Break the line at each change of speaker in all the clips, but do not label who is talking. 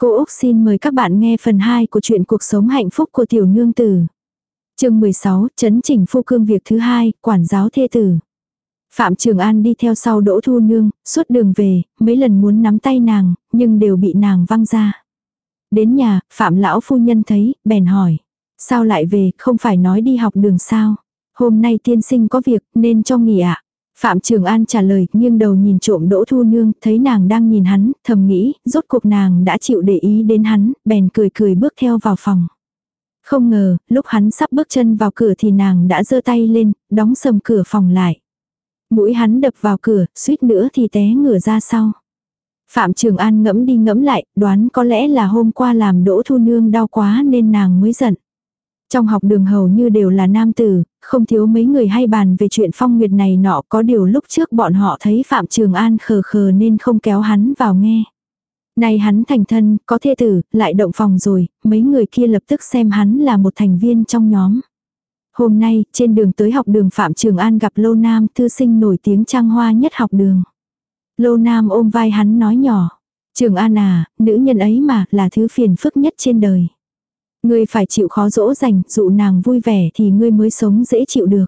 Cô Úc xin mời các bạn nghe phần 2 của truyện cuộc sống hạnh phúc của tiểu nương tử. chương 16, chấn chỉnh phu cương việc thứ hai, quản giáo thê tử. Phạm Trường An đi theo sau Đỗ Thu Nương, suốt đường về, mấy lần muốn nắm tay nàng, nhưng đều bị nàng văng ra. Đến nhà, Phạm Lão Phu Nhân thấy, bèn hỏi. Sao lại về, không phải nói đi học đường sao? Hôm nay tiên sinh có việc, nên cho nghỉ ạ. Phạm Trường An trả lời, nghiêng đầu nhìn trộm Đỗ Thu Nương, thấy nàng đang nhìn hắn, thầm nghĩ, rốt cuộc nàng đã chịu để ý đến hắn, bèn cười cười bước theo vào phòng. Không ngờ, lúc hắn sắp bước chân vào cửa thì nàng đã giơ tay lên, đóng sầm cửa phòng lại. Mũi hắn đập vào cửa, suýt nữa thì té ngửa ra sau. Phạm Trường An ngẫm đi ngẫm lại, đoán có lẽ là hôm qua làm Đỗ Thu Nương đau quá nên nàng mới giận. Trong học đường hầu như đều là nam tử, không thiếu mấy người hay bàn về chuyện phong nguyệt này nọ có điều lúc trước bọn họ thấy Phạm Trường An khờ khờ nên không kéo hắn vào nghe. Nay hắn thành thân, có thê tử, lại động phòng rồi, mấy người kia lập tức xem hắn là một thành viên trong nhóm. Hôm nay, trên đường tới học đường Phạm Trường An gặp Lô Nam, thư sinh nổi tiếng trang hoa nhất học đường. Lô Nam ôm vai hắn nói nhỏ. Trường An à, nữ nhân ấy mà, là thứ phiền phức nhất trên đời. Ngươi phải chịu khó dỗ dành, dụ nàng vui vẻ thì ngươi mới sống dễ chịu được.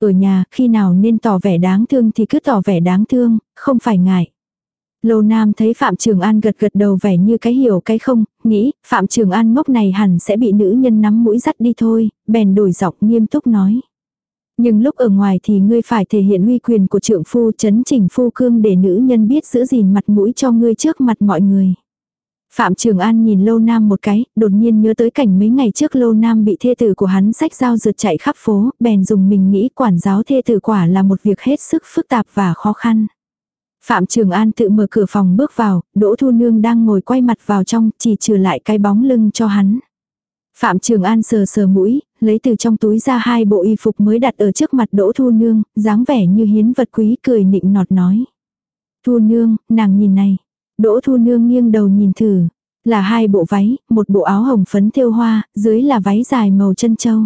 Ở nhà, khi nào nên tỏ vẻ đáng thương thì cứ tỏ vẻ đáng thương, không phải ngại. Lô Nam thấy Phạm Trường An gật gật đầu vẻ như cái hiểu cái không, nghĩ, Phạm Trường An ngốc này hẳn sẽ bị nữ nhân nắm mũi dắt đi thôi, bèn đổi giọng nghiêm túc nói. Nhưng lúc ở ngoài thì ngươi phải thể hiện uy quyền của trượng phu chấn chỉnh phu cương để nữ nhân biết giữ gìn mặt mũi cho ngươi trước mặt mọi người. Phạm Trường An nhìn Lâu Nam một cái, đột nhiên nhớ tới cảnh mấy ngày trước Lâu Nam bị thê tử của hắn sách dao rượt chạy khắp phố, bèn dùng mình nghĩ quản giáo thê tử quả là một việc hết sức phức tạp và khó khăn. Phạm Trường An tự mở cửa phòng bước vào, Đỗ Thu Nương đang ngồi quay mặt vào trong, chỉ trừ lại cái bóng lưng cho hắn. Phạm Trường An sờ sờ mũi, lấy từ trong túi ra hai bộ y phục mới đặt ở trước mặt Đỗ Thu Nương, dáng vẻ như hiến vật quý cười nịnh nọt nói. Thu Nương, nàng nhìn này, Đỗ Thu Nương nghiêng đầu nhìn thử. Là hai bộ váy, một bộ áo hồng phấn thêu hoa, dưới là váy dài màu chân châu.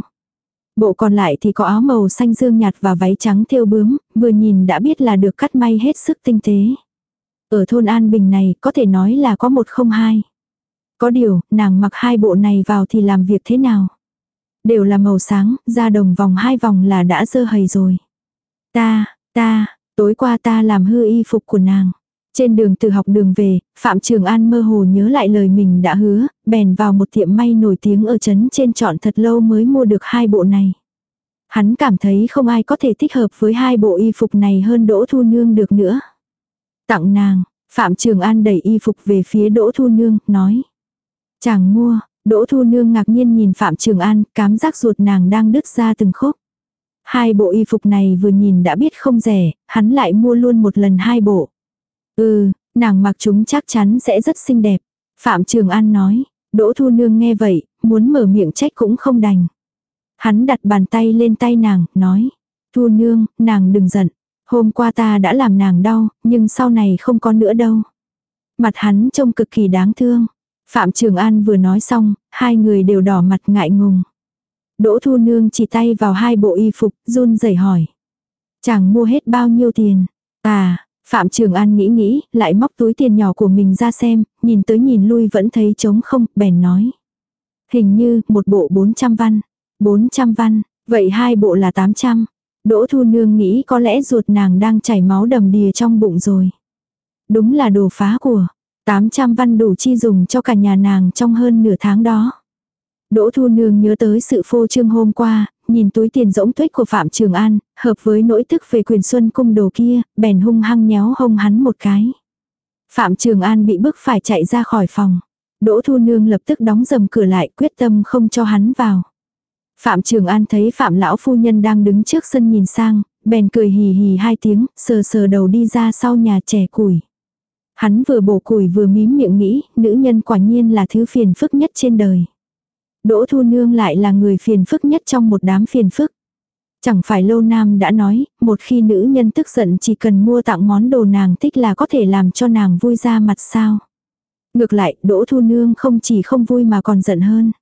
Bộ còn lại thì có áo màu xanh dương nhạt và váy trắng thêu bướm, vừa nhìn đã biết là được cắt may hết sức tinh tế. Ở thôn An Bình này có thể nói là có một không hai. Có điều, nàng mặc hai bộ này vào thì làm việc thế nào? Đều là màu sáng, ra đồng vòng hai vòng là đã dơ hầy rồi. Ta, ta, tối qua ta làm hư y phục của nàng. Trên đường từ học đường về, Phạm Trường An mơ hồ nhớ lại lời mình đã hứa, bèn vào một tiệm may nổi tiếng ở trấn trên chọn thật lâu mới mua được hai bộ này. Hắn cảm thấy không ai có thể thích hợp với hai bộ y phục này hơn Đỗ Thu Nương được nữa. Tặng nàng, Phạm Trường An đẩy y phục về phía Đỗ Thu Nương, nói. Chàng mua, Đỗ Thu Nương ngạc nhiên nhìn Phạm Trường An, cảm giác ruột nàng đang đứt ra từng khúc. Hai bộ y phục này vừa nhìn đã biết không rẻ, hắn lại mua luôn một lần hai bộ. Ừ, nàng mặc chúng chắc chắn sẽ rất xinh đẹp. Phạm Trường An nói, Đỗ Thu Nương nghe vậy, muốn mở miệng trách cũng không đành. Hắn đặt bàn tay lên tay nàng, nói, Thu Nương, nàng đừng giận. Hôm qua ta đã làm nàng đau, nhưng sau này không có nữa đâu. Mặt hắn trông cực kỳ đáng thương. Phạm Trường An vừa nói xong, hai người đều đỏ mặt ngại ngùng. Đỗ Thu Nương chỉ tay vào hai bộ y phục, run rẩy hỏi. Chàng mua hết bao nhiêu tiền? À, Phạm Trường An nghĩ nghĩ, lại móc túi tiền nhỏ của mình ra xem, nhìn tới nhìn lui vẫn thấy trống không, bèn nói. Hình như, một bộ 400 văn. 400 văn, vậy hai bộ là 800. Đỗ Thu Nương nghĩ có lẽ ruột nàng đang chảy máu đầm đìa trong bụng rồi. Đúng là đồ phá của. 800 văn đủ chi dùng cho cả nhà nàng trong hơn nửa tháng đó. Đỗ Thu Nương nhớ tới sự phô trương hôm qua, nhìn túi tiền rỗng tuếch của Phạm Trường An, hợp với nỗi tức về quyền xuân cung đồ kia, bèn hung hăng nhéo hông hắn một cái. Phạm Trường An bị bức phải chạy ra khỏi phòng. Đỗ Thu Nương lập tức đóng dầm cửa lại quyết tâm không cho hắn vào. Phạm Trường An thấy Phạm Lão Phu Nhân đang đứng trước sân nhìn sang, bèn cười hì hì hai tiếng, sờ sờ đầu đi ra sau nhà trẻ củi. Hắn vừa bổ củi vừa mím miệng nghĩ, nữ nhân quả nhiên là thứ phiền phức nhất trên đời. Đỗ Thu Nương lại là người phiền phức nhất trong một đám phiền phức. Chẳng phải lâu nam đã nói, một khi nữ nhân tức giận chỉ cần mua tặng món đồ nàng thích là có thể làm cho nàng vui ra mặt sao. Ngược lại, Đỗ Thu Nương không chỉ không vui mà còn giận hơn.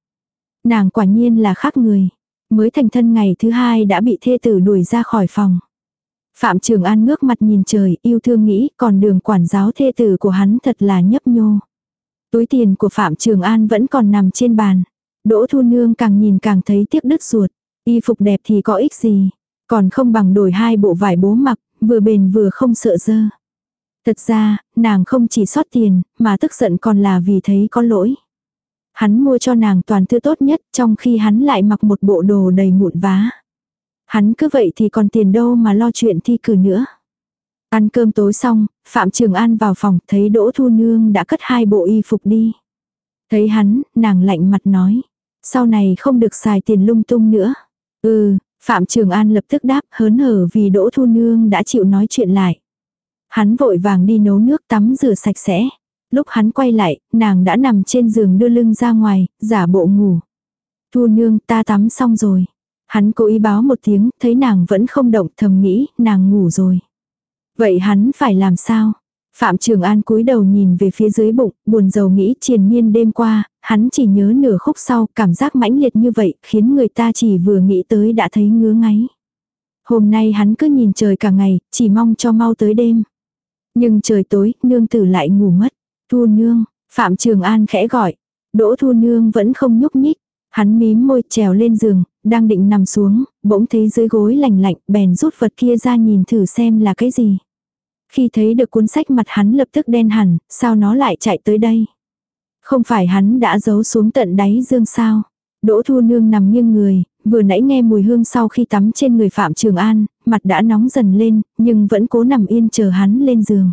Nàng quả nhiên là khác người. Mới thành thân ngày thứ hai đã bị thê tử đuổi ra khỏi phòng. Phạm Trường An ngước mặt nhìn trời, yêu thương nghĩ, còn đường quản giáo thê tử của hắn thật là nhấp nhô. Túi tiền của Phạm Trường An vẫn còn nằm trên bàn. Đỗ Thu Nương càng nhìn càng thấy tiếc đứt ruột. Y phục đẹp thì có ích gì. Còn không bằng đổi hai bộ vải bố mặc, vừa bền vừa không sợ dơ. Thật ra, nàng không chỉ xót tiền, mà tức giận còn là vì thấy có lỗi. Hắn mua cho nàng toàn thứ tốt nhất, trong khi hắn lại mặc một bộ đồ đầy mụn vá. Hắn cứ vậy thì còn tiền đâu mà lo chuyện thi cử nữa. Ăn cơm tối xong, Phạm Trường An vào phòng, thấy Đỗ Thu Nương đã cất hai bộ y phục đi. Thấy hắn, nàng lạnh mặt nói. Sau này không được xài tiền lung tung nữa. Ừ, Phạm Trường An lập tức đáp hớn hở vì Đỗ Thu Nương đã chịu nói chuyện lại. Hắn vội vàng đi nấu nước tắm rửa sạch sẽ. Lúc hắn quay lại, nàng đã nằm trên giường đưa lưng ra ngoài, giả bộ ngủ. Thu Nương ta tắm xong rồi. Hắn cố ý báo một tiếng, thấy nàng vẫn không động thầm nghĩ, nàng ngủ rồi. Vậy hắn phải làm sao? Phạm Trường An cúi đầu nhìn về phía dưới bụng, buồn rầu nghĩ triền miên đêm qua, hắn chỉ nhớ nửa khúc sau, cảm giác mãnh liệt như vậy, khiến người ta chỉ vừa nghĩ tới đã thấy ngứa ngáy. Hôm nay hắn cứ nhìn trời cả ngày, chỉ mong cho mau tới đêm. Nhưng trời tối, nương tử lại ngủ mất. Thu nương, Phạm Trường An khẽ gọi. Đỗ thu nương vẫn không nhúc nhích. Hắn mím môi trèo lên giường, đang định nằm xuống, bỗng thấy dưới gối lạnh lạnh, bèn rút vật kia ra nhìn thử xem là cái gì. Khi thấy được cuốn sách mặt hắn lập tức đen hẳn, sao nó lại chạy tới đây? Không phải hắn đã giấu xuống tận đáy dương sao? Đỗ Thu Nương nằm nghiêng người, vừa nãy nghe mùi hương sau khi tắm trên người Phạm Trường An, mặt đã nóng dần lên, nhưng vẫn cố nằm yên chờ hắn lên giường.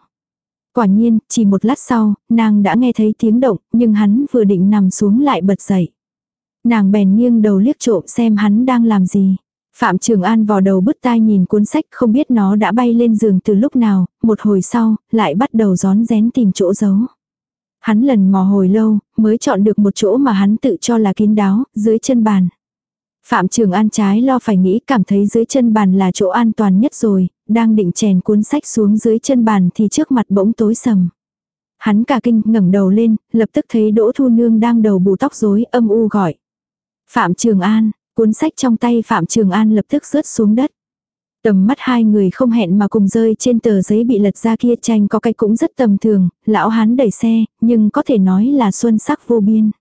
Quả nhiên, chỉ một lát sau, nàng đã nghe thấy tiếng động, nhưng hắn vừa định nằm xuống lại bật dậy. Nàng bèn nghiêng đầu liếc trộm xem hắn đang làm gì. Phạm Trường An vò đầu bứt tai nhìn cuốn sách không biết nó đã bay lên giường từ lúc nào, một hồi sau, lại bắt đầu gión rén tìm chỗ giấu. Hắn lần mò hồi lâu, mới chọn được một chỗ mà hắn tự cho là kín đáo, dưới chân bàn. Phạm Trường An trái lo phải nghĩ cảm thấy dưới chân bàn là chỗ an toàn nhất rồi, đang định chèn cuốn sách xuống dưới chân bàn thì trước mặt bỗng tối sầm. Hắn cả kinh ngẩng đầu lên, lập tức thấy Đỗ Thu Nương đang đầu bù tóc rối âm u gọi. Phạm Trường An, cuốn sách trong tay Phạm Trường An lập tức rớt xuống đất. Tầm mắt hai người không hẹn mà cùng rơi trên tờ giấy bị lật ra kia tranh có cái cũng rất tầm thường, lão hán đẩy xe, nhưng có thể nói là xuân sắc vô biên.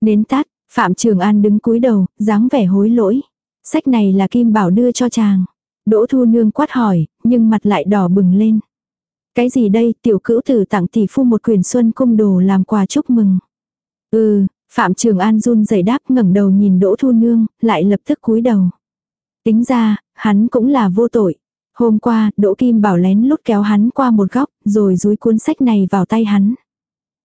Nến tát, Phạm Trường An đứng cúi đầu, dáng vẻ hối lỗi. Sách này là Kim Bảo đưa cho chàng. Đỗ Thu Nương quát hỏi, nhưng mặt lại đỏ bừng lên. Cái gì đây, tiểu cữu tử tặng tỷ phu một quyền xuân cung đồ làm quà chúc mừng. Ừ, Phạm Trường An run rẩy đáp ngẩng đầu nhìn Đỗ Thu Nương, lại lập tức cúi đầu. Tính ra, hắn cũng là vô tội. Hôm qua, Đỗ Kim Bảo lén lút kéo hắn qua một góc, rồi dúi cuốn sách này vào tay hắn.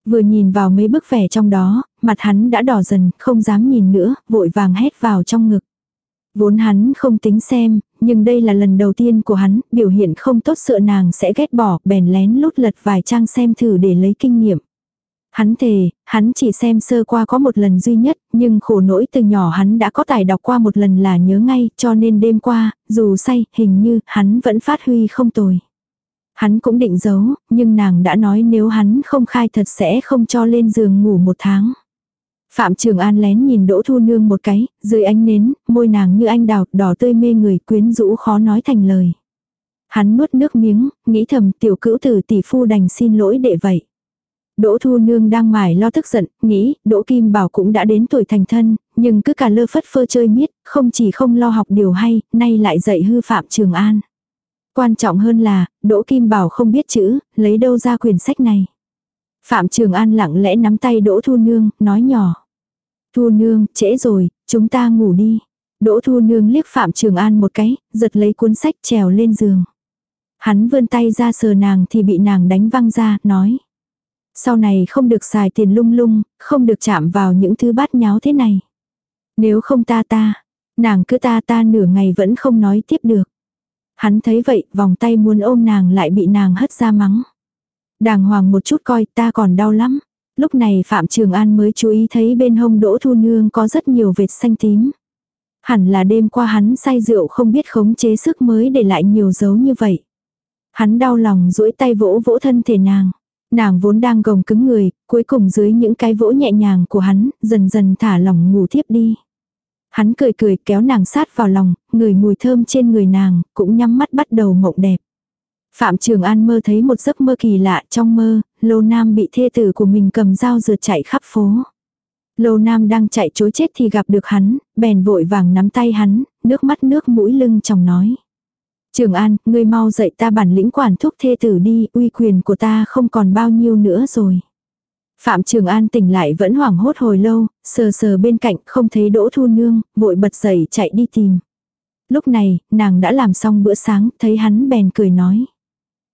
Vừa nhìn vào mấy bức vẽ trong đó, mặt hắn đã đỏ dần, không dám nhìn nữa, vội vàng hét vào trong ngực. Vốn hắn không tính xem, nhưng đây là lần đầu tiên của hắn, biểu hiện không tốt sợ nàng sẽ ghét bỏ, bèn lén lút lật vài trang xem thử để lấy kinh nghiệm. Hắn thề, hắn chỉ xem sơ qua có một lần duy nhất, nhưng khổ nỗi từ nhỏ hắn đã có tài đọc qua một lần là nhớ ngay, cho nên đêm qua, dù say, hình như, hắn vẫn phát huy không tồi. Hắn cũng định giấu, nhưng nàng đã nói nếu hắn không khai thật sẽ không cho lên giường ngủ một tháng. Phạm Trường An lén nhìn Đỗ Thu Nương một cái, dưới ánh nến, môi nàng như anh đào, đỏ tươi mê người, quyến rũ khó nói thành lời. Hắn nuốt nước miếng, nghĩ thầm tiểu cữu tử tỷ phu đành xin lỗi đệ vậy. Đỗ Thu Nương đang mải lo tức giận, nghĩ, Đỗ Kim Bảo cũng đã đến tuổi thành thân, nhưng cứ cả lơ phất phơ chơi miết, không chỉ không lo học điều hay, nay lại dạy hư Phạm Trường An. Quan trọng hơn là, Đỗ Kim Bảo không biết chữ, lấy đâu ra quyển sách này. Phạm Trường An lặng lẽ nắm tay Đỗ Thu Nương, nói nhỏ. Thu Nương, trễ rồi, chúng ta ngủ đi. Đỗ Thu Nương liếc Phạm Trường An một cái, giật lấy cuốn sách trèo lên giường. Hắn vươn tay ra sờ nàng thì bị nàng đánh văng ra, nói. Sau này không được xài tiền lung lung, không được chạm vào những thứ bát nháo thế này. Nếu không ta ta, nàng cứ ta ta nửa ngày vẫn không nói tiếp được. Hắn thấy vậy, vòng tay muốn ôm nàng lại bị nàng hất ra mắng. Đàng hoàng một chút coi ta còn đau lắm. Lúc này Phạm Trường An mới chú ý thấy bên hông Đỗ Thu Nương có rất nhiều vệt xanh tím. Hẳn là đêm qua hắn say rượu không biết khống chế sức mới để lại nhiều dấu như vậy. Hắn đau lòng duỗi tay vỗ vỗ thân thể nàng. Nàng vốn đang gồng cứng người, cuối cùng dưới những cái vỗ nhẹ nhàng của hắn, dần dần thả lỏng ngủ thiếp đi. Hắn cười cười kéo nàng sát vào lòng, người mùi thơm trên người nàng, cũng nhắm mắt bắt đầu mộng đẹp. Phạm Trường An mơ thấy một giấc mơ kỳ lạ trong mơ, Lô Nam bị thê tử của mình cầm dao rượt chạy khắp phố. Lô Nam đang chạy chối chết thì gặp được hắn, bèn vội vàng nắm tay hắn, nước mắt nước mũi lưng chồng nói. Trường An, ngươi mau dạy ta bản lĩnh quản thúc thê tử đi, uy quyền của ta không còn bao nhiêu nữa rồi. Phạm Trường An tỉnh lại vẫn hoảng hốt hồi lâu, sờ sờ bên cạnh không thấy Đỗ Thu Nương, vội bật dậy chạy đi tìm. Lúc này, nàng đã làm xong bữa sáng, thấy hắn bèn cười nói.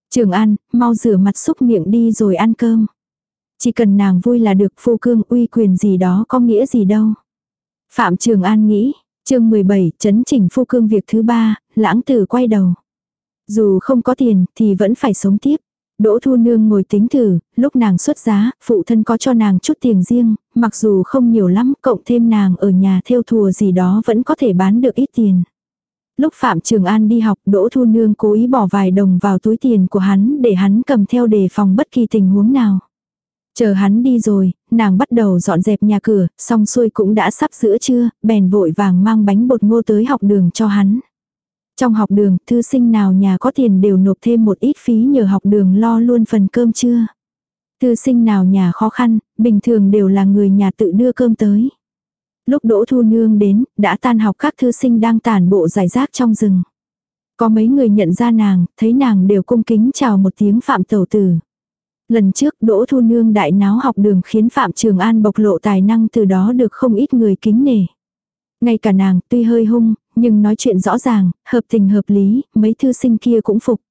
Trường An, mau rửa mặt xúc miệng đi rồi ăn cơm. Chỉ cần nàng vui là được phu cương uy quyền gì đó có nghĩa gì đâu. Phạm Trường An nghĩ, chương 17, chấn chỉnh phu cương việc thứ ba, lãng tử quay đầu. Dù không có tiền thì vẫn phải sống tiếp. Đỗ Thu Nương ngồi tính thử, lúc nàng xuất giá, phụ thân có cho nàng chút tiền riêng, mặc dù không nhiều lắm, cộng thêm nàng ở nhà theo thùa gì đó vẫn có thể bán được ít tiền. Lúc Phạm Trường An đi học, Đỗ Thu Nương cố ý bỏ vài đồng vào túi tiền của hắn để hắn cầm theo đề phòng bất kỳ tình huống nào. Chờ hắn đi rồi, nàng bắt đầu dọn dẹp nhà cửa, xong xuôi cũng đã sắp giữa trưa, bèn vội vàng mang bánh bột ngô tới học đường cho hắn. Trong học đường, thư sinh nào nhà có tiền đều nộp thêm một ít phí nhờ học đường lo luôn phần cơm trưa. Thư sinh nào nhà khó khăn, bình thường đều là người nhà tự đưa cơm tới. Lúc Đỗ Thu Nương đến, đã tan học các thư sinh đang tản bộ giải rác trong rừng. Có mấy người nhận ra nàng, thấy nàng đều cung kính chào một tiếng phạm tẩu tử. Lần trước Đỗ Thu Nương đại náo học đường khiến Phạm Trường An bộc lộ tài năng từ đó được không ít người kính nể. Ngay cả nàng tuy hơi hung, nhưng nói chuyện rõ ràng, hợp tình hợp lý, mấy thư sinh kia cũng phục.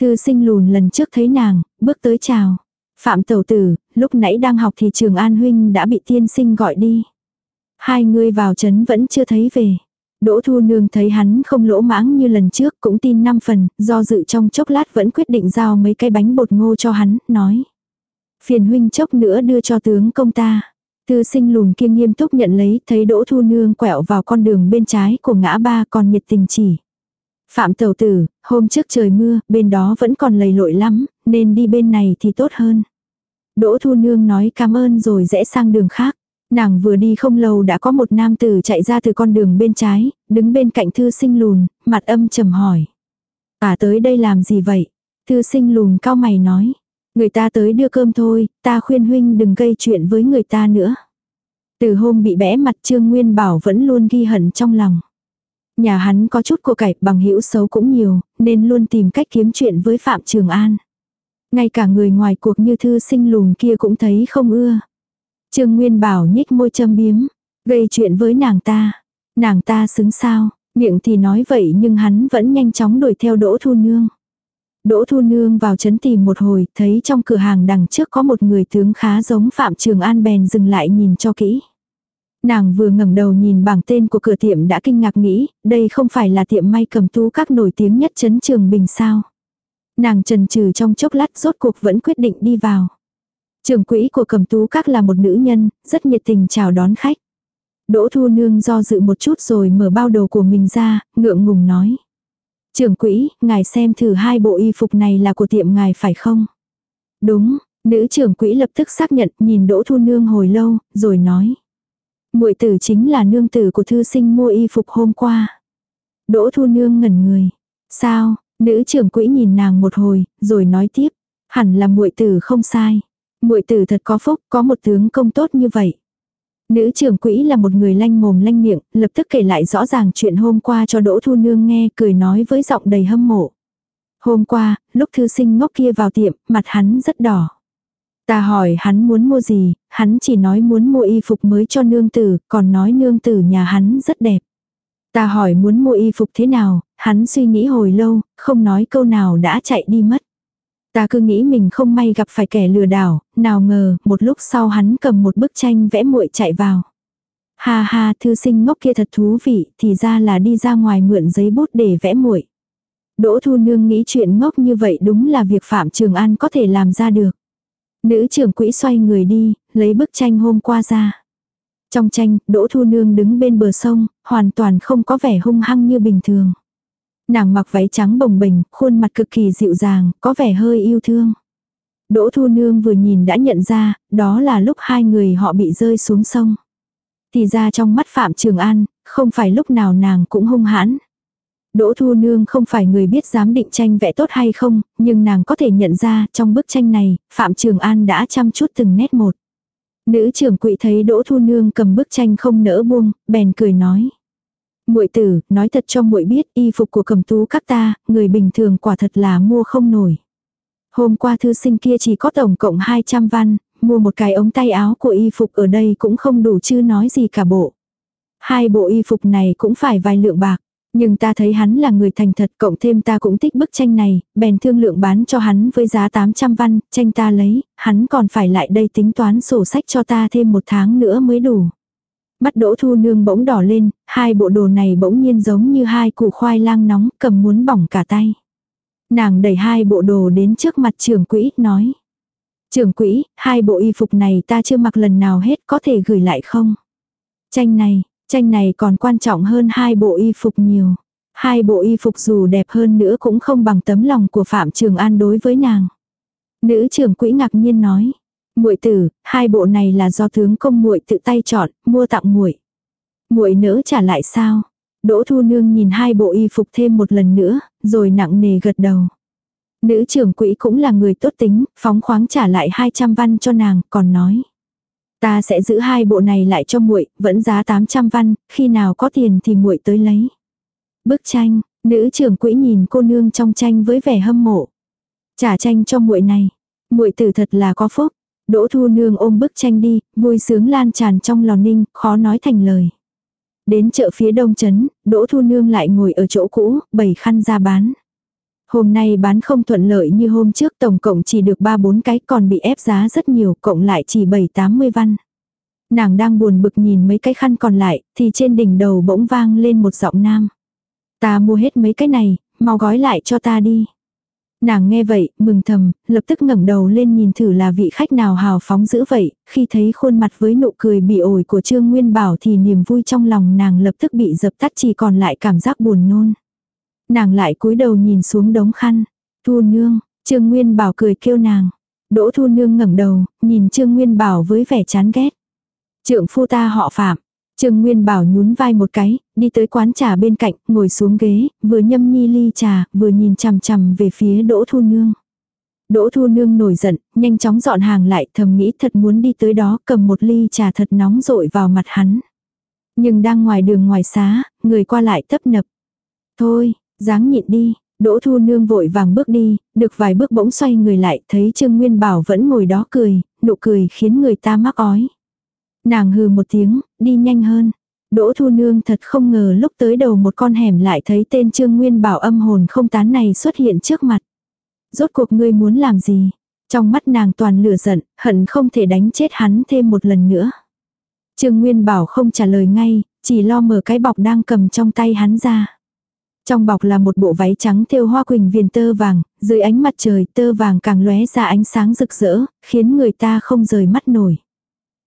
Thư sinh lùn lần trước thấy nàng, bước tới chào. Phạm tẩu tử, lúc nãy đang học thì Trường An huynh đã bị tiên sinh gọi đi. Hai người vào trấn vẫn chưa thấy về. Đỗ Thu Nương thấy hắn không lỗ mãng như lần trước cũng tin năm phần, do dự trong chốc lát vẫn quyết định giao mấy cái bánh bột ngô cho hắn, nói. Phiền huynh chốc nữa đưa cho tướng công ta. Tư sinh lùn kia nghiêm túc nhận lấy, thấy Đỗ Thu Nương quẹo vào con đường bên trái của ngã ba còn nhiệt tình chỉ. Phạm tẩu tử, hôm trước trời mưa, bên đó vẫn còn lầy lội lắm, nên đi bên này thì tốt hơn. Đỗ Thu Nương nói cảm ơn rồi rẽ sang đường khác. Nàng vừa đi không lâu đã có một nam tử chạy ra từ con đường bên trái, đứng bên cạnh thư sinh lùn, mặt âm trầm hỏi. À tới đây làm gì vậy? Thư sinh lùn cao mày nói. Người ta tới đưa cơm thôi, ta khuyên huynh đừng gây chuyện với người ta nữa. Từ hôm bị bẽ mặt Trương Nguyên Bảo vẫn luôn ghi hận trong lòng. Nhà hắn có chút của cải bằng hữu xấu cũng nhiều, nên luôn tìm cách kiếm chuyện với Phạm Trường An. Ngay cả người ngoài cuộc như thư sinh lùn kia cũng thấy không ưa. Trương Nguyên Bảo nhích môi châm biếm, gây chuyện với nàng ta. Nàng ta xứng sao, miệng thì nói vậy nhưng hắn vẫn nhanh chóng đuổi theo Đỗ Thu Nương. Đỗ Thu Nương vào chấn tìm một hồi, thấy trong cửa hàng đằng trước có một người tướng khá giống Phạm Trường An bèn dừng lại nhìn cho kỹ. Nàng vừa ngẩng đầu nhìn bảng tên của cửa tiệm đã kinh ngạc nghĩ, đây không phải là tiệm may cầm tú các nổi tiếng nhất chấn Trường Bình sao. Nàng trần trừ trong chốc lát rốt cuộc vẫn quyết định đi vào. Trường quỹ của cầm tú các là một nữ nhân, rất nhiệt tình chào đón khách. Đỗ Thu Nương do dự một chút rồi mở bao đồ của mình ra, ngượng ngùng nói. Trưởng quỹ, ngài xem thử hai bộ y phục này là của tiệm ngài phải không? Đúng, nữ trưởng quỹ lập tức xác nhận nhìn Đỗ Thu Nương hồi lâu, rồi nói. muội tử chính là nương tử của thư sinh mua y phục hôm qua. Đỗ Thu Nương ngẩn người. Sao, nữ trưởng quỹ nhìn nàng một hồi, rồi nói tiếp. Hẳn là muội tử không sai muội tử thật có phúc, có một tướng công tốt như vậy. Nữ trưởng quỹ là một người lanh mồm lanh miệng, lập tức kể lại rõ ràng chuyện hôm qua cho Đỗ Thu Nương nghe, cười nói với giọng đầy hâm mộ. Hôm qua, lúc thư sinh ngốc kia vào tiệm, mặt hắn rất đỏ. Ta hỏi hắn muốn mua gì, hắn chỉ nói muốn mua y phục mới cho nương tử, còn nói nương tử nhà hắn rất đẹp. Ta hỏi muốn mua y phục thế nào, hắn suy nghĩ hồi lâu, không nói câu nào đã chạy đi mất. Ta cứ nghĩ mình không may gặp phải kẻ lừa đảo, nào ngờ, một lúc sau hắn cầm một bức tranh vẽ muội chạy vào. Ha ha, thư sinh ngốc kia thật thú vị, thì ra là đi ra ngoài mượn giấy bút để vẽ muội. Đỗ Thu Nương nghĩ chuyện ngốc như vậy đúng là việc Phạm Trường An có thể làm ra được. Nữ trưởng quỹ xoay người đi, lấy bức tranh hôm qua ra. Trong tranh, Đỗ Thu Nương đứng bên bờ sông, hoàn toàn không có vẻ hung hăng như bình thường. Nàng mặc váy trắng bồng bềnh, khuôn mặt cực kỳ dịu dàng, có vẻ hơi yêu thương. Đỗ Thu Nương vừa nhìn đã nhận ra, đó là lúc hai người họ bị rơi xuống sông. Thì ra trong mắt Phạm Trường An, không phải lúc nào nàng cũng hung hãn. Đỗ Thu Nương không phải người biết dám định tranh vẽ tốt hay không, nhưng nàng có thể nhận ra trong bức tranh này, Phạm Trường An đã chăm chút từng nét một. Nữ trưởng quỹ thấy Đỗ Thu Nương cầm bức tranh không nỡ buông, bèn cười nói muội tử, nói thật cho muội biết, y phục của cầm tú các ta, người bình thường quả thật là mua không nổi. Hôm qua thư sinh kia chỉ có tổng cộng 200 văn, mua một cái ống tay áo của y phục ở đây cũng không đủ chứ nói gì cả bộ. Hai bộ y phục này cũng phải vài lượng bạc. Nhưng ta thấy hắn là người thành thật cộng thêm ta cũng thích bức tranh này, bèn thương lượng bán cho hắn với giá 800 văn, tranh ta lấy, hắn còn phải lại đây tính toán sổ sách cho ta thêm một tháng nữa mới đủ. Mắt đỗ thu nương bỗng đỏ lên, hai bộ đồ này bỗng nhiên giống như hai củ khoai lang nóng cầm muốn bỏng cả tay. Nàng đẩy hai bộ đồ đến trước mặt trưởng quỹ, nói. Trưởng quỹ, hai bộ y phục này ta chưa mặc lần nào hết có thể gửi lại không? Tranh này, tranh này còn quan trọng hơn hai bộ y phục nhiều. Hai bộ y phục dù đẹp hơn nữa cũng không bằng tấm lòng của Phạm Trường An đối với nàng. Nữ trưởng quỹ ngạc nhiên nói muội tử, hai bộ này là do tướng công muội tự tay chọn, mua tặng muội. muội nỡ trả lại sao? Đỗ Thu Nương nhìn hai bộ y phục thêm một lần nữa, rồi nặng nề gật đầu. Nữ trưởng quỹ cũng là người tốt tính, phóng khoáng trả lại 200 văn cho nàng, còn nói. Ta sẽ giữ hai bộ này lại cho muội, vẫn giá 800 văn, khi nào có tiền thì muội tới lấy. Bức tranh, nữ trưởng quỹ nhìn cô nương trong tranh với vẻ hâm mộ. Trả tranh cho muội này, muội tử thật là có phúc. Đỗ Thu Nương ôm bức tranh đi, vui sướng lan tràn trong lò ninh, khó nói thành lời. Đến chợ phía đông trấn, Đỗ Thu Nương lại ngồi ở chỗ cũ, bày khăn ra bán. Hôm nay bán không thuận lợi như hôm trước tổng cộng chỉ được 3-4 cái còn bị ép giá rất nhiều, cộng lại chỉ 7-80 văn. Nàng đang buồn bực nhìn mấy cái khăn còn lại, thì trên đỉnh đầu bỗng vang lên một giọng nam. Ta mua hết mấy cái này, mau gói lại cho ta đi. Nàng nghe vậy, mừng thầm, lập tức ngẩng đầu lên nhìn thử là vị khách nào hào phóng dữ vậy, khi thấy khuôn mặt với nụ cười bị ổi của Trương Nguyên Bảo thì niềm vui trong lòng nàng lập tức bị dập tắt chỉ còn lại cảm giác buồn nôn. Nàng lại cúi đầu nhìn xuống đống khăn. Thu nương, Trương Nguyên Bảo cười kêu nàng. Đỗ Thu nương ngẩng đầu, nhìn Trương Nguyên Bảo với vẻ chán ghét. Trượng phu ta họ Phạm. Trương Nguyên Bảo nhún vai một cái, đi tới quán trà bên cạnh, ngồi xuống ghế, vừa nhâm nhi ly trà, vừa nhìn chằm chằm về phía Đỗ Thu Nương. Đỗ Thu Nương nổi giận, nhanh chóng dọn hàng lại, thầm nghĩ thật muốn đi tới đó cầm một ly trà thật nóng rội vào mặt hắn. Nhưng đang ngoài đường ngoài xá, người qua lại tấp nập. Thôi, dáng nhịn đi, Đỗ Thu Nương vội vàng bước đi, được vài bước bỗng xoay người lại, thấy Trương Nguyên Bảo vẫn ngồi đó cười, nụ cười khiến người ta mắc ói. Nàng hừ một tiếng, đi nhanh hơn. Đỗ Thu Nương thật không ngờ lúc tới đầu một con hẻm lại thấy tên Trương Nguyên Bảo âm hồn không tán này xuất hiện trước mặt. Rốt cuộc ngươi muốn làm gì? Trong mắt nàng toàn lửa giận, hận không thể đánh chết hắn thêm một lần nữa. Trương Nguyên Bảo không trả lời ngay, chỉ lo mở cái bọc đang cầm trong tay hắn ra. Trong bọc là một bộ váy trắng thêu hoa quỳnh viền tơ vàng, dưới ánh mặt trời tơ vàng càng lóe ra ánh sáng rực rỡ, khiến người ta không rời mắt nổi.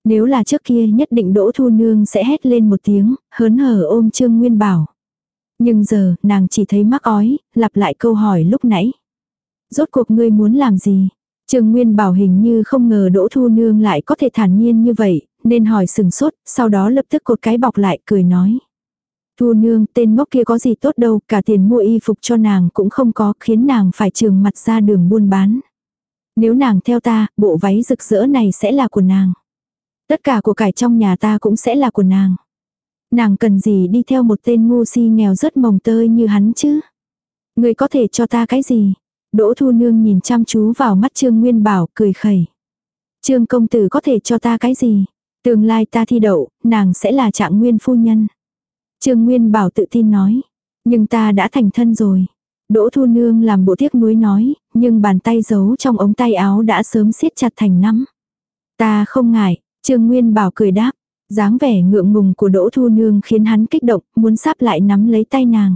Nếu là trước kia nhất định Đỗ Thu Nương sẽ hét lên một tiếng, hớn hở ôm Trương Nguyên Bảo. Nhưng giờ, nàng chỉ thấy mắc ói, lặp lại câu hỏi lúc nãy. Rốt cuộc ngươi muốn làm gì? Trương Nguyên Bảo hình như không ngờ Đỗ Thu Nương lại có thể thản nhiên như vậy, nên hỏi sừng sốt, sau đó lập tức cột cái bọc lại cười nói. Thu Nương, tên ngốc kia có gì tốt đâu, cả tiền mua y phục cho nàng cũng không có, khiến nàng phải trường mặt ra đường buôn bán. Nếu nàng theo ta, bộ váy rực rỡ này sẽ là của nàng. Tất cả của cải trong nhà ta cũng sẽ là của nàng. Nàng cần gì đi theo một tên ngu si nghèo rất mồng tơi như hắn chứ? Người có thể cho ta cái gì? Đỗ Thu Nương nhìn chăm chú vào mắt Trương Nguyên Bảo cười khẩy. Trương công tử có thể cho ta cái gì? Tương lai ta thi đậu, nàng sẽ là trạng nguyên phu nhân. Trương Nguyên Bảo tự tin nói. Nhưng ta đã thành thân rồi. Đỗ Thu Nương làm bộ tiếc nuối nói, nhưng bàn tay giấu trong ống tay áo đã sớm siết chặt thành nắm. Ta không ngại, Trương Nguyên Bảo cười đáp, dáng vẻ ngượng ngùng của Đỗ Thu Nương khiến hắn kích động, muốn sắp lại nắm lấy tay nàng.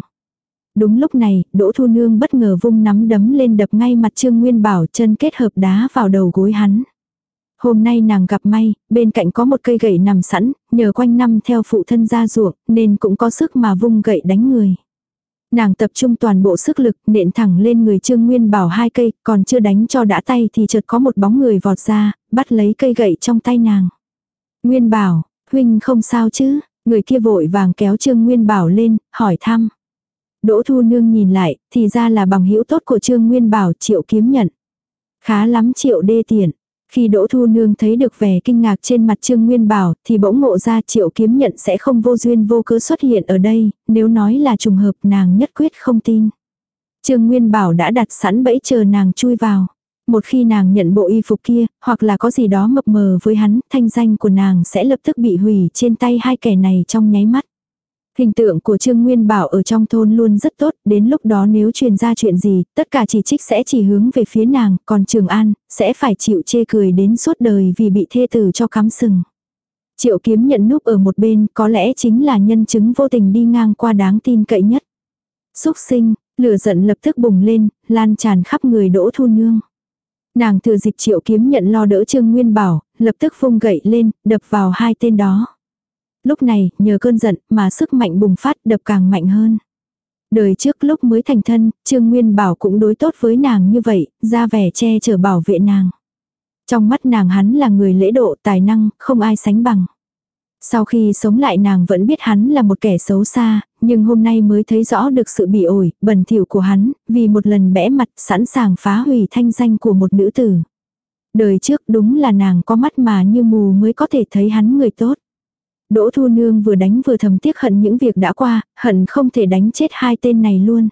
Đúng lúc này, Đỗ Thu Nương bất ngờ vung nắm đấm lên đập ngay mặt Trương Nguyên Bảo chân kết hợp đá vào đầu gối hắn. Hôm nay nàng gặp may, bên cạnh có một cây gậy nằm sẵn, nhờ quanh năm theo phụ thân ra ruộng, nên cũng có sức mà vung gậy đánh người. Nàng tập trung toàn bộ sức lực, nện thẳng lên người Trương Nguyên Bảo hai cây, còn chưa đánh cho đã tay thì chợt có một bóng người vọt ra, bắt lấy cây gậy trong tay nàng. Nguyên Bảo, huynh không sao chứ? Người kia vội vàng kéo Trương Nguyên Bảo lên, hỏi thăm. Đỗ Thu Nương nhìn lại, thì ra là bằng hữu tốt của Trương Nguyên Bảo Triệu Kiếm nhận. Khá lắm Triệu đê tiện. Khi Đỗ Thu Nương thấy được vẻ kinh ngạc trên mặt Trương Nguyên Bảo thì bỗng ngộ ra Triệu Kiếm nhận sẽ không vô duyên vô cớ xuất hiện ở đây, nếu nói là trùng hợp nàng nhất quyết không tin. Trương Nguyên Bảo đã đặt sẵn bẫy chờ nàng chui vào. Một khi nàng nhận bộ y phục kia, hoặc là có gì đó mập mờ với hắn, thanh danh của nàng sẽ lập tức bị hủy trên tay hai kẻ này trong nháy mắt. Hình tượng của Trương Nguyên Bảo ở trong thôn luôn rất tốt, đến lúc đó nếu truyền ra chuyện gì, tất cả chỉ trích sẽ chỉ hướng về phía nàng, còn Trường An, sẽ phải chịu chê cười đến suốt đời vì bị thê tử cho cắm sừng. Triệu kiếm nhận núp ở một bên, có lẽ chính là nhân chứng vô tình đi ngang qua đáng tin cậy nhất. Xúc sinh, lửa giận lập tức bùng lên, lan tràn khắp người đỗ thu nương. Nàng thừa dịp triệu kiếm nhận lo đỡ Trương Nguyên Bảo, lập tức phung gậy lên, đập vào hai tên đó. Lúc này, nhờ cơn giận mà sức mạnh bùng phát đập càng mạnh hơn. Đời trước lúc mới thành thân, Trương Nguyên Bảo cũng đối tốt với nàng như vậy, ra vẻ che chở bảo vệ nàng. Trong mắt nàng hắn là người lễ độ tài năng, không ai sánh bằng. Sau khi sống lại nàng vẫn biết hắn là một kẻ xấu xa, nhưng hôm nay mới thấy rõ được sự bị ổi, bẩn thỉu của hắn, vì một lần bẽ mặt sẵn sàng phá hủy thanh danh của một nữ tử. Đời trước đúng là nàng có mắt mà như mù mới có thể thấy hắn người tốt. Đỗ Thu Nương vừa đánh vừa thầm tiếc hận những việc đã qua, hận không thể đánh chết hai tên này luôn.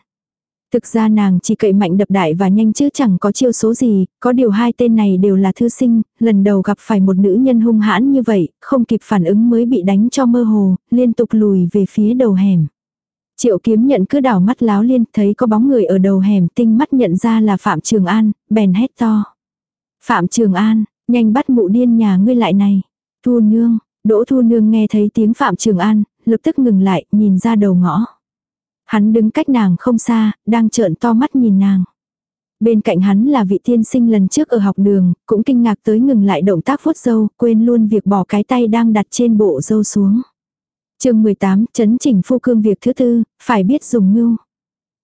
Thực ra nàng chỉ cậy mạnh đập đại và nhanh chứ chẳng có chiêu số gì, có điều hai tên này đều là thư sinh, lần đầu gặp phải một nữ nhân hung hãn như vậy, không kịp phản ứng mới bị đánh cho mơ hồ, liên tục lùi về phía đầu hẻm. Triệu kiếm nhận cứ đảo mắt láo liên, thấy có bóng người ở đầu hẻm tinh mắt nhận ra là Phạm Trường An, bèn hét to. Phạm Trường An, nhanh bắt mụ điên nhà ngươi lại này. Thu nương, Đỗ Thu Nương nghe thấy tiếng Phạm Trường An, lập tức ngừng lại, nhìn ra đầu ngõ. Hắn đứng cách nàng không xa, đang trợn to mắt nhìn nàng. Bên cạnh hắn là vị tiên sinh lần trước ở học đường, cũng kinh ngạc tới ngừng lại động tác vuốt dâu, quên luôn việc bỏ cái tay đang đặt trên bộ dâu xuống. chương 18, chấn chỉnh phu cương việc thứ tư, phải biết dùng mưu.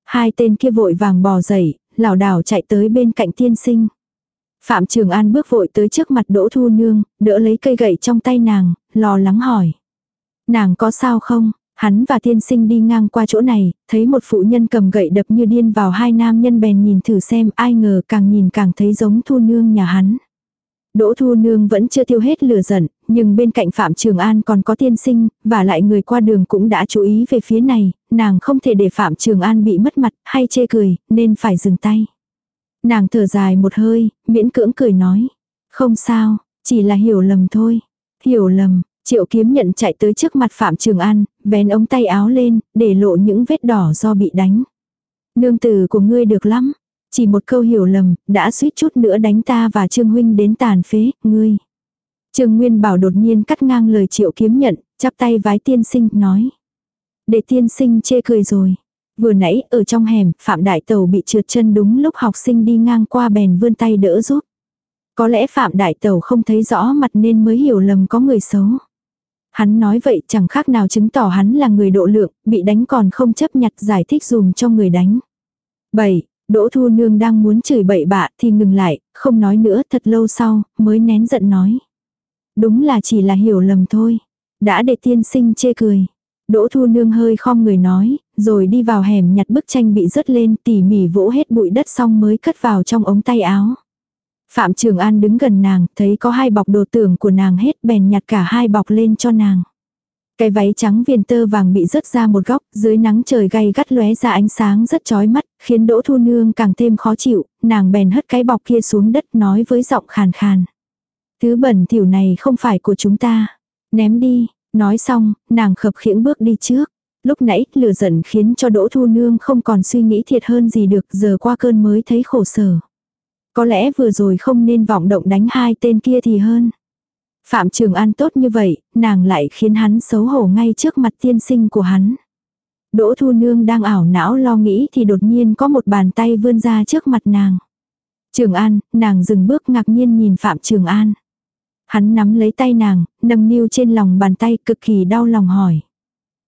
Hai tên kia vội vàng bò dậy, lảo đảo chạy tới bên cạnh tiên sinh. Phạm Trường An bước vội tới trước mặt Đỗ Thu Nương, đỡ lấy cây gậy trong tay nàng, lo lắng hỏi. Nàng có sao không? Hắn và tiên sinh đi ngang qua chỗ này, thấy một phụ nhân cầm gậy đập như điên vào hai nam nhân bèn nhìn thử xem ai ngờ càng nhìn càng thấy giống Thu Nương nhà hắn. Đỗ Thu Nương vẫn chưa tiêu hết lửa giận, nhưng bên cạnh Phạm Trường An còn có tiên sinh, và lại người qua đường cũng đã chú ý về phía này, nàng không thể để Phạm Trường An bị mất mặt hay chê cười, nên phải dừng tay. Nàng thở dài một hơi, miễn cưỡng cười nói. Không sao, chỉ là hiểu lầm thôi. Hiểu lầm, triệu kiếm nhận chạy tới trước mặt Phạm Trường An, vén ống tay áo lên, để lộ những vết đỏ do bị đánh. Nương tử của ngươi được lắm. Chỉ một câu hiểu lầm, đã suýt chút nữa đánh ta và Trương Huynh đến tàn phế, ngươi. Trương Nguyên Bảo đột nhiên cắt ngang lời triệu kiếm nhận, chắp tay vái tiên sinh, nói. Để tiên sinh chê cười rồi. Vừa nãy ở trong hẻm, Phạm Đại Tàu bị trượt chân đúng lúc học sinh đi ngang qua bèn vươn tay đỡ giúp. Có lẽ Phạm Đại tẩu không thấy rõ mặt nên mới hiểu lầm có người xấu. Hắn nói vậy chẳng khác nào chứng tỏ hắn là người độ lượng, bị đánh còn không chấp nhặt giải thích dùm cho người đánh. 7. Đỗ Thu Nương đang muốn chửi bậy bạ thì ngừng lại, không nói nữa thật lâu sau, mới nén giận nói. Đúng là chỉ là hiểu lầm thôi. Đã để tiên sinh chê cười. Đỗ Thu Nương hơi khom người nói, rồi đi vào hẻm nhặt bức tranh bị rớt lên tỉ mỉ vỗ hết bụi đất xong mới cất vào trong ống tay áo. Phạm Trường An đứng gần nàng, thấy có hai bọc đồ tưởng của nàng hết bèn nhặt cả hai bọc lên cho nàng. Cái váy trắng viền tơ vàng bị rớt ra một góc, dưới nắng trời gay gắt lóe ra ánh sáng rất chói mắt, khiến Đỗ Thu Nương càng thêm khó chịu, nàng bèn hất cái bọc kia xuống đất nói với giọng khàn khàn. Thứ bẩn thỉu này không phải của chúng ta. Ném đi, nói xong, nàng khập khiễng bước đi trước. Lúc nãy, lửa giận khiến cho Đỗ Thu Nương không còn suy nghĩ thiệt hơn gì được, giờ qua cơn mới thấy khổ sở. Có lẽ vừa rồi không nên vọng động đánh hai tên kia thì hơn. Phạm Trường An tốt như vậy, nàng lại khiến hắn xấu hổ ngay trước mặt tiên sinh của hắn. Đỗ Thu Nương đang ảo não lo nghĩ thì đột nhiên có một bàn tay vươn ra trước mặt nàng. Trường An, nàng dừng bước ngạc nhiên nhìn Phạm Trường An. Hắn nắm lấy tay nàng, nâng niu trên lòng bàn tay cực kỳ đau lòng hỏi.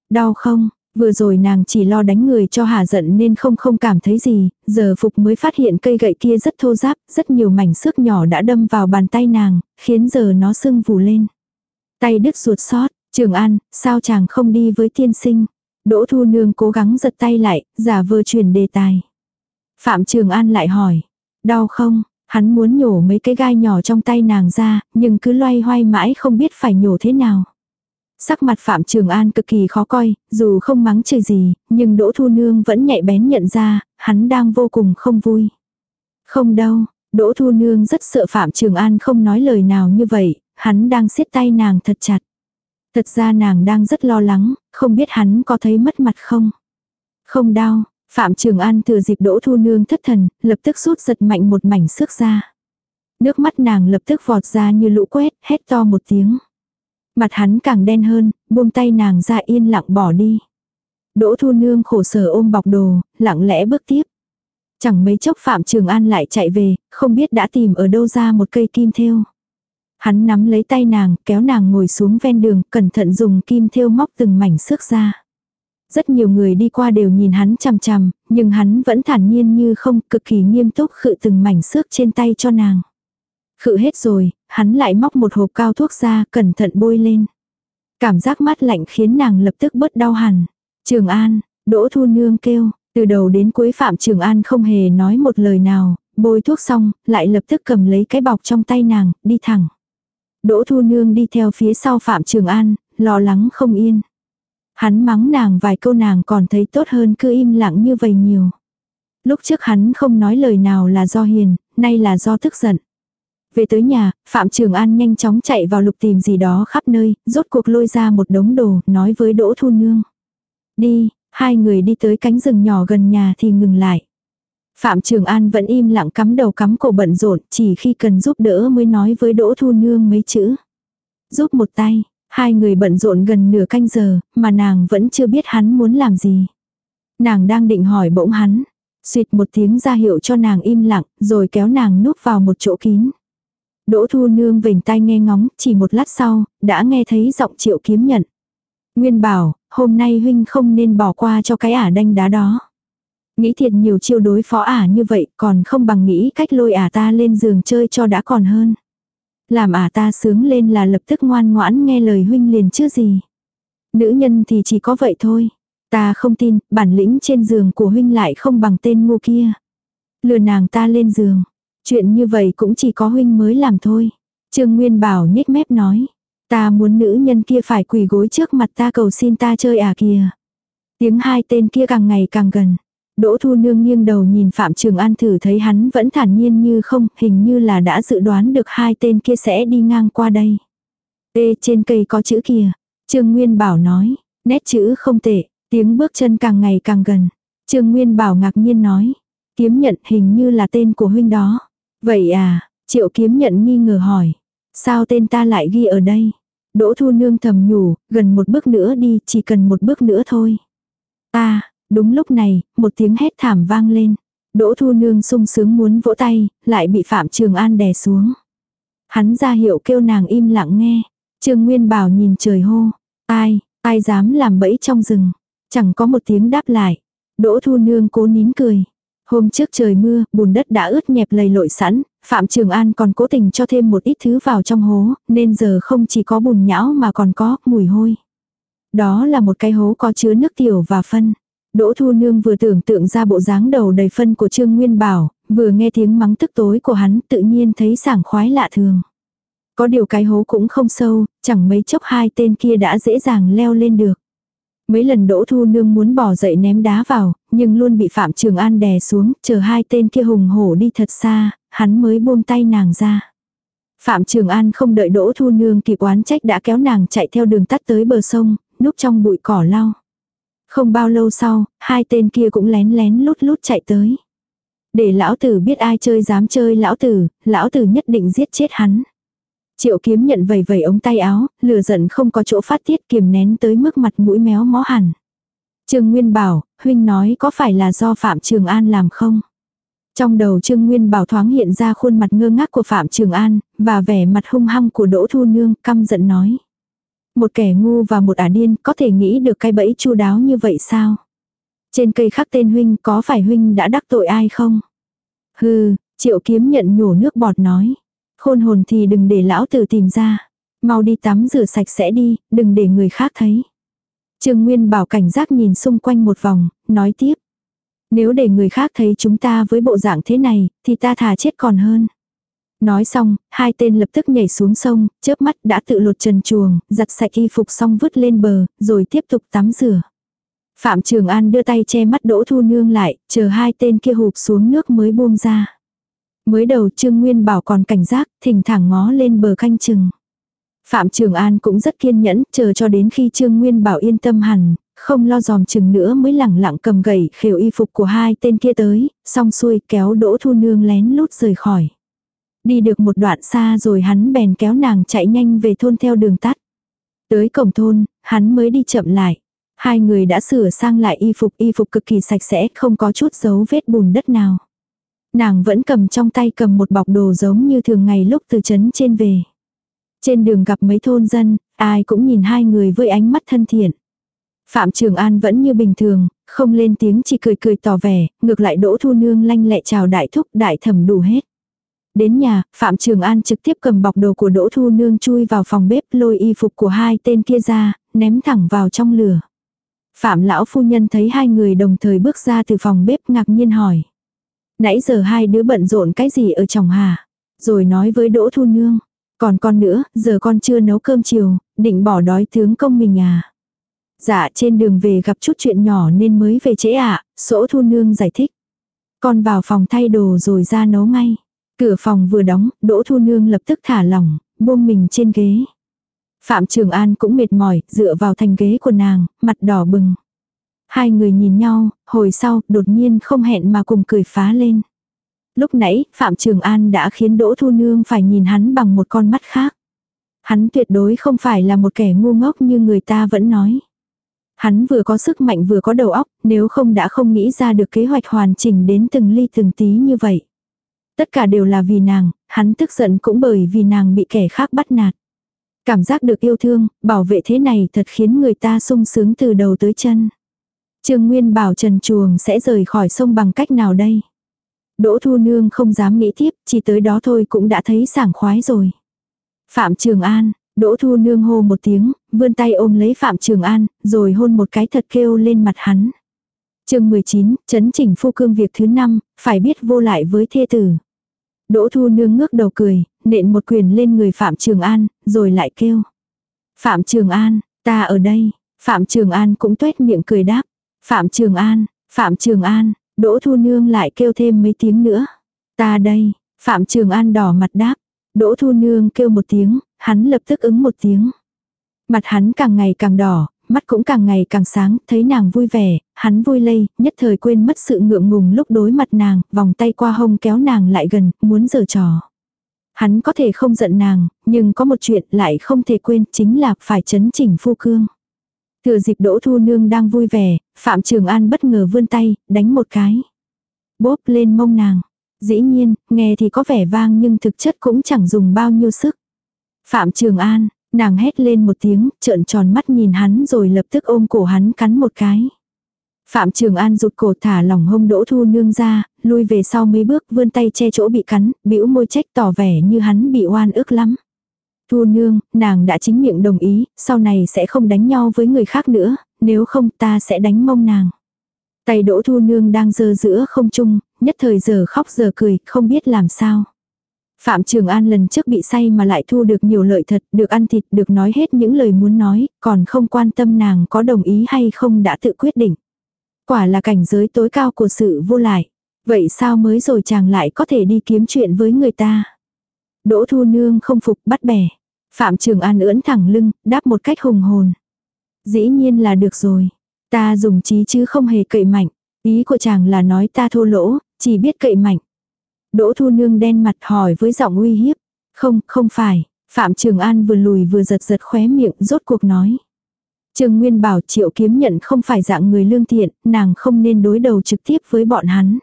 Đau không? Vừa rồi nàng chỉ lo đánh người cho hà giận nên không không cảm thấy gì, giờ Phục mới phát hiện cây gậy kia rất thô ráp, rất nhiều mảnh xước nhỏ đã đâm vào bàn tay nàng, khiến giờ nó sưng vù lên. Tay đứt ruột sót, Trường An, sao chàng không đi với tiên sinh? Đỗ Thu Nương cố gắng giật tay lại, giả vờ chuyển đề tài. Phạm Trường An lại hỏi, đau không? Hắn muốn nhổ mấy cái gai nhỏ trong tay nàng ra, nhưng cứ loay hoay mãi không biết phải nhổ thế nào. Sắc mặt Phạm Trường An cực kỳ khó coi, dù không mắng chửi gì, nhưng Đỗ Thu Nương vẫn nhạy bén nhận ra, hắn đang vô cùng không vui. Không đâu, Đỗ Thu Nương rất sợ Phạm Trường An không nói lời nào như vậy, hắn đang siết tay nàng thật chặt. Thật ra nàng đang rất lo lắng, không biết hắn có thấy mất mặt không. Không đau, Phạm Trường An thừa dịp Đỗ Thu Nương thất thần, lập tức rút giật mạnh một mảnh xước ra. Nước mắt nàng lập tức vọt ra như lũ quét, hét to một tiếng. Mặt hắn càng đen hơn, buông tay nàng ra yên lặng bỏ đi. Đỗ Thu Nương khổ sở ôm bọc đồ, lặng lẽ bước tiếp. Chẳng mấy chốc Phạm Trường An lại chạy về, không biết đã tìm ở đâu ra một cây kim thêu. Hắn nắm lấy tay nàng, kéo nàng ngồi xuống ven đường, cẩn thận dùng kim thêu móc từng mảnh xước ra. Rất nhiều người đi qua đều nhìn hắn chằm chằm, nhưng hắn vẫn thản nhiên như không, cực kỳ nghiêm túc khự từng mảnh xước trên tay cho nàng. Khự hết rồi, hắn lại móc một hộp cao thuốc ra, cẩn thận bôi lên. Cảm giác mát lạnh khiến nàng lập tức bớt đau hẳn. Trường An, Đỗ Thu Nương kêu, từ đầu đến cuối Phạm Trường An không hề nói một lời nào, bôi thuốc xong, lại lập tức cầm lấy cái bọc trong tay nàng, đi thẳng. Đỗ Thu Nương đi theo phía sau Phạm Trường An, lo lắng không yên. Hắn mắng nàng vài câu nàng còn thấy tốt hơn cứ im lặng như vậy nhiều. Lúc trước hắn không nói lời nào là do hiền, nay là do tức giận. Về tới nhà, Phạm Trường An nhanh chóng chạy vào lục tìm gì đó khắp nơi, rốt cuộc lôi ra một đống đồ, nói với Đỗ Thu Nương. Đi, hai người đi tới cánh rừng nhỏ gần nhà thì ngừng lại. Phạm Trường An vẫn im lặng cắm đầu cắm cổ bận rộn, chỉ khi cần giúp đỡ mới nói với Đỗ Thu Nương mấy chữ. Giúp một tay, hai người bận rộn gần nửa canh giờ, mà nàng vẫn chưa biết hắn muốn làm gì. Nàng đang định hỏi bỗng hắn, suyệt một tiếng ra hiệu cho nàng im lặng, rồi kéo nàng núp vào một chỗ kín. Đỗ Thu Nương vểnh tai nghe ngóng, chỉ một lát sau, đã nghe thấy giọng triệu kiếm nhận. Nguyên bảo, hôm nay huynh không nên bỏ qua cho cái ả đanh đá đó. Nghĩ thiệt nhiều chiêu đối phó ả như vậy còn không bằng nghĩ cách lôi ả ta lên giường chơi cho đã còn hơn. Làm ả ta sướng lên là lập tức ngoan ngoãn nghe lời huynh liền chứ gì. Nữ nhân thì chỉ có vậy thôi. Ta không tin, bản lĩnh trên giường của huynh lại không bằng tên ngu kia. Lừa nàng ta lên giường. Chuyện như vậy cũng chỉ có huynh mới làm thôi. Trương Nguyên Bảo nhếch mép nói. Ta muốn nữ nhân kia phải quỳ gối trước mặt ta cầu xin ta chơi à kìa. Tiếng hai tên kia càng ngày càng gần. Đỗ Thu Nương nghiêng đầu nhìn Phạm Trường An thử thấy hắn vẫn thản nhiên như không, hình như là đã dự đoán được hai tên kia sẽ đi ngang qua đây. tê trên cây có chữ kìa. Trương Nguyên Bảo nói, nét chữ không tệ, tiếng bước chân càng ngày càng gần. Trương Nguyên Bảo ngạc nhiên nói, kiếm nhận hình như là tên của huynh đó. Vậy à, triệu kiếm nhận nghi ngờ hỏi. Sao tên ta lại ghi ở đây? Đỗ thu nương thầm nhủ, gần một bước nữa đi, chỉ cần một bước nữa thôi. À, đúng lúc này, một tiếng hét thảm vang lên. Đỗ thu nương sung sướng muốn vỗ tay, lại bị Phạm Trường An đè xuống. Hắn ra hiệu kêu nàng im lặng nghe. Trương Nguyên Bảo nhìn trời hô. Ai, ai dám làm bẫy trong rừng. Chẳng có một tiếng đáp lại. Đỗ thu nương cố nín cười. Hôm trước trời mưa, bùn đất đã ướt nhẹp lầy lội sẵn, Phạm Trường An còn cố tình cho thêm một ít thứ vào trong hố, nên giờ không chỉ có bùn nhão mà còn có mùi hôi. Đó là một cái hố có chứa nước tiểu và phân. Đỗ Thu Nương vừa tưởng tượng ra bộ dáng đầu đầy phân của Trương Nguyên Bảo, vừa nghe tiếng mắng tức tối của hắn tự nhiên thấy sảng khoái lạ thường. Có điều cái hố cũng không sâu, chẳng mấy chốc hai tên kia đã dễ dàng leo lên được. Mấy lần Đỗ Thu Nương muốn bỏ dậy ném đá vào, nhưng luôn bị Phạm Trường An đè xuống, chờ hai tên kia hùng hổ đi thật xa, hắn mới buông tay nàng ra. Phạm Trường An không đợi Đỗ Thu Nương kịp oán trách đã kéo nàng chạy theo đường tắt tới bờ sông, núp trong bụi cỏ lau. Không bao lâu sau, hai tên kia cũng lén lén lút lút chạy tới. Để lão tử biết ai chơi dám chơi lão tử, lão tử nhất định giết chết hắn. Triệu kiếm nhận vầy vầy ống tay áo, lừa giận không có chỗ phát tiết kiềm nén tới mức mặt mũi méo mó hẳn. Trương Nguyên bảo, huynh nói có phải là do Phạm Trường An làm không? Trong đầu Trương Nguyên bảo thoáng hiện ra khuôn mặt ngơ ngác của Phạm Trường An, và vẻ mặt hung hăng của Đỗ Thu Nương, căm giận nói. Một kẻ ngu và một ả điên có thể nghĩ được cái bẫy chu đáo như vậy sao? Trên cây khắc tên huynh có phải huynh đã đắc tội ai không? Hừ, triệu kiếm nhận nhổ nước bọt nói. Khôn hồn thì đừng để lão tử tìm ra. Mau đi tắm rửa sạch sẽ đi, đừng để người khác thấy. Trương Nguyên bảo cảnh giác nhìn xung quanh một vòng, nói tiếp. Nếu để người khác thấy chúng ta với bộ dạng thế này, thì ta thà chết còn hơn. Nói xong, hai tên lập tức nhảy xuống sông, chớp mắt đã tự lột trần chuồng, giặt sạch y phục xong vứt lên bờ, rồi tiếp tục tắm rửa. Phạm Trường An đưa tay che mắt Đỗ Thu Nương lại, chờ hai tên kia hụp xuống nước mới buông ra. Mới đầu Trương Nguyên bảo còn cảnh giác, thỉnh thẳng ngó lên bờ canh chừng. Phạm Trường An cũng rất kiên nhẫn, chờ cho đến khi Trương Nguyên bảo yên tâm hẳn, không lo dòm chừng nữa mới lẳng lặng cầm gậy khều y phục của hai tên kia tới, xong xuôi kéo Đỗ Thu Nương lén lút rời khỏi. Đi được một đoạn xa rồi hắn bèn kéo nàng chạy nhanh về thôn theo đường tắt. Tới cổng thôn, hắn mới đi chậm lại. Hai người đã sửa sang lại y phục, y phục cực kỳ sạch sẽ, không có chút dấu vết bùn đất nào. Nàng vẫn cầm trong tay cầm một bọc đồ giống như thường ngày lúc từ trấn trên về. Trên đường gặp mấy thôn dân, ai cũng nhìn hai người với ánh mắt thân thiện. Phạm Trường An vẫn như bình thường, không lên tiếng chỉ cười cười tỏ vẻ, ngược lại Đỗ Thu Nương lanh lẹ chào đại thúc đại thẩm đủ hết. Đến nhà, Phạm Trường An trực tiếp cầm bọc đồ của Đỗ Thu Nương chui vào phòng bếp lôi y phục của hai tên kia ra, ném thẳng vào trong lửa. Phạm lão phu nhân thấy hai người đồng thời bước ra từ phòng bếp ngạc nhiên hỏi. Nãy giờ hai đứa bận rộn cái gì ở trong hà? Rồi nói với Đỗ Thu Nương. Còn con nữa, giờ con chưa nấu cơm chiều, định bỏ đói tướng công mình à? Dạ trên đường về gặp chút chuyện nhỏ nên mới về trễ ạ, à, sỗ Thu Nương giải thích. Con vào phòng thay đồ rồi ra nấu ngay. Cửa phòng vừa đóng, Đỗ Thu Nương lập tức thả lỏng, buông mình trên ghế. Phạm Trường An cũng mệt mỏi, dựa vào thành ghế của nàng, mặt đỏ bừng. Hai người nhìn nhau, hồi sau, đột nhiên không hẹn mà cùng cười phá lên. Lúc nãy, Phạm Trường An đã khiến Đỗ Thu Nương phải nhìn hắn bằng một con mắt khác. Hắn tuyệt đối không phải là một kẻ ngu ngốc như người ta vẫn nói. Hắn vừa có sức mạnh vừa có đầu óc, nếu không đã không nghĩ ra được kế hoạch hoàn chỉnh đến từng ly từng tí như vậy. Tất cả đều là vì nàng, hắn tức giận cũng bởi vì nàng bị kẻ khác bắt nạt. Cảm giác được yêu thương, bảo vệ thế này thật khiến người ta sung sướng từ đầu tới chân. Trương Nguyên bảo Trần Chuồng sẽ rời khỏi sông bằng cách nào đây? Đỗ Thu Nương không dám nghĩ tiếp, chỉ tới đó thôi cũng đã thấy sảng khoái rồi. Phạm Trường An, Đỗ Thu Nương hô một tiếng, vươn tay ôm lấy Phạm Trường An, rồi hôn một cái thật kêu lên mặt hắn. chương 19, chấn chỉnh phu cương việc thứ 5, phải biết vô lại với thê tử. Đỗ Thu Nương ngước đầu cười, nện một quyền lên người Phạm Trường An, rồi lại kêu. Phạm Trường An, ta ở đây. Phạm Trường An cũng tuét miệng cười đáp. Phạm Trường An, Phạm Trường An, Đỗ Thu Nương lại kêu thêm mấy tiếng nữa. Ta đây, Phạm Trường An đỏ mặt đáp. Đỗ Thu Nương kêu một tiếng, hắn lập tức ứng một tiếng. Mặt hắn càng ngày càng đỏ, mắt cũng càng ngày càng sáng, thấy nàng vui vẻ, hắn vui lây, nhất thời quên mất sự ngượng ngùng lúc đối mặt nàng, vòng tay qua hông kéo nàng lại gần, muốn giở trò. Hắn có thể không giận nàng, nhưng có một chuyện lại không thể quên, chính là phải chấn chỉnh phu cương. Thừa dịp Đỗ Thu Nương đang vui vẻ, Phạm Trường An bất ngờ vươn tay, đánh một cái. Bốp lên mông nàng. Dĩ nhiên, nghe thì có vẻ vang nhưng thực chất cũng chẳng dùng bao nhiêu sức. Phạm Trường An, nàng hét lên một tiếng, trợn tròn mắt nhìn hắn rồi lập tức ôm cổ hắn cắn một cái. Phạm Trường An rụt cổ thả lỏng hông Đỗ Thu Nương ra, lui về sau mấy bước vươn tay che chỗ bị cắn, bĩu môi trách tỏ vẻ như hắn bị oan ức lắm. Thu Nương, nàng đã chính miệng đồng ý, sau này sẽ không đánh nhau với người khác nữa, nếu không ta sẽ đánh mông nàng. Tay Đỗ Thu Nương đang dơ giữa không trung, nhất thời giờ khóc giờ cười, không biết làm sao. Phạm Trường An lần trước bị say mà lại thu được nhiều lợi thật, được ăn thịt, được nói hết những lời muốn nói, còn không quan tâm nàng có đồng ý hay không đã tự quyết định. Quả là cảnh giới tối cao của sự vô lại. Vậy sao mới rồi chàng lại có thể đi kiếm chuyện với người ta? Đỗ Thu Nương không phục bắt bẻ. Phạm Trường An ưỡn thẳng lưng, đáp một cách hùng hồn. Dĩ nhiên là được rồi. Ta dùng trí chứ không hề cậy mạnh. Ý của chàng là nói ta thô lỗ, chỉ biết cậy mạnh. Đỗ Thu Nương đen mặt hỏi với giọng uy hiếp. Không, không phải. Phạm Trường An vừa lùi vừa giật giật khóe miệng rốt cuộc nói. Trường Nguyên bảo triệu kiếm nhận không phải dạng người lương thiện, nàng không nên đối đầu trực tiếp với bọn hắn.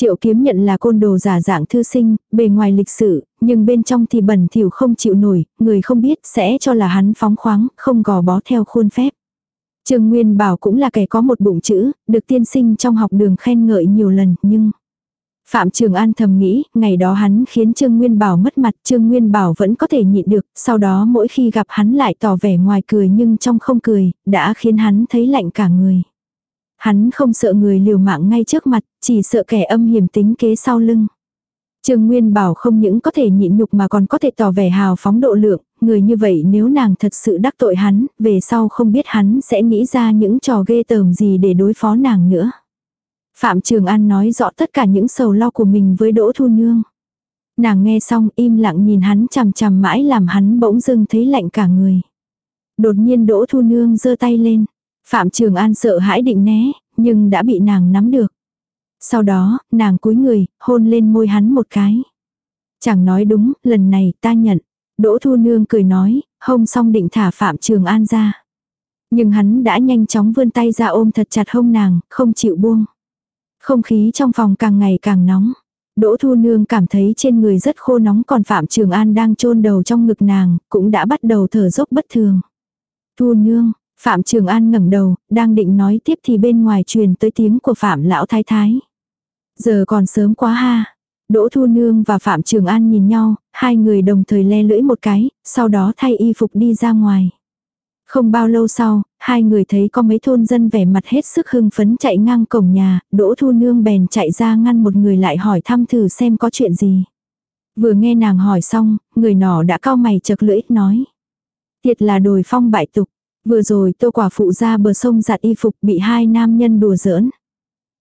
Triệu kiếm nhận là côn đồ giả dạng thư sinh, bề ngoài lịch sự, nhưng bên trong thì bẩn thỉu không chịu nổi, người không biết sẽ cho là hắn phóng khoáng, không gò bó theo khuôn phép. Trương Nguyên Bảo cũng là kẻ có một bụng chữ, được tiên sinh trong học đường khen ngợi nhiều lần, nhưng... Phạm Trường An thầm nghĩ, ngày đó hắn khiến Trương Nguyên Bảo mất mặt, Trương Nguyên Bảo vẫn có thể nhịn được, sau đó mỗi khi gặp hắn lại tỏ vẻ ngoài cười nhưng trong không cười, đã khiến hắn thấy lạnh cả người. Hắn không sợ người liều mạng ngay trước mặt, chỉ sợ kẻ âm hiểm tính kế sau lưng. Trương Nguyên Bảo không những có thể nhịn nhục mà còn có thể tỏ vẻ hào phóng độ lượng, người như vậy nếu nàng thật sự đắc tội hắn, về sau không biết hắn sẽ nghĩ ra những trò ghê tởm gì để đối phó nàng nữa. Phạm Trường An nói rõ tất cả những sầu lo của mình với Đỗ Thu Nương. Nàng nghe xong im lặng nhìn hắn chằm chằm mãi làm hắn bỗng dưng thấy lạnh cả người. Đột nhiên Đỗ Thu Nương giơ tay lên. Phạm Trường An sợ hãi định né, nhưng đã bị nàng nắm được. Sau đó, nàng cúi người, hôn lên môi hắn một cái. Chẳng nói đúng, lần này ta nhận. Đỗ Thu Nương cười nói, hông xong định thả Phạm Trường An ra. Nhưng hắn đã nhanh chóng vươn tay ra ôm thật chặt hông nàng, không chịu buông. Không khí trong phòng càng ngày càng nóng. Đỗ Thu Nương cảm thấy trên người rất khô nóng còn Phạm Trường An đang chôn đầu trong ngực nàng, cũng đã bắt đầu thở dốc bất thường. Thu Nương, Phạm Trường An ngẩng đầu, đang định nói tiếp thì bên ngoài truyền tới tiếng của Phạm Lão Thái Thái. Giờ còn sớm quá ha. Đỗ Thu Nương và Phạm Trường An nhìn nhau, hai người đồng thời le lưỡi một cái, sau đó thay y phục đi ra ngoài. Không bao lâu sau, hai người thấy có mấy thôn dân vẻ mặt hết sức hưng phấn chạy ngang cổng nhà, Đỗ Thu Nương bèn chạy ra ngăn một người lại hỏi thăm thử xem có chuyện gì. Vừa nghe nàng hỏi xong, người nọ đã cao mày chật lưỡi, nói. Thiệt là đồi phong bại tục, vừa rồi tô quả phụ ra bờ sông giặt y phục bị hai nam nhân đùa giỡn.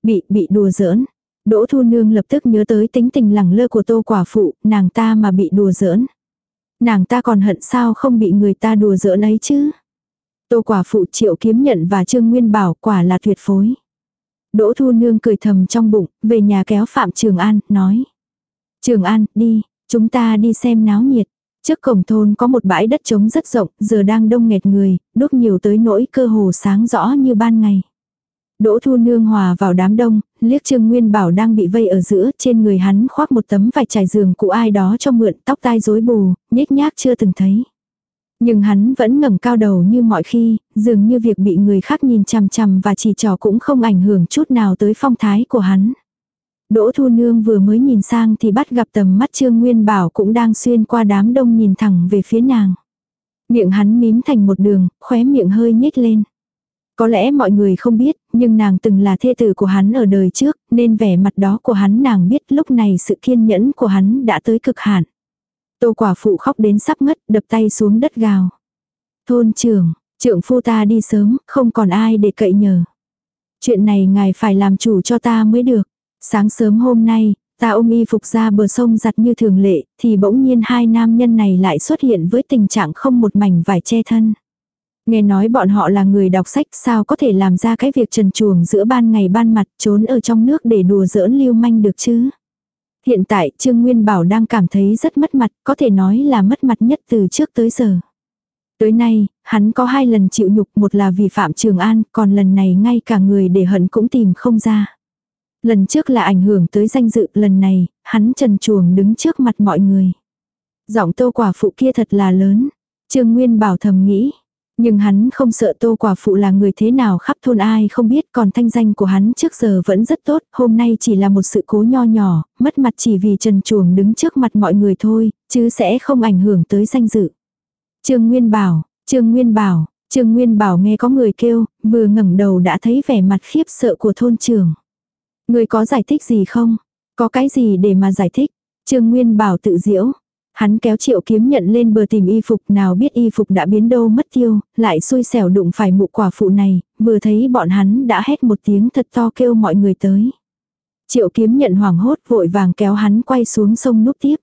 Bị, bị đùa giỡn. Đỗ Thu Nương lập tức nhớ tới tính tình lẳng lơ của tô quả phụ, nàng ta mà bị đùa giỡn. Nàng ta còn hận sao không bị người ta đùa giỡn ấy chứ. Tô quả phụ triệu kiếm nhận và Trương Nguyên Bảo quả là tuyệt phối. Đỗ Thu Nương cười thầm trong bụng, về nhà kéo Phạm Trường An, nói. Trường An, đi, chúng ta đi xem náo nhiệt. Trước cổng thôn có một bãi đất trống rất rộng, giờ đang đông nghẹt người, đúc nhiều tới nỗi cơ hồ sáng rõ như ban ngày. Đỗ Thu Nương hòa vào đám đông, liếc Trương Nguyên Bảo đang bị vây ở giữa, trên người hắn khoác một tấm vải trải giường của ai đó cho mượn, tóc tai rối bù, nhếch nhác chưa từng thấy. Nhưng hắn vẫn ngẩng cao đầu như mọi khi, dường như việc bị người khác nhìn chằm chằm và chỉ trò cũng không ảnh hưởng chút nào tới phong thái của hắn. Đỗ Thu Nương vừa mới nhìn sang thì bắt gặp tầm mắt Trương Nguyên Bảo cũng đang xuyên qua đám đông nhìn thẳng về phía nàng. Miệng hắn mím thành một đường, khóe miệng hơi nhếch lên. Có lẽ mọi người không biết, nhưng nàng từng là thê tử của hắn ở đời trước, nên vẻ mặt đó của hắn nàng biết lúc này sự kiên nhẫn của hắn đã tới cực hạn. Tô quả phụ khóc đến sắp ngất, đập tay xuống đất gào. Thôn trưởng, trưởng phu ta đi sớm, không còn ai để cậy nhờ. Chuyện này ngài phải làm chủ cho ta mới được. Sáng sớm hôm nay, ta ôm y phục ra bờ sông giặt như thường lệ, thì bỗng nhiên hai nam nhân này lại xuất hiện với tình trạng không một mảnh vải che thân. Nghe nói bọn họ là người đọc sách sao có thể làm ra cái việc trần chuồng giữa ban ngày ban mặt trốn ở trong nước để đùa giỡn lưu manh được chứ. Hiện tại Trương Nguyên Bảo đang cảm thấy rất mất mặt, có thể nói là mất mặt nhất từ trước tới giờ. Tới nay, hắn có hai lần chịu nhục, một là vì Phạm Trường An, còn lần này ngay cả người để hận cũng tìm không ra. Lần trước là ảnh hưởng tới danh dự, lần này, hắn trần chuồng đứng trước mặt mọi người. Giọng tô quả phụ kia thật là lớn. Trương Nguyên Bảo thầm nghĩ, nhưng hắn không sợ tô quả phụ là người thế nào khắp thôn ai không biết còn thanh danh của hắn trước giờ vẫn rất tốt, hôm nay chỉ là một sự cố nho nhỏ, mất mặt chỉ vì trần chuồng đứng trước mặt mọi người thôi, chứ sẽ không ảnh hưởng tới danh dự. Trương Nguyên Bảo, Trương Nguyên Bảo, Trương Nguyên Bảo nghe có người kêu, vừa ngẩng đầu đã thấy vẻ mặt khiếp sợ của thôn trưởng. Người có giải thích gì không? Có cái gì để mà giải thích? Trương Nguyên Bảo tự diễu, Hắn kéo triệu kiếm nhận lên bờ tìm y phục nào biết y phục đã biến đâu mất tiêu, lại xui xẻo đụng phải mụ quả phụ này, vừa thấy bọn hắn đã hét một tiếng thật to kêu mọi người tới. Triệu kiếm nhận hoảng hốt vội vàng kéo hắn quay xuống sông núp tiếp.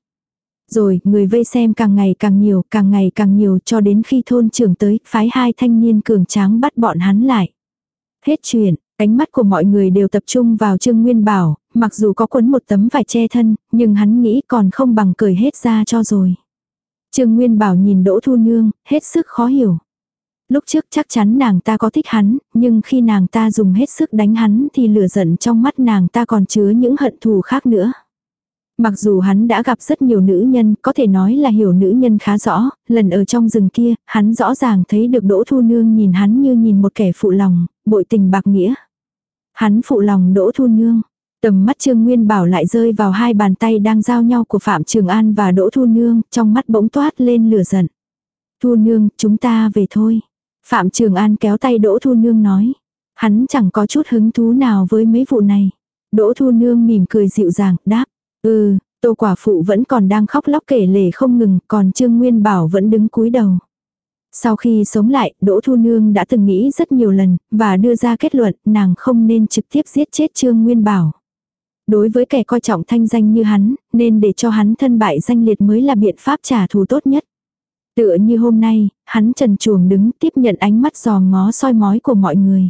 Rồi, người vây xem càng ngày càng nhiều, càng ngày càng nhiều cho đến khi thôn trưởng tới, phái hai thanh niên cường tráng bắt bọn hắn lại. Hết chuyện, Ánh mắt của mọi người đều tập trung vào Trương Nguyên Bảo, mặc dù có quấn một tấm vải che thân, nhưng hắn nghĩ còn không bằng cởi hết ra cho rồi. Trương Nguyên Bảo nhìn Đỗ Thu Nương, hết sức khó hiểu. Lúc trước chắc chắn nàng ta có thích hắn, nhưng khi nàng ta dùng hết sức đánh hắn thì lửa giận trong mắt nàng ta còn chứa những hận thù khác nữa. Mặc dù hắn đã gặp rất nhiều nữ nhân, có thể nói là hiểu nữ nhân khá rõ, lần ở trong rừng kia, hắn rõ ràng thấy được Đỗ Thu Nương nhìn hắn như nhìn một kẻ phụ lòng, bội tình bạc nghĩa. Hắn phụ lòng Đỗ Thu Nương. Tầm mắt Trương Nguyên Bảo lại rơi vào hai bàn tay đang giao nhau của Phạm Trường An và Đỗ Thu Nương, trong mắt bỗng toát lên lửa giận. Thu Nương, chúng ta về thôi. Phạm Trường An kéo tay Đỗ Thu Nương nói. Hắn chẳng có chút hứng thú nào với mấy vụ này. Đỗ Thu Nương mỉm cười dịu dàng, đáp. Ừ, Tô quả phụ vẫn còn đang khóc lóc kể lể không ngừng, còn Trương Nguyên Bảo vẫn đứng cúi đầu. Sau khi sống lại, Đỗ Thu Nương đã từng nghĩ rất nhiều lần, và đưa ra kết luận nàng không nên trực tiếp giết chết Trương Nguyên Bảo. Đối với kẻ coi trọng thanh danh như hắn, nên để cho hắn thân bại danh liệt mới là biện pháp trả thù tốt nhất. Tựa như hôm nay, hắn trần chuồng đứng tiếp nhận ánh mắt giò ngó soi mói của mọi người.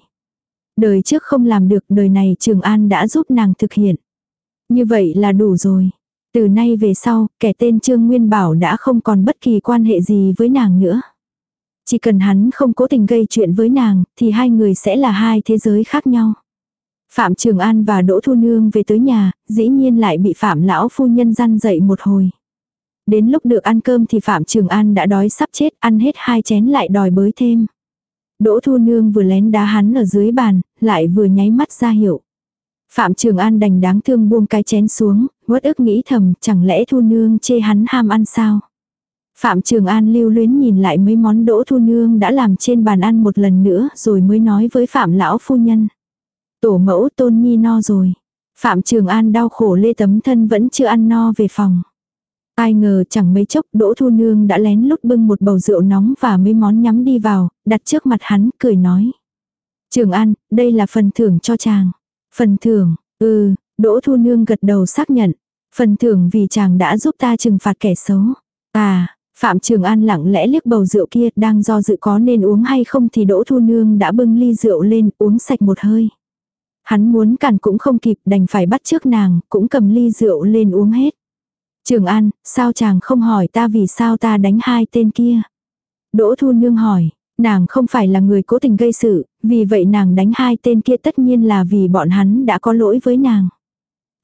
Đời trước không làm được, đời này Trường An đã giúp nàng thực hiện. Như vậy là đủ rồi. Từ nay về sau, kẻ tên Trương Nguyên Bảo đã không còn bất kỳ quan hệ gì với nàng nữa. Chỉ cần hắn không cố tình gây chuyện với nàng, thì hai người sẽ là hai thế giới khác nhau. Phạm Trường An và Đỗ Thu Nương về tới nhà, dĩ nhiên lại bị Phạm lão phu nhân gian dậy một hồi. Đến lúc được ăn cơm thì Phạm Trường An đã đói sắp chết, ăn hết hai chén lại đòi bới thêm. Đỗ Thu Nương vừa lén đá hắn ở dưới bàn, lại vừa nháy mắt ra hiệu. Phạm Trường An đành đáng thương buông cái chén xuống, uất ức nghĩ thầm chẳng lẽ Thu Nương chê hắn ham ăn sao. Phạm Trường An lưu luyến nhìn lại mấy món đỗ thu nương đã làm trên bàn ăn một lần nữa rồi mới nói với Phạm lão phu nhân. Tổ mẫu tôn nhi no rồi. Phạm Trường An đau khổ lê tấm thân vẫn chưa ăn no về phòng. Ai ngờ chẳng mấy chốc đỗ thu nương đã lén lút bưng một bầu rượu nóng và mấy món nhắm đi vào, đặt trước mặt hắn, cười nói. Trường An, đây là phần thưởng cho chàng. Phần thưởng, ừ, đỗ thu nương gật đầu xác nhận. Phần thưởng vì chàng đã giúp ta trừng phạt kẻ xấu. À, Phạm Trường An lặng lẽ liếc bầu rượu kia, đang do dự có nên uống hay không thì Đỗ Thu Nương đã bưng ly rượu lên, uống sạch một hơi. Hắn muốn cản cũng không kịp, đành phải bắt trước nàng, cũng cầm ly rượu lên uống hết. Trường An, sao chàng không hỏi ta vì sao ta đánh hai tên kia? Đỗ Thu Nương hỏi, nàng không phải là người cố tình gây sự, vì vậy nàng đánh hai tên kia tất nhiên là vì bọn hắn đã có lỗi với nàng.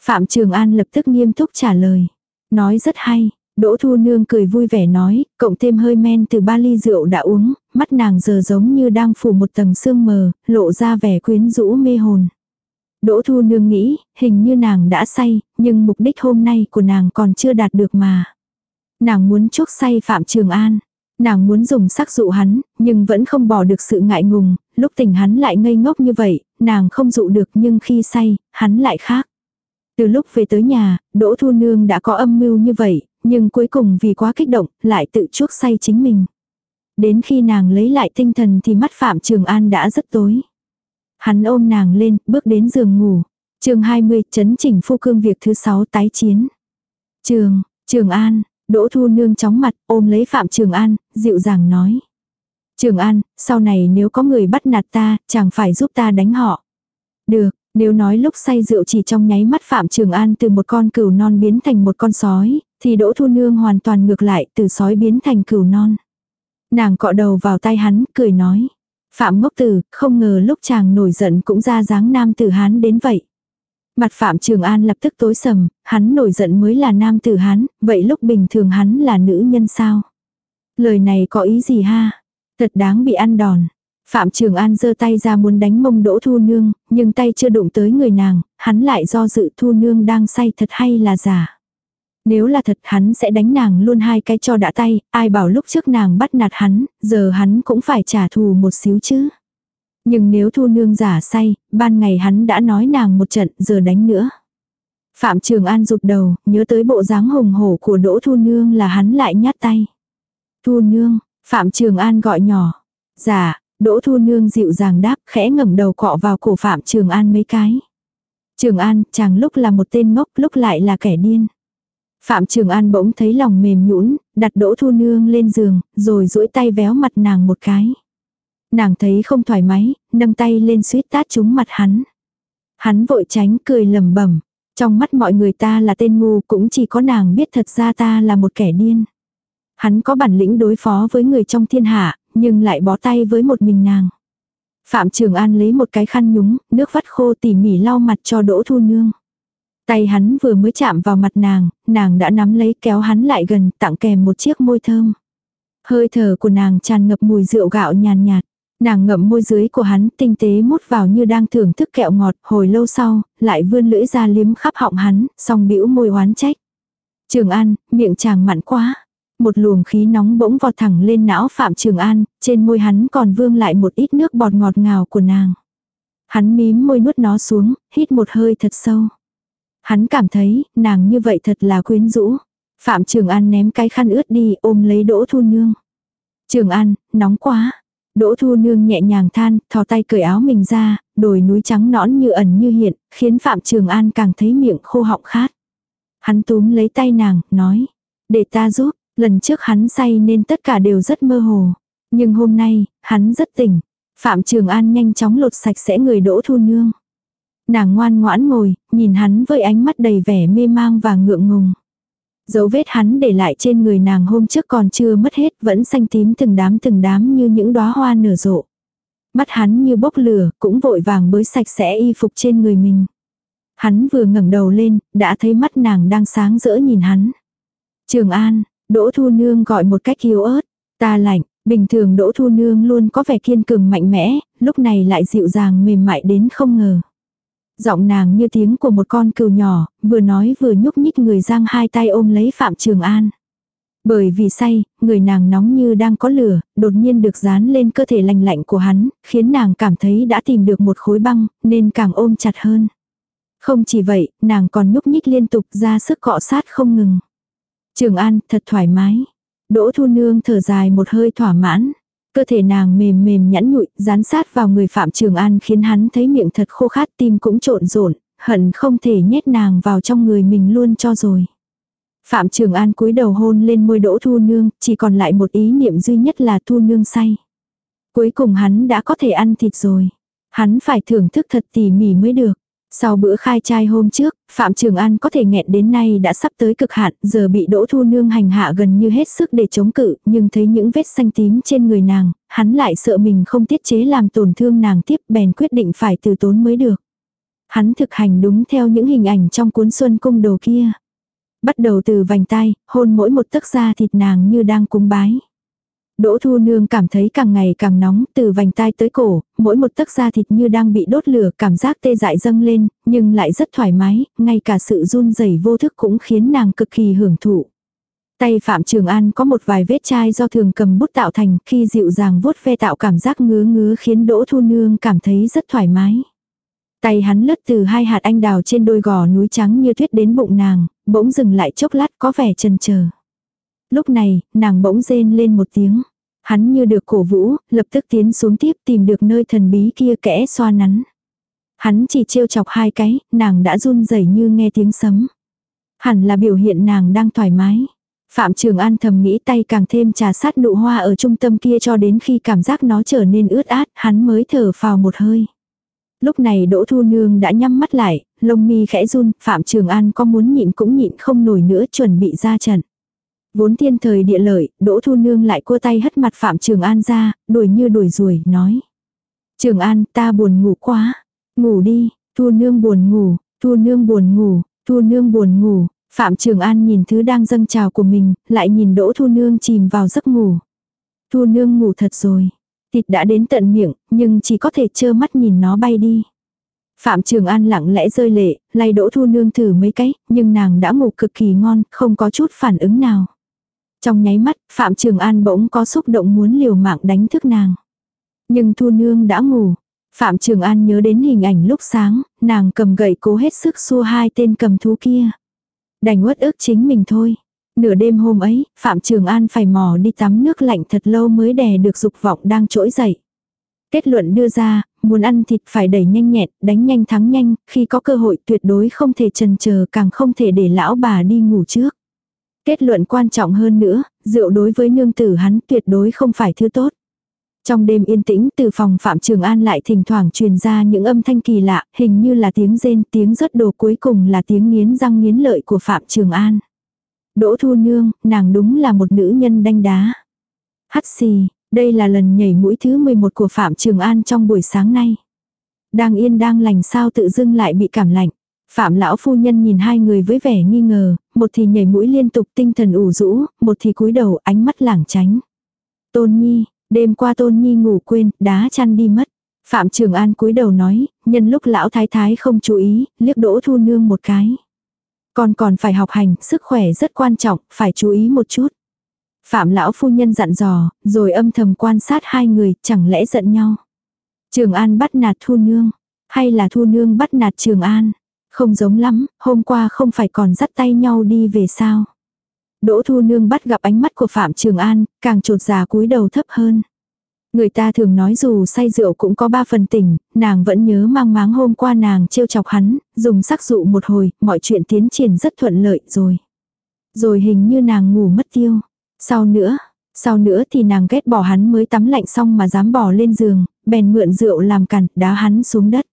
Phạm Trường An lập tức nghiêm túc trả lời. Nói rất hay, Đỗ Thu Nương cười vui vẻ nói, cộng thêm hơi men từ ba ly rượu đã uống, mắt nàng giờ giống như đang phủ một tầng sương mờ, lộ ra vẻ quyến rũ mê hồn. Đỗ Thu Nương nghĩ, hình như nàng đã say, nhưng mục đích hôm nay của nàng còn chưa đạt được mà. Nàng muốn chúc say Phạm Trường An. Nàng muốn dùng sắc dụ hắn, nhưng vẫn không bỏ được sự ngại ngùng, lúc tỉnh hắn lại ngây ngốc như vậy, nàng không dụ được nhưng khi say, hắn lại khác. Từ lúc về tới nhà, Đỗ Thu Nương đã có âm mưu như vậy, nhưng cuối cùng vì quá kích động, lại tự chuốc say chính mình. Đến khi nàng lấy lại tinh thần thì mắt Phạm Trường An đã rất tối. Hắn ôm nàng lên, bước đến giường ngủ. chương 20, chấn chỉnh phu cương việc thứ 6 tái chiến. Trường, Trường An, Đỗ Thu Nương chóng mặt, ôm lấy Phạm Trường An, dịu dàng nói. Trường An, sau này nếu có người bắt nạt ta, chẳng phải giúp ta đánh họ. Được, nếu nói lúc say rượu chỉ trong nháy mắt Phạm Trường An từ một con cừu non biến thành một con sói, thì Đỗ Thu Nương hoàn toàn ngược lại từ sói biến thành cừu non. Nàng cọ đầu vào tay hắn, cười nói. Phạm ngốc tử, không ngờ lúc chàng nổi giận cũng ra dáng nam tử hán đến vậy. Mặt Phạm Trường An lập tức tối sầm, hắn nổi giận mới là nam tử hán, vậy lúc bình thường hắn là nữ nhân sao? Lời này có ý gì ha? Thật đáng bị ăn đòn. Phạm Trường An giơ tay ra muốn đánh mông Đỗ Thu Nương, nhưng tay chưa đụng tới người nàng, hắn lại do dự Thu Nương đang say thật hay là giả. Nếu là thật hắn sẽ đánh nàng luôn hai cái cho đã tay, ai bảo lúc trước nàng bắt nạt hắn, giờ hắn cũng phải trả thù một xíu chứ. Nhưng nếu Thu Nương giả say, ban ngày hắn đã nói nàng một trận, giờ đánh nữa. Phạm Trường An rụt đầu, nhớ tới bộ dáng hùng hổ của Đỗ Thu Nương là hắn lại nhát tay. Thu Nương, Phạm Trường An gọi nhỏ. Dạ, Đỗ Thu Nương dịu dàng đáp khẽ ngẩng đầu cọ vào cổ Phạm Trường An mấy cái. Trường An, chàng lúc là một tên ngốc, lúc lại là kẻ điên. Phạm Trường An bỗng thấy lòng mềm nhũn, đặt Đỗ Thu Nương lên giường, rồi duỗi tay véo mặt nàng một cái. Nàng thấy không thoải mái, nâng tay lên suýt tát trúng mặt hắn. Hắn vội tránh cười lầm bẩm trong mắt mọi người ta là tên ngu cũng chỉ có nàng biết thật ra ta là một kẻ điên. Hắn có bản lĩnh đối phó với người trong thiên hạ, nhưng lại bó tay với một mình nàng. Phạm Trường An lấy một cái khăn nhúng, nước vắt khô tỉ mỉ lau mặt cho Đỗ Thu Nương. Tay hắn vừa mới chạm vào mặt nàng, nàng đã nắm lấy kéo hắn lại gần tặng kèm một chiếc môi thơm. Hơi thở của nàng tràn ngập mùi rượu gạo nhàn nhạt. Nàng ngậm môi dưới của hắn tinh tế mút vào như đang thưởng thức kẹo ngọt, hồi lâu sau, lại vươn lưỡi ra liếm khắp họng hắn, song bĩu môi oán trách. Trường An, miệng chàng mặn quá. Một luồng khí nóng bỗng vọt thẳng lên não Phạm Trường An, trên môi hắn còn vương lại một ít nước bọt ngọt ngào của nàng. Hắn mím môi nuốt nó xuống, hít một hơi thật sâu. Hắn cảm thấy, nàng như vậy thật là quyến rũ. Phạm Trường An ném cái khăn ướt đi ôm lấy Đỗ Thu Nương. Trường An, nóng quá. Đỗ Thu Nương nhẹ nhàng than, thò tay cởi áo mình ra, đồi núi trắng nõn như ẩn như hiện, khiến Phạm Trường An càng thấy miệng khô họng khát. Hắn túm lấy tay nàng, nói, để ta giúp, lần trước hắn say nên tất cả đều rất mơ hồ. Nhưng hôm nay, hắn rất tỉnh. Phạm Trường An nhanh chóng lột sạch sẽ người Đỗ Thu Nương. Nàng ngoan ngoãn ngồi, nhìn hắn với ánh mắt đầy vẻ mê mang và ngượng ngùng. Dấu vết hắn để lại trên người nàng hôm trước còn chưa mất hết vẫn xanh tím từng đám từng đám như những đóa hoa nở rộ. Mắt hắn như bốc lửa, cũng vội vàng bới sạch sẽ y phục trên người mình. Hắn vừa ngẩng đầu lên, đã thấy mắt nàng đang sáng rỡ nhìn hắn. Trường An, Đỗ Thu Nương gọi một cách yếu ớt. Ta lạnh, bình thường Đỗ Thu Nương luôn có vẻ kiên cường mạnh mẽ, lúc này lại dịu dàng mềm mại đến không ngờ. Giọng nàng như tiếng của một con cừu nhỏ, vừa nói vừa nhúc nhích người giang hai tay ôm lấy Phạm Trường An. Bởi vì say, người nàng nóng như đang có lửa, đột nhiên được dán lên cơ thể lành lạnh của hắn, khiến nàng cảm thấy đã tìm được một khối băng, nên càng ôm chặt hơn. Không chỉ vậy, nàng còn nhúc nhích liên tục ra sức cọ sát không ngừng. Trường An, thật thoải mái. Đỗ Thu Nương thở dài một hơi thỏa mãn. Cơ thể nàng mềm mềm nhẵn nhụi, dán sát vào người Phạm Trường An khiến hắn thấy miệng thật khô khát tim cũng trộn rộn, hận không thể nhét nàng vào trong người mình luôn cho rồi. Phạm Trường An cúi đầu hôn lên môi Đỗ Thu Nương, chỉ còn lại một ý niệm duy nhất là Thu Nương say. Cuối cùng hắn đã có thể ăn thịt rồi. Hắn phải thưởng thức thật tỉ mỉ mới được. Sau bữa khai trai hôm trước, Phạm Trường An có thể nghẹn đến nay đã sắp tới cực hạn, giờ bị Đỗ Thu Nương hành hạ gần như hết sức để chống cự, nhưng thấy những vết xanh tím trên người nàng, hắn lại sợ mình không tiết chế làm tổn thương nàng tiếp bèn quyết định phải từ tốn mới được. Hắn thực hành đúng theo những hình ảnh trong cuốn Xuân Cung đồ kia. Bắt đầu từ vành tai, hôn mỗi một tấc da thịt nàng như đang cúng bái. Đỗ Thu Nương cảm thấy càng ngày càng nóng, từ vành tai tới cổ, mỗi một tấc da thịt như đang bị đốt lửa, cảm giác tê dại dâng lên, nhưng lại rất thoải mái, ngay cả sự run rẩy vô thức cũng khiến nàng cực kỳ hưởng thụ. Tay Phạm Trường An có một vài vết chai do thường cầm bút tạo thành, khi dịu dàng vuốt ve tạo cảm giác ngứa ngứa khiến Đỗ Thu Nương cảm thấy rất thoải mái. Tay hắn lướt từ hai hạt anh đào trên đôi gò núi trắng như tuyết đến bụng nàng, bỗng dừng lại chốc lát có vẻ chần chờ. Lúc này, nàng bỗng rên lên một tiếng. Hắn như được cổ vũ, lập tức tiến xuống tiếp tìm được nơi thần bí kia kẽ xoa nắn. Hắn chỉ trêu chọc hai cái, nàng đã run rẩy như nghe tiếng sấm. Hẳn là biểu hiện nàng đang thoải mái. Phạm Trường An thầm nghĩ tay càng thêm trà sát nụ hoa ở trung tâm kia cho đến khi cảm giác nó trở nên ướt át, hắn mới thở phào một hơi. Lúc này Đỗ Thu Nương đã nhắm mắt lại, lông mi khẽ run, Phạm Trường An có muốn nhịn cũng nhịn không nổi nữa chuẩn bị ra trận. Vốn thiên thời địa lợi, Đỗ Thu Nương lại cua tay hất mặt Phạm Trường An ra, đuổi như đuổi ruồi, nói. Trường An, ta buồn ngủ quá. Ngủ đi, Thu Nương buồn ngủ, Thu Nương buồn ngủ, Thu Nương buồn ngủ. Phạm Trường An nhìn thứ đang dâng trào của mình, lại nhìn Đỗ Thu Nương chìm vào giấc ngủ. Thu Nương ngủ thật rồi. Thịt đã đến tận miệng, nhưng chỉ có thể trơ mắt nhìn nó bay đi. Phạm Trường An lặng lẽ rơi lệ, lay Đỗ Thu Nương thử mấy cái, nhưng nàng đã ngủ cực kỳ ngon, không có chút phản ứng nào. Trong nháy mắt, Phạm Trường An bỗng có xúc động muốn liều mạng đánh thức nàng. Nhưng Thu Nương đã ngủ. Phạm Trường An nhớ đến hình ảnh lúc sáng, nàng cầm gậy cố hết sức xua hai tên cầm thú kia. Đành uất ức chính mình thôi. Nửa đêm hôm ấy, Phạm Trường An phải mò đi tắm nước lạnh thật lâu mới đè được dục vọng đang trỗi dậy. Kết luận đưa ra, muốn ăn thịt phải đẩy nhanh nhẹn, đánh nhanh thắng nhanh, khi có cơ hội tuyệt đối không thể trần chờ càng không thể để lão bà đi ngủ trước. Kết luận quan trọng hơn nữa, rượu đối với nương tử hắn tuyệt đối không phải thứ tốt. Trong đêm yên tĩnh từ phòng Phạm Trường An lại thỉnh thoảng truyền ra những âm thanh kỳ lạ, hình như là tiếng rên, tiếng rớt đồ cuối cùng là tiếng nghiến răng nghiến lợi của Phạm Trường An. Đỗ Thu Nương, nàng đúng là một nữ nhân đanh đá. Hắt xì, đây là lần nhảy mũi thứ 11 của Phạm Trường An trong buổi sáng nay. Đang yên đang lành sao tự dưng lại bị cảm lạnh. Phạm lão phu nhân nhìn hai người với vẻ nghi ngờ, một thì nhảy mũi liên tục tinh thần ủ rũ, một thì cúi đầu ánh mắt lảng tránh. Tôn Nhi, Đêm qua Tôn Nhi ngủ quên, đá chăn đi mất. Phạm Trường An cúi đầu nói, nhân lúc lão thái thái không chú ý, liếc đỗ thu nương một cái. Con còn phải học hành, sức khỏe rất quan trọng, phải chú ý một chút. Phạm lão phu nhân dặn dò, rồi âm thầm quan sát hai người, chẳng lẽ giận nhau. Trường An bắt nạt Thu Nương, hay là Thu Nương bắt nạt Trường An? Không giống lắm, hôm qua không phải còn dắt tay nhau đi về sao? Đỗ Thu Nương bắt gặp ánh mắt của Phạm Trường An, càng trột già cúi đầu thấp hơn. Người ta thường nói dù say rượu cũng có ba phần tỉnh, nàng vẫn nhớ mang máng hôm qua nàng trêu chọc hắn, dùng sắc dụ một hồi, mọi chuyện tiến triển rất thuận lợi rồi. Rồi hình như nàng ngủ mất tiêu. Sau nữa, sau nữa thì nàng ghét bỏ hắn mới tắm lạnh xong mà dám bỏ lên giường, bèn mượn rượu làm cản, đá hắn xuống đất.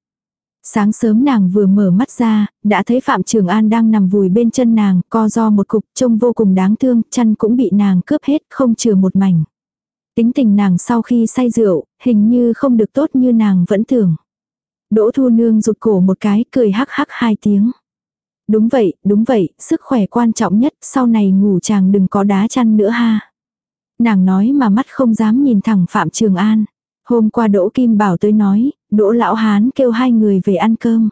Sáng sớm nàng vừa mở mắt ra, đã thấy Phạm Trường An đang nằm vùi bên chân nàng, co do một cục, trông vô cùng đáng thương, chân cũng bị nàng cướp hết, không chừa một mảnh. Tính tình nàng sau khi say rượu, hình như không được tốt như nàng vẫn tưởng. Đỗ Thu Nương rụt cổ một cái, cười hắc hắc hai tiếng. Đúng vậy, đúng vậy, sức khỏe quan trọng nhất, sau này ngủ chàng đừng có đá chăn nữa ha. Nàng nói mà mắt không dám nhìn thẳng Phạm Trường An. Hôm qua Đỗ Kim Bảo tới nói, Đỗ Lão Hán kêu hai người về ăn cơm.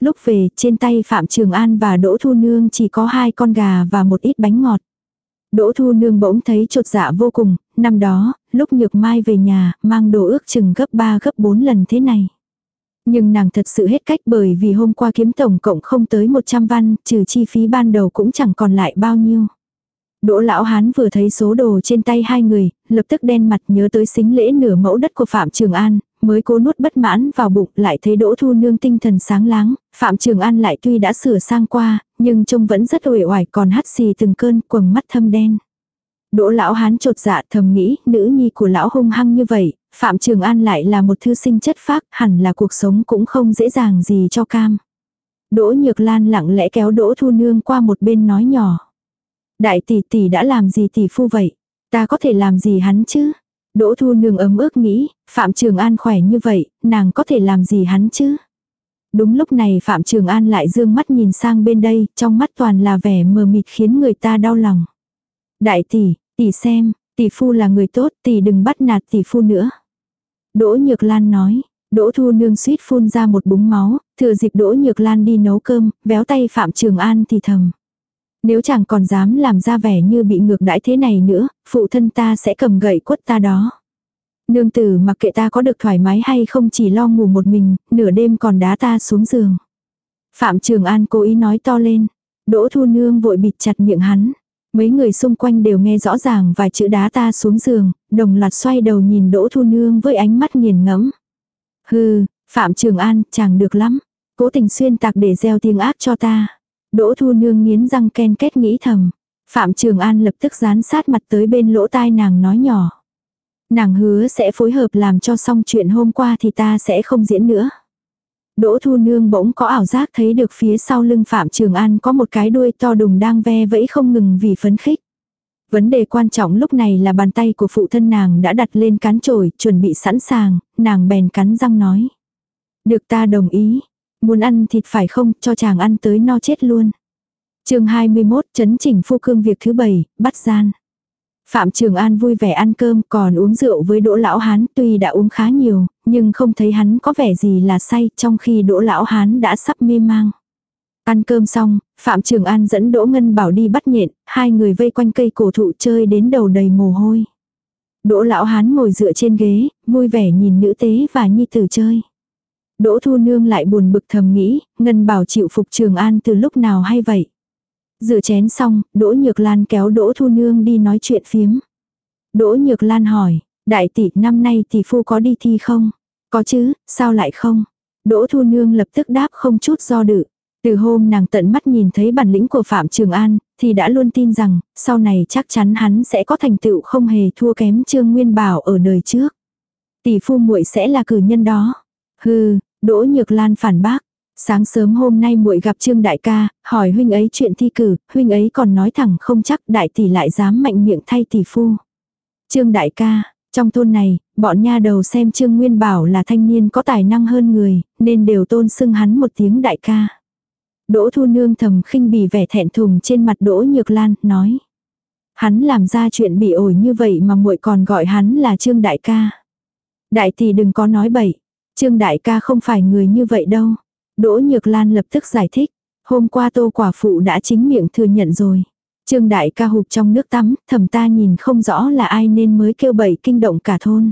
Lúc về, trên tay Phạm Trường An và Đỗ Thu Nương chỉ có hai con gà và một ít bánh ngọt. Đỗ Thu Nương bỗng thấy trột dạ vô cùng, năm đó, lúc Nhược Mai về nhà, mang đồ ước chừng gấp 3 gấp 4 lần thế này. Nhưng nàng thật sự hết cách bởi vì hôm qua kiếm tổng cộng không tới 100 văn, trừ chi phí ban đầu cũng chẳng còn lại bao nhiêu. Đỗ lão hán vừa thấy số đồ trên tay hai người, lập tức đen mặt nhớ tới xính lễ nửa mẫu đất của Phạm Trường An, mới cố nuốt bất mãn vào bụng lại thấy Đỗ Thu Nương tinh thần sáng láng, Phạm Trường An lại tuy đã sửa sang qua, nhưng trông vẫn rất uể oải còn hắt xì từng cơn quầng mắt thâm đen. Đỗ lão hán trột dạ thầm nghĩ, nữ nhi của lão hung hăng như vậy, Phạm Trường An lại là một thư sinh chất phác, hẳn là cuộc sống cũng không dễ dàng gì cho cam. Đỗ Nhược Lan lặng lẽ kéo Đỗ Thu Nương qua một bên nói nhỏ. Đại tỷ tỷ đã làm gì tỷ phu vậy? Ta có thể làm gì hắn chứ? Đỗ Thu Nương ấm ước nghĩ, Phạm Trường An khỏe như vậy, nàng có thể làm gì hắn chứ? Đúng lúc này Phạm Trường An lại dương mắt nhìn sang bên đây, trong mắt toàn là vẻ mờ mịt khiến người ta đau lòng. Đại tỷ, tỷ xem, tỷ phu là người tốt, tỷ đừng bắt nạt tỷ phu nữa. Đỗ Nhược Lan nói, Đỗ Thu Nương suýt phun ra một búng máu, thừa dịp Đỗ Nhược Lan đi nấu cơm, véo tay Phạm Trường An thì thầm. Nếu chàng còn dám làm ra vẻ như bị ngược đãi thế này nữa, phụ thân ta sẽ cầm gậy quất ta đó. Nương tử mặc kệ ta có được thoải mái hay không chỉ lo ngủ một mình, nửa đêm còn đá ta xuống giường. Phạm Trường An cố ý nói to lên. Đỗ Thu Nương vội bịt chặt miệng hắn. Mấy người xung quanh đều nghe rõ ràng vài chữ đá ta xuống giường, đồng loạt xoay đầu nhìn Đỗ Thu Nương với ánh mắt nghiền ngẫm. Hừ, Phạm Trường An, chàng được lắm. Cố tình xuyên tạc để gieo tiếng ác cho ta. Đỗ Thu Nương nghiến răng ken kết nghĩ thầm. Phạm Trường An lập tức dán sát mặt tới bên lỗ tai nàng nói nhỏ. Nàng hứa sẽ phối hợp làm cho xong chuyện hôm qua thì ta sẽ không diễn nữa. Đỗ Thu Nương bỗng có ảo giác thấy được phía sau lưng Phạm Trường An có một cái đuôi to đùng đang ve vẫy không ngừng vì phấn khích. Vấn đề quan trọng lúc này là bàn tay của phụ thân nàng đã đặt lên cán chổi, chuẩn bị sẵn sàng, nàng bèn cắn răng nói. Được ta đồng ý, muốn ăn thịt phải không, cho chàng ăn tới no chết luôn. chương 21, chấn chỉnh phu cương việc thứ bảy, bắt gian. Phạm Trường An vui vẻ ăn cơm còn uống rượu với Đỗ Lão Hán tuy đã uống khá nhiều, nhưng không thấy hắn có vẻ gì là say trong khi Đỗ Lão Hán đã sắp mê mang. Ăn cơm xong, Phạm Trường An dẫn Đỗ Ngân Bảo đi bắt nhện, hai người vây quanh cây cổ thụ chơi đến đầu đầy mồ hôi. Đỗ Lão Hán ngồi dựa trên ghế, vui vẻ nhìn nữ tế và nhi tử chơi. Đỗ Thu Nương lại buồn bực thầm nghĩ, Ngân Bảo chịu phục Trường An từ lúc nào hay vậy. Rửa chén xong, Đỗ Nhược Lan kéo Đỗ Thu Nương đi nói chuyện phiếm. Đỗ Nhược Lan hỏi, đại tỷ năm nay tỷ phu có đi thi không? Có chứ, sao lại không? Đỗ Thu Nương lập tức đáp không chút do dự. Từ hôm nàng tận mắt nhìn thấy bản lĩnh của Phạm Trường An, thì đã luôn tin rằng, sau này chắc chắn hắn sẽ có thành tựu không hề thua kém Trương Nguyên Bảo ở đời trước. Tỷ phu muội sẽ là cử nhân đó. Hừ, Đỗ Nhược Lan phản bác. Sáng sớm hôm nay muội gặp Trương đại ca, hỏi huynh ấy chuyện thi cử, huynh ấy còn nói thẳng không chắc đại tỷ lại dám mạnh miệng thay tỷ phu. Trương đại ca, trong thôn này, bọn nha đầu xem Trương Nguyên Bảo là thanh niên có tài năng hơn người, nên đều tôn xưng hắn một tiếng đại ca. Đỗ Thu Nương thầm khinh bỉ vẻ thẹn thùng trên mặt Đỗ Nhược Lan, nói. Hắn làm ra chuyện bị ổi như vậy mà muội còn gọi hắn là Trương đại ca. Đại tỷ đừng có nói bậy, Trương đại ca không phải người như vậy đâu. Đỗ Nhược Lan lập tức giải thích, hôm qua Tô quả phụ đã chính miệng thừa nhận rồi. Trương đại ca hụp trong nước tắm, thầm ta nhìn không rõ là ai nên mới kêu bậy kinh động cả thôn.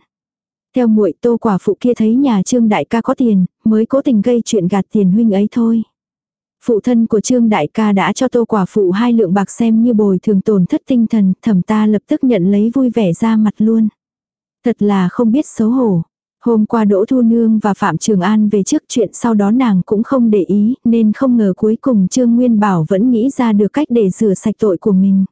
Theo muội Tô quả phụ kia thấy nhà Trương đại ca có tiền, mới cố tình gây chuyện gạt tiền huynh ấy thôi. Phụ thân của Trương Đại ca đã cho tô quả phụ hai lượng bạc xem như bồi thường tổn thất tinh thần, thẩm ta lập tức nhận lấy vui vẻ ra mặt luôn. Thật là không biết xấu hổ. Hôm qua Đỗ Thu Nương và Phạm Trường An về trước chuyện sau đó nàng cũng không để ý, nên không ngờ cuối cùng Trương Nguyên Bảo vẫn nghĩ ra được cách để rửa sạch tội của mình.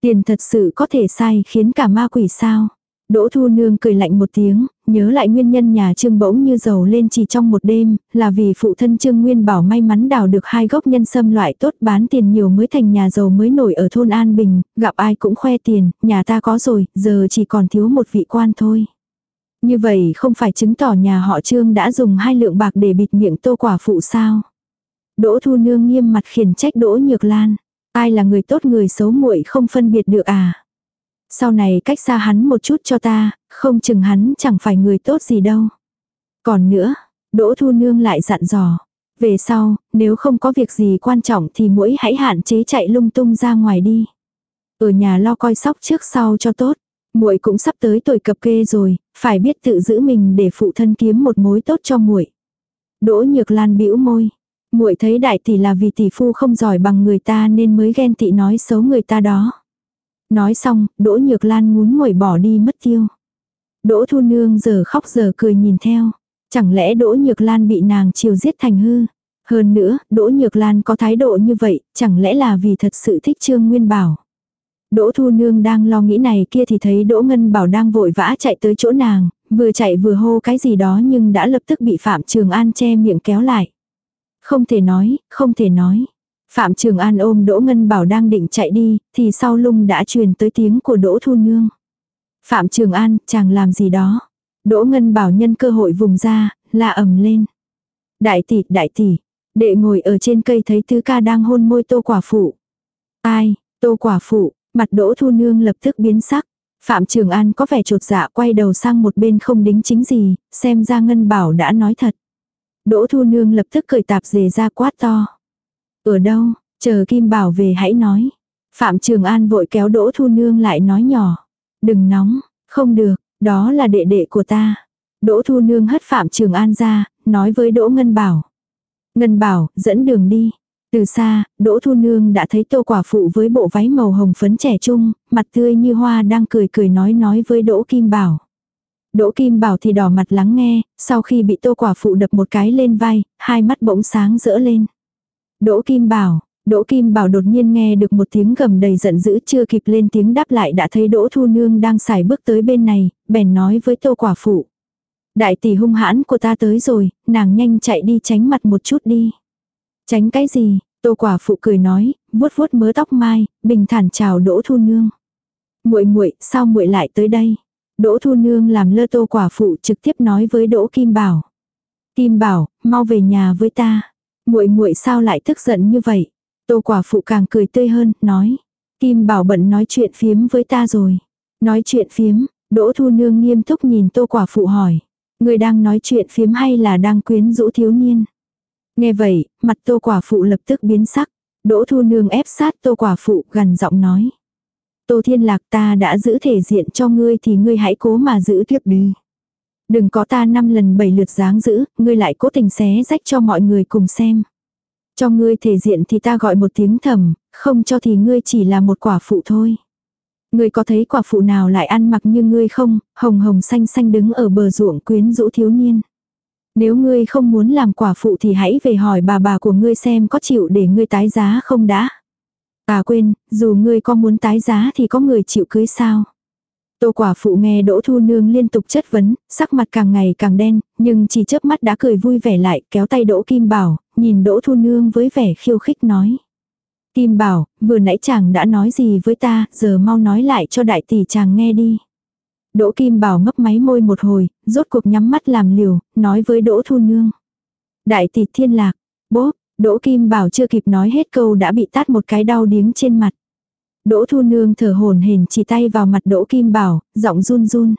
Tiền thật sự có thể sai khiến cả ma quỷ sao. Đỗ Thu Nương cười lạnh một tiếng, nhớ lại nguyên nhân nhà Trương bỗng như dầu lên chỉ trong một đêm, là vì phụ thân Trương Nguyên Bảo may mắn đào được hai gốc nhân sâm loại tốt bán tiền nhiều mới thành nhà giàu mới nổi ở thôn An Bình, gặp ai cũng khoe tiền, nhà ta có rồi, giờ chỉ còn thiếu một vị quan thôi. Như vậy không phải chứng tỏ nhà họ Trương đã dùng hai lượng bạc để bịt miệng tô quả phụ sao. Đỗ Thu Nương nghiêm mặt khiển trách Đỗ Nhược Lan. Ai là người tốt người xấu muội không phân biệt được à. Sau này cách xa hắn một chút cho ta, không chừng hắn chẳng phải người tốt gì đâu. Còn nữa, Đỗ Thu Nương lại dặn dò. Về sau, nếu không có việc gì quan trọng thì mũi hãy hạn chế chạy lung tung ra ngoài đi. Ở nhà lo coi sóc trước sau cho tốt. Muội cũng sắp tới tuổi cập kê rồi, phải biết tự giữ mình để phụ thân kiếm một mối tốt cho muội. Đỗ Nhược Lan bĩu môi. Muội thấy đại tỷ là vì tỷ phu không giỏi bằng người ta nên mới ghen tị nói xấu người ta đó. Nói xong, Đỗ Nhược Lan muốn ngồi bỏ đi mất tiêu. Đỗ Thu Nương giờ khóc giờ cười nhìn theo. Chẳng lẽ Đỗ Nhược Lan bị nàng chiều giết thành hư? Hơn nữa, Đỗ Nhược Lan có thái độ như vậy, chẳng lẽ là vì thật sự thích Trương Nguyên Bảo? Đỗ Thu Nương đang lo nghĩ này kia thì thấy Đỗ Ngân Bảo đang vội vã chạy tới chỗ nàng, vừa chạy vừa hô cái gì đó nhưng đã lập tức bị Phạm Trường An che miệng kéo lại. Không thể nói, không thể nói. Phạm Trường An ôm Đỗ Ngân Bảo đang định chạy đi, thì sau lung đã truyền tới tiếng của Đỗ Thu Nương. Phạm Trường An, chàng làm gì đó. Đỗ Ngân Bảo nhân cơ hội vùng ra, la ầm lên. Đại tỷ, đại tỷ. Đệ ngồi ở trên cây thấy tứ ca đang hôn môi tô quả phụ. Ai, tô quả phụ, mặt Đỗ Thu Nương lập tức biến sắc. Phạm Trường An có vẻ trột dạ quay đầu sang một bên không đính chính gì, xem ra Ngân Bảo đã nói thật. Đỗ Thu Nương lập tức cởi tạp dề ra quát to. Ở đâu, chờ Kim Bảo về hãy nói. Phạm Trường An vội kéo Đỗ Thu Nương lại nói nhỏ. Đừng nóng, không được, đó là đệ đệ của ta. Đỗ Thu Nương hất Phạm Trường An ra, nói với Đỗ Ngân Bảo. Ngân Bảo, dẫn đường đi. Từ xa, Đỗ Thu Nương đã thấy tô quả phụ với bộ váy màu hồng phấn trẻ trung, mặt tươi như hoa đang cười cười nói nói với Đỗ Kim Bảo. Đỗ Kim Bảo thì đỏ mặt lắng nghe, sau khi bị tô quả phụ đập một cái lên vai, hai mắt bỗng sáng rỡ lên. Đỗ Kim Bảo, Đỗ Kim Bảo đột nhiên nghe được một tiếng gầm đầy giận dữ chưa kịp lên tiếng đáp lại đã thấy Đỗ Thu Nương đang xài bước tới bên này, bèn nói với tô quả phụ. Đại tỷ hung hãn của ta tới rồi, nàng nhanh chạy đi tránh mặt một chút đi. Tránh cái gì? Tô quả phụ cười nói, vuốt vuốt mớ tóc mai, bình thản chào Đỗ Thu Nương. Muội muội, sao muội lại tới đây? Đỗ Thu Nương làm lơ Tô quả phụ trực tiếp nói với Đỗ Kim Bảo. Kim Bảo, mau về nhà với ta muội muội sao lại tức giận như vậy? Tô quả phụ càng cười tươi hơn, nói. Kim bảo bận nói chuyện phiếm với ta rồi. Nói chuyện phiếm, Đỗ Thu Nương nghiêm túc nhìn tô quả phụ hỏi. Người đang nói chuyện phiếm hay là đang quyến rũ thiếu niên? Nghe vậy, mặt tô quả phụ lập tức biến sắc. Đỗ Thu Nương ép sát tô quả phụ gần giọng nói. Tô Thiên Lạc ta đã giữ thể diện cho ngươi thì ngươi hãy cố mà giữ tiếp đi. Đừng có ta năm lần bảy lượt dáng giữ, ngươi lại cố tình xé rách cho mọi người cùng xem. Cho ngươi thể diện thì ta gọi một tiếng thầm, không cho thì ngươi chỉ là một quả phụ thôi. Ngươi có thấy quả phụ nào lại ăn mặc như ngươi không, hồng hồng xanh xanh đứng ở bờ ruộng quyến rũ thiếu niên. Nếu ngươi không muốn làm quả phụ thì hãy về hỏi bà bà của ngươi xem có chịu để ngươi tái giá không đã. À quên, dù ngươi có muốn tái giá thì có người chịu cưới sao. Tô quả phụ nghe Đỗ Thu Nương liên tục chất vấn, sắc mặt càng ngày càng đen, nhưng chỉ chớp mắt đã cười vui vẻ lại, kéo tay Đỗ Kim Bảo, nhìn Đỗ Thu Nương với vẻ khiêu khích nói. Kim Bảo, vừa nãy chàng đã nói gì với ta, giờ mau nói lại cho đại tỷ chàng nghe đi. Đỗ Kim Bảo mấp máy môi một hồi, rốt cuộc nhắm mắt làm liều, nói với Đỗ Thu Nương. Đại tỷ thiên lạc, bố, Đỗ Kim Bảo chưa kịp nói hết câu đã bị tát một cái đau điếng trên mặt. Đỗ Thu Nương thở hồn hển chỉ tay vào mặt Đỗ Kim Bảo, giọng run run.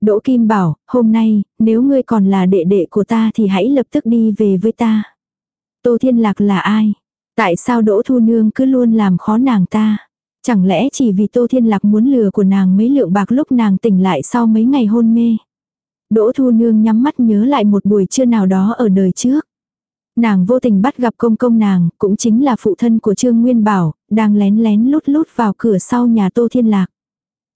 Đỗ Kim Bảo, hôm nay, nếu ngươi còn là đệ đệ của ta thì hãy lập tức đi về với ta. Tô Thiên Lạc là ai? Tại sao Đỗ Thu Nương cứ luôn làm khó nàng ta? Chẳng lẽ chỉ vì Tô Thiên Lạc muốn lừa của nàng mấy lượng bạc lúc nàng tỉnh lại sau mấy ngày hôn mê? Đỗ Thu Nương nhắm mắt nhớ lại một buổi trưa nào đó ở đời trước. Nàng vô tình bắt gặp công công nàng, cũng chính là phụ thân của Trương Nguyên Bảo, đang lén lén lút lút vào cửa sau nhà Tô Thiên Lạc.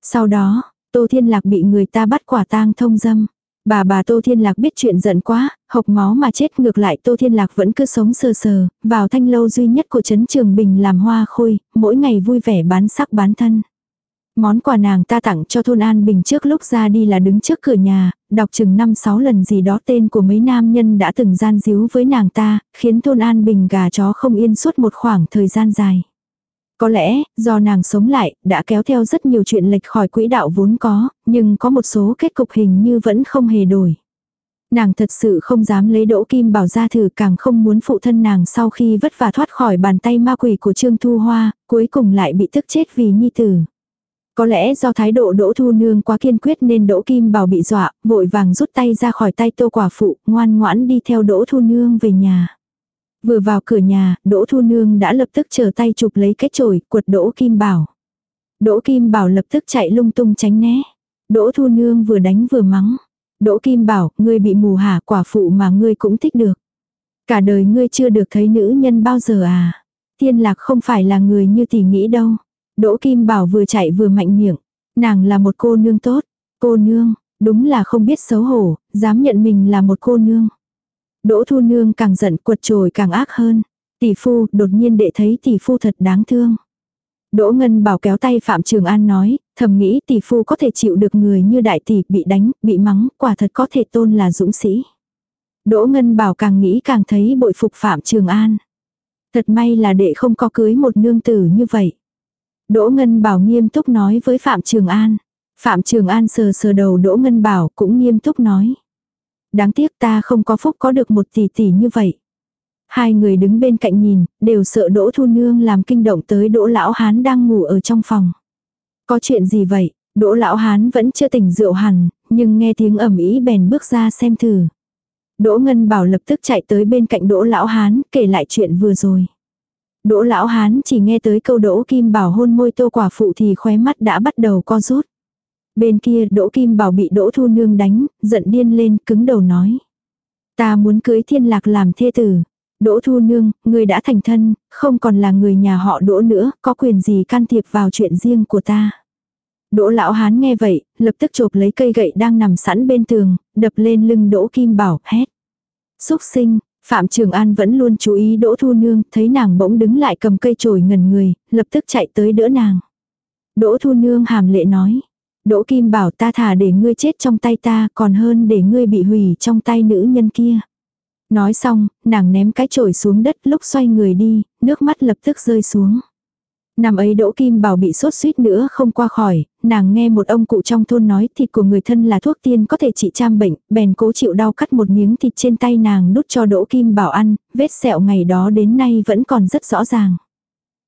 Sau đó, Tô Thiên Lạc bị người ta bắt quả tang thông dâm. Bà bà Tô Thiên Lạc biết chuyện giận quá, hộc máu mà chết ngược lại Tô Thiên Lạc vẫn cứ sống sờ sờ, vào thanh lâu duy nhất của Trấn Trường Bình làm hoa khôi, mỗi ngày vui vẻ bán sắc bán thân. Món quà nàng ta tặng cho thôn An Bình trước lúc ra đi là đứng trước cửa nhà, đọc chừng 5-6 lần gì đó tên của mấy nam nhân đã từng gian díu với nàng ta, khiến thôn An Bình gà chó không yên suốt một khoảng thời gian dài. Có lẽ, do nàng sống lại, đã kéo theo rất nhiều chuyện lệch khỏi quỹ đạo vốn có, nhưng có một số kết cục hình như vẫn không hề đổi. Nàng thật sự không dám lấy đỗ kim bảo ra thử càng không muốn phụ thân nàng sau khi vất vả thoát khỏi bàn tay ma quỷ của Trương Thu Hoa, cuối cùng lại bị tức chết vì nhi tử. Có lẽ do thái độ Đỗ Thu Nương quá kiên quyết nên Đỗ Kim Bảo bị dọa, vội vàng rút tay ra khỏi tay tô quả phụ, ngoan ngoãn đi theo Đỗ Thu Nương về nhà. Vừa vào cửa nhà, Đỗ Thu Nương đã lập tức trở tay chụp lấy cái chổi, quật Đỗ Kim Bảo. Đỗ Kim Bảo lập tức chạy lung tung tránh né. Đỗ Thu Nương vừa đánh vừa mắng. Đỗ Kim Bảo, ngươi bị mù hả quả phụ mà ngươi cũng thích được. Cả đời ngươi chưa được thấy nữ nhân bao giờ à. Thiên lạc không phải là người như tỷ nghĩ đâu. Đỗ Kim Bảo vừa chạy vừa mạnh miệng. Nàng là một cô nương tốt. Cô nương, đúng là không biết xấu hổ, dám nhận mình là một cô nương. Đỗ Thu Nương càng giận quật trồi càng ác hơn. Tỷ phu, đột nhiên đệ thấy tỷ phu thật đáng thương. Đỗ Ngân Bảo kéo tay Phạm Trường An nói, thầm nghĩ tỷ phu có thể chịu được người như đại tỷ bị đánh, bị mắng, quả thật có thể tôn là dũng sĩ. Đỗ Ngân Bảo càng nghĩ càng thấy bội phục Phạm Trường An. Thật may là đệ không có cưới một nương tử như vậy. Đỗ Ngân Bảo nghiêm túc nói với Phạm Trường An. Phạm Trường An sờ sờ đầu Đỗ Ngân Bảo cũng nghiêm túc nói. Đáng tiếc ta không có phúc có được một tỷ tỷ như vậy. Hai người đứng bên cạnh nhìn, đều sợ Đỗ Thu Nương làm kinh động tới Đỗ Lão Hán đang ngủ ở trong phòng. Có chuyện gì vậy? Đỗ Lão Hán vẫn chưa tỉnh rượu hẳn, nhưng nghe tiếng ầm ĩ bèn bước ra xem thử. Đỗ Ngân Bảo lập tức chạy tới bên cạnh Đỗ Lão Hán kể lại chuyện vừa rồi. Đỗ lão hán chỉ nghe tới câu đỗ kim bảo hôn môi tô quả phụ thì khóe mắt đã bắt đầu co rút. Bên kia đỗ kim bảo bị đỗ thu nương đánh, giận điên lên cứng đầu nói. Ta muốn cưới thiên lạc làm thê tử. Đỗ thu nương, người đã thành thân, không còn là người nhà họ đỗ nữa, có quyền gì can thiệp vào chuyện riêng của ta. Đỗ lão hán nghe vậy, lập tức chộp lấy cây gậy đang nằm sẵn bên tường, đập lên lưng đỗ kim bảo, hét. Xúc sinh, Phạm Trường An vẫn luôn chú ý Đỗ Thu Nương, thấy nàng bỗng đứng lại cầm cây chổi ngần người, lập tức chạy tới đỡ nàng. Đỗ Thu Nương hàm lệ nói. Đỗ Kim bảo ta thả để ngươi chết trong tay ta còn hơn để ngươi bị hủy trong tay nữ nhân kia. Nói xong, nàng ném cái chổi xuống đất lúc xoay người đi, nước mắt lập tức rơi xuống. Năm ấy Đỗ Kim Bảo bị sốt suýt nữa không qua khỏi, nàng nghe một ông cụ trong thôn nói thịt của người thân là thuốc tiên có thể trị trăm bệnh, bèn cố chịu đau cắt một miếng thịt trên tay nàng đút cho Đỗ Kim Bảo ăn, vết sẹo ngày đó đến nay vẫn còn rất rõ ràng.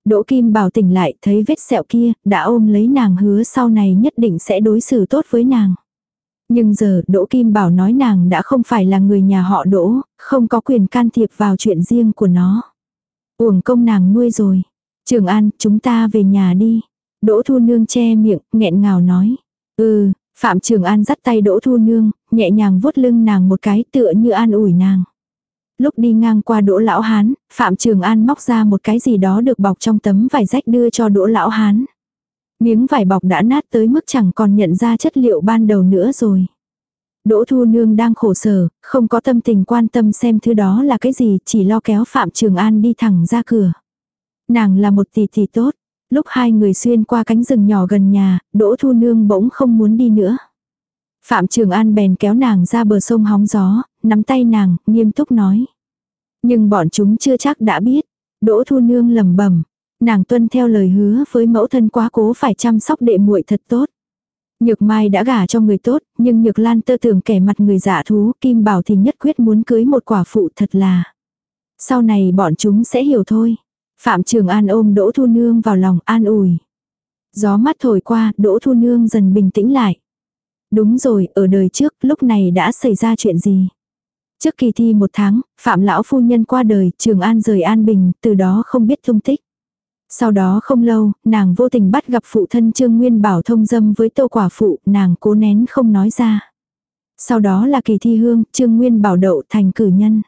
Đỗ Kim Bảo tỉnh lại thấy vết sẹo kia, đã ôm lấy nàng hứa sau này nhất định sẽ đối xử tốt với nàng. Nhưng giờ Đỗ Kim Bảo nói nàng đã không phải là người nhà họ Đỗ, không có quyền can thiệp vào chuyện riêng của nó. Uổng công nàng nuôi rồi. Trường An, chúng ta về nhà đi. Đỗ Thu Nương che miệng, nghẹn ngào nói. Ừ, Phạm Trường An dắt tay Đỗ Thu Nương, nhẹ nhàng vuốt lưng nàng một cái tựa như an ủi nàng. Lúc đi ngang qua Đỗ Lão Hán, Phạm Trường An móc ra một cái gì đó được bọc trong tấm vải rách đưa cho Đỗ Lão Hán. Miếng vải bọc đã nát tới mức chẳng còn nhận ra chất liệu ban đầu nữa rồi. Đỗ Thu Nương đang khổ sở, không có tâm tình quan tâm xem thứ đó là cái gì, chỉ lo kéo Phạm Trường An đi thẳng ra cửa. Nàng là một tỷ tỷ tốt. Lúc hai người xuyên qua cánh rừng nhỏ gần nhà, Đỗ Thu Nương bỗng không muốn đi nữa. Phạm Trường An bèn kéo nàng ra bờ sông hóng gió, nắm tay nàng, nghiêm túc nói. Nhưng bọn chúng chưa chắc đã biết. Đỗ Thu Nương lầm bẩm Nàng tuân theo lời hứa với mẫu thân quá cố phải chăm sóc đệ muội thật tốt. Nhược Mai đã gả cho người tốt, nhưng Nhược Lan tơ tưởng kẻ mặt người giả thú, Kim Bảo thì nhất quyết muốn cưới một quả phụ thật là. Sau này bọn chúng sẽ hiểu thôi. Phạm Trường An ôm Đỗ Thu Nương vào lòng an ủi. Gió mát thổi qua, Đỗ Thu Nương dần bình tĩnh lại. Đúng rồi, ở đời trước, lúc này đã xảy ra chuyện gì? Trước kỳ thi một tháng, Phạm Lão Phu Nhân qua đời, Trường An rời An Bình, từ đó không biết tung tích. Sau đó không lâu, nàng vô tình bắt gặp phụ thân Trương Nguyên Bảo thông dâm với tô quả phụ, nàng cố nén không nói ra. Sau đó là kỳ thi hương, Trương Nguyên Bảo đậu thành cử nhân.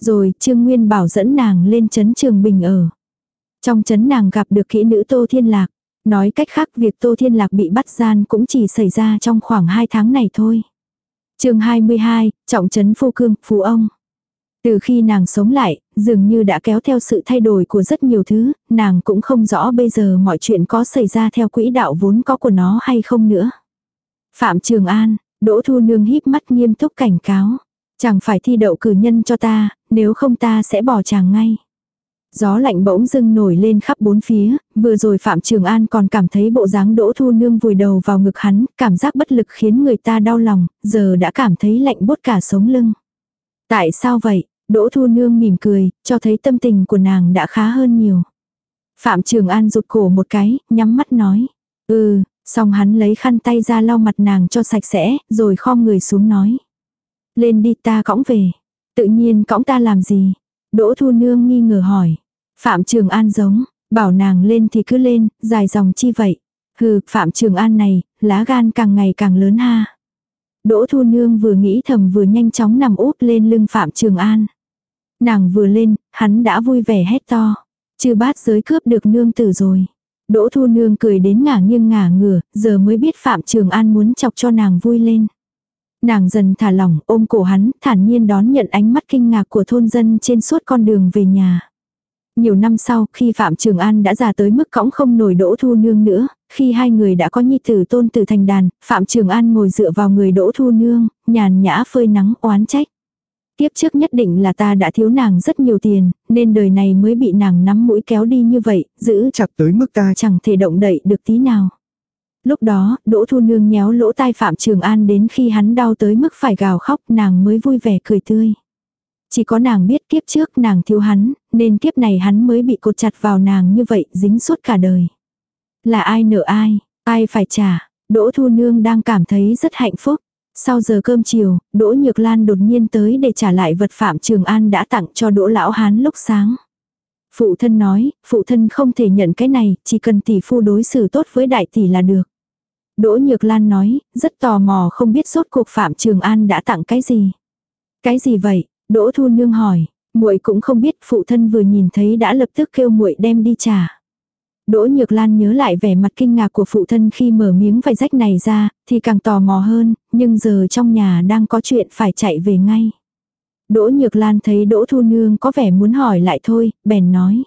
Rồi Trương Nguyên Bảo dẫn nàng lên chấn Trường Bình ở. Trong chấn nàng gặp được kỹ nữ Tô Thiên Lạc. Nói cách khác việc Tô Thiên Lạc bị bắt gian cũng chỉ xảy ra trong khoảng 2 tháng này thôi. chương 22, Trọng Trấn Phu Cương, Phú Ông. Từ khi nàng sống lại, dường như đã kéo theo sự thay đổi của rất nhiều thứ, nàng cũng không rõ bây giờ mọi chuyện có xảy ra theo quỹ đạo vốn có của nó hay không nữa. Phạm Trường An, Đỗ Thu Nương híp mắt nghiêm túc cảnh cáo. Chẳng phải thi đậu cử nhân cho ta, nếu không ta sẽ bỏ chàng ngay. Gió lạnh bỗng dưng nổi lên khắp bốn phía, vừa rồi Phạm Trường An còn cảm thấy bộ dáng Đỗ Thu Nương vùi đầu vào ngực hắn, cảm giác bất lực khiến người ta đau lòng, giờ đã cảm thấy lạnh bốt cả sống lưng. Tại sao vậy? Đỗ Thu Nương mỉm cười, cho thấy tâm tình của nàng đã khá hơn nhiều. Phạm Trường An rụt cổ một cái, nhắm mắt nói. Ừ, xong hắn lấy khăn tay ra lau mặt nàng cho sạch sẽ, rồi khom người xuống nói. Lên đi ta cõng về. Tự nhiên cõng ta làm gì? Đỗ Thu Nương nghi ngờ hỏi. Phạm Trường An giống, bảo nàng lên thì cứ lên, dài dòng chi vậy. Hừ, Phạm Trường An này, lá gan càng ngày càng lớn ha. Đỗ Thu Nương vừa nghĩ thầm vừa nhanh chóng nằm úp lên lưng Phạm Trường An. Nàng vừa lên, hắn đã vui vẻ hét to. Chư bát giới cướp được nương tử rồi. Đỗ Thu Nương cười đến ngả nghiêng ngả ngửa, giờ mới biết Phạm Trường An muốn chọc cho nàng vui lên. Nàng dần thả lỏng ôm cổ hắn, thản nhiên đón nhận ánh mắt kinh ngạc của thôn dân trên suốt con đường về nhà. Nhiều năm sau, khi Phạm Trường An đã già tới mức cõng không nổi Đỗ Thu Nương nữa, khi hai người đã có nhi tử tôn tử thành đàn, Phạm Trường An ngồi dựa vào người Đỗ Thu Nương, nhàn nhã phơi nắng oán trách. Tiếp trước nhất định là ta đã thiếu nàng rất nhiều tiền, nên đời này mới bị nàng nắm mũi kéo đi như vậy, giữ chặt tới mức ta chẳng thể động đậy được tí nào. Lúc đó, Đỗ Thu Nương nhéo lỗ tai Phạm Trường An đến khi hắn đau tới mức phải gào khóc nàng mới vui vẻ cười tươi. Chỉ có nàng biết kiếp trước nàng thiếu hắn, nên kiếp này hắn mới bị cột chặt vào nàng như vậy, dính suốt cả đời. Là ai nợ ai, ai phải trả, Đỗ Thu Nương đang cảm thấy rất hạnh phúc. Sau giờ cơm chiều, Đỗ Nhược Lan đột nhiên tới để trả lại vật Phạm Trường An đã tặng cho Đỗ Lão Hán lúc sáng. Phụ thân nói, phụ thân không thể nhận cái này, chỉ cần tỷ phu đối xử tốt với đại tỷ là được. Đỗ Nhược Lan nói, rất tò mò không biết sốt cuộc Phạm Trường An đã tặng cái gì. Cái gì vậy? Đỗ Thu Nương hỏi, muội cũng không biết phụ thân vừa nhìn thấy đã lập tức kêu muội đem đi trả. Đỗ Nhược Lan nhớ lại vẻ mặt kinh ngạc của phụ thân khi mở miếng vải rách này ra, thì càng tò mò hơn, nhưng giờ trong nhà đang có chuyện phải chạy về ngay. Đỗ Nhược Lan thấy Đỗ Thu Nương có vẻ muốn hỏi lại thôi, bèn nói.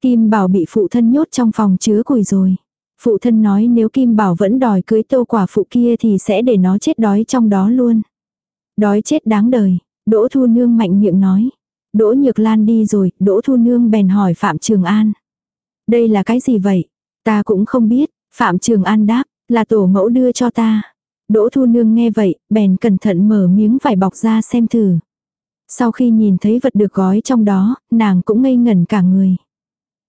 Kim Bảo bị phụ thân nhốt trong phòng chứa củi rồi. Phụ thân nói nếu Kim Bảo vẫn đòi cưới tô quả phụ kia thì sẽ để nó chết đói trong đó luôn. Đói chết đáng đời, Đỗ Thu Nương mạnh miệng nói. Đỗ Nhược Lan đi rồi, Đỗ Thu Nương bèn hỏi Phạm Trường An. Đây là cái gì vậy? Ta cũng không biết, Phạm Trường An đáp, là tổ mẫu đưa cho ta. Đỗ Thu Nương nghe vậy, bèn cẩn thận mở miếng vải bọc ra xem thử. Sau khi nhìn thấy vật được gói trong đó, nàng cũng ngây ngẩn cả người.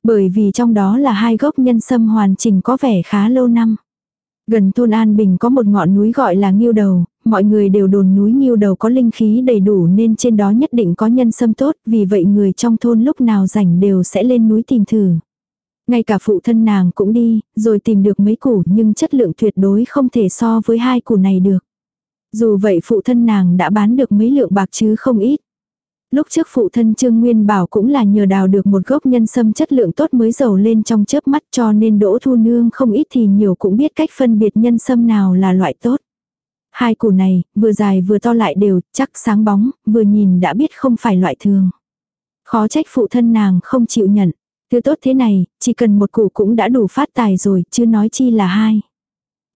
Bởi vì trong đó là hai gốc nhân sâm hoàn chỉnh có vẻ khá lâu năm. Gần thôn An Bình có một ngọn núi gọi là Nghiêu Đầu, mọi người đều đồn núi Nghiêu Đầu có linh khí đầy đủ nên trên đó nhất định có nhân sâm tốt, vì vậy người trong thôn lúc nào rảnh đều sẽ lên núi tìm thử. Ngay cả phụ thân nàng cũng đi, rồi tìm được mấy củ nhưng chất lượng tuyệt đối không thể so với hai củ này được. Dù vậy phụ thân nàng đã bán được mấy lượng bạc chứ không ít. Lúc trước phụ thân Trương Nguyên Bảo cũng là nhờ đào được một gốc nhân sâm chất lượng tốt mới giàu lên trong chớp mắt cho nên Đỗ Thu Nương không ít thì nhiều cũng biết cách phân biệt nhân sâm nào là loại tốt. Hai củ này, vừa dài vừa to lại đều, chắc sáng bóng, vừa nhìn đã biết không phải loại thường. Khó trách phụ thân nàng không chịu nhận. Thứ tốt thế này, chỉ cần một củ cũng đã đủ phát tài rồi, chứ nói chi là hai.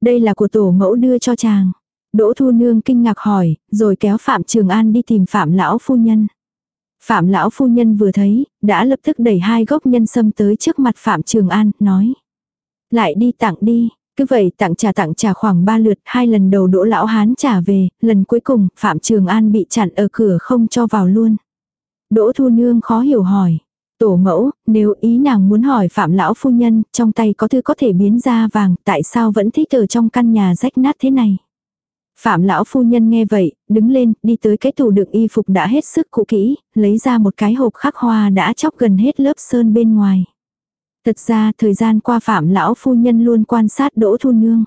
Đây là của tổ mẫu đưa cho chàng. Đỗ Thu Nương kinh ngạc hỏi, rồi kéo Phạm Trường An đi tìm Phạm Lão Phu Nhân. Phạm Lão Phu Nhân vừa thấy, đã lập tức đẩy hai gốc nhân sâm tới trước mặt Phạm Trường An, nói. Lại đi tặng đi, cứ vậy tặng trà tặng trà khoảng ba lượt, hai lần đầu đỗ lão hán trả về, lần cuối cùng Phạm Trường An bị chặn ở cửa không cho vào luôn. Đỗ Thu Nương khó hiểu hỏi, Tổ mẫu, nếu ý nàng muốn hỏi phạm lão phu nhân, trong tay có thư có thể biến ra vàng, tại sao vẫn thích ở trong căn nhà rách nát thế này? Phạm lão phu nhân nghe vậy, đứng lên, đi tới cái tủ đựng y phục đã hết sức cũ kỹ, lấy ra một cái hộp khắc hoa đã chóc gần hết lớp sơn bên ngoài. Thật ra thời gian qua Phạm lão phu nhân luôn quan sát Đỗ Thu Nương.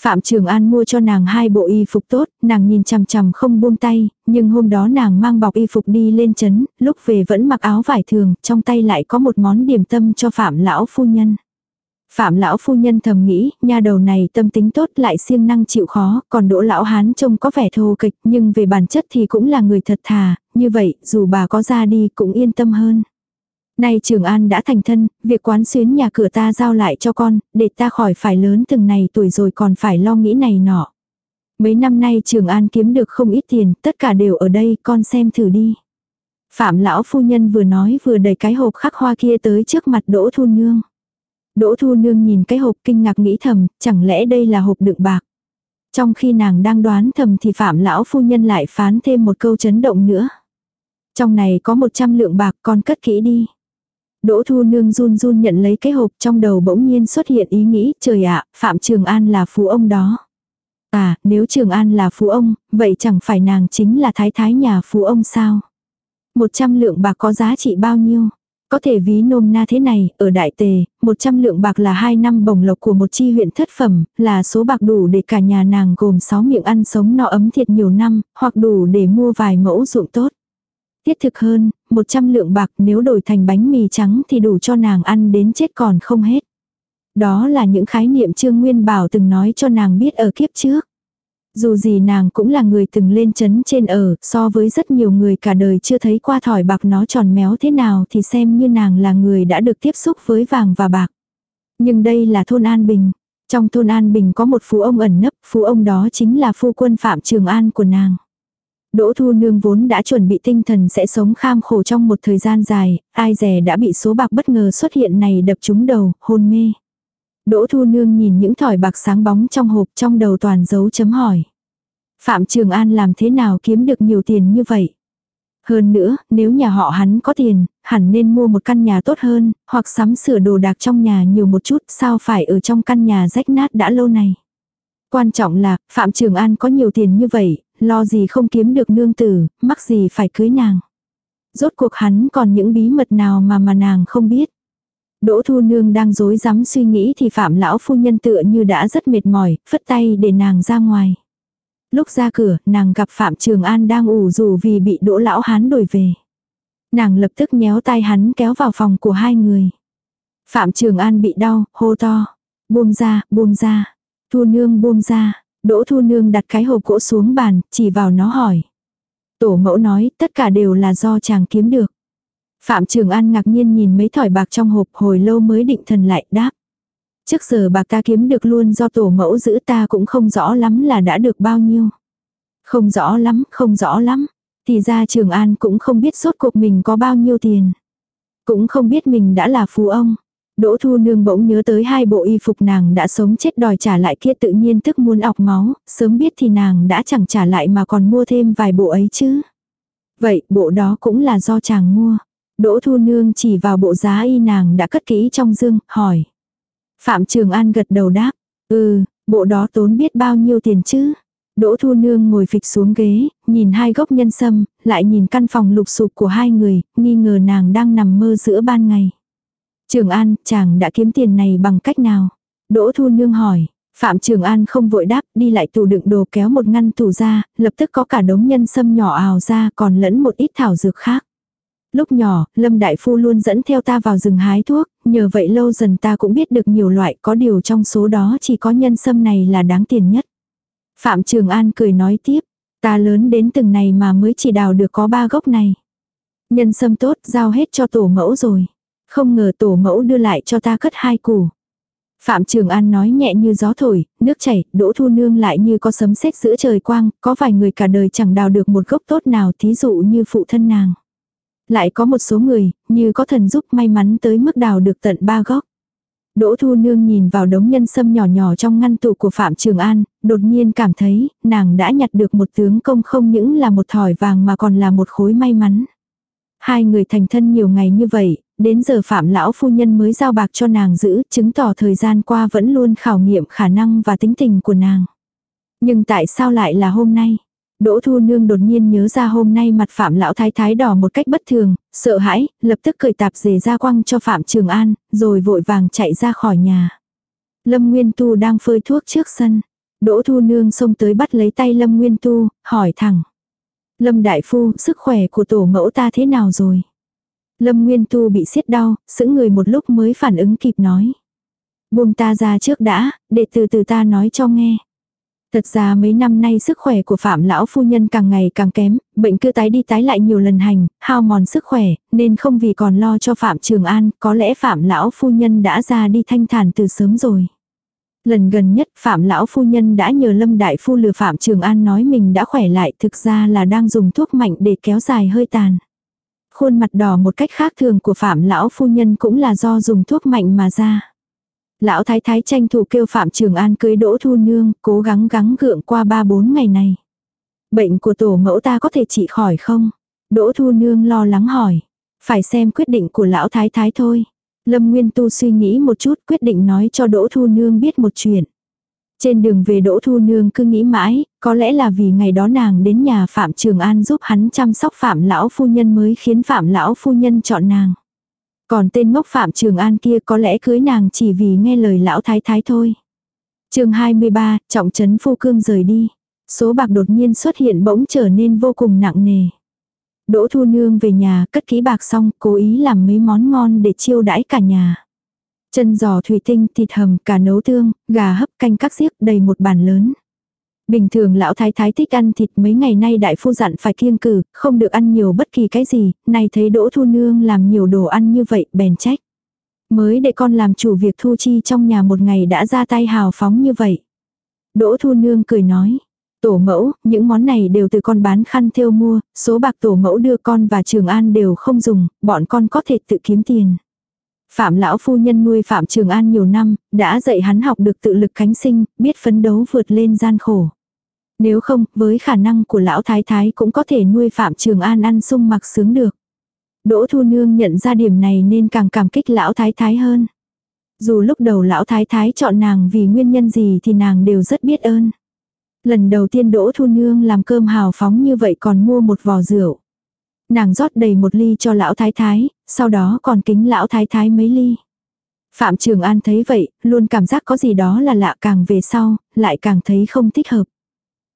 Phạm Trường An mua cho nàng hai bộ y phục tốt, nàng nhìn chằm chằm không buông tay, nhưng hôm đó nàng mang bọc y phục đi lên chấn, lúc về vẫn mặc áo vải thường, trong tay lại có một món điểm tâm cho Phạm lão phu nhân. Phạm lão phu nhân thầm nghĩ, nha đầu này tâm tính tốt lại siêng năng chịu khó, còn đỗ lão hán trông có vẻ thô kịch, nhưng về bản chất thì cũng là người thật thà, như vậy, dù bà có ra đi cũng yên tâm hơn. Nay Trường An đã thành thân, việc quán xuyến nhà cửa ta giao lại cho con, để ta khỏi phải lớn từng này tuổi rồi còn phải lo nghĩ này nọ. Mấy năm nay Trường An kiếm được không ít tiền, tất cả đều ở đây, con xem thử đi. Phạm lão phu nhân vừa nói vừa đẩy cái hộp khắc hoa kia tới trước mặt Đỗ Thu Nương. Đỗ Thu Nương nhìn cái hộp kinh ngạc nghĩ thầm, chẳng lẽ đây là hộp đựng bạc. Trong khi nàng đang đoán thầm thì Phạm lão phu nhân lại phán thêm một câu chấn động nữa. Trong này có 100 lượng bạc con cất kỹ đi. Đỗ Thu Nương run run nhận lấy cái hộp trong đầu bỗng nhiên xuất hiện ý nghĩ, trời ạ, Phạm Trường An là phú ông đó. À, nếu Trường An là phú ông, vậy chẳng phải nàng chính là thái thái nhà phú ông sao? Một trăm lượng bạc có giá trị bao nhiêu? Có thể ví nôm na thế này, ở Đại Tề, 100 lượng bạc là 2 năm bồng lộc của một chi huyện thất phẩm, là số bạc đủ để cả nhà nàng gồm 6 miệng ăn sống no ấm thiệt nhiều năm, hoặc đủ để mua vài mẫu ruộng tốt. tiết thực hơn, 100 lượng bạc nếu đổi thành bánh mì trắng thì đủ cho nàng ăn đến chết còn không hết. Đó là những khái niệm Trương Nguyên Bảo từng nói cho nàng biết ở kiếp trước. Dù gì nàng cũng là người từng lên chấn trên ở, so với rất nhiều người cả đời chưa thấy qua thỏi bạc nó tròn méo thế nào thì xem như nàng là người đã được tiếp xúc với vàng và bạc. Nhưng đây là thôn An Bình. Trong thôn An Bình có một phú ông ẩn nấp, phú ông đó chính là phu quân Phạm Trường An của nàng. Đỗ Thu Nương vốn đã chuẩn bị tinh thần sẽ sống kham khổ trong một thời gian dài, ai dè đã bị số bạc bất ngờ xuất hiện này đập trúng đầu, hôn mê. Đỗ Thu Nương nhìn những thỏi bạc sáng bóng trong hộp trong đầu toàn dấu chấm hỏi. Phạm Trường An làm thế nào kiếm được nhiều tiền như vậy? Hơn nữa, nếu nhà họ hắn có tiền, hẳn nên mua một căn nhà tốt hơn, hoặc sắm sửa đồ đạc trong nhà nhiều một chút, sao phải ở trong căn nhà rách nát đã lâu này. Quan trọng là, Phạm Trường An có nhiều tiền như vậy, lo gì không kiếm được nương tử, mắc gì phải cưới nàng. Rốt cuộc hắn còn những bí mật nào mà mà nàng không biết. Đỗ Thu Nương đang dối rắm suy nghĩ thì Phạm lão phu nhân tựa như đã rất mệt mỏi, phất tay để nàng ra ngoài. Lúc ra cửa, nàng gặp Phạm Trường An đang ủ rủ vì bị Đỗ lão hán đuổi về. Nàng lập tức nhéo tay hắn kéo vào phòng của hai người. Phạm Trường An bị đau, hô to. Buông ra, buông ra. Thu Nương buông ra. Đỗ Thu Nương đặt cái hộp gỗ xuống bàn, chỉ vào nó hỏi. Tổ mẫu nói, tất cả đều là do chàng kiếm được. Phạm Trường An ngạc nhiên nhìn mấy thỏi bạc trong hộp hồi lâu mới định thần lại đáp. Trước giờ bạc ta kiếm được luôn do tổ mẫu giữ ta cũng không rõ lắm là đã được bao nhiêu. Không rõ lắm, không rõ lắm. Thì ra Trường An cũng không biết suốt cuộc mình có bao nhiêu tiền. Cũng không biết mình đã là phú ông. Đỗ Thu Nương bỗng nhớ tới hai bộ y phục nàng đã sống chết đòi trả lại kia tự nhiên tức muốn ọc máu, sớm biết thì nàng đã chẳng trả lại mà còn mua thêm vài bộ ấy chứ. Vậy bộ đó cũng là do chàng mua. Đỗ Thu Nương chỉ vào bộ giá y nàng đã cất kỹ trong dương, hỏi. Phạm Trường An gật đầu đáp. Ừ, bộ đó tốn biết bao nhiêu tiền chứ. Đỗ Thu Nương ngồi phịch xuống ghế, nhìn hai gốc nhân sâm, lại nhìn căn phòng lục sụp của hai người, nghi ngờ nàng đang nằm mơ giữa ban ngày. Trường An, chàng đã kiếm tiền này bằng cách nào? Đỗ Thu Nương hỏi. Phạm Trường An không vội đáp, đi lại tủ đựng đồ kéo một ngăn tủ ra, lập tức có cả đống nhân sâm nhỏ ào ra còn lẫn một ít thảo dược khác. Lúc nhỏ, Lâm Đại Phu luôn dẫn theo ta vào rừng hái thuốc, nhờ vậy lâu dần ta cũng biết được nhiều loại, có điều trong số đó chỉ có nhân sâm này là đáng tiền nhất. Phạm Trường An cười nói tiếp, ta lớn đến từng này mà mới chỉ đào được có ba gốc này. Nhân sâm tốt, giao hết cho tổ mẫu rồi. Không ngờ tổ mẫu đưa lại cho ta cất hai củ. Phạm Trường An nói nhẹ như gió thổi, nước chảy, đỗ thu nương lại như có sấm sét giữa trời quang, có vài người cả đời chẳng đào được một gốc tốt nào thí dụ như phụ thân nàng. Lại có một số người, như có thần giúp may mắn tới mức đào được tận ba gốc. Đỗ Thu Nương nhìn vào đống nhân sâm nhỏ nhỏ trong ngăn tủ của Phạm Trường An, đột nhiên cảm thấy, nàng đã nhặt được một tướng công không những là một thỏi vàng mà còn là một khối may mắn. Hai người thành thân nhiều ngày như vậy, Đến giờ Phạm lão phu nhân mới giao bạc cho nàng giữ, chứng tỏ thời gian qua vẫn luôn khảo nghiệm khả năng và tính tình của nàng. Nhưng tại sao lại là hôm nay? Đỗ Thu Nương đột nhiên nhớ ra hôm nay mặt Phạm Lão Thái Thái đỏ một cách bất thường, sợ hãi, lập tức cởi tạp dề ra quăng cho Phạm Trường An, rồi vội vàng chạy ra khỏi nhà. Lâm Nguyên Tu đang phơi thuốc trước sân. Đỗ Thu Nương xông tới bắt lấy tay Lâm Nguyên Tu, hỏi thẳng. Lâm Đại Phu, sức khỏe của tổ mẫu ta thế nào rồi? Lâm Nguyên Tu bị siết đau, sững người một lúc mới phản ứng kịp nói. Buông ta ra trước đã, để từ từ ta nói cho nghe. Thật ra mấy năm nay sức khỏe của Phạm lão phu nhân càng ngày càng kém, bệnh cứ tái đi tái lại nhiều lần hành, hao mòn sức khỏe, nên không vì còn lo cho Phạm Trường An, có lẽ Phạm lão phu nhân đã ra đi thanh thản từ sớm rồi. Lần gần nhất Phạm lão phu nhân đã nhờ Lâm đại phu lừa Phạm Trường An nói mình đã khỏe lại, thực ra là đang dùng thuốc mạnh để kéo dài hơi tàn. Khuôn mặt đỏ một cách khác thường của Phạm lão phu nhân cũng là do dùng thuốc mạnh mà ra. Lão thái thái tranh thủ kêu Phạm Trường An cưới Đỗ Thu Nương, cố gắng gắng gượng qua ba bốn ngày này. Bệnh của tổ mẫu ta có thể trị khỏi không? Đỗ Thu Nương lo lắng hỏi. Phải xem quyết định của lão thái thái thôi. Lâm Nguyên Tu suy nghĩ một chút quyết định nói cho Đỗ Thu Nương biết một chuyện. Trên đường về Đỗ Thu Nương cứ nghĩ mãi, có lẽ là vì ngày đó nàng đến nhà Phạm Trường An giúp hắn chăm sóc Phạm Lão Phu Nhân mới khiến Phạm Lão Phu Nhân chọn nàng. Còn tên ngốc Phạm Trường An kia có lẽ cưới nàng chỉ vì nghe lời lão thái thái thôi. chương 23, trọng trấn phu cương rời đi. Số bạc đột nhiên xuất hiện bỗng trở nên vô cùng nặng nề. Đỗ Thu Nương về nhà cất ký bạc xong cố ý làm mấy món ngon để chiêu đãi cả nhà. Chân giò thủy tinh, thịt hầm, cả nấu tương, gà hấp canh các xiếc đầy một bàn lớn. Bình thường lão thái thái thích ăn thịt mấy ngày nay đại phu dặn phải kiêng cử, không được ăn nhiều bất kỳ cái gì, nay thấy đỗ thu nương làm nhiều đồ ăn như vậy, bèn trách. Mới để con làm chủ việc thu chi trong nhà một ngày đã ra tay hào phóng như vậy. Đỗ thu nương cười nói. Tổ mẫu, những món này đều từ con bán khăn thêu mua, số bạc tổ mẫu đưa con và Trường An đều không dùng, bọn con có thể tự kiếm tiền. Phạm lão phu nhân nuôi Phạm Trường An nhiều năm, đã dạy hắn học được tự lực cánh sinh, biết phấn đấu vượt lên gian khổ. Nếu không, với khả năng của lão thái thái cũng có thể nuôi Phạm Trường An ăn sung mặc sướng được. Đỗ Thu Nương nhận ra điểm này nên càng cảm kích lão thái thái hơn. Dù lúc đầu lão thái thái chọn nàng vì nguyên nhân gì thì nàng đều rất biết ơn. Lần đầu tiên Đỗ Thu Nương làm cơm hào phóng như vậy còn mua một vò rượu. Nàng rót đầy một ly cho lão thái thái, sau đó còn kính lão thái thái mấy ly. Phạm Trường An thấy vậy, luôn cảm giác có gì đó là lạ càng về sau, lại càng thấy không thích hợp.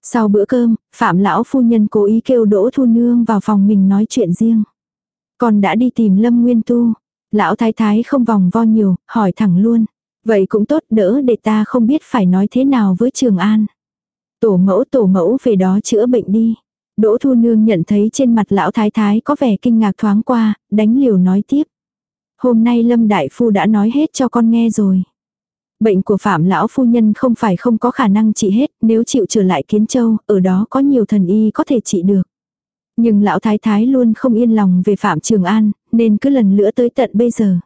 Sau bữa cơm, Phạm lão phu nhân cố ý kêu Đỗ Thu Nương vào phòng mình nói chuyện riêng. Còn đã đi tìm Lâm Nguyên Tu. Lão thái thái không vòng vo nhiều, hỏi thẳng luôn. Vậy cũng tốt đỡ để ta không biết phải nói thế nào với Trường An. Tổ mẫu tổ mẫu về đó chữa bệnh đi. Đỗ Thu Nương nhận thấy trên mặt lão thái thái có vẻ kinh ngạc thoáng qua, đánh liều nói tiếp. Hôm nay Lâm Đại Phu đã nói hết cho con nghe rồi. Bệnh của Phạm lão phu nhân không phải không có khả năng trị hết, nếu chịu trở lại Kiến Châu, ở đó có nhiều thần y có thể trị được. Nhưng lão thái thái luôn không yên lòng về Phạm Trường An, nên cứ lần lữa tới tận bây giờ.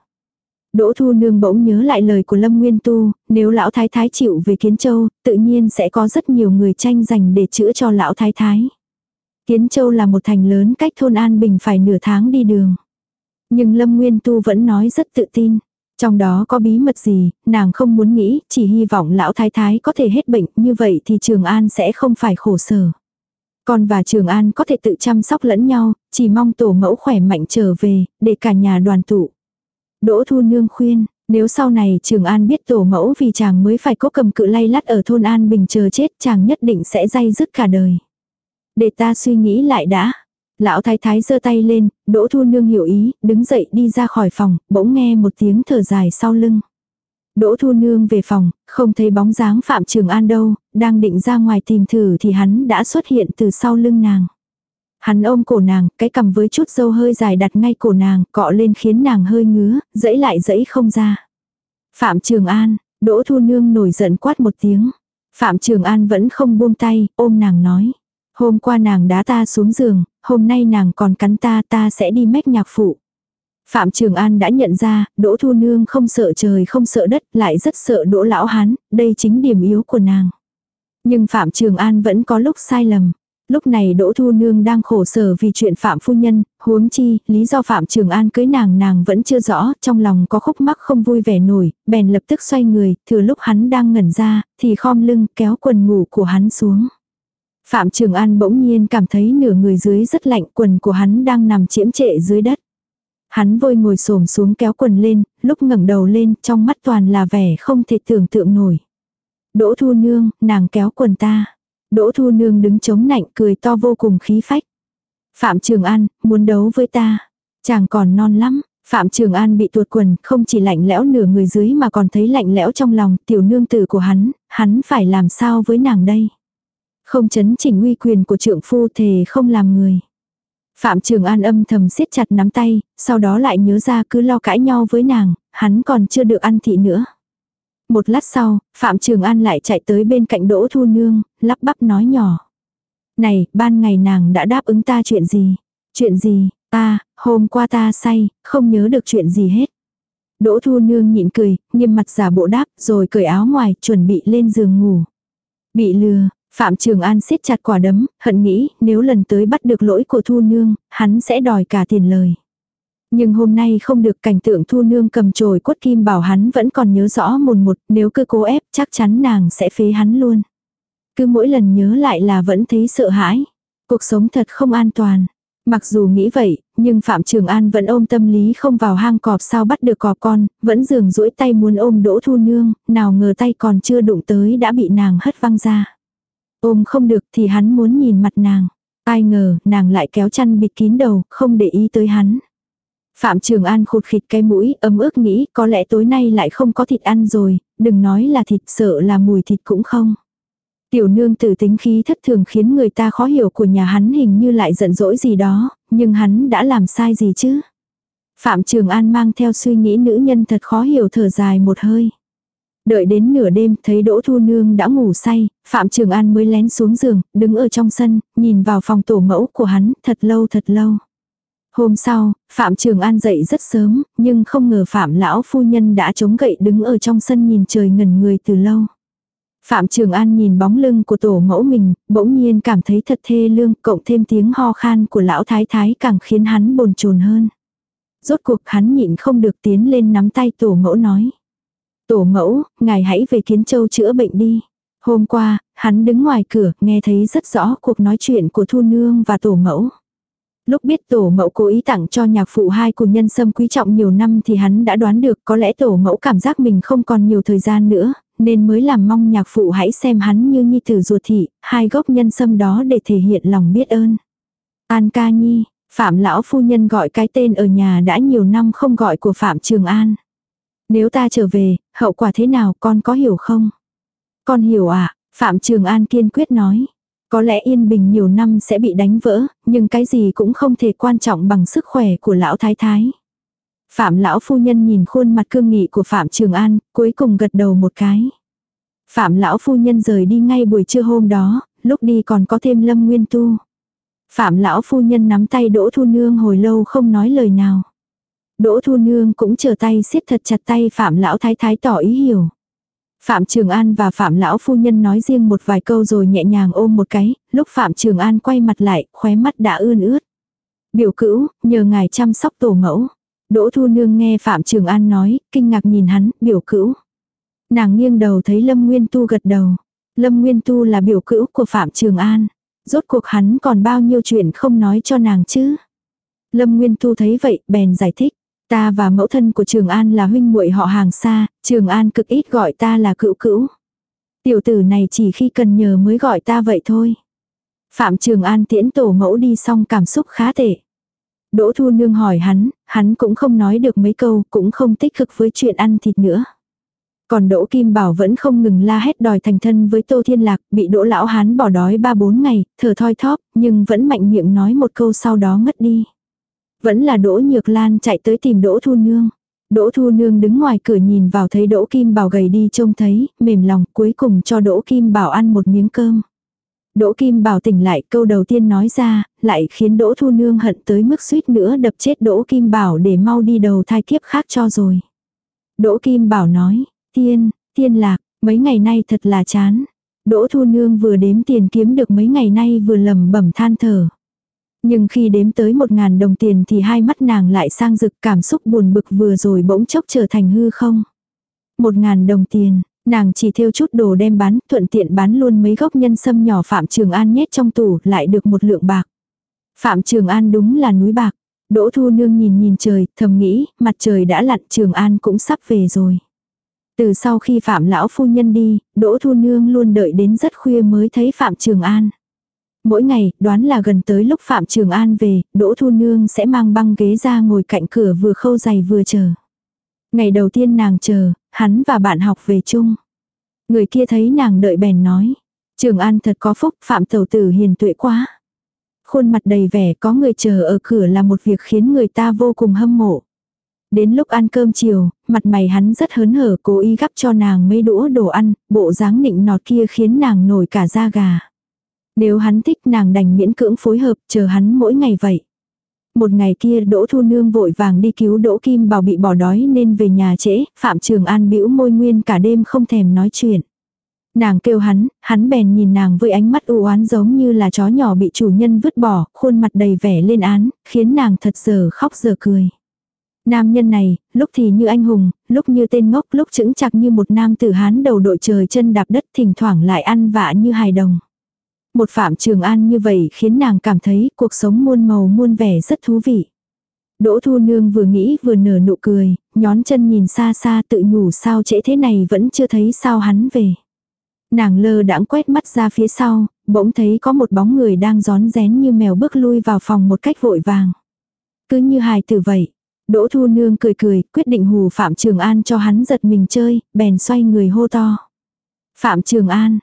Đỗ Thu Nương bỗng nhớ lại lời của Lâm Nguyên Tu, nếu lão thái thái chịu về Kiến Châu, tự nhiên sẽ có rất nhiều người tranh giành để chữa cho lão thái thái. Kiến Châu là một thành lớn cách thôn An Bình phải nửa tháng đi đường. Nhưng Lâm Nguyên Tu vẫn nói rất tự tin. Trong đó có bí mật gì, nàng không muốn nghĩ, chỉ hy vọng lão thái thái có thể hết bệnh, như vậy thì Trường An sẽ không phải khổ sở. Con và Trường An có thể tự chăm sóc lẫn nhau, chỉ mong tổ mẫu khỏe mạnh trở về, để cả nhà đoàn tụ. Đỗ Thu Nương khuyên, nếu sau này Trường An biết tổ mẫu vì chàng mới phải cố cầm cự lay lắt ở thôn An Bình chờ chết chàng nhất định sẽ dây dứt cả đời. Để ta suy nghĩ lại đã. Lão thái thái giơ tay lên, Đỗ Thu Nương hiểu ý, đứng dậy đi ra khỏi phòng, bỗng nghe một tiếng thở dài sau lưng. Đỗ Thu Nương về phòng, không thấy bóng dáng Phạm Trường An đâu, đang định ra ngoài tìm thử thì hắn đã xuất hiện từ sau lưng nàng. Hắn ôm cổ nàng, cái cầm với chút dâu hơi dài đặt ngay cổ nàng, cọ lên khiến nàng hơi ngứa, dẫy lại dẫy không ra. Phạm Trường An, Đỗ Thu Nương nổi giận quát một tiếng. Phạm Trường An vẫn không buông tay, ôm nàng nói. Hôm qua nàng đá ta xuống giường, hôm nay nàng còn cắn ta ta sẽ đi mách nhạc phụ. Phạm Trường An đã nhận ra, Đỗ Thu Nương không sợ trời không sợ đất, lại rất sợ Đỗ Lão Hán, đây chính điểm yếu của nàng. Nhưng Phạm Trường An vẫn có lúc sai lầm. Lúc này Đỗ Thu Nương đang khổ sở vì chuyện Phạm Phu Nhân, huống chi, lý do Phạm Trường An cưới nàng nàng vẫn chưa rõ, trong lòng có khúc mắc không vui vẻ nổi, bèn lập tức xoay người, thừa lúc hắn đang ngẩn ra, thì khom lưng kéo quần ngủ của hắn xuống. Phạm Trường An bỗng nhiên cảm thấy nửa người dưới rất lạnh, quần của hắn đang nằm chiếm trệ dưới đất. Hắn vội ngồi xổm xuống kéo quần lên, lúc ngẩng đầu lên, trong mắt toàn là vẻ không thể tưởng tượng nổi. Đỗ Thu Nương, nàng kéo quần ta. Đỗ Thu Nương đứng chống nạnh cười to vô cùng khí phách. Phạm Trường An, muốn đấu với ta. Chàng còn non lắm. Phạm Trường An bị tuột quần, không chỉ lạnh lẽo nửa người dưới mà còn thấy lạnh lẽo trong lòng tiểu nương tử của hắn, hắn phải làm sao với nàng đây. Không chấn chỉnh uy quyền của trượng phu thề không làm người. Phạm Trường An âm thầm siết chặt nắm tay, sau đó lại nhớ ra cứ lo cãi nhau với nàng, hắn còn chưa được ăn thị nữa. Một lát sau, Phạm Trường An lại chạy tới bên cạnh Đỗ Thu Nương, lắp bắp nói nhỏ. Này, ban ngày nàng đã đáp ứng ta chuyện gì? Chuyện gì? Ta, hôm qua ta say, không nhớ được chuyện gì hết. Đỗ Thu Nương nhịn cười, nghiêm mặt giả bộ đáp, rồi cởi áo ngoài, chuẩn bị lên giường ngủ. Bị lừa, Phạm Trường An siết chặt quả đấm, hận nghĩ nếu lần tới bắt được lỗi của Thu Nương, hắn sẽ đòi cả tiền lời. Nhưng hôm nay không được cảnh tượng Thu Nương cầm chổi quất kim bảo hắn vẫn còn nhớ rõ mồn một, nếu cứ cố ép chắc chắn nàng sẽ phế hắn luôn. Cứ mỗi lần nhớ lại là vẫn thấy sợ hãi. Cuộc sống thật không an toàn. Mặc dù nghĩ vậy, nhưng Phạm Trường An vẫn ôm tâm lý không vào hang cọp sao bắt được cọp con, vẫn dường duỗi tay muốn ôm Đỗ Thu Nương, nào ngờ tay còn chưa đụng tới đã bị nàng hất văng ra. Ôm không được thì hắn muốn nhìn mặt nàng. Ai ngờ, nàng lại kéo chăn bịt kín đầu, không để ý tới hắn. Phạm Trường An khụt khịt cái mũi, ấm ức nghĩ có lẽ tối nay lại không có thịt ăn rồi, đừng nói là thịt sợ là mùi thịt cũng không. Tiểu nương tử tính khí thất thường khiến người ta khó hiểu của nhà hắn hình như lại giận dỗi gì đó, nhưng hắn đã làm sai gì chứ? Phạm Trường An mang theo suy nghĩ nữ nhân thật khó hiểu thở dài một hơi. Đợi đến nửa đêm thấy Đỗ Thu Nương đã ngủ say, Phạm Trường An mới lén xuống giường, đứng ở trong sân, nhìn vào phòng tổ mẫu của hắn thật lâu thật lâu. Hôm sau, Phạm Trường An dậy rất sớm, nhưng không ngờ Phạm lão phu nhân đã chống gậy đứng ở trong sân nhìn trời ngẩn người từ lâu. Phạm Trường An nhìn bóng lưng của tổ mẫu mình, bỗng nhiên cảm thấy thật thê lương, cộng thêm tiếng ho khan của lão thái thái càng khiến hắn bồn chồn hơn. Rốt cuộc hắn nhịn không được tiến lên nắm tay tổ mẫu nói. Tổ mẫu, ngài hãy về Kiến Châu chữa bệnh đi. Hôm qua, hắn đứng ngoài cửa, nghe thấy rất rõ cuộc nói chuyện của Thu Nương và tổ mẫu. Lúc biết tổ mẫu cố ý tặng cho nhạc phụ hai của nhân sâm quý trọng nhiều năm thì hắn đã đoán được có lẽ tổ mẫu cảm giác mình không còn nhiều thời gian nữa, nên mới làm mong nhạc phụ hãy xem hắn như nhi tử ruột thị, hai gốc nhân sâm đó để thể hiện lòng biết ơn. An ca nhi, Phạm lão phu nhân gọi cái tên ở nhà đã nhiều năm không gọi của Phạm Trường An. Nếu ta trở về, hậu quả thế nào con có hiểu không? Con hiểu à? Phạm Trường An kiên quyết nói. Có lẽ yên bình nhiều năm sẽ bị đánh vỡ, nhưng cái gì cũng không thể quan trọng bằng sức khỏe của lão thái thái. Phạm lão phu nhân nhìn khuôn mặt cương nghị của Phạm Trường An, cuối cùng gật đầu một cái. Phạm lão phu nhân rời đi ngay buổi trưa hôm đó, lúc đi còn có thêm Lâm Nguyên Tu. Phạm lão phu nhân nắm tay Đỗ Thu Nương hồi lâu không nói lời nào. Đỗ Thu Nương cũng chờ tay siết thật chặt tay Phạm lão thái thái tỏ ý hiểu. Phạm Trường An và Phạm Lão Phu Nhân nói riêng một vài câu rồi nhẹ nhàng ôm một cái, lúc Phạm Trường An quay mặt lại, khóe mắt đã ươn ướt. Biểu cữu, nhờ ngài chăm sóc tổ mẫu. Đỗ Thu Nương nghe Phạm Trường An nói, kinh ngạc nhìn hắn, biểu cữu. Nàng nghiêng đầu thấy Lâm Nguyên Tu gật đầu. Lâm Nguyên Tu là biểu cữu của Phạm Trường An. Rốt cuộc hắn còn bao nhiêu chuyện không nói cho nàng chứ. Lâm Nguyên Tu thấy vậy, bèn giải thích. Ta và mẫu thân của Trường An là huynh muội họ hàng xa, Trường An cực ít gọi ta là cữu cữu. Tiểu tử này chỉ khi cần nhờ mới gọi ta vậy thôi. Phạm Trường An tiễn tổ mẫu đi xong cảm xúc khá tệ. Đỗ Thu Nương hỏi hắn, hắn cũng không nói được mấy câu, cũng không tích cực với chuyện ăn thịt nữa. Còn Đỗ Kim Bảo vẫn không ngừng la hét đòi thành thân với Tô Thiên Lạc, bị Đỗ Lão Hán bỏ đói ba bốn ngày, thở thoi thóp, nhưng vẫn mạnh miệng nói một câu sau đó ngất đi. Vẫn là Đỗ Nhược Lan chạy tới tìm Đỗ Thu Nương. Đỗ Thu Nương đứng ngoài cửa nhìn vào thấy Đỗ Kim Bảo gầy đi trông thấy, mềm lòng cuối cùng cho Đỗ Kim Bảo ăn một miếng cơm. Đỗ Kim Bảo tỉnh lại câu đầu tiên nói ra, lại khiến Đỗ Thu Nương hận tới mức suýt nữa đập chết Đỗ Kim Bảo để mau đi đầu thai kiếp khác cho rồi. Đỗ Kim Bảo nói, tiên, tiên lạc, mấy ngày nay thật là chán. Đỗ Thu Nương vừa đếm tiền kiếm được mấy ngày nay vừa lầm bẩm than thở. Nhưng khi đếm tới một ngàn đồng tiền thì hai mắt nàng lại sang rực cảm xúc buồn bực vừa rồi bỗng chốc trở thành hư không. Một ngàn đồng tiền, nàng chỉ theo chút đồ đem bán, thuận tiện bán luôn mấy gốc nhân sâm nhỏ Phạm Trường An nhét trong tủ, lại được một lượng bạc. Phạm Trường An đúng là núi bạc. Đỗ Thu Nương nhìn nhìn trời, thầm nghĩ, mặt trời đã lặn Trường An cũng sắp về rồi. Từ sau khi Phạm Lão Phu Nhân đi, Đỗ Thu Nương luôn đợi đến rất khuya mới thấy Phạm Trường An. Mỗi ngày, đoán là gần tới lúc Phạm Trường An về, Đỗ Thu Nương sẽ mang băng ghế ra ngồi cạnh cửa vừa khâu giày vừa chờ. Ngày đầu tiên nàng chờ, hắn và bạn học về chung. Người kia thấy nàng đợi bèn nói. Trường An thật có phúc, Phạm Tẩu Tử hiền tuệ quá. Khuôn mặt đầy vẻ có người chờ ở cửa là một việc khiến người ta vô cùng hâm mộ. Đến lúc ăn cơm chiều, mặt mày hắn rất hớn hở cố ý gắp cho nàng mấy đũa đồ ăn, bộ dáng nịnh nọt kia khiến nàng nổi cả da gà. Nếu hắn thích nàng đành miễn cưỡng phối hợp chờ hắn mỗi ngày vậy. Một ngày kia Đỗ Thu Nương vội vàng đi cứu Đỗ Kim Bảo bị bỏ đói nên về nhà trễ, Phạm Trường An bĩu môi nguyên cả đêm không thèm nói chuyện. Nàng kêu hắn, hắn bèn nhìn nàng với ánh mắt u oán giống như là chó nhỏ bị chủ nhân vứt bỏ, khuôn mặt đầy vẻ lên án, khiến nàng thật giờ khóc giờ cười. Nam nhân này, lúc thì như anh hùng, lúc như tên ngốc, lúc chững chặt như một nam tử hán đầu đội trời chân đạp đất thỉnh thoảng lại ăn vạ như hài đồng. Một Phạm Trường An như vậy khiến nàng cảm thấy cuộc sống muôn màu muôn vẻ rất thú vị. Đỗ Thu Nương vừa nghĩ vừa nở nụ cười, nhón chân nhìn xa xa tự nhủ sao trễ thế này vẫn chưa thấy sao hắn về. Nàng lơ đãng quét mắt ra phía sau, bỗng thấy có một bóng người đang gión rén như mèo bước lui vào phòng một cách vội vàng. Cứ như hài tử vậy. Đỗ Thu Nương cười cười, quyết định hù Phạm Trường An cho hắn giật mình chơi, bèn xoay người hô to. Phạm Trường An,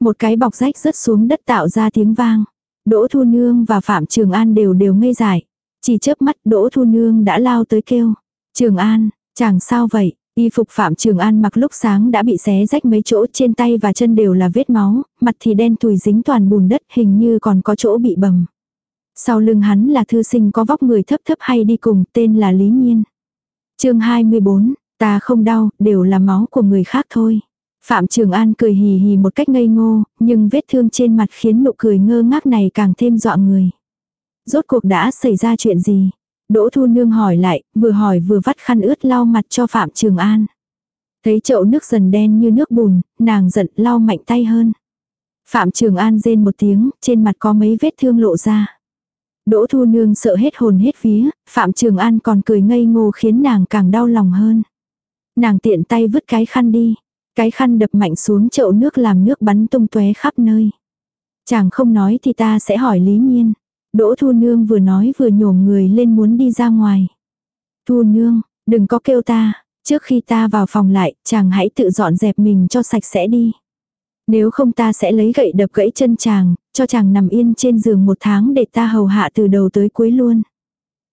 một cái bọc rách rớt xuống đất tạo ra tiếng vang. Đỗ Thu Nương và Phạm Trường An đều đều ngây dại. Chỉ chớp mắt Đỗ Thu Nương đã lao tới kêu. Trường An, chàng sao vậy? Y phục Phạm Trường An mặc lúc sáng đã bị xé rách mấy chỗ trên tay và chân đều là vết máu, mặt thì đen tùi dính toàn bùn đất hình như còn có chỗ bị bầm. Sau lưng hắn là thư sinh có vóc người thấp thấp hay đi cùng tên là Lý Nhiên. chương 24, ta không đau, đều là máu của người khác thôi. Phạm Trường An cười hì hì một cách ngây ngô, nhưng vết thương trên mặt khiến nụ cười ngơ ngác này càng thêm dọa người. Rốt cuộc đã xảy ra chuyện gì? Đỗ Thu Nương hỏi lại, vừa hỏi vừa vắt khăn ướt lau mặt cho Phạm Trường An. Thấy chậu nước dần đen như nước bùn, nàng giận lau mạnh tay hơn. Phạm Trường An rên một tiếng, trên mặt có mấy vết thương lộ ra. Đỗ Thu Nương sợ hết hồn hết vía, Phạm Trường An còn cười ngây ngô khiến nàng càng đau lòng hơn. Nàng tiện tay vứt cái khăn đi. Cái khăn đập mạnh xuống chậu nước làm nước bắn tung tóe khắp nơi. Chàng không nói thì ta sẽ hỏi Lý Nhiên. Đỗ Thu Nương vừa nói vừa nhổm người lên muốn đi ra ngoài. Thu Nương, đừng có kêu ta, trước khi ta vào phòng lại, chàng hãy tự dọn dẹp mình cho sạch sẽ đi. Nếu không ta sẽ lấy gậy đập gãy chân chàng, cho chàng nằm yên trên giường một tháng để ta hầu hạ từ đầu tới cuối luôn.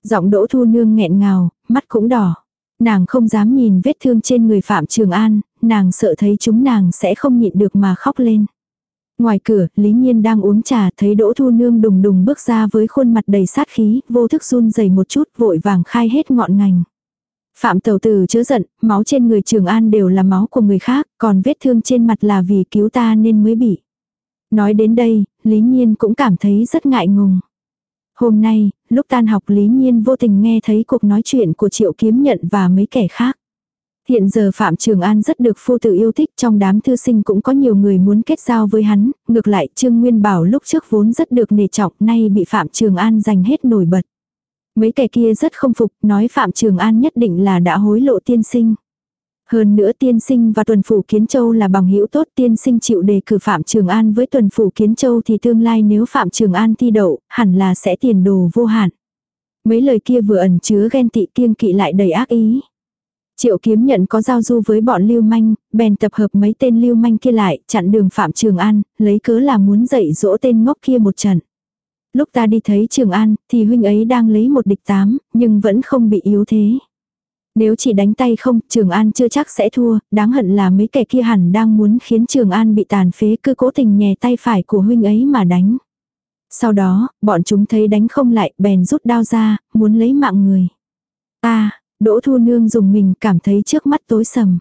Giọng Đỗ Thu Nương nghẹn ngào, mắt cũng đỏ. Nàng không dám nhìn vết thương trên người Phạm Trường An, nàng sợ thấy chúng nàng sẽ không nhịn được mà khóc lên. Ngoài cửa, Lý Nhiên đang uống trà, thấy Đỗ Thu Nương đùng đùng bước ra với khuôn mặt đầy sát khí, vô thức run rẩy một chút, vội vàng khai hết ngọn ngành. Phạm Tầu Tử chớ giận, máu trên người Trường An đều là máu của người khác, còn vết thương trên mặt là vì cứu ta nên mới bị. Nói đến đây, Lý Nhiên cũng cảm thấy rất ngại ngùng. Hôm nay, lúc tan học Lý Nhiên vô tình nghe thấy cuộc nói chuyện của Triệu Kiếm Nhận và mấy kẻ khác. Hiện giờ Phạm Trường An rất được phu tử yêu thích trong đám thư sinh cũng có nhiều người muốn kết giao với hắn, ngược lại Trương Nguyên Bảo lúc trước vốn rất được nề trọng nay bị Phạm Trường An giành hết nổi bật. Mấy kẻ kia rất không phục, nói Phạm Trường An nhất định là đã hối lộ tiên sinh. Hơn nữa tiên sinh và tuần phủ Kiến Châu là bằng hữu tốt tiên sinh chịu đề cử Phạm Trường An với tuần phủ Kiến Châu thì tương lai nếu Phạm Trường An thi đậu, hẳn là sẽ tiền đồ vô hạn. Mấy lời kia vừa ẩn chứa ghen tị kiêng kỵ lại đầy ác ý. Triệu kiếm nhận có giao du với bọn lưu manh, bèn tập hợp mấy tên lưu manh kia lại, chặn đường Phạm Trường An, lấy cớ là muốn dạy dỗ tên ngốc kia một trận. Lúc ta đi thấy Trường An, thì huynh ấy đang lấy một địch tám, nhưng vẫn không bị yếu thế. Nếu chỉ đánh tay không, Trường An chưa chắc sẽ thua, đáng hận là mấy kẻ kia hẳn đang muốn khiến Trường An bị tàn phế cứ cố tình nhè tay phải của huynh ấy mà đánh. Sau đó, bọn chúng thấy đánh không lại, bèn rút đao ra, muốn lấy mạng người. Ta, Đỗ Thu Nương dùng mình cảm thấy trước mắt tối sầm.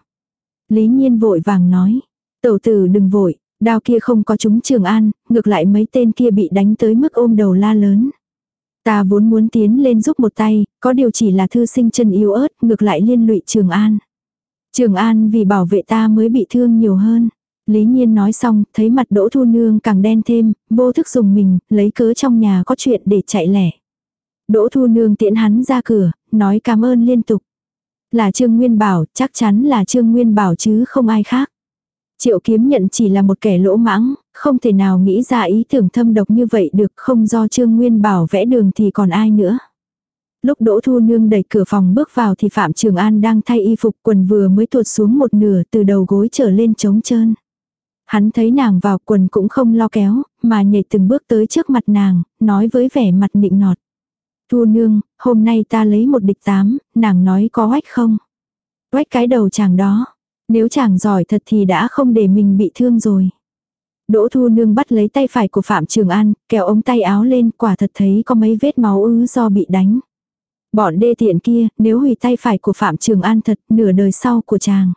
Lý Nhiên vội vàng nói. Tẩu tử đừng vội, Đao kia không có chúng Trường An, ngược lại mấy tên kia bị đánh tới mức ôm đầu la lớn. Ta vốn muốn tiến lên giúp một tay, có điều chỉ là thư sinh chân yếu ớt, ngược lại liên lụy Trường An. Trường An vì bảo vệ ta mới bị thương nhiều hơn. Lý Nhiên nói xong, thấy mặt Đỗ Thu Nương càng đen thêm, vô thức dùng mình, lấy cớ trong nhà có chuyện để chạy lẻ. Đỗ Thu Nương tiễn hắn ra cửa, nói cảm ơn liên tục. Là Trương Nguyên Bảo, chắc chắn là Trương Nguyên Bảo chứ không ai khác. Triệu kiếm nhận chỉ là một kẻ lỗ mãng, không thể nào nghĩ ra ý tưởng thâm độc như vậy được không do Trương Nguyên Bảo vẽ đường thì còn ai nữa. Lúc Đỗ Thu Nương đẩy cửa phòng bước vào thì Phạm Trường An đang thay y phục quần vừa mới tuột xuống một nửa từ đầu gối trở lên trống trơn. Hắn thấy nàng vào quần cũng không lo kéo, mà nhảy từng bước tới trước mặt nàng, nói với vẻ mặt nịnh nọt. Thu Nương, hôm nay ta lấy một địch tám, nàng nói có oách không? Oách cái đầu chàng đó. Nếu chàng giỏi thật thì đã không để mình bị thương rồi. Đỗ Thu Nương bắt lấy tay phải của Phạm Trường An, kéo ống tay áo lên, quả thật thấy có mấy vết máu ứ do bị đánh. Bọn đê tiện kia, nếu hủy tay phải của Phạm Trường An thật, nửa đời sau của chàng.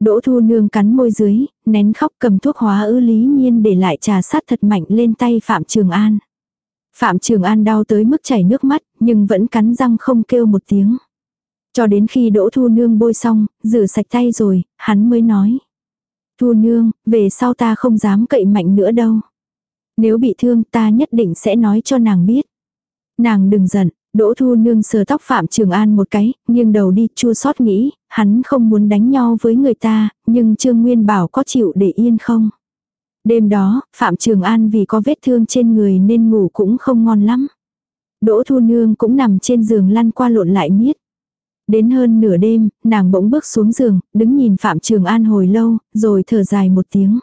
Đỗ Thu Nương cắn môi dưới, nén khóc cầm thuốc hóa ư lý nhiên để lại trà sát thật mạnh lên tay Phạm Trường An. Phạm Trường An đau tới mức chảy nước mắt, nhưng vẫn cắn răng không kêu một tiếng. Cho đến khi Đỗ Thu Nương bôi xong, rửa sạch tay rồi, hắn mới nói. Thu Nương, về sau ta không dám cậy mạnh nữa đâu. Nếu bị thương ta nhất định sẽ nói cho nàng biết. Nàng đừng giận, Đỗ Thu Nương sờ tóc Phạm Trường An một cái, nghiêng đầu đi chua xót nghĩ, hắn không muốn đánh nhau với người ta, nhưng Trương Nguyên bảo có chịu để yên không. Đêm đó, Phạm Trường An vì có vết thương trên người nên ngủ cũng không ngon lắm. Đỗ Thu Nương cũng nằm trên giường lăn qua lộn lại miết. Đến hơn nửa đêm, nàng bỗng bước xuống giường, đứng nhìn Phạm Trường An hồi lâu, rồi thở dài một tiếng.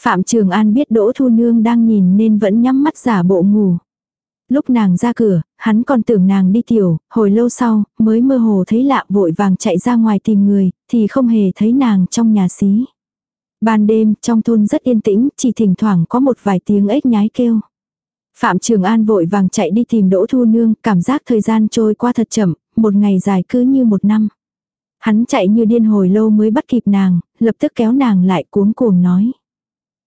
Phạm Trường An biết Đỗ Thu Nương đang nhìn nên vẫn nhắm mắt giả bộ ngủ. Lúc nàng ra cửa, hắn còn tưởng nàng đi tiểu, hồi lâu sau, mới mơ hồ thấy lạ vội vàng chạy ra ngoài tìm người, thì không hề thấy nàng trong nhà xí. Ban đêm, trong thôn rất yên tĩnh, chỉ thỉnh thoảng có một vài tiếng ếch nhái kêu. Phạm Trường An vội vàng chạy đi tìm Đỗ Thu Nương, cảm giác thời gian trôi qua thật chậm, một ngày dài cứ như một năm. Hắn chạy như điên hồi lâu mới bắt kịp nàng, lập tức kéo nàng lại cuống cuồng nói.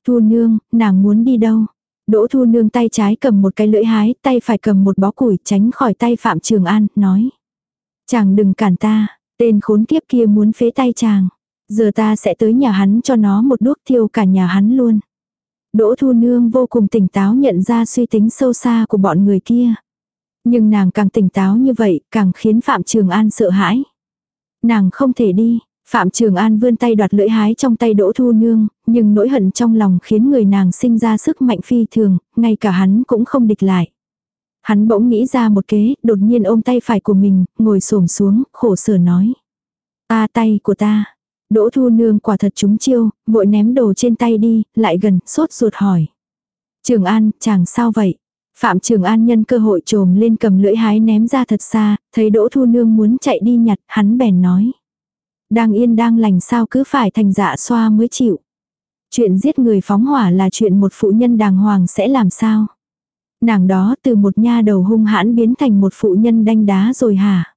Thu Nương, nàng muốn đi đâu? Đỗ Thu Nương tay trái cầm một cái lưỡi hái, tay phải cầm một bó củi tránh khỏi tay Phạm Trường An, nói. Chàng đừng cản ta, tên khốn kiếp kia muốn phế tay chàng. Giờ ta sẽ tới nhà hắn cho nó một đuốc thiêu cả nhà hắn luôn. Đỗ Thu Nương vô cùng tỉnh táo nhận ra suy tính sâu xa của bọn người kia. Nhưng nàng càng tỉnh táo như vậy, càng khiến Phạm Trường An sợ hãi. Nàng không thể đi, Phạm Trường An vươn tay đoạt lưỡi hái trong tay Đỗ Thu Nương, nhưng nỗi hận trong lòng khiến người nàng sinh ra sức mạnh phi thường, ngay cả hắn cũng không địch lại. Hắn bỗng nghĩ ra một kế, đột nhiên ôm tay phải của mình, ngồi xổm xuống, khổ sở nói. Ta tay của ta. Đỗ Thu Nương quả thật trúng chiêu, vội ném đồ trên tay đi, lại gần, sốt ruột hỏi. Trường An, chàng sao vậy? Phạm Trường An nhân cơ hội trồm lên cầm lưỡi hái ném ra thật xa, thấy Đỗ Thu Nương muốn chạy đi nhặt, hắn bèn nói. Đang yên đang lành sao cứ phải thành dạ xoa mới chịu. Chuyện giết người phóng hỏa là chuyện một phụ nhân đàng hoàng sẽ làm sao? Nàng đó từ một nha đầu hung hãn biến thành một phụ nhân đanh đá rồi hả?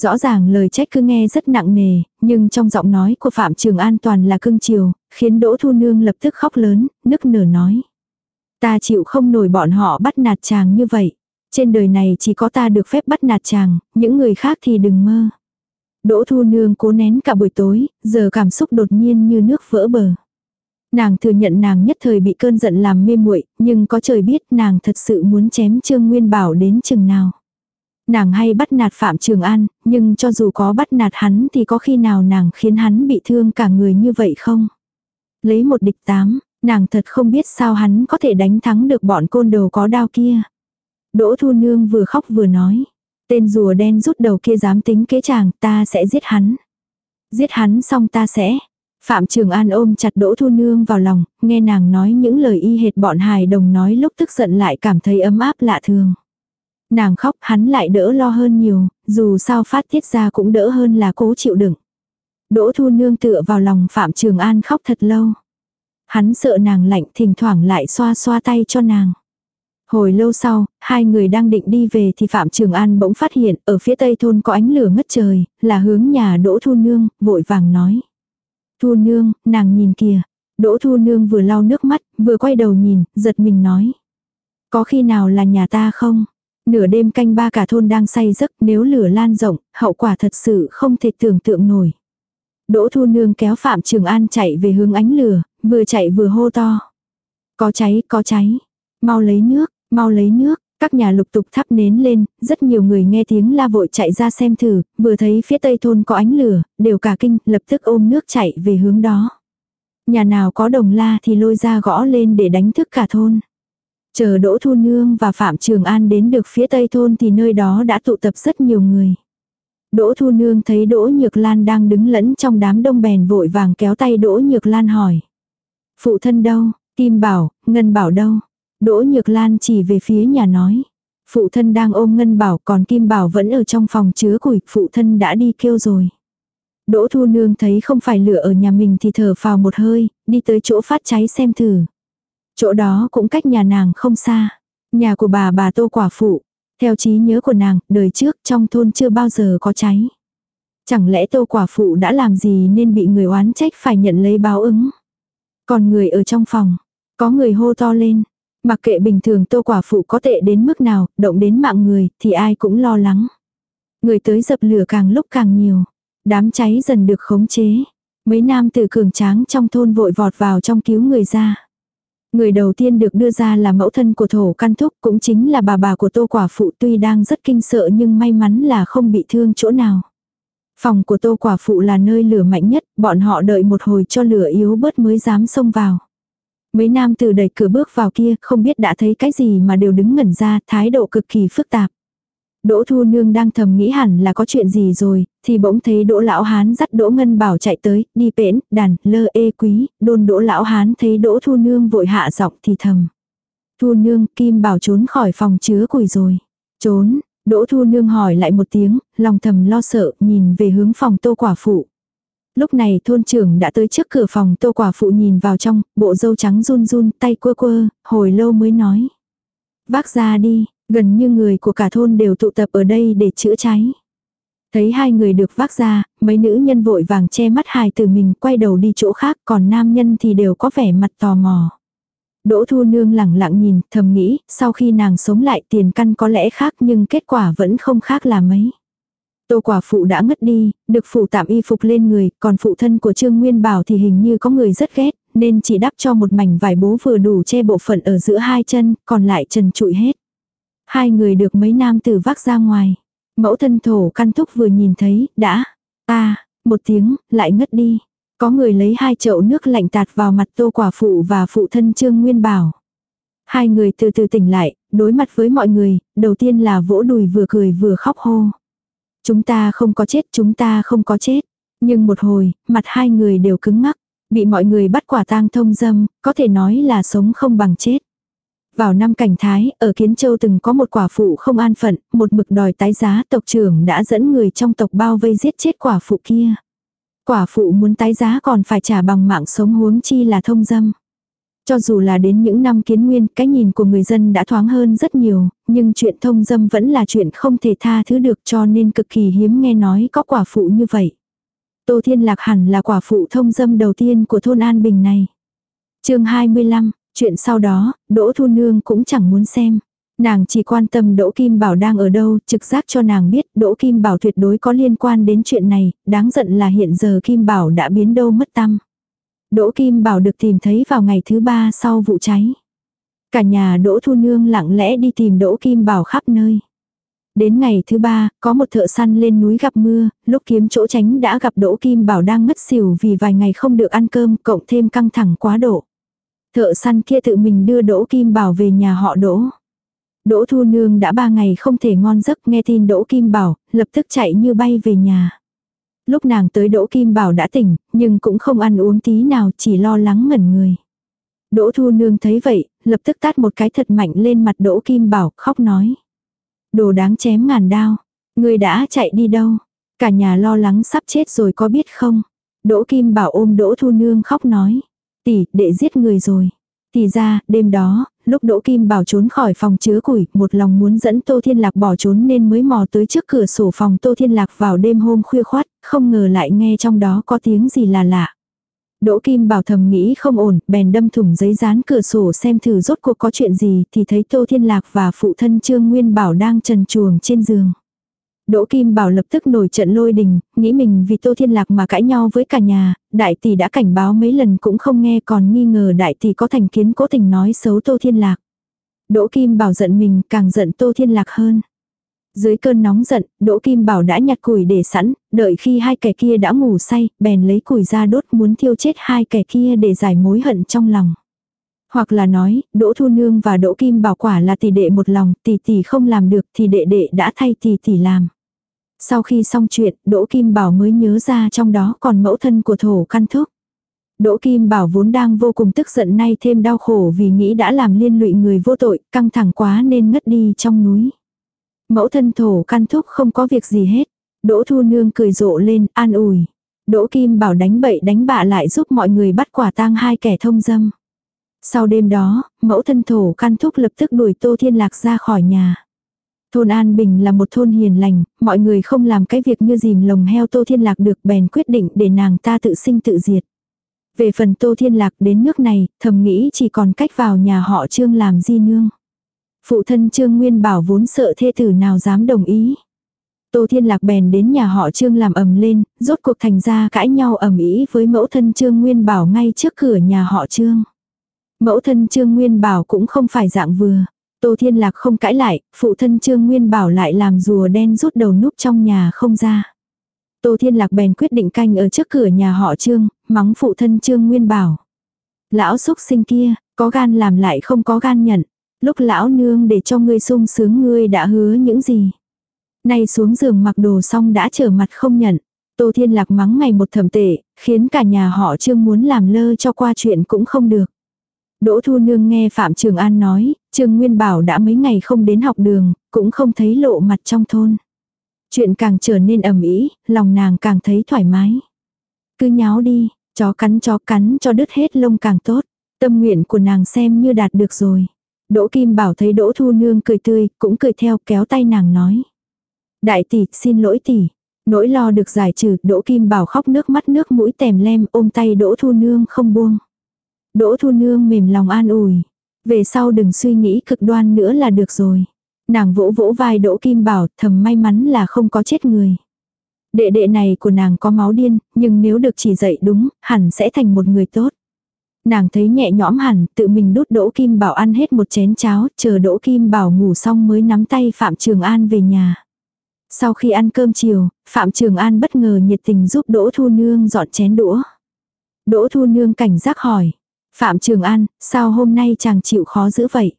Rõ ràng lời trách cứ nghe rất nặng nề, nhưng trong giọng nói của Phạm Trường An toàn là cưng chiều, khiến Đỗ Thu Nương lập tức khóc lớn, nức nở nói. Ta chịu không nổi bọn họ bắt nạt chàng như vậy. Trên đời này chỉ có ta được phép bắt nạt chàng, những người khác thì đừng mơ. Đỗ Thu Nương cố nén cả buổi tối, giờ cảm xúc đột nhiên như nước vỡ bờ. Nàng thừa nhận nàng nhất thời bị cơn giận làm mê muội, nhưng có trời biết nàng thật sự muốn chém Trương Nguyên Bảo đến chừng nào. Nàng hay bắt nạt Phạm Trường An, nhưng cho dù có bắt nạt hắn thì có khi nào nàng khiến hắn bị thương cả người như vậy không? Lấy một địch tám, nàng thật không biết sao hắn có thể đánh thắng được bọn côn đồ có đao kia. Đỗ Thu Nương vừa khóc vừa nói. Tên rùa đen rút đầu kia dám tính kế chàng, ta sẽ giết hắn. Giết hắn xong ta sẽ. Phạm Trường An ôm chặt Đỗ Thu Nương vào lòng, nghe nàng nói những lời y hệt bọn hài đồng nói lúc tức giận lại cảm thấy ấm áp lạ thường. Nàng khóc hắn lại đỡ lo hơn nhiều, dù sao phát tiết ra cũng đỡ hơn là cố chịu đựng. Đỗ Thu Nương tựa vào lòng Phạm Trường An khóc thật lâu. Hắn sợ nàng lạnh thỉnh thoảng lại xoa xoa tay cho nàng. Hồi lâu sau, hai người đang định đi về thì Phạm Trường An bỗng phát hiện ở phía tây thôn có ánh lửa ngất trời, là hướng nhà Đỗ Thu Nương, vội vàng nói. Thu Nương, nàng nhìn kìa. Đỗ Thu Nương vừa lau nước mắt, vừa quay đầu nhìn, giật mình nói. Có khi nào là nhà ta không? Nửa đêm canh ba cả thôn đang say giấc nếu lửa lan rộng, hậu quả thật sự không thể tưởng tượng nổi. Đỗ Thu Nương kéo Phạm Trường An chạy về hướng ánh lửa, vừa chạy vừa hô to. Có cháy, có cháy. Mau lấy nước, mau lấy nước. Các nhà lục tục thắp nến lên, rất nhiều người nghe tiếng la vội chạy ra xem thử, vừa thấy phía tây thôn có ánh lửa, đều cả kinh, lập tức ôm nước chạy về hướng đó. Nhà nào có đồng la thì lôi ra gõ lên để đánh thức cả thôn. Chờ Đỗ Thu Nương và Phạm Trường An đến được phía tây thôn thì nơi đó đã tụ tập rất nhiều người. Đỗ Thu Nương thấy Đỗ Nhược Lan đang đứng lẫn trong đám đông bèn vội vàng kéo tay Đỗ Nhược Lan hỏi. Phụ thân đâu, Kim Bảo, Ngân Bảo đâu? Đỗ Nhược Lan chỉ về phía nhà nói. Phụ thân đang ôm Ngân Bảo còn Kim Bảo vẫn ở trong phòng chứa củi, phụ thân đã đi kêu rồi. Đỗ Thu Nương thấy không phải lửa ở nhà mình thì thở phào một hơi, đi tới chỗ phát cháy xem thử. Chỗ đó cũng cách nhà nàng không xa. Nhà của bà bà tô quả phụ. Theo trí nhớ của nàng, đời trước trong thôn chưa bao giờ có cháy. Chẳng lẽ tô quả phụ đã làm gì nên bị người oán trách phải nhận lấy báo ứng. Còn người ở trong phòng, có người hô to lên. Mặc kệ bình thường tô quả phụ có tệ đến mức nào, động đến mạng người, thì ai cũng lo lắng. Người tới dập lửa càng lúc càng nhiều. Đám cháy dần được khống chế. Mấy nam tử cường tráng trong thôn vội vọt vào trong cứu người ra. Người đầu tiên được đưa ra là mẫu thân của thổ căn thúc cũng chính là bà bà của tô quả phụ tuy đang rất kinh sợ nhưng may mắn là không bị thương chỗ nào. Phòng của tô quả phụ là nơi lửa mạnh nhất, bọn họ đợi một hồi cho lửa yếu bớt mới dám xông vào. Mấy nam từ đẩy cửa bước vào kia, không biết đã thấy cái gì mà đều đứng ngẩn ra, thái độ cực kỳ phức tạp. Đỗ Thu Nương đang thầm nghĩ hẳn là có chuyện gì rồi, thì bỗng thấy Đỗ Lão Hán dắt Đỗ Ngân Bảo chạy tới, đi pễn, đàn, lơ ê quý, đôn Đỗ Lão Hán thấy Đỗ Thu Nương vội hạ giọng thì thầm. Thu Nương, Kim Bảo trốn khỏi phòng chứa củi rồi. Trốn, Đỗ Thu Nương hỏi lại một tiếng, lòng thầm lo sợ, nhìn về hướng phòng tô quả phụ. Lúc này thôn trưởng đã tới trước cửa phòng tô quả phụ nhìn vào trong, bộ dâu trắng run run, tay quơ quơ, hồi lâu mới nói. Vác ra đi, gần như người của cả thôn đều tụ tập ở đây để chữa cháy. Thấy hai người được vác ra, mấy nữ nhân vội vàng che mắt hài từ mình quay đầu đi chỗ khác còn nam nhân thì đều có vẻ mặt tò mò. Đỗ Thu Nương lẳng lặng nhìn, thầm nghĩ, sau khi nàng sống lại tiền căn có lẽ khác nhưng kết quả vẫn không khác là mấy. Tô quả phụ đã ngất đi, được phụ tạm y phục lên người, còn phụ thân của Trương Nguyên Bảo thì hình như có người rất ghét, nên chỉ đắp cho một mảnh vải bố vừa đủ che bộ phận ở giữa hai chân, còn lại trần trụi hết. Hai người được mấy nam tử vác ra ngoài. Mẫu thân thổ căn thúc vừa nhìn thấy, đã, ta, một tiếng, lại ngất đi. Có người lấy hai chậu nước lạnh tạt vào mặt tô quả phụ và phụ thân Trương Nguyên Bảo. Hai người từ từ tỉnh lại, đối mặt với mọi người, đầu tiên là vỗ đùi vừa cười vừa khóc hô. Chúng ta không có chết, chúng ta không có chết. Nhưng một hồi, mặt hai người đều cứng ngắc, bị mọi người bắt quả tang thông dâm, có thể nói là sống không bằng chết. Vào năm cảnh thái, ở Kiến Châu từng có một quả phụ không an phận, một mực đòi tái giá tộc trưởng đã dẫn người trong tộc bao vây giết chết quả phụ kia. Quả phụ muốn tái giá còn phải trả bằng mạng sống huống chi là thông dâm. Cho dù là đến những năm kiến nguyên, cái nhìn của người dân đã thoáng hơn rất nhiều, nhưng chuyện thông dâm vẫn là chuyện không thể tha thứ được cho nên cực kỳ hiếm nghe nói có quả phụ như vậy. Tô Thiên Lạc hẳn là quả phụ thông dâm đầu tiên của thôn An Bình này. chương 25, chuyện sau đó, Đỗ Thu Nương cũng chẳng muốn xem. Nàng chỉ quan tâm Đỗ Kim Bảo đang ở đâu, trực giác cho nàng biết Đỗ Kim Bảo tuyệt đối có liên quan đến chuyện này, đáng giận là hiện giờ Kim Bảo đã biến đâu mất tâm. Đỗ Kim Bảo được tìm thấy vào ngày thứ ba sau vụ cháy. Cả nhà Đỗ Thu Nương lặng lẽ đi tìm Đỗ Kim Bảo khắp nơi. Đến ngày thứ ba, có một thợ săn lên núi gặp mưa, lúc kiếm chỗ tránh đã gặp Đỗ Kim Bảo đang ngất xỉu vì vài ngày không được ăn cơm, cộng thêm căng thẳng quá độ. Thợ săn kia tự mình đưa Đỗ Kim Bảo về nhà họ Đỗ. Đỗ Thu Nương đã ba ngày không thể ngon giấc nghe tin Đỗ Kim Bảo, lập tức chạy như bay về nhà. Lúc nàng tới Đỗ Kim Bảo đã tỉnh, nhưng cũng không ăn uống tí nào chỉ lo lắng ngẩn người. Đỗ Thu Nương thấy vậy, lập tức tát một cái thật mạnh lên mặt Đỗ Kim Bảo, khóc nói. Đồ đáng chém ngàn đao. Người đã chạy đi đâu? Cả nhà lo lắng sắp chết rồi có biết không? Đỗ Kim Bảo ôm Đỗ Thu Nương khóc nói. Tỷ, để giết người rồi. Thì ra, đêm đó, lúc Đỗ Kim Bảo trốn khỏi phòng chứa củi, một lòng muốn dẫn Tô Thiên Lạc bỏ trốn nên mới mò tới trước cửa sổ phòng Tô Thiên Lạc vào đêm hôm khuya khoát, không ngờ lại nghe trong đó có tiếng gì là lạ. Đỗ Kim Bảo thầm nghĩ không ổn, bèn đâm thủng giấy dán cửa sổ xem thử rốt cuộc có chuyện gì thì thấy Tô Thiên Lạc và phụ thân Trương Nguyên Bảo đang trần chuồng trên giường. Đỗ Kim Bảo lập tức nổi trận lôi đình, nghĩ mình vì Tô Thiên Lạc mà cãi nhau với cả nhà, đại tỷ đã cảnh báo mấy lần cũng không nghe còn nghi ngờ đại tỷ có thành kiến cố tình nói xấu Tô Thiên Lạc. Đỗ Kim Bảo giận mình càng giận Tô Thiên Lạc hơn. Dưới cơn nóng giận, Đỗ Kim Bảo đã nhặt củi để sẵn, đợi khi hai kẻ kia đã ngủ say, bèn lấy củi ra đốt muốn thiêu chết hai kẻ kia để giải mối hận trong lòng. Hoặc là nói, Đỗ Thu Nương và Đỗ Kim Bảo quả là tỷ đệ một lòng, tỷ tỷ không làm được thì đệ đệ đã thay tỷ tỷ làm. Sau khi xong chuyện, Đỗ Kim Bảo mới nhớ ra trong đó còn mẫu thân của thổ căn thúc. Đỗ Kim Bảo vốn đang vô cùng tức giận nay thêm đau khổ vì nghĩ đã làm liên lụy người vô tội, căng thẳng quá nên ngất đi trong núi. Mẫu thân thổ căn thúc không có việc gì hết. Đỗ Thu Nương cười rộ lên, an ủi. Đỗ Kim Bảo đánh bậy đánh bạ lại giúp mọi người bắt quả tang hai kẻ thông dâm. Sau đêm đó, mẫu thân thổ căn thúc lập tức đuổi Tô Thiên Lạc ra khỏi nhà. Thôn An Bình là một thôn hiền lành, mọi người không làm cái việc như dìm lồng heo Tô Thiên Lạc được bèn quyết định để nàng ta tự sinh tự diệt. Về phần Tô Thiên Lạc đến nước này, thầm nghĩ chỉ còn cách vào nhà họ Trương làm di nương. Phụ thân Trương Nguyên bảo vốn sợ thê tử nào dám đồng ý. Tô Thiên Lạc bèn đến nhà họ Trương làm ầm lên, rốt cuộc thành ra cãi nhau ầm ĩ với mẫu thân Trương Nguyên bảo ngay trước cửa nhà họ Trương. Mẫu thân Trương Nguyên bảo cũng không phải dạng vừa. Tô Thiên Lạc không cãi lại, phụ thân Trương Nguyên bảo lại làm rùa đen rút đầu núp trong nhà không ra. Tô Thiên Lạc bèn quyết định canh ở trước cửa nhà họ Trương, mắng phụ thân Trương Nguyên bảo. Lão xúc sinh kia, có gan làm lại không có gan nhận. Lúc lão nương để cho ngươi sung sướng ngươi đã hứa những gì. Nay xuống giường mặc đồ xong đã trở mặt không nhận. Tô Thiên Lạc mắng ngày một thầm tệ, khiến cả nhà họ Trương muốn làm lơ cho qua chuyện cũng không được. Đỗ Thu Nương nghe Phạm Trường An nói, Trương Nguyên Bảo đã mấy ngày không đến học đường, cũng không thấy lộ mặt trong thôn. Chuyện càng trở nên ầm ĩ, lòng nàng càng thấy thoải mái. Cứ nháo đi, chó cắn chó cắn cho đứt hết lông càng tốt. Tâm nguyện của nàng xem như đạt được rồi. Đỗ Kim Bảo thấy Đỗ Thu Nương cười tươi, cũng cười theo kéo tay nàng nói. Đại tỷ, xin lỗi tỷ. Nỗi lo được giải trừ, Đỗ Kim Bảo khóc nước mắt nước mũi tèm lem ôm tay Đỗ Thu Nương không buông. Đỗ Thu Nương mềm lòng an ủi. Về sau đừng suy nghĩ cực đoan nữa là được rồi. Nàng vỗ vỗ vai Đỗ Kim Bảo thầm may mắn là không có chết người. Đệ đệ này của nàng có máu điên, nhưng nếu được chỉ dạy đúng, hẳn sẽ thành một người tốt. Nàng thấy nhẹ nhõm hẳn, tự mình đút Đỗ Kim Bảo ăn hết một chén cháo, chờ Đỗ Kim Bảo ngủ xong mới nắm tay Phạm Trường An về nhà. Sau khi ăn cơm chiều, Phạm Trường An bất ngờ nhiệt tình giúp Đỗ Thu Nương dọn chén đũa. Đỗ Thu Nương cảnh giác hỏi. Phạm Trường An, sao hôm nay chàng chịu khó dữ vậy?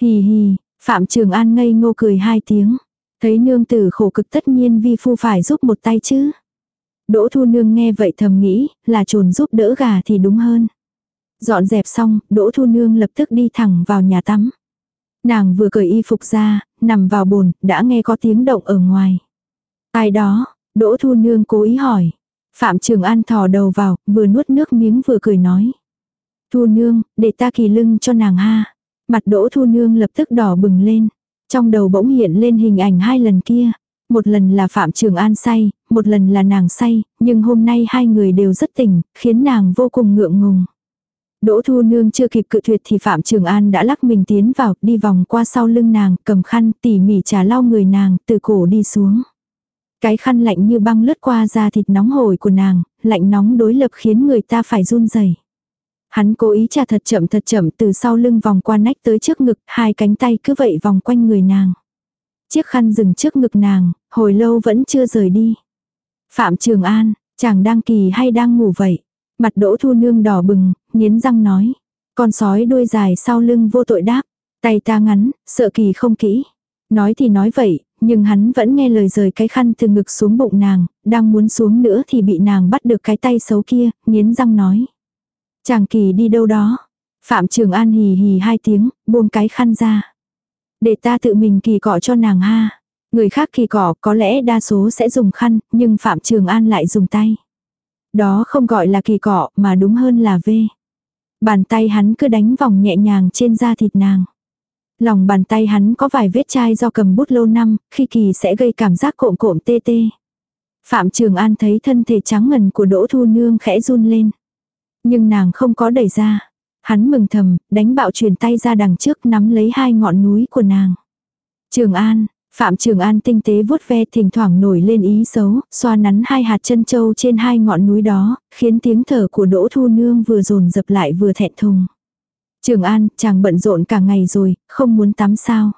Hì hì, Phạm Trường An ngây ngô cười hai tiếng. Thấy nương tử khổ cực tất nhiên vi phu phải giúp một tay chứ. Đỗ Thu Nương nghe vậy thầm nghĩ, là trồn giúp đỡ gà thì đúng hơn. Dọn dẹp xong, Đỗ Thu Nương lập tức đi thẳng vào nhà tắm. Nàng vừa cởi y phục ra, nằm vào bồn, đã nghe có tiếng động ở ngoài. Ai đó, Đỗ Thu Nương cố ý hỏi. Phạm Trường An thò đầu vào, vừa nuốt nước miếng vừa cười nói. Thu Nương, để ta kỳ lưng cho nàng ha. Mặt Đỗ Thu Nương lập tức đỏ bừng lên. Trong đầu bỗng hiện lên hình ảnh hai lần kia. Một lần là Phạm Trường An say, một lần là nàng say, nhưng hôm nay hai người đều rất tỉnh, khiến nàng vô cùng ngượng ngùng. Đỗ Thu Nương chưa kịp cự tuyệt thì Phạm Trường An đã lắc mình tiến vào, đi vòng qua sau lưng nàng, cầm khăn, tỉ mỉ trà lau người nàng, từ cổ đi xuống. Cái khăn lạnh như băng lướt qua da thịt nóng hổi của nàng, lạnh nóng đối lập khiến người ta phải run rẩy. Hắn cố ý trà thật chậm thật chậm từ sau lưng vòng qua nách tới trước ngực, hai cánh tay cứ vậy vòng quanh người nàng. Chiếc khăn dừng trước ngực nàng, hồi lâu vẫn chưa rời đi. Phạm Trường An, chàng đang kỳ hay đang ngủ vậy? Mặt đỗ thu nương đỏ bừng, nghiến răng nói. Con sói đuôi dài sau lưng vô tội đáp. Tay ta ngắn, sợ kỳ không kỹ. Nói thì nói vậy, nhưng hắn vẫn nghe lời rời cái khăn từ ngực xuống bụng nàng, đang muốn xuống nữa thì bị nàng bắt được cái tay xấu kia, nghiến răng nói. Chàng kỳ đi đâu đó. Phạm Trường An hì hì hai tiếng, buông cái khăn ra. Để ta tự mình kỳ cọ cho nàng ha. Người khác kỳ cọ có lẽ đa số sẽ dùng khăn, nhưng Phạm Trường An lại dùng tay. Đó không gọi là kỳ cọ mà đúng hơn là vê. Bàn tay hắn cứ đánh vòng nhẹ nhàng trên da thịt nàng. Lòng bàn tay hắn có vài vết chai do cầm bút lâu năm, khi kỳ sẽ gây cảm giác cộm cộm tê tê. Phạm Trường An thấy thân thể trắng ngần của Đỗ Thu Nương khẽ run lên. Nhưng nàng không có đẩy ra. Hắn mừng thầm, đánh bạo truyền tay ra đằng trước nắm lấy hai ngọn núi của nàng. Trường An, Phạm Trường An tinh tế vuốt ve thỉnh thoảng nổi lên ý xấu, xoa nắn hai hạt chân châu trên hai ngọn núi đó, khiến tiếng thở của Đỗ Thu Nương vừa dồn dập lại vừa thẹn thùng. Trường An, chàng bận rộn cả ngày rồi, không muốn tắm sao.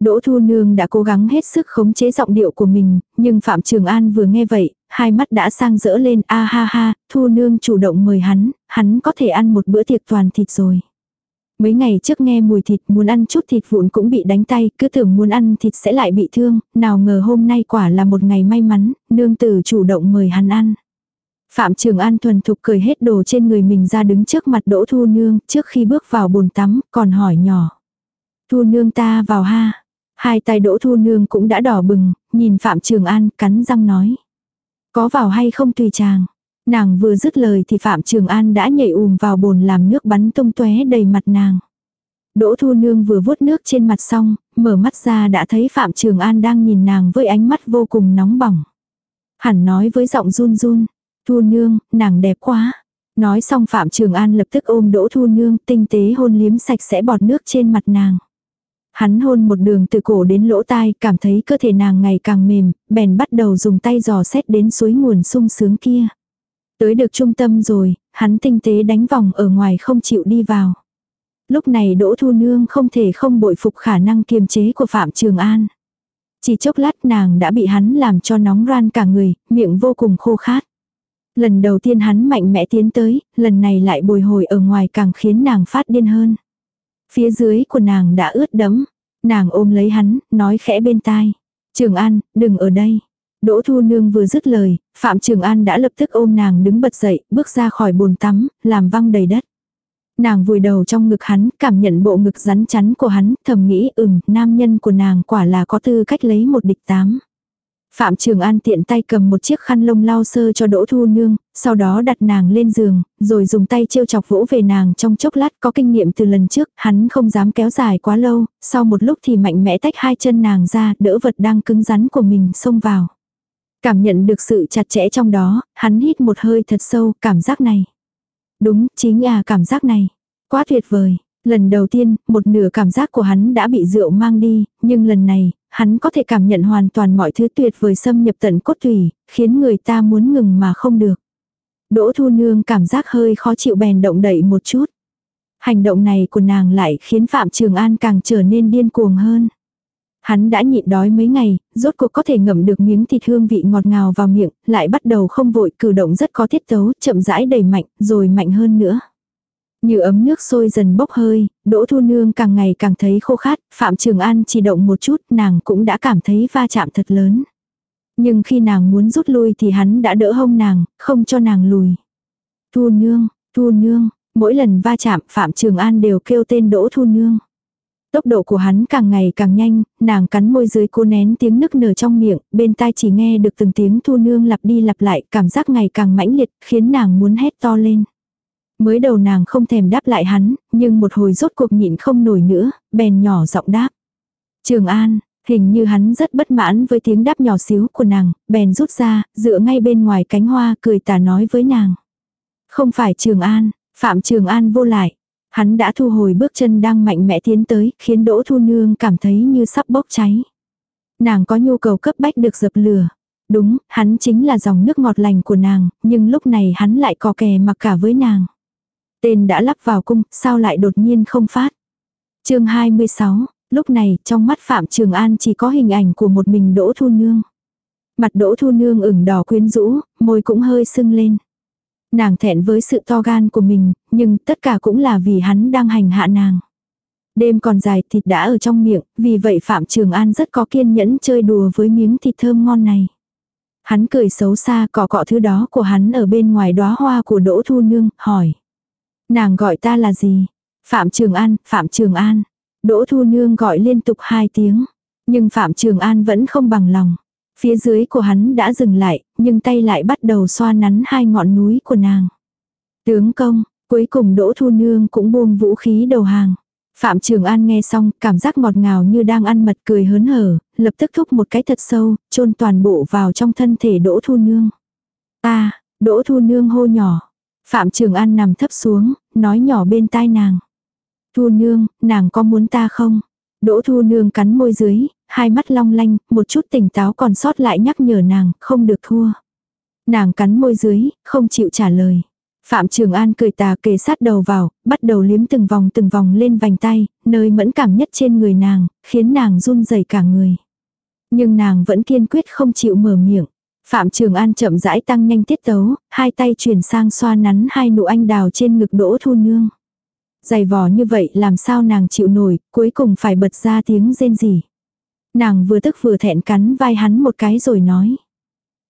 Đỗ Thu Nương đã cố gắng hết sức khống chế giọng điệu của mình, nhưng Phạm Trường An vừa nghe vậy, hai mắt đã sang rỡ lên a ha ha, Thu Nương chủ động mời hắn, hắn có thể ăn một bữa tiệc toàn thịt rồi. Mấy ngày trước nghe mùi thịt muốn ăn chút thịt vụn cũng bị đánh tay, cứ tưởng muốn ăn thịt sẽ lại bị thương, nào ngờ hôm nay quả là một ngày may mắn, nương tử chủ động mời hắn ăn. Phạm Trường An thuần thục cười hết đồ trên người mình ra đứng trước mặt Đỗ Thu Nương, trước khi bước vào bồn tắm, còn hỏi nhỏ. Thu Nương ta vào ha. Hai tay Đỗ Thu Nương cũng đã đỏ bừng, nhìn Phạm Trường An cắn răng nói. Có vào hay không tùy chàng. Nàng vừa dứt lời thì Phạm Trường An đã nhảy ùm vào bồn làm nước bắn tung tóe đầy mặt nàng. Đỗ Thu Nương vừa vuốt nước trên mặt xong, mở mắt ra đã thấy Phạm Trường An đang nhìn nàng với ánh mắt vô cùng nóng bỏng. Hẳn nói với giọng run run, Thu Nương, nàng đẹp quá. Nói xong Phạm Trường An lập tức ôm Đỗ Thu Nương tinh tế hôn liếm sạch sẽ bọt nước trên mặt nàng. Hắn hôn một đường từ cổ đến lỗ tai, cảm thấy cơ thể nàng ngày càng mềm, bèn bắt đầu dùng tay dò xét đến suối nguồn sung sướng kia. Tới được trung tâm rồi, hắn tinh tế đánh vòng ở ngoài không chịu đi vào. Lúc này Đỗ Thu Nương không thể không bội phục khả năng kiềm chế của Phạm Trường An. Chỉ chốc lát nàng đã bị hắn làm cho nóng ran cả người, miệng vô cùng khô khát. Lần đầu tiên hắn mạnh mẽ tiến tới, lần này lại bồi hồi ở ngoài càng khiến nàng phát điên hơn. Phía dưới của nàng đã ướt đẫm, nàng ôm lấy hắn, nói khẽ bên tai. Trường An, đừng ở đây. Đỗ Thu Nương vừa dứt lời, Phạm Trường An đã lập tức ôm nàng đứng bật dậy, bước ra khỏi bồn tắm, làm văng đầy đất. Nàng vùi đầu trong ngực hắn, cảm nhận bộ ngực rắn chắn của hắn, thầm nghĩ ừm, nam nhân của nàng quả là có tư cách lấy một địch tám. Phạm Trường An tiện tay cầm một chiếc khăn lông lau sơ cho Đỗ Thu Nương, sau đó đặt nàng lên giường, rồi dùng tay trêu chọc vỗ về nàng trong chốc lát có kinh nghiệm từ lần trước, hắn không dám kéo dài quá lâu, sau một lúc thì mạnh mẽ tách hai chân nàng ra, đỡ vật đang cứng rắn của mình xông vào. Cảm nhận được sự chặt chẽ trong đó, hắn hít một hơi thật sâu, cảm giác này. Đúng, chính à cảm giác này. Quá tuyệt vời. Lần đầu tiên, một nửa cảm giác của hắn đã bị rượu mang đi, nhưng lần này, hắn có thể cảm nhận hoàn toàn mọi thứ tuyệt vời xâm nhập tận cốt thủy, khiến người ta muốn ngừng mà không được. Đỗ Thu Nương cảm giác hơi khó chịu bèn động đậy một chút. Hành động này của nàng lại khiến Phạm Trường An càng trở nên điên cuồng hơn. Hắn đã nhịn đói mấy ngày, rốt cuộc có thể ngậm được miếng thịt hương vị ngọt ngào vào miệng, lại bắt đầu không vội, cử động rất có tiết tấu, chậm rãi đầy mạnh, rồi mạnh hơn nữa. Như ấm nước sôi dần bốc hơi, Đỗ Thu Nương càng ngày càng thấy khô khát, Phạm Trường An chỉ động một chút, nàng cũng đã cảm thấy va chạm thật lớn. Nhưng khi nàng muốn rút lui thì hắn đã đỡ hông nàng, không cho nàng lùi. Thu Nương, Thu Nương, mỗi lần va chạm Phạm Trường An đều kêu tên Đỗ Thu Nương. Tốc độ của hắn càng ngày càng nhanh, nàng cắn môi dưới cô nén tiếng nức nở trong miệng, bên tai chỉ nghe được từng tiếng thu nương lặp đi lặp lại, cảm giác ngày càng mãnh liệt, khiến nàng muốn hét to lên. Mới đầu nàng không thèm đáp lại hắn, nhưng một hồi rốt cuộc nhịn không nổi nữa, bèn nhỏ giọng đáp. Trường An, hình như hắn rất bất mãn với tiếng đáp nhỏ xíu của nàng, bèn rút ra, dựa ngay bên ngoài cánh hoa cười tà nói với nàng. Không phải Trường An, Phạm Trường An vô lại, Hắn đã thu hồi bước chân đang mạnh mẽ tiến tới, khiến Đỗ Thu Nương cảm thấy như sắp bốc cháy. Nàng có nhu cầu cấp bách được dập lửa. Đúng, hắn chính là dòng nước ngọt lành của nàng, nhưng lúc này hắn lại có kè mặc cả với nàng. Tên đã lắp vào cung, sao lại đột nhiên không phát. chương 26, lúc này trong mắt Phạm Trường An chỉ có hình ảnh của một mình Đỗ Thu Nương. Mặt Đỗ Thu Nương ửng đỏ quyến rũ, môi cũng hơi sưng lên. Nàng thẹn với sự to gan của mình, nhưng tất cả cũng là vì hắn đang hành hạ nàng. Đêm còn dài thịt đã ở trong miệng, vì vậy Phạm Trường An rất có kiên nhẫn chơi đùa với miếng thịt thơm ngon này. Hắn cười xấu xa cọ cọ thứ đó của hắn ở bên ngoài đóa hoa của Đỗ Thu Nương, hỏi. Nàng gọi ta là gì? Phạm Trường An, Phạm Trường An. Đỗ Thu Nương gọi liên tục hai tiếng. Nhưng Phạm Trường An vẫn không bằng lòng. Phía dưới của hắn đã dừng lại, nhưng tay lại bắt đầu xoa nắn hai ngọn núi của nàng. Tướng công, cuối cùng Đỗ Thu Nương cũng buông vũ khí đầu hàng. Phạm Trường An nghe xong, cảm giác ngọt ngào như đang ăn mật cười hớn hở, lập tức thúc một cái thật sâu, chôn toàn bộ vào trong thân thể Đỗ Thu Nương. Ta, Đỗ Thu Nương hô nhỏ. Phạm Trường An nằm thấp xuống, nói nhỏ bên tai nàng. Thu nương, nàng có muốn ta không? Đỗ thu nương cắn môi dưới, hai mắt long lanh, một chút tỉnh táo còn sót lại nhắc nhở nàng, không được thua. Nàng cắn môi dưới, không chịu trả lời. Phạm Trường An cười tà kề sát đầu vào, bắt đầu liếm từng vòng từng vòng lên vành tay, nơi mẫn cảm nhất trên người nàng, khiến nàng run rẩy cả người. Nhưng nàng vẫn kiên quyết không chịu mở miệng. Phạm Trường An chậm rãi tăng nhanh tiết tấu, hai tay chuyển sang xoa nắn hai nụ anh đào trên ngực đỗ thu nương. Dày vò như vậy làm sao nàng chịu nổi, cuối cùng phải bật ra tiếng rên rỉ. Nàng vừa tức vừa thẹn cắn vai hắn một cái rồi nói.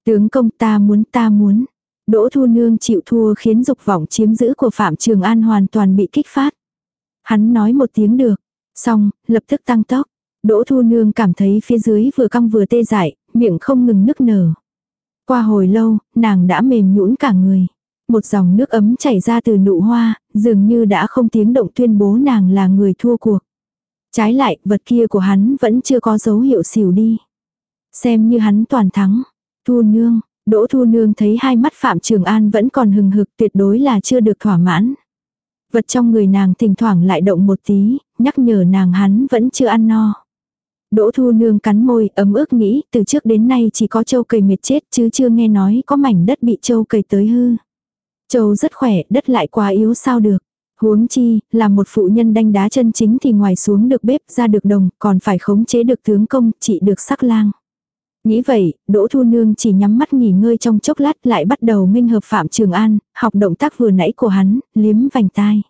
Tướng công ta muốn ta muốn. Đỗ Thu Nương chịu thua khiến dục vọng chiếm giữ của Phạm Trường An hoàn toàn bị kích phát. Hắn nói một tiếng được, xong, lập tức tăng tốc. Đỗ Thu Nương cảm thấy phía dưới vừa căng vừa tê dại, miệng không ngừng nức nở. Qua hồi lâu, nàng đã mềm nhũn cả người. Một dòng nước ấm chảy ra từ nụ hoa, dường như đã không tiếng động tuyên bố nàng là người thua cuộc. Trái lại, vật kia của hắn vẫn chưa có dấu hiệu xỉu đi. Xem như hắn toàn thắng. Thu nương, Đỗ Thu Nương thấy hai mắt Phạm Trường An vẫn còn hừng hực tuyệt đối là chưa được thỏa mãn. Vật trong người nàng thỉnh thoảng lại động một tí, nhắc nhở nàng hắn vẫn chưa ăn no. Đỗ Thu Nương cắn môi, ấm ức nghĩ, từ trước đến nay chỉ có châu cầy mệt chết chứ chưa nghe nói có mảnh đất bị châu cầy tới hư. Châu rất khỏe, đất lại quá yếu sao được. Huống chi, là một phụ nhân đanh đá chân chính thì ngoài xuống được bếp ra được đồng, còn phải khống chế được tướng công, trị được sắc lang. Nghĩ vậy, Đỗ Thu Nương chỉ nhắm mắt nghỉ ngơi trong chốc lát lại bắt đầu minh hợp Phạm Trường An, học động tác vừa nãy của hắn, liếm vành tai.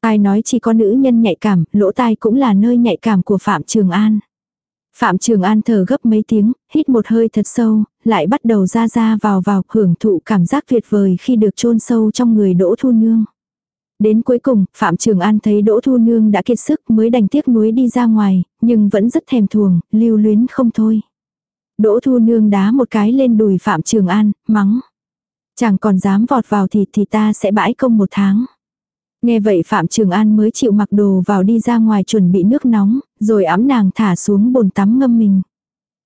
Ai nói chỉ có nữ nhân nhạy cảm, lỗ tai cũng là nơi nhạy cảm của Phạm Trường An. Phạm Trường An thở gấp mấy tiếng, hít một hơi thật sâu, lại bắt đầu ra ra vào vào hưởng thụ cảm giác tuyệt vời khi được chôn sâu trong người Đỗ Thu Nương. Đến cuối cùng, Phạm Trường An thấy Đỗ Thu Nương đã kiệt sức mới đành tiếc nuối đi ra ngoài, nhưng vẫn rất thèm thuồng, lưu luyến không thôi. Đỗ Thu Nương đá một cái lên đùi Phạm Trường An, mắng. Chẳng còn dám vọt vào thịt thì ta sẽ bãi công một tháng. Nghe vậy Phạm Trường An mới chịu mặc đồ vào đi ra ngoài chuẩn bị nước nóng, rồi ấm nàng thả xuống bồn tắm ngâm mình.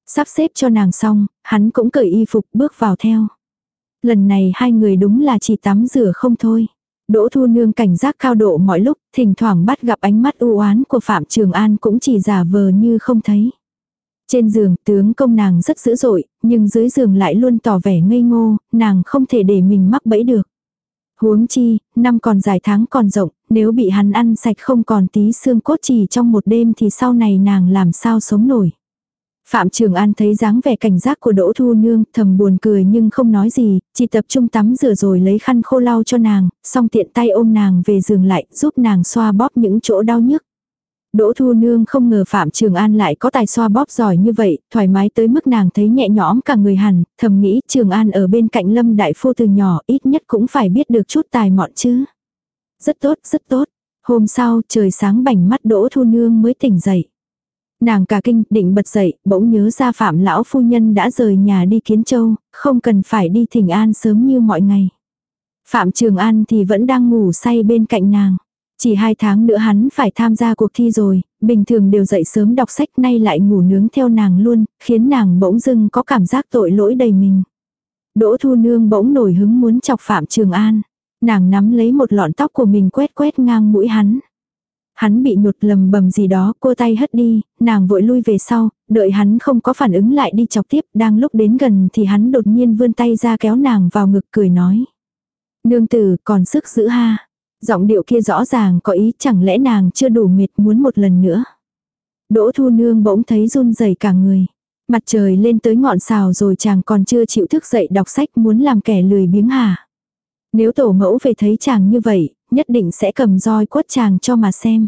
Sắp xếp cho nàng xong, hắn cũng cởi y phục bước vào theo. Lần này hai người đúng là chỉ tắm rửa không thôi. Đỗ Thu Nương cảnh giác cao độ mọi lúc, thỉnh thoảng bắt gặp ánh mắt u oán của Phạm Trường An cũng chỉ giả vờ như không thấy. Trên giường, tướng công nàng rất dữ dội, nhưng dưới giường lại luôn tỏ vẻ ngây ngô, nàng không thể để mình mắc bẫy được. Huống chi, năm còn dài tháng còn rộng, nếu bị hắn ăn sạch không còn tí xương cốt chỉ trong một đêm thì sau này nàng làm sao sống nổi. Phạm Trường An thấy dáng vẻ cảnh giác của Đỗ Thu Nương, thầm buồn cười nhưng không nói gì, chỉ tập trung tắm rửa rồi lấy khăn khô lau cho nàng, xong tiện tay ôm nàng về giường lại, giúp nàng xoa bóp những chỗ đau nhức. Đỗ Thu Nương không ngờ Phạm Trường An lại có tài xoa bóp giỏi như vậy, thoải mái tới mức nàng thấy nhẹ nhõm cả người hẳn, thầm nghĩ Trường An ở bên cạnh Lâm Đại Phu từ nhỏ ít nhất cũng phải biết được chút tài mọn chứ. Rất tốt, rất tốt. Hôm sau, trời sáng bảnh mắt Đỗ Thu Nương mới tỉnh dậy. Nàng cả kinh định bật dậy, bỗng nhớ ra Phạm Lão Phu Nhân đã rời nhà đi Kiến Châu, không cần phải đi thỉnh an sớm như mọi ngày. Phạm Trường An thì vẫn đang ngủ say bên cạnh nàng. Chỉ hai tháng nữa hắn phải tham gia cuộc thi rồi, bình thường đều dậy sớm đọc sách nay lại ngủ nướng theo nàng luôn, khiến nàng bỗng dưng có cảm giác tội lỗi đầy mình. Đỗ Thu Nương bỗng nổi hứng muốn chọc Phạm Trường An. Nàng nắm lấy một lọn tóc của mình quét quét ngang mũi hắn. Hắn bị nhột lầm bầm gì đó, cô tay hất đi, nàng vội lui về sau, đợi hắn không có phản ứng lại đi chọc tiếp, đang lúc đến gần thì hắn đột nhiên vươn tay ra kéo nàng vào ngực cười nói. Nương tử còn sức giữ ha. Giọng điệu kia rõ ràng có ý chẳng lẽ nàng chưa đủ mệt muốn một lần nữa. Đỗ thu nương bỗng thấy run rẩy cả người. Mặt trời lên tới ngọn xào rồi chàng còn chưa chịu thức dậy đọc sách muốn làm kẻ lười biếng hả. Nếu tổ mẫu về thấy chàng như vậy, nhất định sẽ cầm roi quất chàng cho mà xem.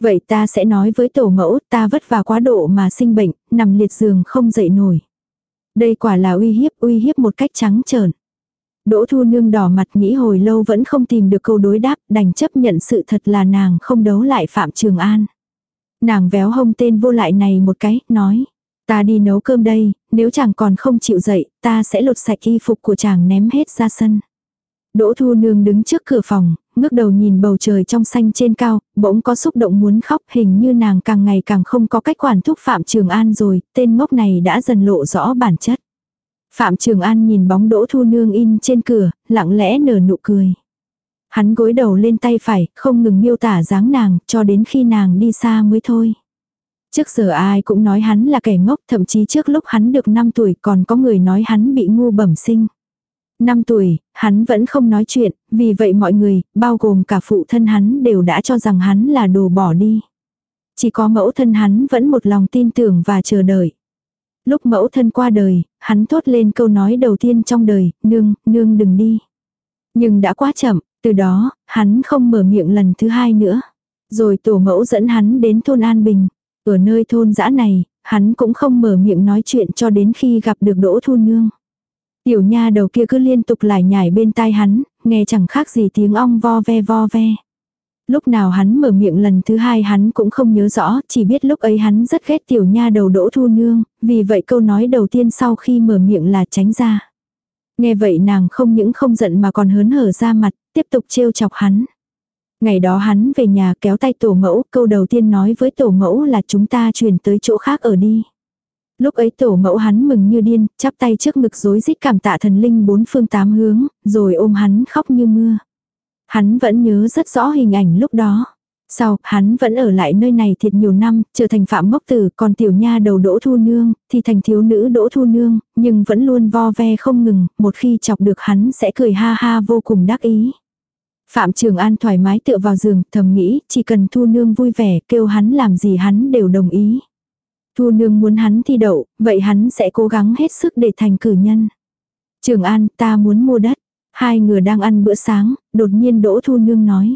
Vậy ta sẽ nói với tổ mẫu ta vất vả quá độ mà sinh bệnh, nằm liệt giường không dậy nổi. Đây quả là uy hiếp, uy hiếp một cách trắng trợn. Đỗ Thu Nương đỏ mặt nghĩ hồi lâu vẫn không tìm được câu đối đáp, đành chấp nhận sự thật là nàng không đấu lại Phạm Trường An. Nàng véo hông tên vô lại này một cái, nói. Ta đi nấu cơm đây, nếu chàng còn không chịu dậy, ta sẽ lột sạch y phục của chàng ném hết ra sân. Đỗ Thu Nương đứng trước cửa phòng, ngước đầu nhìn bầu trời trong xanh trên cao, bỗng có xúc động muốn khóc hình như nàng càng ngày càng không có cách quản thúc Phạm Trường An rồi, tên ngốc này đã dần lộ rõ bản chất. Phạm Trường An nhìn bóng Đỗ Thu Nương in trên cửa, lặng lẽ nở nụ cười. Hắn gối đầu lên tay phải, không ngừng miêu tả dáng nàng, cho đến khi nàng đi xa mới thôi. Trước giờ ai cũng nói hắn là kẻ ngốc, thậm chí trước lúc hắn được 5 tuổi còn có người nói hắn bị ngu bẩm sinh. 5 tuổi, hắn vẫn không nói chuyện, vì vậy mọi người, bao gồm cả phụ thân hắn đều đã cho rằng hắn là đồ bỏ đi. Chỉ có mẫu thân hắn vẫn một lòng tin tưởng và chờ đợi. Lúc mẫu thân qua đời, hắn thốt lên câu nói đầu tiên trong đời, nương, nương đừng đi. Nhưng đã quá chậm, từ đó, hắn không mở miệng lần thứ hai nữa. Rồi tổ mẫu dẫn hắn đến thôn An Bình. Ở nơi thôn dã này, hắn cũng không mở miệng nói chuyện cho đến khi gặp được Đỗ Thu Nương. Tiểu nha đầu kia cứ liên tục lải nhải bên tai hắn, nghe chẳng khác gì tiếng ong vo ve vo ve. Lúc nào hắn mở miệng lần thứ hai hắn cũng không nhớ rõ, chỉ biết lúc ấy hắn rất ghét tiểu nha đầu đỗ thu nương, vì vậy câu nói đầu tiên sau khi mở miệng là tránh ra. Nghe vậy nàng không những không giận mà còn hớn hở ra mặt, tiếp tục trêu chọc hắn. Ngày đó hắn về nhà kéo tay tổ mẫu, câu đầu tiên nói với tổ mẫu là chúng ta chuyển tới chỗ khác ở đi. Lúc ấy tổ mẫu hắn mừng như điên, chắp tay trước ngực rối rít cảm tạ thần linh bốn phương tám hướng, rồi ôm hắn khóc như mưa. Hắn vẫn nhớ rất rõ hình ảnh lúc đó. Sau, hắn vẫn ở lại nơi này thiệt nhiều năm, trở thành phạm ngốc tử, còn tiểu nha đầu đỗ thu nương, thì thành thiếu nữ đỗ thu nương, nhưng vẫn luôn vo ve không ngừng, một khi chọc được hắn sẽ cười ha ha vô cùng đắc ý. Phạm Trường An thoải mái tựa vào giường, thầm nghĩ, chỉ cần thu nương vui vẻ, kêu hắn làm gì hắn đều đồng ý. Thu nương muốn hắn thi đậu, vậy hắn sẽ cố gắng hết sức để thành cử nhân. Trường An, ta muốn mua đất. Hai người đang ăn bữa sáng, đột nhiên Đỗ Thu Nương nói.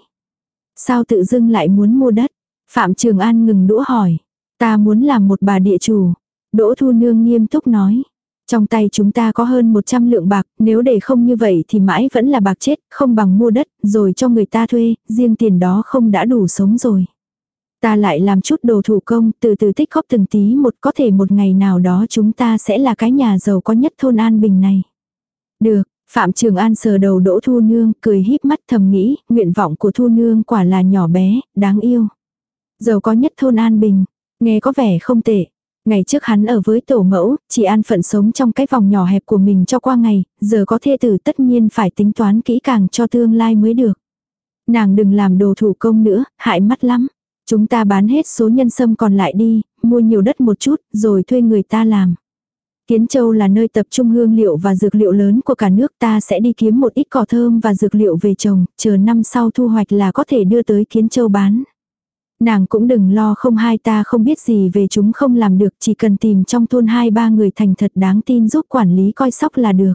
Sao tự dưng lại muốn mua đất? Phạm Trường An ngừng đũa hỏi. Ta muốn làm một bà địa chủ. Đỗ Thu Nương nghiêm túc nói. Trong tay chúng ta có hơn 100 lượng bạc, nếu để không như vậy thì mãi vẫn là bạc chết, không bằng mua đất, rồi cho người ta thuê, riêng tiền đó không đã đủ sống rồi. Ta lại làm chút đồ thủ công, từ từ tích góp từng tí một có thể một ngày nào đó chúng ta sẽ là cái nhà giàu có nhất thôn An Bình này. Được, Phạm Trường An sờ đầu Đỗ Thu Nương, cười híp mắt thầm nghĩ, nguyện vọng của Thu Nương quả là nhỏ bé, đáng yêu. Giàu có nhất thôn An Bình, nghe có vẻ không tệ. Ngày trước hắn ở với tổ mẫu, chỉ an phận sống trong cái vòng nhỏ hẹp của mình cho qua ngày, giờ có thê tử tất nhiên phải tính toán kỹ càng cho tương lai mới được. Nàng đừng làm đồ thủ công nữa, hại mắt lắm. Chúng ta bán hết số nhân sâm còn lại đi, mua nhiều đất một chút, rồi thuê người ta làm. Kiến Châu là nơi tập trung hương liệu và dược liệu lớn của cả nước ta sẽ đi kiếm một ít cỏ thơm và dược liệu về trồng, chờ năm sau thu hoạch là có thể đưa tới Kiến Châu bán. Nàng cũng đừng lo không hai ta không biết gì về chúng không làm được chỉ cần tìm trong thôn hai ba người thành thật đáng tin giúp quản lý coi sóc là được.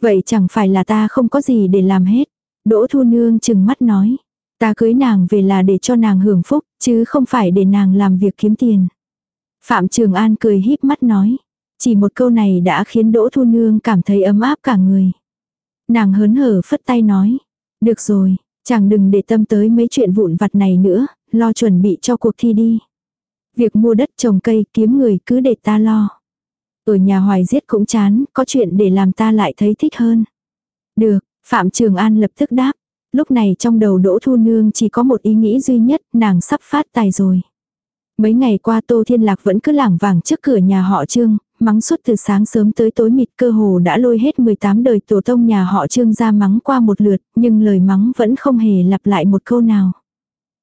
Vậy chẳng phải là ta không có gì để làm hết. Đỗ Thu Nương chừng mắt nói. Ta cưới nàng về là để cho nàng hưởng phúc, chứ không phải để nàng làm việc kiếm tiền. Phạm Trường An cười híp mắt nói. Chỉ một câu này đã khiến Đỗ Thu Nương cảm thấy ấm áp cả người. Nàng hớn hở phất tay nói. Được rồi, chàng đừng để tâm tới mấy chuyện vụn vặt này nữa, lo chuẩn bị cho cuộc thi đi. Việc mua đất trồng cây kiếm người cứ để ta lo. Ở nhà hoài giết cũng chán, có chuyện để làm ta lại thấy thích hơn. Được, Phạm Trường An lập tức đáp. Lúc này trong đầu Đỗ Thu Nương chỉ có một ý nghĩ duy nhất, nàng sắp phát tài rồi. Mấy ngày qua Tô Thiên Lạc vẫn cứ lảng vàng trước cửa nhà họ Trương, mắng suốt từ sáng sớm tới tối mịt cơ hồ đã lôi hết 18 đời tổ tông nhà họ Trương ra mắng qua một lượt, nhưng lời mắng vẫn không hề lặp lại một câu nào.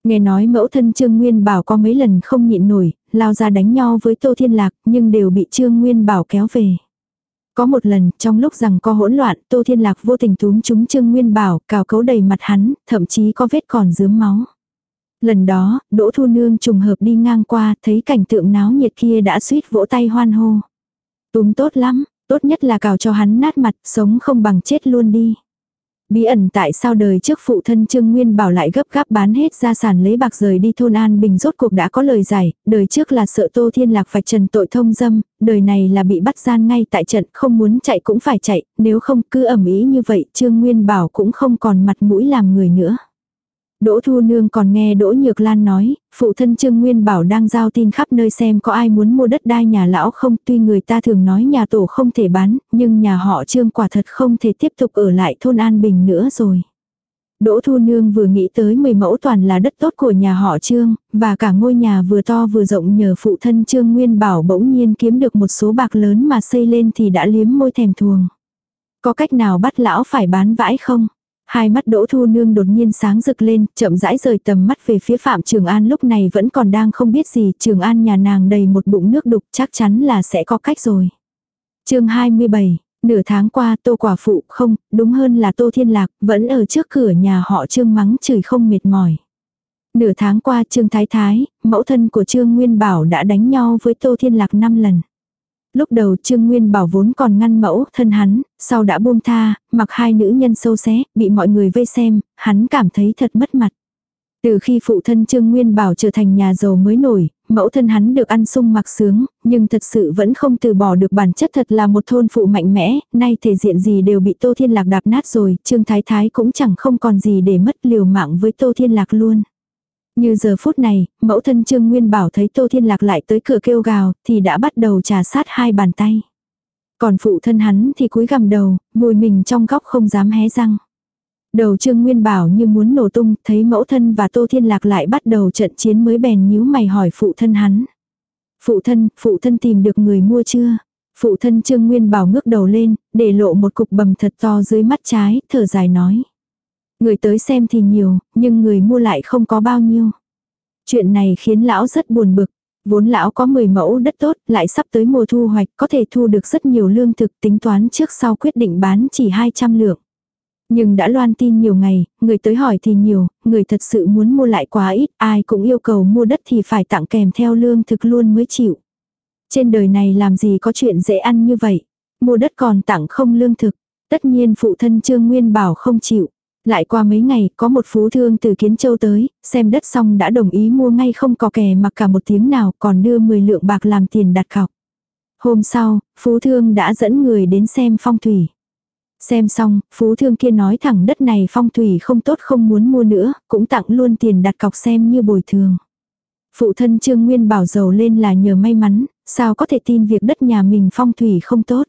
Nghe nói mẫu thân Trương Nguyên Bảo có mấy lần không nhịn nổi, lao ra đánh nhau với Tô Thiên Lạc, nhưng đều bị Trương Nguyên Bảo kéo về. Có một lần, trong lúc rằng có hỗn loạn, Tô Thiên Lạc vô tình túm trúng Trương Nguyên Bảo, cào cấu đầy mặt hắn, thậm chí có vết còn dướm máu. Lần đó, Đỗ Thu Nương trùng hợp đi ngang qua, thấy cảnh tượng náo nhiệt kia đã suýt vỗ tay hoan hô. Túm tốt lắm, tốt nhất là cào cho hắn nát mặt, sống không bằng chết luôn đi. Bí ẩn tại sao đời trước phụ thân Trương Nguyên bảo lại gấp gáp bán hết gia sản lấy bạc rời đi thôn An Bình rốt cuộc đã có lời giải, đời trước là sợ Tô Thiên Lạc vạch trần tội thông dâm, đời này là bị bắt gian ngay tại trận, không muốn chạy cũng phải chạy, nếu không cứ ẩm ý như vậy Trương Nguyên bảo cũng không còn mặt mũi làm người nữa. Đỗ Thu Nương còn nghe Đỗ Nhược Lan nói, phụ thân Trương Nguyên Bảo đang giao tin khắp nơi xem có ai muốn mua đất đai nhà lão không, tuy người ta thường nói nhà tổ không thể bán, nhưng nhà họ Trương quả thật không thể tiếp tục ở lại thôn An Bình nữa rồi. Đỗ Thu Nương vừa nghĩ tới 10 mẫu toàn là đất tốt của nhà họ Trương, và cả ngôi nhà vừa to vừa rộng nhờ phụ thân Trương Nguyên Bảo bỗng nhiên kiếm được một số bạc lớn mà xây lên thì đã liếm môi thèm thuồng. Có cách nào bắt lão phải bán vãi không? Hai mắt Đỗ Thu Nương đột nhiên sáng rực lên, chậm rãi rời tầm mắt về phía Phạm Trường An lúc này vẫn còn đang không biết gì, Trường An nhà nàng đầy một bụng nước đục chắc chắn là sẽ có cách rồi. chương 27, nửa tháng qua Tô Quả Phụ không, đúng hơn là Tô Thiên Lạc, vẫn ở trước cửa nhà họ Trương mắng chửi không mệt mỏi. Nửa tháng qua Trương Thái Thái, mẫu thân của Trương Nguyên Bảo đã đánh nhau với Tô Thiên Lạc 5 lần. Lúc đầu Trương Nguyên Bảo vốn còn ngăn mẫu thân hắn, sau đã buông tha, mặc hai nữ nhân sâu xé, bị mọi người vây xem, hắn cảm thấy thật mất mặt. Từ khi phụ thân Trương Nguyên Bảo trở thành nhà giàu mới nổi, mẫu thân hắn được ăn sung mặc sướng, nhưng thật sự vẫn không từ bỏ được bản chất thật là một thôn phụ mạnh mẽ, nay thể diện gì đều bị Tô Thiên Lạc đạp nát rồi, Trương Thái Thái cũng chẳng không còn gì để mất liều mạng với Tô Thiên Lạc luôn. Như giờ phút này, mẫu thân Trương Nguyên Bảo thấy Tô Thiên Lạc lại tới cửa kêu gào, thì đã bắt đầu trà sát hai bàn tay. Còn phụ thân hắn thì cúi gằm đầu, vùi mình trong góc không dám hé răng. Đầu Trương Nguyên Bảo như muốn nổ tung, thấy mẫu thân và Tô Thiên Lạc lại bắt đầu trận chiến mới bèn nhíu mày hỏi phụ thân hắn. Phụ thân, phụ thân tìm được người mua chưa? Phụ thân Trương Nguyên Bảo ngước đầu lên, để lộ một cục bầm thật to dưới mắt trái, thở dài nói. Người tới xem thì nhiều, nhưng người mua lại không có bao nhiêu. Chuyện này khiến lão rất buồn bực. Vốn lão có 10 mẫu đất tốt, lại sắp tới mùa thu hoạch, có thể thu được rất nhiều lương thực tính toán trước sau quyết định bán chỉ 200 lượng. Nhưng đã loan tin nhiều ngày, người tới hỏi thì nhiều, người thật sự muốn mua lại quá ít, ai cũng yêu cầu mua đất thì phải tặng kèm theo lương thực luôn mới chịu. Trên đời này làm gì có chuyện dễ ăn như vậy, mua đất còn tặng không lương thực. Tất nhiên phụ thân Trương Nguyên bảo không chịu. Lại qua mấy ngày, có một phú thương từ Kiến Châu tới, xem đất xong đã đồng ý mua ngay không có kè mặc cả một tiếng nào, còn đưa 10 lượng bạc làm tiền đặt cọc. Hôm sau, phú thương đã dẫn người đến xem phong thủy. Xem xong, phú thương kia nói thẳng đất này phong thủy không tốt không muốn mua nữa, cũng tặng luôn tiền đặt cọc xem như bồi thường. Phụ thân Trương Nguyên bảo giàu lên là nhờ may mắn, sao có thể tin việc đất nhà mình phong thủy không tốt.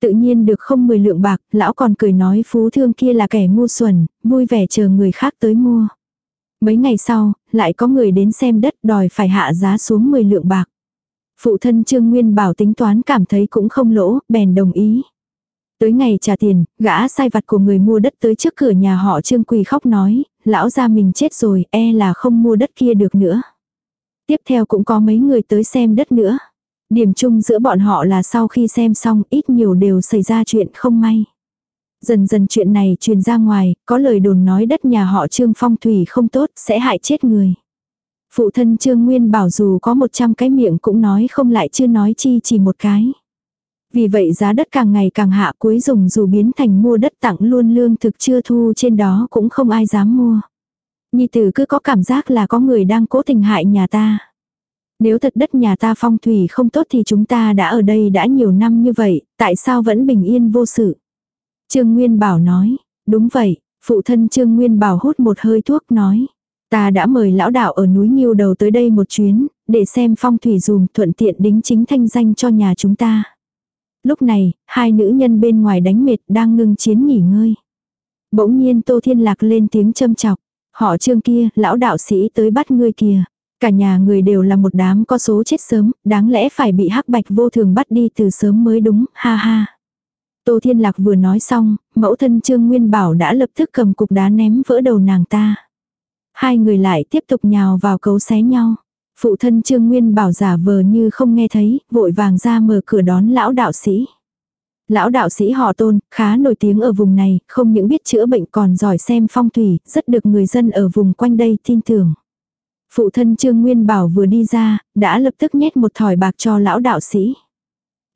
Tự nhiên được không 10 lượng bạc, lão còn cười nói phú thương kia là kẻ ngu xuẩn, vui vẻ chờ người khác tới mua. Mấy ngày sau, lại có người đến xem đất đòi phải hạ giá xuống 10 lượng bạc. Phụ thân Trương Nguyên bảo tính toán cảm thấy cũng không lỗ, bèn đồng ý. Tới ngày trả tiền, gã sai vặt của người mua đất tới trước cửa nhà họ Trương Quỳ khóc nói, lão ra mình chết rồi, e là không mua đất kia được nữa. Tiếp theo cũng có mấy người tới xem đất nữa. Điểm chung giữa bọn họ là sau khi xem xong ít nhiều đều xảy ra chuyện không may. Dần dần chuyện này truyền ra ngoài, có lời đồn nói đất nhà họ Trương phong thủy không tốt sẽ hại chết người. Phụ thân Trương Nguyên bảo dù có 100 cái miệng cũng nói không lại chưa nói chi chỉ một cái. Vì vậy giá đất càng ngày càng hạ cuối dùng dù biến thành mua đất tặng luôn lương thực chưa thu trên đó cũng không ai dám mua. Nhi tử cứ có cảm giác là có người đang cố tình hại nhà ta. Nếu thật đất nhà ta phong thủy không tốt thì chúng ta đã ở đây đã nhiều năm như vậy, tại sao vẫn bình yên vô sự? Trương Nguyên Bảo nói, đúng vậy, phụ thân Trương Nguyên Bảo hút một hơi thuốc nói. Ta đã mời lão đạo ở núi nhiêu đầu tới đây một chuyến, để xem phong thủy dùm thuận tiện đính chính thanh danh cho nhà chúng ta. Lúc này, hai nữ nhân bên ngoài đánh mệt đang ngưng chiến nghỉ ngơi. Bỗng nhiên Tô Thiên Lạc lên tiếng châm chọc. Họ trương kia, lão đạo sĩ tới bắt ngươi kìa. Cả nhà người đều là một đám có số chết sớm, đáng lẽ phải bị hắc bạch vô thường bắt đi từ sớm mới đúng, ha ha. Tô Thiên Lạc vừa nói xong, mẫu thân Trương Nguyên Bảo đã lập tức cầm cục đá ném vỡ đầu nàng ta. Hai người lại tiếp tục nhào vào cấu xé nhau. Phụ thân Trương Nguyên Bảo giả vờ như không nghe thấy, vội vàng ra mở cửa đón lão đạo sĩ. Lão đạo sĩ họ tôn, khá nổi tiếng ở vùng này, không những biết chữa bệnh còn giỏi xem phong thủy, rất được người dân ở vùng quanh đây tin tưởng. Phụ thân Trương Nguyên Bảo vừa đi ra, đã lập tức nhét một thỏi bạc cho lão đạo sĩ.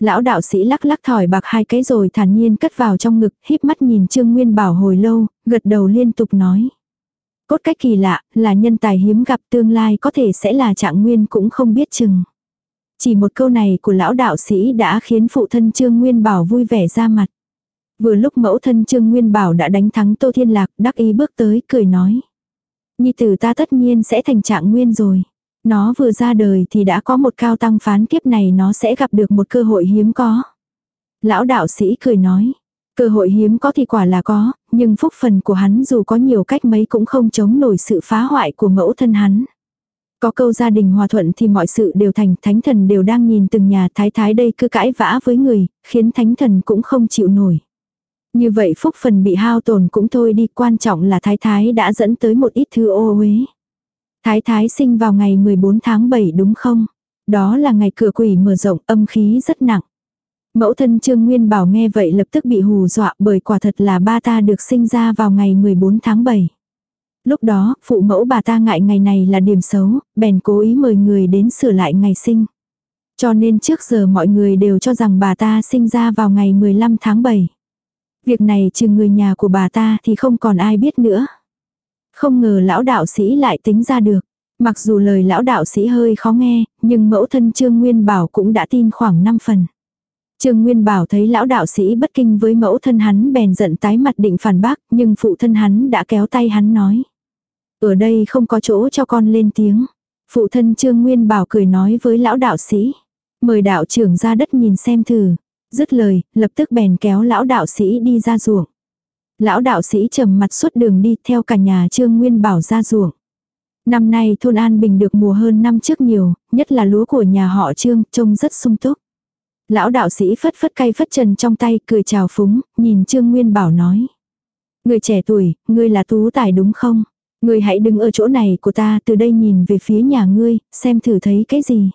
Lão đạo sĩ lắc lắc thỏi bạc hai cái rồi thản nhiên cất vào trong ngực, híp mắt nhìn Trương Nguyên Bảo hồi lâu, gật đầu liên tục nói. Cốt cách kỳ lạ, là nhân tài hiếm gặp tương lai có thể sẽ là trạng nguyên cũng không biết chừng. Chỉ một câu này của lão đạo sĩ đã khiến phụ thân Trương Nguyên Bảo vui vẻ ra mặt. Vừa lúc mẫu thân Trương Nguyên Bảo đã đánh thắng Tô Thiên Lạc, đắc ý bước tới, cười nói. Nhi tử ta tất nhiên sẽ thành trạng nguyên rồi. Nó vừa ra đời thì đã có một cao tăng phán kiếp này nó sẽ gặp được một cơ hội hiếm có. Lão đạo sĩ cười nói. Cơ hội hiếm có thì quả là có, nhưng phúc phần của hắn dù có nhiều cách mấy cũng không chống nổi sự phá hoại của mẫu thân hắn. Có câu gia đình hòa thuận thì mọi sự đều thành, thánh thần đều đang nhìn từng nhà thái thái đây cứ cãi vã với người, khiến thánh thần cũng không chịu nổi. Như vậy phúc phần bị hao tổn cũng thôi đi, quan trọng là thái thái đã dẫn tới một ít thư ô uế. Thái thái sinh vào ngày 14 tháng 7 đúng không? Đó là ngày cửa quỷ mở rộng, âm khí rất nặng. Mẫu thân Trương Nguyên Bảo nghe vậy lập tức bị hù dọa bởi quả thật là ba ta được sinh ra vào ngày 14 tháng 7. Lúc đó, phụ mẫu bà ta ngại ngày này là điểm xấu, bèn cố ý mời người đến sửa lại ngày sinh. Cho nên trước giờ mọi người đều cho rằng bà ta sinh ra vào ngày 15 tháng 7. Việc này trừ người nhà của bà ta thì không còn ai biết nữa. Không ngờ lão đạo sĩ lại tính ra được. Mặc dù lời lão đạo sĩ hơi khó nghe, nhưng mẫu thân Trương Nguyên Bảo cũng đã tin khoảng 5 phần. Trương Nguyên Bảo thấy lão đạo sĩ bất kinh với mẫu thân hắn bèn giận tái mặt định phản bác, nhưng phụ thân hắn đã kéo tay hắn nói. Ở đây không có chỗ cho con lên tiếng. Phụ thân Trương Nguyên Bảo cười nói với lão đạo sĩ. Mời đạo trưởng ra đất nhìn xem thử. Dứt lời, lập tức bèn kéo lão đạo sĩ đi ra ruộng. Lão đạo sĩ trầm mặt suốt đường đi theo cả nhà Trương Nguyên Bảo ra ruộng. Năm nay thôn An Bình được mùa hơn năm trước nhiều, nhất là lúa của nhà họ Trương trông rất sung túc. Lão đạo sĩ phất phất cay phất trần trong tay cười chào phúng, nhìn Trương Nguyên Bảo nói. Người trẻ tuổi, ngươi là tú tài đúng không? Ngươi hãy đứng ở chỗ này của ta từ đây nhìn về phía nhà ngươi, xem thử thấy cái gì.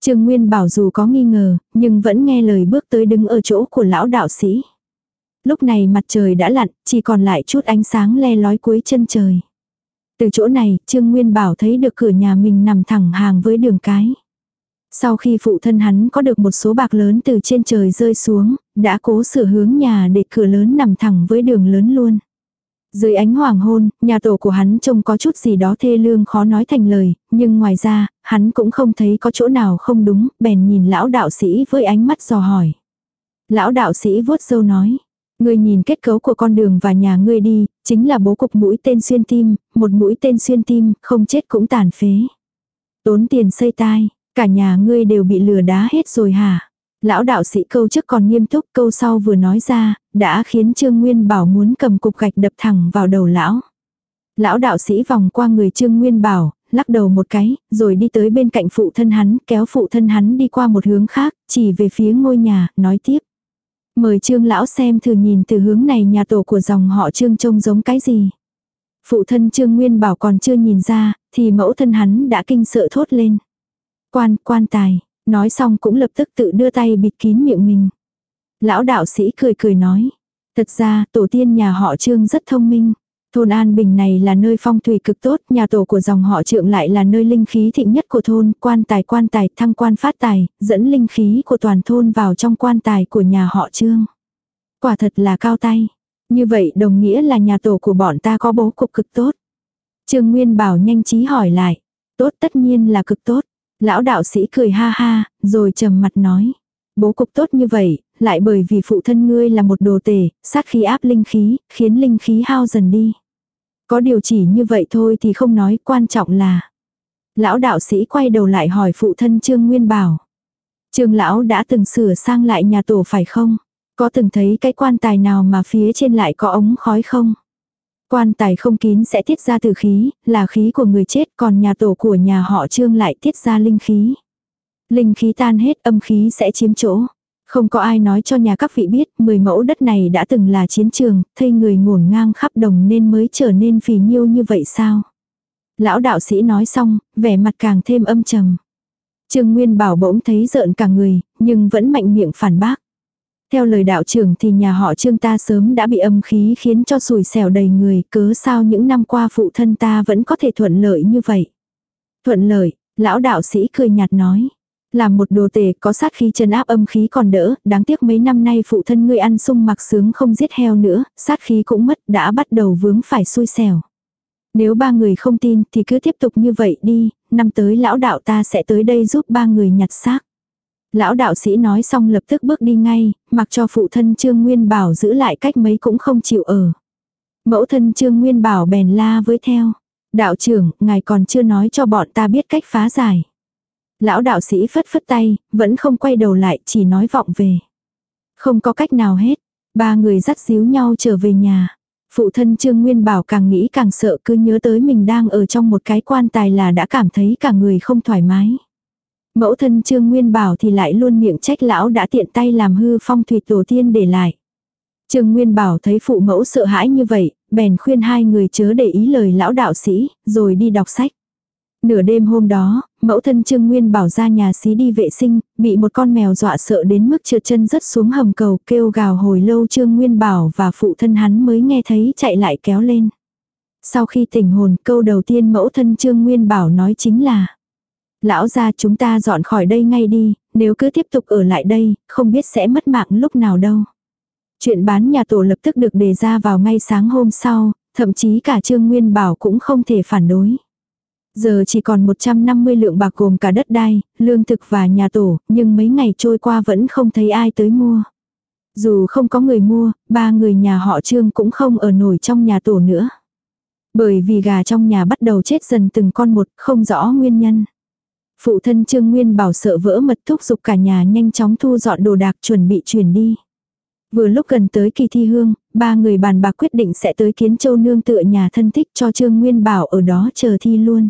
Trương Nguyên Bảo dù có nghi ngờ, nhưng vẫn nghe lời bước tới đứng ở chỗ của lão đạo sĩ. Lúc này mặt trời đã lặn, chỉ còn lại chút ánh sáng le lói cuối chân trời. Từ chỗ này, Trương Nguyên Bảo thấy được cửa nhà mình nằm thẳng hàng với đường cái. Sau khi phụ thân hắn có được một số bạc lớn từ trên trời rơi xuống, đã cố sửa hướng nhà để cửa lớn nằm thẳng với đường lớn luôn. Dưới ánh hoàng hôn, nhà tổ của hắn trông có chút gì đó thê lương khó nói thành lời, nhưng ngoài ra, hắn cũng không thấy có chỗ nào không đúng, bèn nhìn lão đạo sĩ với ánh mắt dò hỏi. Lão đạo sĩ vuốt râu nói, Ngươi nhìn kết cấu của con đường và nhà ngươi đi, chính là bố cục mũi tên xuyên tim, một mũi tên xuyên tim, không chết cũng tàn phế. Tốn tiền xây tai, cả nhà ngươi đều bị lừa đá hết rồi hả? Lão đạo sĩ câu trước còn nghiêm túc câu sau vừa nói ra, đã khiến Trương Nguyên Bảo muốn cầm cục gạch đập thẳng vào đầu lão. Lão đạo sĩ vòng qua người Trương Nguyên Bảo, lắc đầu một cái, rồi đi tới bên cạnh phụ thân hắn, kéo phụ thân hắn đi qua một hướng khác, chỉ về phía ngôi nhà, nói tiếp. Mời trương lão xem thử nhìn từ hướng này nhà tổ của dòng họ trương trông giống cái gì. Phụ thân trương nguyên bảo còn chưa nhìn ra, thì mẫu thân hắn đã kinh sợ thốt lên. Quan, quan tài, nói xong cũng lập tức tự đưa tay bịt kín miệng mình. Lão đạo sĩ cười cười nói. Thật ra, tổ tiên nhà họ trương rất thông minh. Thôn An Bình này là nơi phong thủy cực tốt, nhà tổ của dòng họ trượng lại là nơi linh khí thịnh nhất của thôn, quan tài quan tài thăng quan phát tài, dẫn linh khí của toàn thôn vào trong quan tài của nhà họ trương. Quả thật là cao tay. Như vậy đồng nghĩa là nhà tổ của bọn ta có bố cục cực tốt. Trương Nguyên bảo nhanh trí hỏi lại. Tốt tất nhiên là cực tốt. Lão đạo sĩ cười ha ha, rồi trầm mặt nói. Bố cục tốt như vậy, lại bởi vì phụ thân ngươi là một đồ tể, sát khí áp linh khí, khiến linh khí hao dần đi. Có điều chỉ như vậy thôi thì không nói, quan trọng là. Lão đạo sĩ quay đầu lại hỏi phụ thân Trương Nguyên Bảo. Trương lão đã từng sửa sang lại nhà tổ phải không? Có từng thấy cái quan tài nào mà phía trên lại có ống khói không? Quan tài không kín sẽ tiết ra từ khí, là khí của người chết, còn nhà tổ của nhà họ Trương lại tiết ra linh khí. Linh khí tan hết âm khí sẽ chiếm chỗ. Không có ai nói cho nhà các vị biết, mười mẫu đất này đã từng là chiến trường, thây người ngổn ngang khắp đồng nên mới trở nên phì nhiêu như vậy sao? Lão đạo sĩ nói xong, vẻ mặt càng thêm âm trầm. Trương Nguyên Bảo bỗng thấy rợn cả người, nhưng vẫn mạnh miệng phản bác. Theo lời đạo trưởng thì nhà họ Trương ta sớm đã bị âm khí khiến cho sùi xẻo đầy người, cớ sao những năm qua phụ thân ta vẫn có thể thuận lợi như vậy. Thuận lợi, lão đạo sĩ cười nhạt nói. Làm một đồ tể có sát khí chân áp âm khí còn đỡ, đáng tiếc mấy năm nay phụ thân ngươi ăn sung mặc sướng không giết heo nữa, sát khí cũng mất, đã bắt đầu vướng phải xui xẻo. Nếu ba người không tin thì cứ tiếp tục như vậy đi, năm tới lão đạo ta sẽ tới đây giúp ba người nhặt xác. Lão đạo sĩ nói xong lập tức bước đi ngay, mặc cho phụ thân Trương Nguyên Bảo giữ lại cách mấy cũng không chịu ở. Mẫu thân Trương Nguyên Bảo bèn la với theo. Đạo trưởng, ngài còn chưa nói cho bọn ta biết cách phá giải. Lão đạo sĩ phất phất tay, vẫn không quay đầu lại, chỉ nói vọng về. Không có cách nào hết. Ba người dắt díu nhau trở về nhà. Phụ thân Trương Nguyên Bảo càng nghĩ càng sợ cứ nhớ tới mình đang ở trong một cái quan tài là đã cảm thấy cả người không thoải mái. Mẫu thân Trương Nguyên Bảo thì lại luôn miệng trách lão đã tiện tay làm hư phong thủy tổ tiên để lại. Trương Nguyên Bảo thấy phụ mẫu sợ hãi như vậy, bèn khuyên hai người chớ để ý lời lão đạo sĩ, rồi đi đọc sách. Nửa đêm hôm đó, mẫu thân Trương Nguyên Bảo ra nhà xí đi vệ sinh, bị một con mèo dọa sợ đến mức trượt chân rất xuống hầm cầu kêu gào hồi lâu Trương Nguyên Bảo và phụ thân hắn mới nghe thấy chạy lại kéo lên. Sau khi tỉnh hồn câu đầu tiên mẫu thân Trương Nguyên Bảo nói chính là Lão ra chúng ta dọn khỏi đây ngay đi, nếu cứ tiếp tục ở lại đây, không biết sẽ mất mạng lúc nào đâu. Chuyện bán nhà tổ lập tức được đề ra vào ngay sáng hôm sau, thậm chí cả Trương Nguyên Bảo cũng không thể phản đối. Giờ chỉ còn 150 lượng bạc gồm cả đất đai, lương thực và nhà tổ, nhưng mấy ngày trôi qua vẫn không thấy ai tới mua. Dù không có người mua, ba người nhà họ Trương cũng không ở nổi trong nhà tổ nữa. Bởi vì gà trong nhà bắt đầu chết dần từng con một, không rõ nguyên nhân. Phụ thân Trương Nguyên bảo sợ vỡ mật thúc giục cả nhà nhanh chóng thu dọn đồ đạc chuẩn bị chuyển đi. Vừa lúc gần tới kỳ thi hương, ba người bàn bạc quyết định sẽ tới kiến châu nương tựa nhà thân thích cho Trương Nguyên bảo ở đó chờ thi luôn.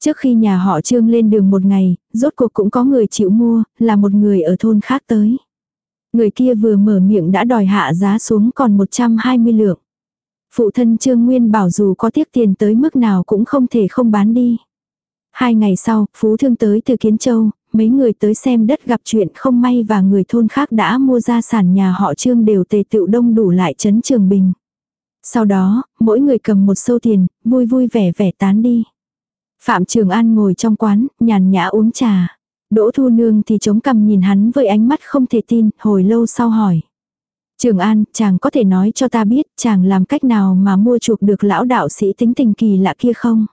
Trước khi nhà họ Trương lên đường một ngày, rốt cuộc cũng có người chịu mua, là một người ở thôn khác tới. Người kia vừa mở miệng đã đòi hạ giá xuống còn 120 lượng. Phụ thân Trương Nguyên bảo dù có tiếc tiền tới mức nào cũng không thể không bán đi. Hai ngày sau, Phú Thương tới từ Kiến Châu, mấy người tới xem đất gặp chuyện không may và người thôn khác đã mua gia sản nhà họ Trương đều tề tựu đông đủ lại chấn Trường Bình. Sau đó, mỗi người cầm một sâu tiền, vui vui vẻ vẻ tán đi. Phạm Trường An ngồi trong quán, nhàn nhã uống trà. Đỗ Thu Nương thì chống cằm nhìn hắn với ánh mắt không thể tin, hồi lâu sau hỏi. Trường An, chàng có thể nói cho ta biết chàng làm cách nào mà mua chuộc được lão đạo sĩ tính tình kỳ lạ kia không?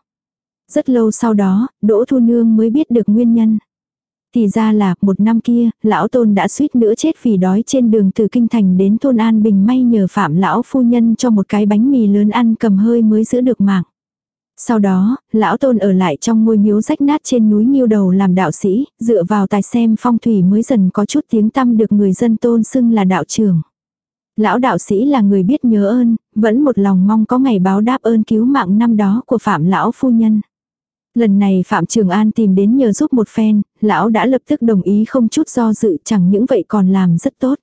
Rất lâu sau đó, Đỗ Thu Nương mới biết được nguyên nhân. Thì ra là, một năm kia, lão tôn đã suýt nữa chết vì đói trên đường từ kinh thành đến thôn An Bình may nhờ phạm lão phu nhân cho một cái bánh mì lớn ăn cầm hơi mới giữ được mạng. Sau đó, lão tôn ở lại trong ngôi miếu rách nát trên núi Nhiêu Đầu làm đạo sĩ, dựa vào tài xem phong thủy mới dần có chút tiếng tăm được người dân tôn xưng là đạo trưởng. Lão đạo sĩ là người biết nhớ ơn, vẫn một lòng mong có ngày báo đáp ơn cứu mạng năm đó của phạm lão phu nhân. Lần này Phạm Trường An tìm đến nhờ giúp một phen, lão đã lập tức đồng ý không chút do dự chẳng những vậy còn làm rất tốt.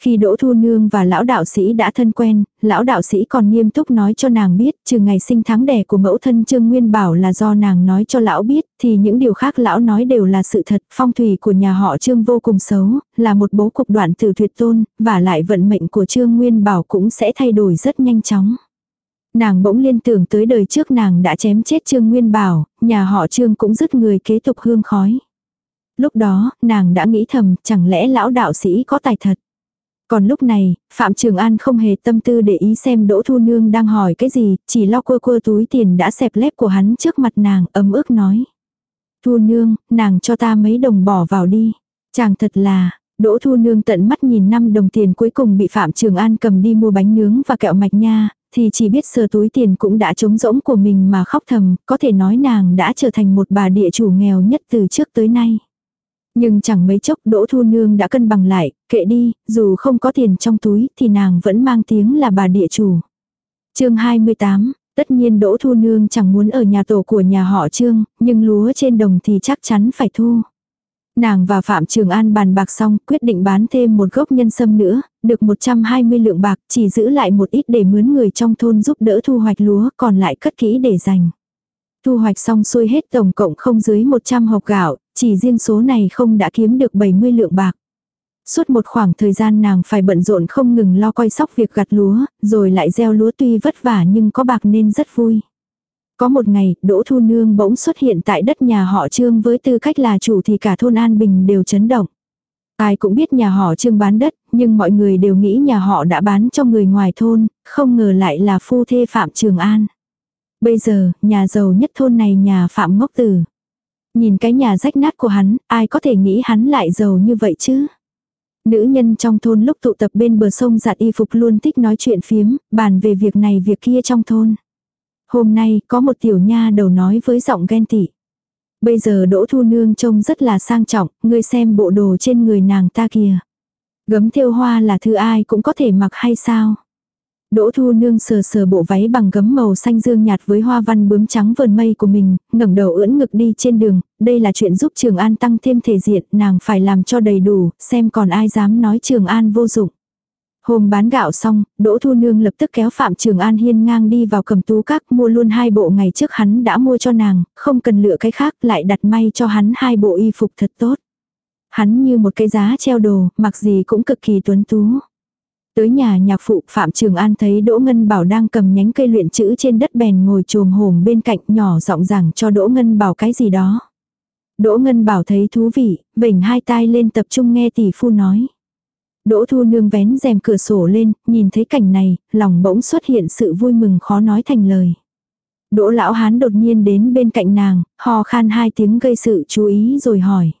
Khi Đỗ Thu Nương và lão đạo sĩ đã thân quen, lão đạo sĩ còn nghiêm túc nói cho nàng biết, trừ ngày sinh tháng đẻ của mẫu thân Trương Nguyên Bảo là do nàng nói cho lão biết, thì những điều khác lão nói đều là sự thật, phong thủy của nhà họ Trương vô cùng xấu, là một bố cục đoạn từ tuyệt tôn, và lại vận mệnh của Trương Nguyên Bảo cũng sẽ thay đổi rất nhanh chóng. Nàng bỗng liên tưởng tới đời trước nàng đã chém chết Trương Nguyên Bảo, nhà họ Trương cũng dứt người kế tục hương khói. Lúc đó, nàng đã nghĩ thầm, chẳng lẽ lão đạo sĩ có tài thật. Còn lúc này, Phạm Trường An không hề tâm tư để ý xem Đỗ Thu Nương đang hỏi cái gì, chỉ lo cua cua túi tiền đã xẹp lép của hắn trước mặt nàng, ấm ức nói. Thu Nương, nàng cho ta mấy đồng bỏ vào đi. Chàng thật là, Đỗ Thu Nương tận mắt nhìn năm đồng tiền cuối cùng bị Phạm Trường An cầm đi mua bánh nướng và kẹo mạch nha, thì chỉ biết sờ túi tiền cũng đã trống rỗng của mình mà khóc thầm, có thể nói nàng đã trở thành một bà địa chủ nghèo nhất từ trước tới nay. Nhưng chẳng mấy chốc Đỗ Thu Nương đã cân bằng lại, kệ đi, dù không có tiền trong túi thì nàng vẫn mang tiếng là bà địa chủ. chương 28, tất nhiên Đỗ Thu Nương chẳng muốn ở nhà tổ của nhà họ Trương, nhưng lúa trên đồng thì chắc chắn phải thu. Nàng và Phạm Trường An bàn bạc xong, quyết định bán thêm một gốc nhân sâm nữa, được 120 lượng bạc, chỉ giữ lại một ít để mướn người trong thôn giúp đỡ thu hoạch lúa, còn lại cất kỹ để dành. Thu hoạch xong xuôi hết tổng cộng không dưới 100 hộp gạo, chỉ riêng số này không đã kiếm được 70 lượng bạc. Suốt một khoảng thời gian nàng phải bận rộn không ngừng lo coi sóc việc gặt lúa, rồi lại gieo lúa tuy vất vả nhưng có bạc nên rất vui. Có một ngày, Đỗ Thu Nương bỗng xuất hiện tại đất nhà họ Trương với tư cách là chủ thì cả thôn An Bình đều chấn động. Ai cũng biết nhà họ Trương bán đất, nhưng mọi người đều nghĩ nhà họ đã bán cho người ngoài thôn, không ngờ lại là phu thê Phạm Trường An. Bây giờ, nhà giàu nhất thôn này nhà Phạm Ngốc Tử. Nhìn cái nhà rách nát của hắn, ai có thể nghĩ hắn lại giàu như vậy chứ? Nữ nhân trong thôn lúc tụ tập bên bờ sông giặt y phục luôn thích nói chuyện phiếm, bàn về việc này việc kia trong thôn. Hôm nay, có một tiểu nha đầu nói với giọng ghen tị. Bây giờ Đỗ Thu Nương trông rất là sang trọng, ngươi xem bộ đồ trên người nàng ta kìa. Gấm thêu hoa là thứ ai cũng có thể mặc hay sao? Đỗ Thu Nương sờ sờ bộ váy bằng gấm màu xanh dương nhạt với hoa văn bướm trắng vờn mây của mình, ngẩng đầu ưỡn ngực đi trên đường, đây là chuyện giúp Trường An tăng thêm thể diện, nàng phải làm cho đầy đủ, xem còn ai dám nói Trường An vô dụng. Hôm bán gạo xong, Đỗ Thu Nương lập tức kéo Phạm Trường An hiên ngang đi vào cầm tú các mua luôn hai bộ ngày trước hắn đã mua cho nàng, không cần lựa cái khác lại đặt may cho hắn hai bộ y phục thật tốt. Hắn như một cái giá treo đồ, mặc gì cũng cực kỳ tuấn tú. Tới nhà nhạc phụ Phạm Trường An thấy Đỗ Ngân Bảo đang cầm nhánh cây luyện chữ trên đất bèn ngồi trồm hổm bên cạnh nhỏ giọng giảng cho Đỗ Ngân Bảo cái gì đó. Đỗ Ngân Bảo thấy thú vị, bình hai tai lên tập trung nghe tỷ phu nói. Đỗ Thu Nương vén rèm cửa sổ lên, nhìn thấy cảnh này, lòng bỗng xuất hiện sự vui mừng khó nói thành lời. Đỗ lão hán đột nhiên đến bên cạnh nàng, hò khan hai tiếng gây sự chú ý rồi hỏi.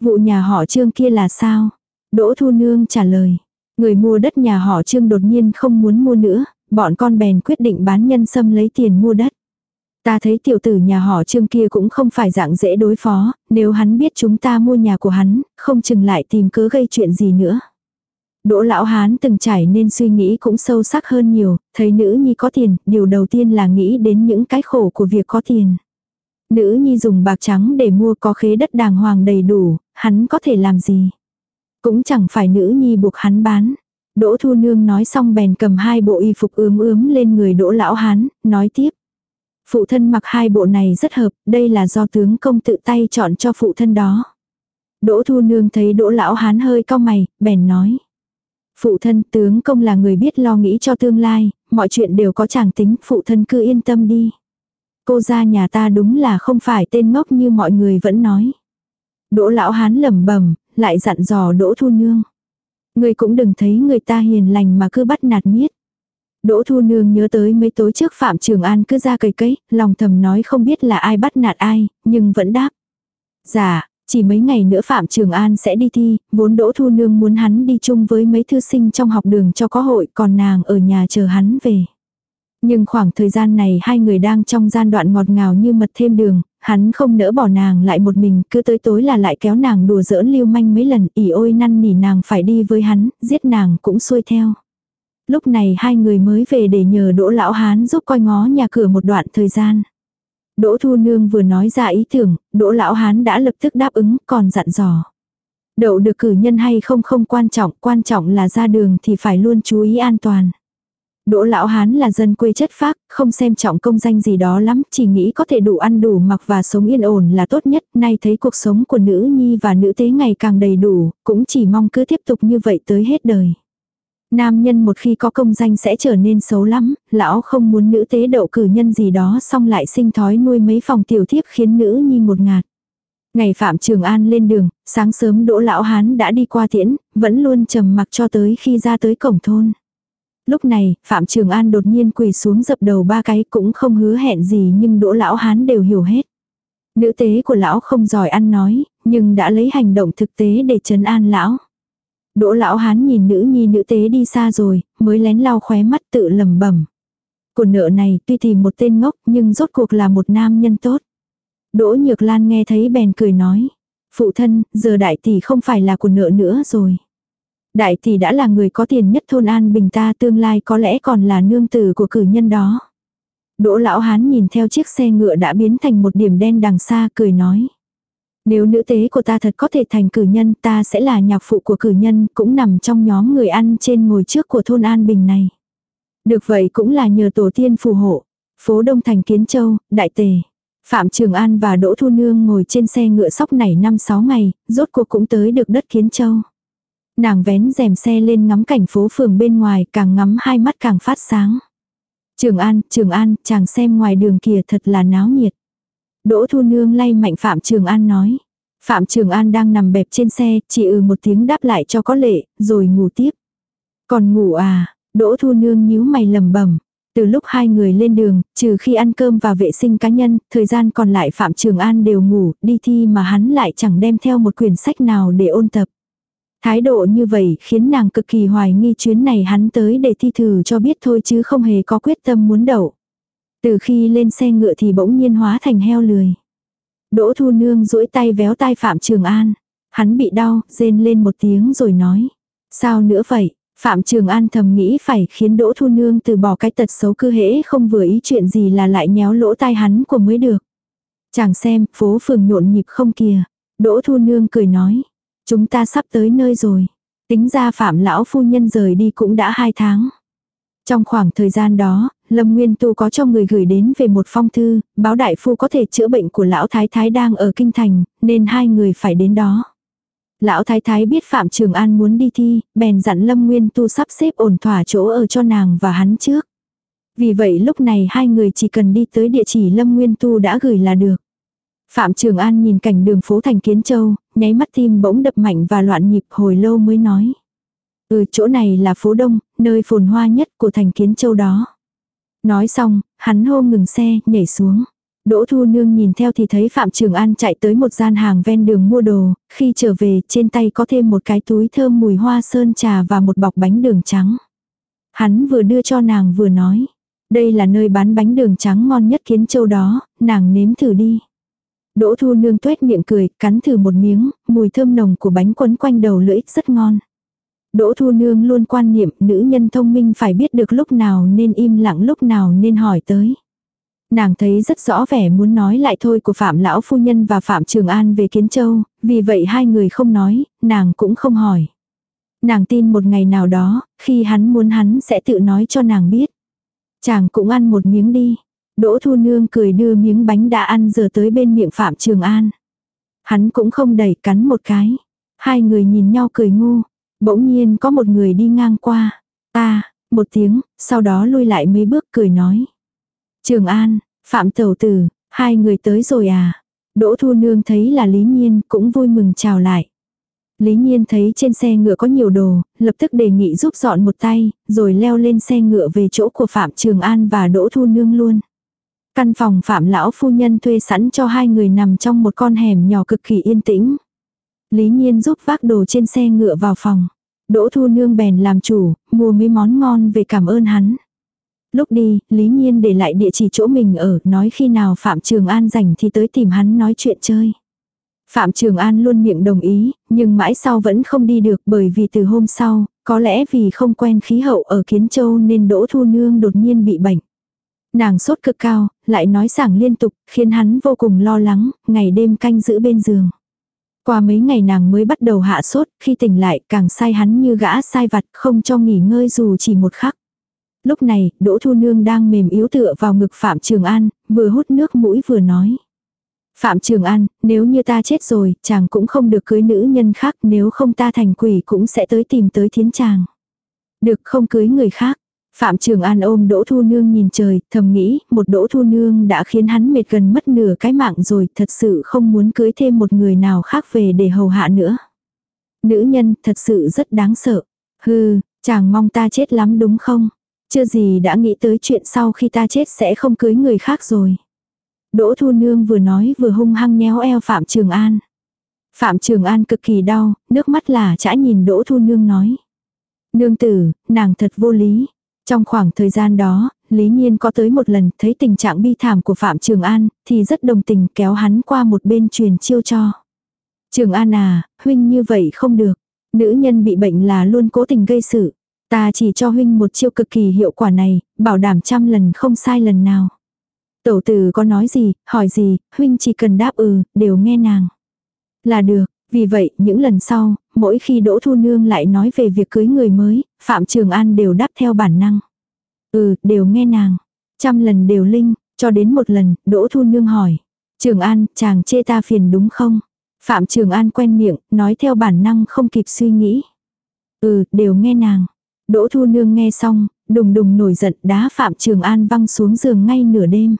Vụ nhà họ trương kia là sao? Đỗ Thu Nương trả lời. Người mua đất nhà họ trương đột nhiên không muốn mua nữa, bọn con bèn quyết định bán nhân sâm lấy tiền mua đất. Ta thấy tiểu tử nhà họ trương kia cũng không phải dạng dễ đối phó, nếu hắn biết chúng ta mua nhà của hắn, không chừng lại tìm cớ gây chuyện gì nữa. Đỗ lão hán từng trải nên suy nghĩ cũng sâu sắc hơn nhiều, thấy nữ nhi có tiền, điều đầu tiên là nghĩ đến những cái khổ của việc có tiền. Nữ nhi dùng bạc trắng để mua có khế đất đàng hoàng đầy đủ, hắn có thể làm gì? Cũng chẳng phải nữ nhi buộc hắn bán. Đỗ Thu Nương nói xong bèn cầm hai bộ y phục ướm ướm lên người Đỗ Lão Hán, nói tiếp. Phụ thân mặc hai bộ này rất hợp, đây là do tướng công tự tay chọn cho phụ thân đó. Đỗ Thu Nương thấy Đỗ Lão Hán hơi cau mày, bèn nói. Phụ thân tướng công là người biết lo nghĩ cho tương lai, mọi chuyện đều có chàng tính, phụ thân cứ yên tâm đi. Cô ra nhà ta đúng là không phải tên ngốc như mọi người vẫn nói. Đỗ lão hán lẩm bẩm, lại dặn dò Đỗ Thu Nương. Người cũng đừng thấy người ta hiền lành mà cứ bắt nạt miết. Đỗ Thu Nương nhớ tới mấy tối trước Phạm Trường An cứ ra cầy cấy, lòng thầm nói không biết là ai bắt nạt ai, nhưng vẫn đáp. Dạ, chỉ mấy ngày nữa Phạm Trường An sẽ đi thi, vốn Đỗ Thu Nương muốn hắn đi chung với mấy thư sinh trong học đường cho có hội, còn nàng ở nhà chờ hắn về. Nhưng khoảng thời gian này hai người đang trong gian đoạn ngọt ngào như mật thêm đường, hắn không nỡ bỏ nàng lại một mình, cứ tới tối là lại kéo nàng đùa giỡn lưu manh mấy lần, ỉ ôi năn nỉ nàng phải đi với hắn, giết nàng cũng xuôi theo. Lúc này hai người mới về để nhờ đỗ lão hán giúp coi ngó nhà cửa một đoạn thời gian. Đỗ Thu Nương vừa nói ra ý tưởng, Đỗ Lão Hán đã lập tức đáp ứng, còn dặn dò. Đậu được cử nhân hay không không quan trọng, quan trọng là ra đường thì phải luôn chú ý an toàn. Đỗ Lão Hán là dân quê chất phác, không xem trọng công danh gì đó lắm, chỉ nghĩ có thể đủ ăn đủ mặc và sống yên ổn là tốt nhất. Nay thấy cuộc sống của nữ nhi và nữ tế ngày càng đầy đủ, cũng chỉ mong cứ tiếp tục như vậy tới hết đời. Nam nhân một khi có công danh sẽ trở nên xấu lắm, lão không muốn nữ tế đậu cử nhân gì đó xong lại sinh thói nuôi mấy phòng tiểu thiếp khiến nữ nhi một ngạt. Ngày Phạm Trường An lên đường, sáng sớm đỗ lão hán đã đi qua tiễn, vẫn luôn trầm mặc cho tới khi ra tới cổng thôn. Lúc này, Phạm Trường An đột nhiên quỳ xuống dập đầu ba cái cũng không hứa hẹn gì nhưng đỗ lão hán đều hiểu hết. Nữ tế của lão không giỏi ăn nói, nhưng đã lấy hành động thực tế để trấn an lão. Đỗ lão hán nhìn nữ nhi nữ tế đi xa rồi, mới lén lau khóe mắt tự lầm bẩm. Của nợ này tuy thì một tên ngốc nhưng rốt cuộc là một nam nhân tốt. Đỗ Nhược Lan nghe thấy bèn cười nói. Phụ thân, giờ đại tỷ không phải là của nợ nữa rồi. Đại tỷ đã là người có tiền nhất thôn an bình ta tương lai có lẽ còn là nương tử của cử nhân đó. Đỗ lão hán nhìn theo chiếc xe ngựa đã biến thành một điểm đen đằng xa cười nói. Nếu nữ tế của ta thật có thể thành cử nhân ta sẽ là nhạc phụ của cử nhân cũng nằm trong nhóm người ăn trên ngồi trước của thôn An Bình này. Được vậy cũng là nhờ tổ tiên phù hộ. Phố Đông Thành Kiến Châu, Đại Tề. Phạm Trường An và Đỗ Thu Nương ngồi trên xe ngựa sóc này năm sáu ngày, rốt cuộc cũng tới được đất Kiến Châu. Nàng vén rèm xe lên ngắm cảnh phố phường bên ngoài càng ngắm hai mắt càng phát sáng. Trường An, Trường An, chàng xem ngoài đường kìa thật là náo nhiệt. Đỗ Thu Nương lay mạnh Phạm Trường An nói. Phạm Trường An đang nằm bẹp trên xe, chỉ ừ một tiếng đáp lại cho có lệ, rồi ngủ tiếp. Còn ngủ à, Đỗ Thu Nương nhíu mày lầm bẩm Từ lúc hai người lên đường, trừ khi ăn cơm và vệ sinh cá nhân, thời gian còn lại Phạm Trường An đều ngủ, đi thi mà hắn lại chẳng đem theo một quyển sách nào để ôn tập. Thái độ như vậy khiến nàng cực kỳ hoài nghi chuyến này hắn tới để thi thử cho biết thôi chứ không hề có quyết tâm muốn đậu. Từ khi lên xe ngựa thì bỗng nhiên hóa thành heo lười. Đỗ Thu Nương duỗi tay véo tai Phạm Trường An. Hắn bị đau, rên lên một tiếng rồi nói. Sao nữa vậy? Phạm Trường An thầm nghĩ phải khiến Đỗ Thu Nương từ bỏ cái tật xấu cư hễ không vừa ý chuyện gì là lại nhéo lỗ tai hắn của mới được. Chàng xem, phố phường nhộn nhịp không kìa. Đỗ Thu Nương cười nói. Chúng ta sắp tới nơi rồi. Tính ra Phạm lão phu nhân rời đi cũng đã hai tháng. Trong khoảng thời gian đó, Lâm Nguyên Tu có cho người gửi đến về một phong thư, báo đại phu có thể chữa bệnh của lão thái thái đang ở kinh thành, nên hai người phải đến đó. Lão thái thái biết Phạm Trường An muốn đi thi, bèn dặn Lâm Nguyên Tu sắp xếp ổn thỏa chỗ ở cho nàng và hắn trước. Vì vậy lúc này hai người chỉ cần đi tới địa chỉ Lâm Nguyên Tu đã gửi là được. Phạm Trường An nhìn cảnh đường phố thành Kiến Châu, nháy mắt tim bỗng đập mạnh và loạn nhịp hồi lâu mới nói. Ừ chỗ này là phố đông, nơi phồn hoa nhất của thành Kiến Châu đó. Nói xong, hắn hô ngừng xe, nhảy xuống. Đỗ Thu Nương nhìn theo thì thấy Phạm Trường An chạy tới một gian hàng ven đường mua đồ, khi trở về trên tay có thêm một cái túi thơm mùi hoa sơn trà và một bọc bánh đường trắng. Hắn vừa đưa cho nàng vừa nói, đây là nơi bán bánh đường trắng ngon nhất kiến châu đó, nàng nếm thử đi. Đỗ Thu Nương tuét miệng cười, cắn thử một miếng, mùi thơm nồng của bánh quấn quanh đầu lưỡi rất ngon. Đỗ Thu Nương luôn quan niệm nữ nhân thông minh phải biết được lúc nào nên im lặng lúc nào nên hỏi tới. Nàng thấy rất rõ vẻ muốn nói lại thôi của Phạm Lão Phu Nhân và Phạm Trường An về Kiến Châu, vì vậy hai người không nói, nàng cũng không hỏi. Nàng tin một ngày nào đó, khi hắn muốn hắn sẽ tự nói cho nàng biết. Chàng cũng ăn một miếng đi. Đỗ Thu Nương cười đưa miếng bánh đã ăn giờ tới bên miệng Phạm Trường An. Hắn cũng không đẩy cắn một cái. Hai người nhìn nhau cười ngu. Bỗng nhiên có một người đi ngang qua. Ta, một tiếng, sau đó lui lại mấy bước cười nói. Trường An, Phạm Tẩu Tử, hai người tới rồi à? Đỗ Thu Nương thấy là Lý Nhiên cũng vui mừng chào lại. Lý Nhiên thấy trên xe ngựa có nhiều đồ, lập tức đề nghị giúp dọn một tay, rồi leo lên xe ngựa về chỗ của Phạm Trường An và Đỗ Thu Nương luôn. Căn phòng Phạm Lão Phu Nhân thuê sẵn cho hai người nằm trong một con hẻm nhỏ cực kỳ yên tĩnh. Lý Nhiên giúp vác đồ trên xe ngựa vào phòng. Đỗ Thu Nương bèn làm chủ, mua mấy món ngon về cảm ơn hắn. Lúc đi, Lý Nhiên để lại địa chỉ chỗ mình ở, nói khi nào Phạm Trường An rảnh thì tới tìm hắn nói chuyện chơi. Phạm Trường An luôn miệng đồng ý, nhưng mãi sau vẫn không đi được bởi vì từ hôm sau, có lẽ vì không quen khí hậu ở Kiến Châu nên Đỗ Thu Nương đột nhiên bị bệnh. Nàng sốt cực cao, lại nói sảng liên tục, khiến hắn vô cùng lo lắng, ngày đêm canh giữ bên giường. Qua mấy ngày nàng mới bắt đầu hạ sốt, khi tỉnh lại càng sai hắn như gã sai vặt không cho nghỉ ngơi dù chỉ một khắc. Lúc này, Đỗ Thu Nương đang mềm yếu tựa vào ngực Phạm Trường An, vừa hút nước mũi vừa nói. Phạm Trường An, nếu như ta chết rồi, chàng cũng không được cưới nữ nhân khác, nếu không ta thành quỷ cũng sẽ tới tìm tới thiến chàng. Được không cưới người khác. Phạm Trường An ôm Đỗ Thu Nương nhìn trời, thầm nghĩ, một Đỗ Thu Nương đã khiến hắn mệt gần mất nửa cái mạng rồi, thật sự không muốn cưới thêm một người nào khác về để hầu hạ nữa. Nữ nhân thật sự rất đáng sợ. Hừ, chàng mong ta chết lắm đúng không? Chưa gì đã nghĩ tới chuyện sau khi ta chết sẽ không cưới người khác rồi. Đỗ Thu Nương vừa nói vừa hung hăng nhéo eo Phạm Trường An. Phạm Trường An cực kỳ đau, nước mắt là chả nhìn Đỗ Thu Nương nói. Nương tử, nàng thật vô lý. Trong khoảng thời gian đó, Lý Nhiên có tới một lần thấy tình trạng bi thảm của Phạm Trường An, thì rất đồng tình kéo hắn qua một bên truyền chiêu cho. Trường An à, huynh như vậy không được. Nữ nhân bị bệnh là luôn cố tình gây sự. Ta chỉ cho huynh một chiêu cực kỳ hiệu quả này, bảo đảm trăm lần không sai lần nào. tổ tử có nói gì, hỏi gì, huynh chỉ cần đáp ừ, đều nghe nàng. Là được, vì vậy những lần sau, mỗi khi Đỗ Thu Nương lại nói về việc cưới người mới, Phạm Trường An đều đáp theo bản năng. Ừ, đều nghe nàng. Trăm lần đều linh, cho đến một lần, Đỗ Thu Nương hỏi. Trường An, chàng chê ta phiền đúng không? Phạm Trường An quen miệng, nói theo bản năng không kịp suy nghĩ. Ừ, đều nghe nàng. Đỗ Thu Nương nghe xong, đùng đùng nổi giận đá Phạm Trường An văng xuống giường ngay nửa đêm.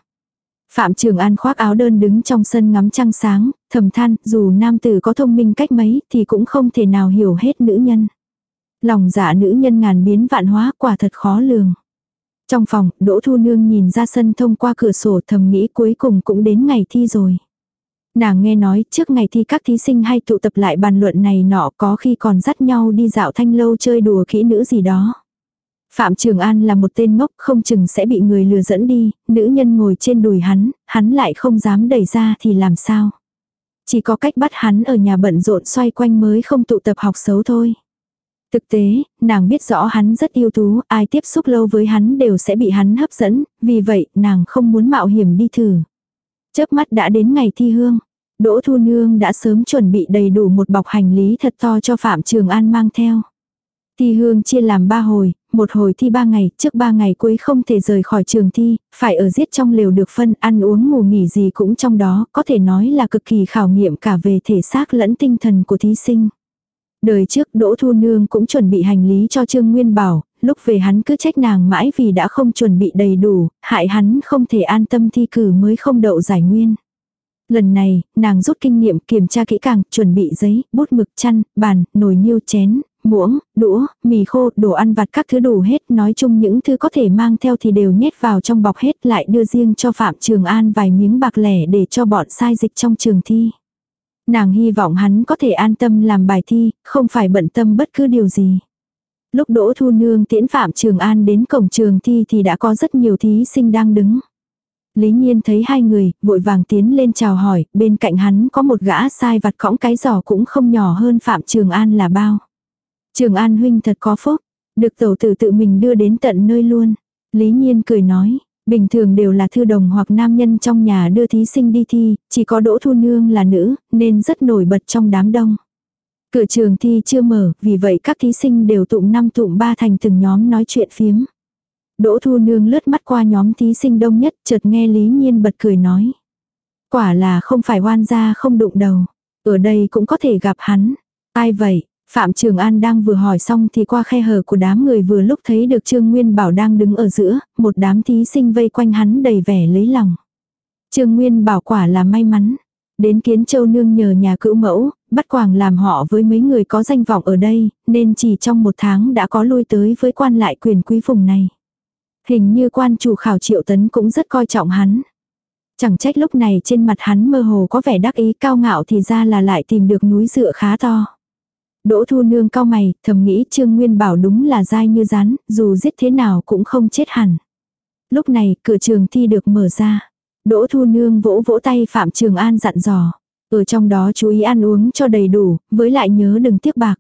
Phạm Trường An khoác áo đơn đứng trong sân ngắm trăng sáng, thầm than, dù nam tử có thông minh cách mấy thì cũng không thể nào hiểu hết nữ nhân. Lòng dạ nữ nhân ngàn biến vạn hóa quả thật khó lường. Trong phòng, Đỗ Thu Nương nhìn ra sân thông qua cửa sổ thầm nghĩ cuối cùng cũng đến ngày thi rồi. Nàng nghe nói trước ngày thi các thí sinh hay tụ tập lại bàn luận này nọ có khi còn dắt nhau đi dạo thanh lâu chơi đùa kỹ nữ gì đó. Phạm Trường An là một tên ngốc không chừng sẽ bị người lừa dẫn đi, nữ nhân ngồi trên đùi hắn, hắn lại không dám đẩy ra thì làm sao. Chỉ có cách bắt hắn ở nhà bận rộn xoay quanh mới không tụ tập học xấu thôi. Thực tế, nàng biết rõ hắn rất yêu tú, ai tiếp xúc lâu với hắn đều sẽ bị hắn hấp dẫn, vì vậy nàng không muốn mạo hiểm đi thử. Chớp mắt đã đến ngày thi hương. Đỗ Thu Nương đã sớm chuẩn bị đầy đủ một bọc hành lý thật to cho Phạm Trường An mang theo. Thi hương chia làm ba hồi, một hồi thi ba ngày, trước ba ngày cuối không thể rời khỏi trường thi, phải ở giết trong lều được phân, ăn uống ngủ nghỉ gì cũng trong đó, có thể nói là cực kỳ khảo nghiệm cả về thể xác lẫn tinh thần của thí sinh. Đời trước Đỗ Thu Nương cũng chuẩn bị hành lý cho Trương Nguyên Bảo, lúc về hắn cứ trách nàng mãi vì đã không chuẩn bị đầy đủ, hại hắn không thể an tâm thi cử mới không đậu giải nguyên. Lần này, nàng rút kinh nghiệm kiểm tra kỹ càng, chuẩn bị giấy, bút mực chăn, bàn, nồi niêu chén, muỗng, đũa, mì khô, đồ ăn vặt các thứ đủ hết, nói chung những thứ có thể mang theo thì đều nhét vào trong bọc hết lại đưa riêng cho Phạm Trường An vài miếng bạc lẻ để cho bọn sai dịch trong trường thi. Nàng hy vọng hắn có thể an tâm làm bài thi, không phải bận tâm bất cứ điều gì. Lúc Đỗ Thu Nương tiễn Phạm Trường An đến cổng trường thi thì đã có rất nhiều thí sinh đang đứng. Lý Nhiên thấy hai người, vội vàng tiến lên chào hỏi, bên cạnh hắn có một gã sai vặt cõng cái giỏ cũng không nhỏ hơn Phạm Trường An là bao. Trường An huynh thật có phúc, được tổ tử tự mình đưa đến tận nơi luôn. Lý Nhiên cười nói, bình thường đều là thư đồng hoặc nam nhân trong nhà đưa thí sinh đi thi, chỉ có Đỗ Thu Nương là nữ, nên rất nổi bật trong đám đông. Cửa trường thi chưa mở, vì vậy các thí sinh đều tụm năm tụm ba thành từng nhóm nói chuyện phiếm. Đỗ Thu Nương lướt mắt qua nhóm thí sinh đông nhất, chợt nghe Lý Nhiên bật cười nói. Quả là không phải oan gia không đụng đầu. Ở đây cũng có thể gặp hắn. Ai vậy? Phạm Trường An đang vừa hỏi xong thì qua khe hở của đám người vừa lúc thấy được Trương Nguyên Bảo đang đứng ở giữa, một đám thí sinh vây quanh hắn đầy vẻ lấy lòng. Trương Nguyên Bảo quả là may mắn. Đến Kiến Châu Nương nhờ nhà cữu mẫu, bắt quảng làm họ với mấy người có danh vọng ở đây, nên chỉ trong một tháng đã có lui tới với quan lại quyền quý vùng này. Hình như quan chủ khảo triệu tấn cũng rất coi trọng hắn. Chẳng trách lúc này trên mặt hắn mơ hồ có vẻ đắc ý cao ngạo thì ra là lại tìm được núi dựa khá to. Đỗ thu nương cao mày, thầm nghĩ Trương Nguyên bảo đúng là dai như rắn, dù giết thế nào cũng không chết hẳn. Lúc này, cửa trường thi được mở ra. Đỗ thu nương vỗ vỗ tay Phạm Trường An dặn dò. Ở trong đó chú ý ăn uống cho đầy đủ, với lại nhớ đừng tiếc bạc.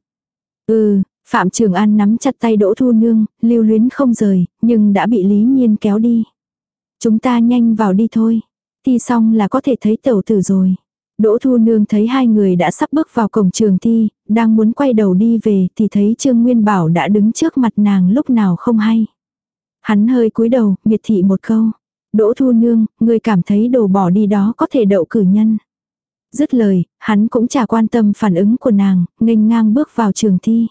Ừ, Phạm Trường An nắm chặt tay Đỗ Thu Nương, lưu luyến không rời, nhưng đã bị Lý Nhiên kéo đi. Chúng ta nhanh vào đi thôi. Thi xong là có thể thấy tẩu tử rồi. Đỗ Thu Nương thấy hai người đã sắp bước vào cổng trường thi, đang muốn quay đầu đi về thì thấy Trương Nguyên Bảo đã đứng trước mặt nàng lúc nào không hay. Hắn hơi cúi đầu, miệt thị một câu. Đỗ Thu Nương, người cảm thấy đồ bỏ đi đó có thể đậu cử nhân. Dứt lời, hắn cũng chả quan tâm phản ứng của nàng, nghênh ngang bước vào trường thi.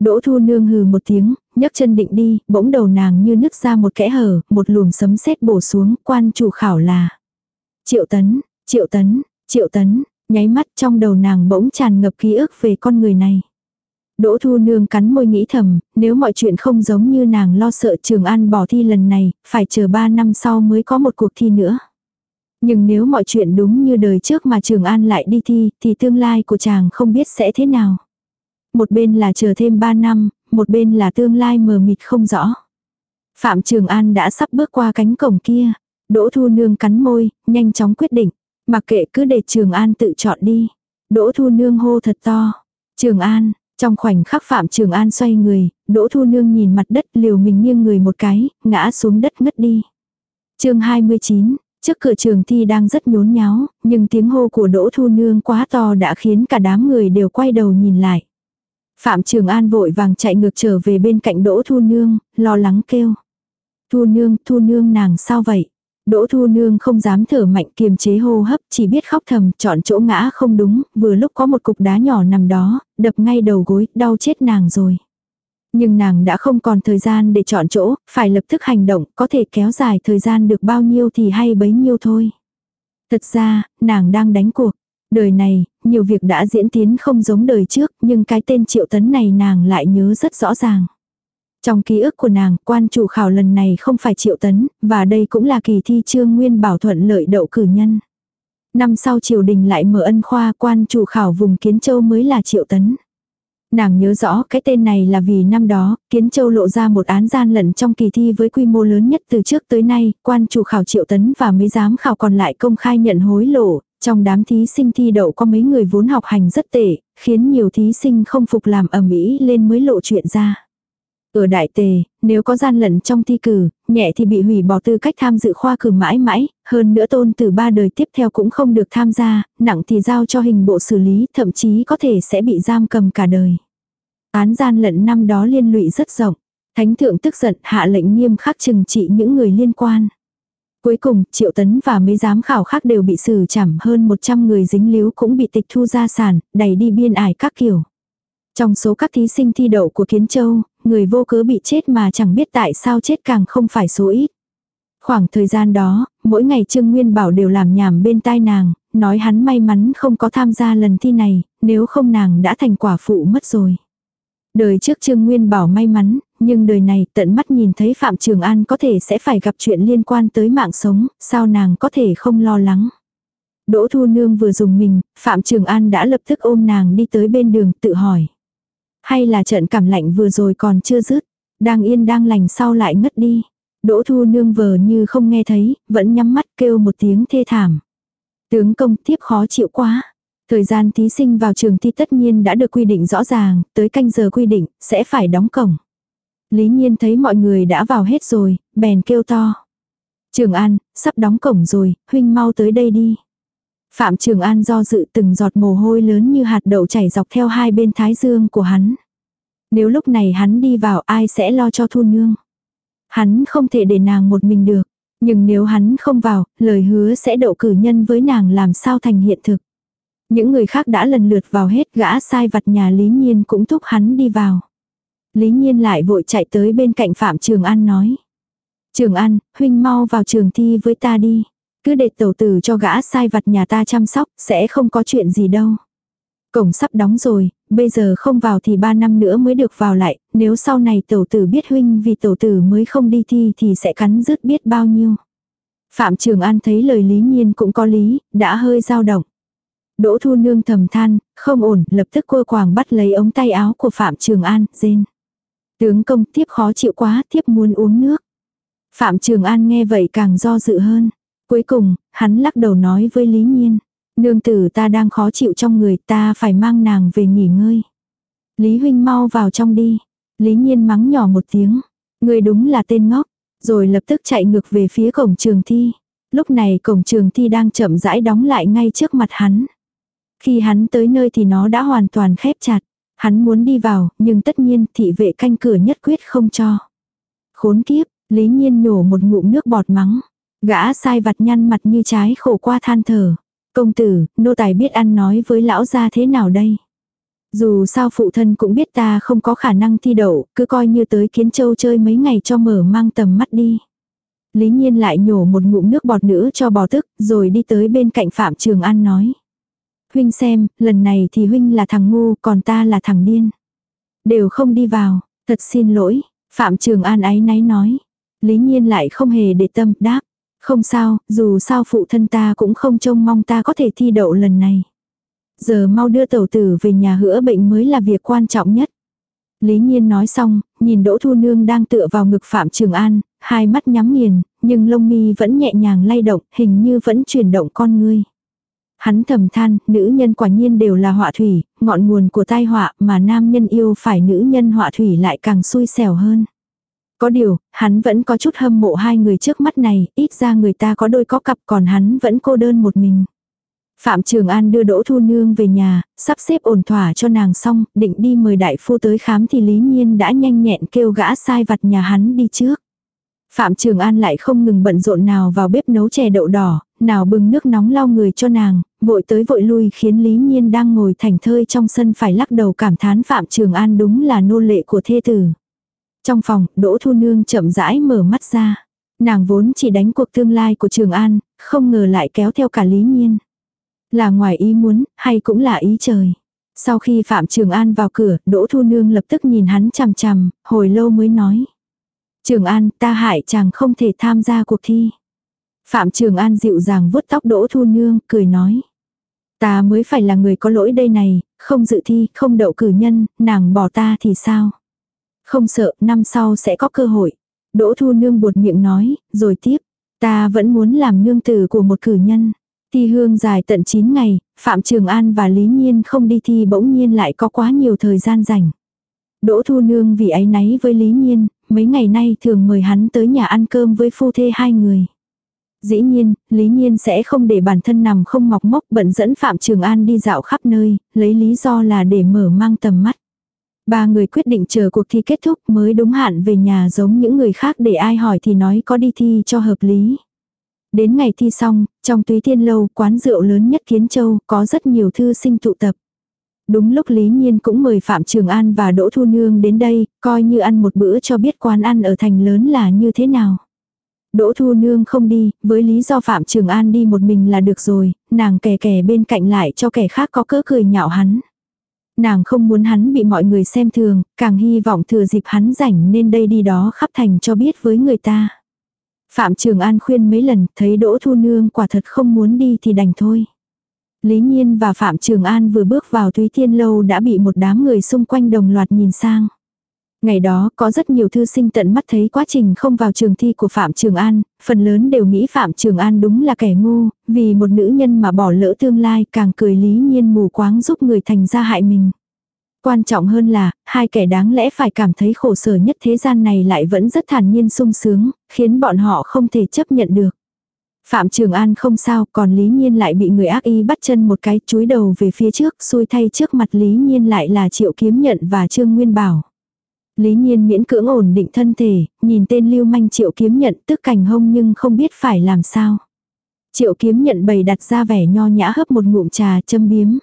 Đỗ Thu Nương hừ một tiếng, nhấc chân định đi, bỗng đầu nàng như nứt ra một kẽ hở, một luồng sấm sét bổ xuống, quan chủ khảo là. Triệu Tấn, Triệu Tấn, Triệu Tấn, nháy mắt trong đầu nàng bỗng tràn ngập ký ức về con người này. Đỗ Thu Nương cắn môi nghĩ thầm, nếu mọi chuyện không giống như nàng lo sợ Trường An bỏ thi lần này, phải chờ 3 năm sau mới có một cuộc thi nữa. Nhưng nếu mọi chuyện đúng như đời trước mà Trường An lại đi thi, thì tương lai của chàng không biết sẽ thế nào. Một bên là chờ thêm 3 năm, một bên là tương lai mờ mịt không rõ. Phạm Trường An đã sắp bước qua cánh cổng kia. Đỗ Thu Nương cắn môi, nhanh chóng quyết định. Mặc kệ cứ để Trường An tự chọn đi. Đỗ Thu Nương hô thật to. Trường An, trong khoảnh khắc Phạm Trường An xoay người, Đỗ Thu Nương nhìn mặt đất liều mình nghiêng người một cái, ngã xuống đất ngất đi. chương 29, trước cửa trường thi đang rất nhốn nháo, nhưng tiếng hô của Đỗ Thu Nương quá to đã khiến cả đám người đều quay đầu nhìn lại. Phạm Trường An vội vàng chạy ngược trở về bên cạnh Đỗ Thu Nương, lo lắng kêu. Thu Nương, Thu Nương nàng sao vậy? Đỗ Thu Nương không dám thở mạnh kiềm chế hô hấp, chỉ biết khóc thầm, chọn chỗ ngã không đúng, vừa lúc có một cục đá nhỏ nằm đó, đập ngay đầu gối, đau chết nàng rồi. Nhưng nàng đã không còn thời gian để chọn chỗ, phải lập tức hành động, có thể kéo dài thời gian được bao nhiêu thì hay bấy nhiêu thôi. Thật ra, nàng đang đánh cuộc. Đời này, nhiều việc đã diễn tiến không giống đời trước, nhưng cái tên triệu tấn này nàng lại nhớ rất rõ ràng. Trong ký ức của nàng, quan chủ khảo lần này không phải triệu tấn, và đây cũng là kỳ thi trương nguyên bảo thuận lợi đậu cử nhân. Năm sau triều đình lại mở ân khoa quan chủ khảo vùng Kiến Châu mới là triệu tấn. Nàng nhớ rõ cái tên này là vì năm đó, Kiến Châu lộ ra một án gian lận trong kỳ thi với quy mô lớn nhất từ trước tới nay, quan chủ khảo triệu tấn và mấy giám khảo còn lại công khai nhận hối lộ, trong đám thí sinh thi đậu có mấy người vốn học hành rất tệ, khiến nhiều thí sinh không phục làm ẩm ý lên mới lộ chuyện ra. Ở đại tề, nếu có gian lận trong thi cử, nhẹ thì bị hủy bỏ tư cách tham dự khoa cử mãi mãi, hơn nữa tôn từ ba đời tiếp theo cũng không được tham gia, nặng thì giao cho hình bộ xử lý, thậm chí có thể sẽ bị giam cầm cả đời. Án gian lận năm đó liên lụy rất rộng. Thánh thượng tức giận hạ lệnh nghiêm khắc trừng trị những người liên quan. Cuối cùng, Triệu Tấn và mấy giám khảo khác đều bị xử trảm hơn 100 người dính líu cũng bị tịch thu gia sản, đẩy đi biên ải các kiểu. Trong số các thí sinh thi đậu của Kiến Châu, người vô cớ bị chết mà chẳng biết tại sao chết càng không phải số ít. Khoảng thời gian đó, mỗi ngày Trương Nguyên Bảo đều làm nhảm bên tai nàng, nói hắn may mắn không có tham gia lần thi này, nếu không nàng đã thành quả phụ mất rồi. Đời trước Trương Nguyên Bảo may mắn, nhưng đời này tận mắt nhìn thấy Phạm Trường An có thể sẽ phải gặp chuyện liên quan tới mạng sống, sao nàng có thể không lo lắng. Đỗ Thu Nương vừa dùng mình, Phạm Trường An đã lập tức ôm nàng đi tới bên đường tự hỏi. Hay là trận cảm lạnh vừa rồi còn chưa dứt, đang yên đang lành sau lại ngất đi. Đỗ Thu Nương vờ như không nghe thấy, vẫn nhắm mắt kêu một tiếng thê thảm. Tướng công tiếp khó chịu quá. Thời gian thí sinh vào trường thi tất nhiên đã được quy định rõ ràng, tới canh giờ quy định, sẽ phải đóng cổng. Lý nhiên thấy mọi người đã vào hết rồi, bèn kêu to. Trường An, sắp đóng cổng rồi, huynh mau tới đây đi. Phạm Trường An do dự từng giọt mồ hôi lớn như hạt đậu chảy dọc theo hai bên thái dương của hắn. Nếu lúc này hắn đi vào ai sẽ lo cho thu nương. Hắn không thể để nàng một mình được. Nhưng nếu hắn không vào, lời hứa sẽ đậu cử nhân với nàng làm sao thành hiện thực. Những người khác đã lần lượt vào hết gã sai vặt nhà Lý Nhiên cũng thúc hắn đi vào. Lý Nhiên lại vội chạy tới bên cạnh Phạm Trường An nói. Trường An, huynh mau vào trường thi với ta đi. Cứ để tẩu tử cho gã sai vặt nhà ta chăm sóc, sẽ không có chuyện gì đâu. Cổng sắp đóng rồi, bây giờ không vào thì ba năm nữa mới được vào lại, nếu sau này tẩu tử biết huynh vì tẩu tử mới không đi thi thì sẽ cắn rứt biết bao nhiêu. Phạm Trường An thấy lời lý nhiên cũng có lý, đã hơi dao động. Đỗ Thu Nương thầm than, không ổn, lập tức cô quàng bắt lấy ống tay áo của Phạm Trường An, rên. Tướng công tiếp khó chịu quá, tiếp muốn uống nước. Phạm Trường An nghe vậy càng do dự hơn. Cuối cùng, hắn lắc đầu nói với Lý Nhiên. Nương tử ta đang khó chịu trong người ta phải mang nàng về nghỉ ngơi. Lý huynh mau vào trong đi. Lý Nhiên mắng nhỏ một tiếng. Người đúng là tên ngốc. Rồi lập tức chạy ngược về phía cổng trường thi. Lúc này cổng trường thi đang chậm rãi đóng lại ngay trước mặt hắn. Khi hắn tới nơi thì nó đã hoàn toàn khép chặt. Hắn muốn đi vào, nhưng tất nhiên thị vệ canh cửa nhất quyết không cho. Khốn kiếp, Lý Nhiên nhổ một ngụm nước bọt mắng. Gã sai vặt nhăn mặt như trái khổ qua than thở. Công tử, nô tài biết ăn nói với lão gia thế nào đây? Dù sao phụ thân cũng biết ta không có khả năng thi đậu, cứ coi như tới kiến châu chơi mấy ngày cho mở mang tầm mắt đi. Lý nhiên lại nhổ một ngụm nước bọt nữa cho bò tức, rồi đi tới bên cạnh Phạm Trường An nói. Huynh xem, lần này thì huynh là thằng ngu, còn ta là thằng điên. Đều không đi vào, thật xin lỗi, Phạm Trường An ái náy nói. Lý nhiên lại không hề để tâm, đáp. Không sao, dù sao phụ thân ta cũng không trông mong ta có thể thi đậu lần này. Giờ mau đưa tẩu tử về nhà hữa bệnh mới là việc quan trọng nhất. Lý Nhiên nói xong, nhìn Đỗ Thu Nương đang tựa vào ngực Phạm Trường An, hai mắt nhắm nghiền, nhưng lông mi vẫn nhẹ nhàng lay động, hình như vẫn chuyển động con ngươi. Hắn thầm than, nữ nhân quả nhiên đều là họa thủy, ngọn nguồn của tai họa mà nam nhân yêu phải nữ nhân họa thủy lại càng xui xẻo hơn. Có điều, hắn vẫn có chút hâm mộ hai người trước mắt này, ít ra người ta có đôi có cặp còn hắn vẫn cô đơn một mình. Phạm Trường An đưa Đỗ Thu Nương về nhà, sắp xếp ổn thỏa cho nàng xong, định đi mời đại phu tới khám thì Lý Nhiên đã nhanh nhẹn kêu gã sai vặt nhà hắn đi trước. Phạm Trường An lại không ngừng bận rộn nào vào bếp nấu chè đậu đỏ, nào bưng nước nóng lau người cho nàng, vội tới vội lui khiến Lý Nhiên đang ngồi thành thơi trong sân phải lắc đầu cảm thán Phạm Trường An đúng là nô lệ của thê tử. Trong phòng, Đỗ Thu Nương chậm rãi mở mắt ra. Nàng vốn chỉ đánh cuộc tương lai của Trường An, không ngờ lại kéo theo cả Lý Nhiên. Là ngoài ý muốn, hay cũng là ý trời. Sau khi Phạm Trường An vào cửa, Đỗ Thu Nương lập tức nhìn hắn chằm chằm, hồi lâu mới nói. Trường An, ta hại chàng không thể tham gia cuộc thi. Phạm Trường An dịu dàng vuốt tóc Đỗ Thu Nương, cười nói. Ta mới phải là người có lỗi đây này, không dự thi, không đậu cử nhân, nàng bỏ ta thì sao? Không sợ, năm sau sẽ có cơ hội. Đỗ Thu Nương buột miệng nói, rồi tiếp. Ta vẫn muốn làm nương tử của một cử nhân. Thi hương dài tận 9 ngày, Phạm Trường An và Lý Nhiên không đi thi bỗng nhiên lại có quá nhiều thời gian rảnh. Đỗ Thu Nương vì áy náy với Lý Nhiên, mấy ngày nay thường mời hắn tới nhà ăn cơm với phu thê hai người. Dĩ nhiên, Lý Nhiên sẽ không để bản thân nằm không mọc mốc bận dẫn Phạm Trường An đi dạo khắp nơi, lấy lý do là để mở mang tầm mắt. Ba người quyết định chờ cuộc thi kết thúc mới đúng hạn về nhà giống những người khác để ai hỏi thì nói có đi thi cho hợp lý. Đến ngày thi xong, trong túy tiên lâu, quán rượu lớn nhất Kiến Châu, có rất nhiều thư sinh tụ tập. Đúng lúc Lý Nhiên cũng mời Phạm Trường An và Đỗ Thu Nương đến đây, coi như ăn một bữa cho biết quán ăn ở thành lớn là như thế nào. Đỗ Thu Nương không đi, với lý do Phạm Trường An đi một mình là được rồi, nàng kè kè bên cạnh lại cho kẻ khác có cỡ cười nhạo hắn. Nàng không muốn hắn bị mọi người xem thường, càng hy vọng thừa dịp hắn rảnh nên đây đi đó khắp thành cho biết với người ta. Phạm Trường An khuyên mấy lần, thấy Đỗ Thu Nương quả thật không muốn đi thì đành thôi. Lý Nhiên và Phạm Trường An vừa bước vào Thúy Thiên Lâu đã bị một đám người xung quanh đồng loạt nhìn sang. Ngày đó có rất nhiều thư sinh tận mắt thấy quá trình không vào trường thi của Phạm Trường An, phần lớn đều nghĩ Phạm Trường An đúng là kẻ ngu, vì một nữ nhân mà bỏ lỡ tương lai càng cười lý nhiên mù quáng giúp người thành ra hại mình. Quan trọng hơn là, hai kẻ đáng lẽ phải cảm thấy khổ sở nhất thế gian này lại vẫn rất thản nhiên sung sướng, khiến bọn họ không thể chấp nhận được. Phạm Trường An không sao, còn Lý Nhiên lại bị người ác y bắt chân một cái chúi đầu về phía trước, xui thay trước mặt Lý Nhiên lại là Triệu Kiếm Nhận và Trương Nguyên Bảo. Lý Nhiên miễn cưỡng ổn định thân thể, nhìn tên lưu manh Triệu Kiếm Nhận tức cảnh hông nhưng không biết phải làm sao. Triệu Kiếm Nhận bày đặt ra vẻ nho nhã hấp một ngụm trà châm biếm.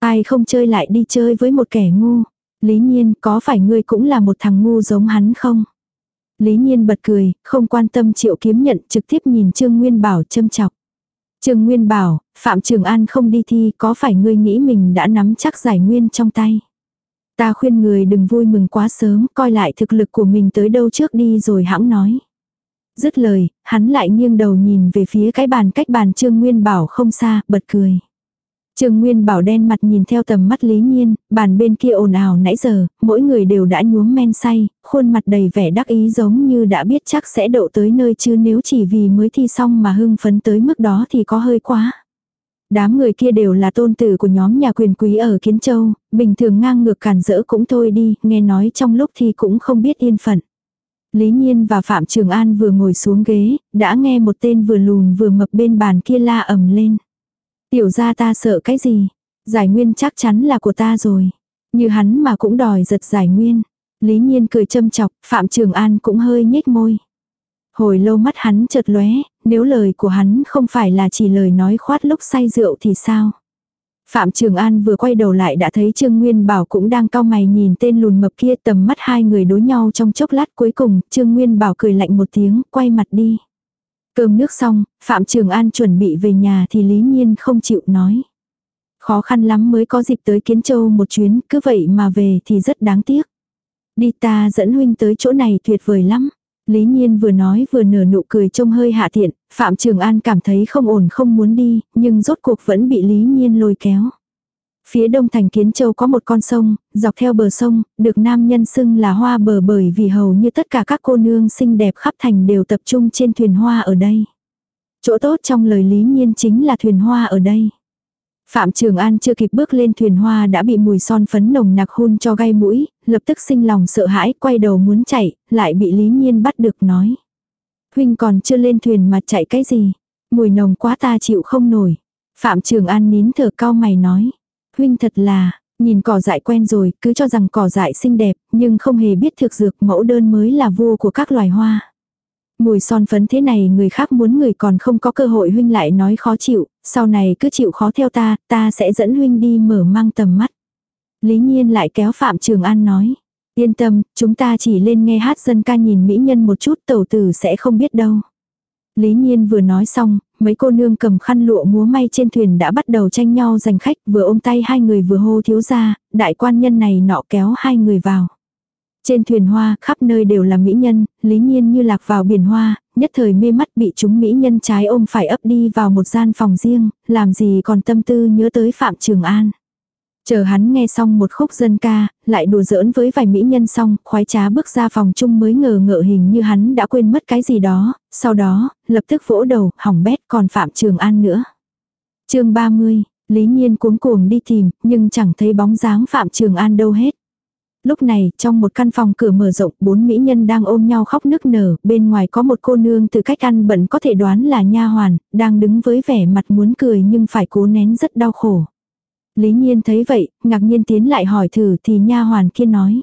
Ai không chơi lại đi chơi với một kẻ ngu. Lý Nhiên có phải ngươi cũng là một thằng ngu giống hắn không? Lý Nhiên bật cười, không quan tâm triệu kiếm nhận trực tiếp nhìn Trương Nguyên Bảo châm chọc. Trương Nguyên Bảo, Phạm Trường An không đi thi có phải ngươi nghĩ mình đã nắm chắc giải nguyên trong tay? Ta khuyên người đừng vui mừng quá sớm, coi lại thực lực của mình tới đâu trước đi rồi hãng nói. Dứt lời, hắn lại nghiêng đầu nhìn về phía cái bàn cách bàn Trương Nguyên Bảo không xa, bật cười. Trương Nguyên bảo đen mặt nhìn theo tầm mắt Lý Nhiên, bàn bên kia ồn ào nãy giờ, mỗi người đều đã nhuốm men say, khuôn mặt đầy vẻ đắc ý giống như đã biết chắc sẽ đậu tới nơi chứ nếu chỉ vì mới thi xong mà hưng phấn tới mức đó thì có hơi quá. Đám người kia đều là tôn tử của nhóm nhà quyền quý ở Kiến Châu, bình thường ngang ngược cản rỡ cũng thôi đi, nghe nói trong lúc thi cũng không biết yên phận. Lý Nhiên và Phạm Trường An vừa ngồi xuống ghế, đã nghe một tên vừa lùn vừa mập bên bàn kia la ầm lên. Tiểu ra ta sợ cái gì? Giải nguyên chắc chắn là của ta rồi. Như hắn mà cũng đòi giật giải nguyên. Lý nhiên cười châm chọc, Phạm Trường An cũng hơi nhếch môi. Hồi lâu mắt hắn chợt lóe, nếu lời của hắn không phải là chỉ lời nói khoát lúc say rượu thì sao? Phạm Trường An vừa quay đầu lại đã thấy Trương Nguyên Bảo cũng đang cao mày nhìn tên lùn mập kia tầm mắt hai người đối nhau trong chốc lát cuối cùng, Trương Nguyên Bảo cười lạnh một tiếng, quay mặt đi. Cơm nước xong, Phạm Trường An chuẩn bị về nhà thì Lý Nhiên không chịu nói. Khó khăn lắm mới có dịp tới Kiến Châu một chuyến, cứ vậy mà về thì rất đáng tiếc. Đi ta dẫn huynh tới chỗ này tuyệt vời lắm. Lý Nhiên vừa nói vừa nở nụ cười trông hơi hạ thiện, Phạm Trường An cảm thấy không ổn không muốn đi, nhưng rốt cuộc vẫn bị Lý Nhiên lôi kéo. Phía đông thành Kiến Châu có một con sông, dọc theo bờ sông, được nam nhân xưng là hoa bờ bởi vì hầu như tất cả các cô nương xinh đẹp khắp thành đều tập trung trên thuyền hoa ở đây. Chỗ tốt trong lời lý nhiên chính là thuyền hoa ở đây. Phạm Trường An chưa kịp bước lên thuyền hoa đã bị mùi son phấn nồng nặc hôn cho gai mũi, lập tức sinh lòng sợ hãi, quay đầu muốn chạy, lại bị Lý Nhiên bắt được nói. Huynh còn chưa lên thuyền mà chạy cái gì? Mùi nồng quá ta chịu không nổi. Phạm Trường An nín thở cao mày nói. Huynh thật là, nhìn cỏ dại quen rồi, cứ cho rằng cỏ dại xinh đẹp, nhưng không hề biết thực dược mẫu đơn mới là vua của các loài hoa. Mùi son phấn thế này người khác muốn người còn không có cơ hội huynh lại nói khó chịu, sau này cứ chịu khó theo ta, ta sẽ dẫn huynh đi mở mang tầm mắt. Lý nhiên lại kéo Phạm Trường An nói. Yên tâm, chúng ta chỉ lên nghe hát dân ca nhìn mỹ nhân một chút tẩu tử sẽ không biết đâu. Lý nhiên vừa nói xong, mấy cô nương cầm khăn lụa múa may trên thuyền đã bắt đầu tranh nhau giành khách, vừa ôm tay hai người vừa hô thiếu ra, đại quan nhân này nọ kéo hai người vào. Trên thuyền hoa, khắp nơi đều là mỹ nhân, lý nhiên như lạc vào biển hoa, nhất thời mê mắt bị chúng mỹ nhân trái ôm phải ấp đi vào một gian phòng riêng, làm gì còn tâm tư nhớ tới Phạm Trường An. Chờ hắn nghe xong một khúc dân ca, lại đùa giỡn với vài mỹ nhân xong, khoái trá bước ra phòng chung mới ngờ ngợ hình như hắn đã quên mất cái gì đó, sau đó, lập tức vỗ đầu, hỏng bét còn Phạm Trường An nữa. chương 30, Lý Nhiên cuống cuồng đi tìm, nhưng chẳng thấy bóng dáng Phạm Trường An đâu hết. Lúc này, trong một căn phòng cửa mở rộng, bốn mỹ nhân đang ôm nhau khóc nức nở, bên ngoài có một cô nương từ cách ăn bận có thể đoán là nha hoàn, đang đứng với vẻ mặt muốn cười nhưng phải cố nén rất đau khổ. Lý Nhiên thấy vậy, ngạc nhiên tiến lại hỏi thử thì nha hoàn kia nói.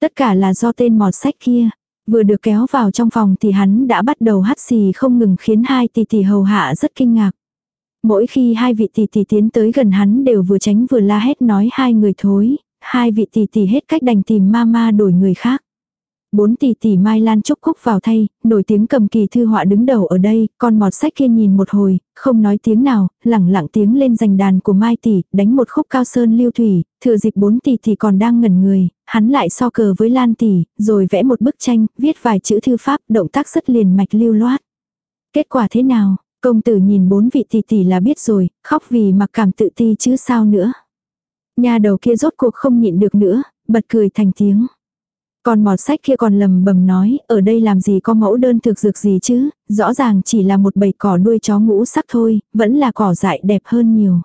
Tất cả là do tên mọt sách kia. Vừa được kéo vào trong phòng thì hắn đã bắt đầu hắt xì không ngừng khiến hai tỷ tỷ hầu hạ rất kinh ngạc. Mỗi khi hai vị tỷ tỷ tiến tới gần hắn đều vừa tránh vừa la hét nói hai người thối, hai vị tỷ tỷ hết cách đành tìm ma đổi người khác. Bốn tỷ tỷ Mai Lan Trúc Cúc vào thay, nổi tiếng cầm kỳ thư họa đứng đầu ở đây, con mọt sách kia nhìn một hồi, không nói tiếng nào, lẳng lặng tiếng lên giành đàn của Mai tỷ, đánh một khúc cao sơn lưu thủy, thừa dịp bốn tỷ tỷ còn đang ngẩn người, hắn lại so cờ với Lan tỷ, rồi vẽ một bức tranh, viết vài chữ thư pháp, động tác rất liền mạch lưu loát. Kết quả thế nào? Công tử nhìn bốn vị tỷ tỷ là biết rồi, khóc vì mặc cảm tự ti chứ sao nữa. Nhà đầu kia rốt cuộc không nhịn được nữa, bật cười thành tiếng. Còn mọt sách kia còn lầm bầm nói, ở đây làm gì có mẫu đơn thực dược gì chứ, rõ ràng chỉ là một bầy cỏ đuôi chó ngũ sắc thôi, vẫn là cỏ dại đẹp hơn nhiều.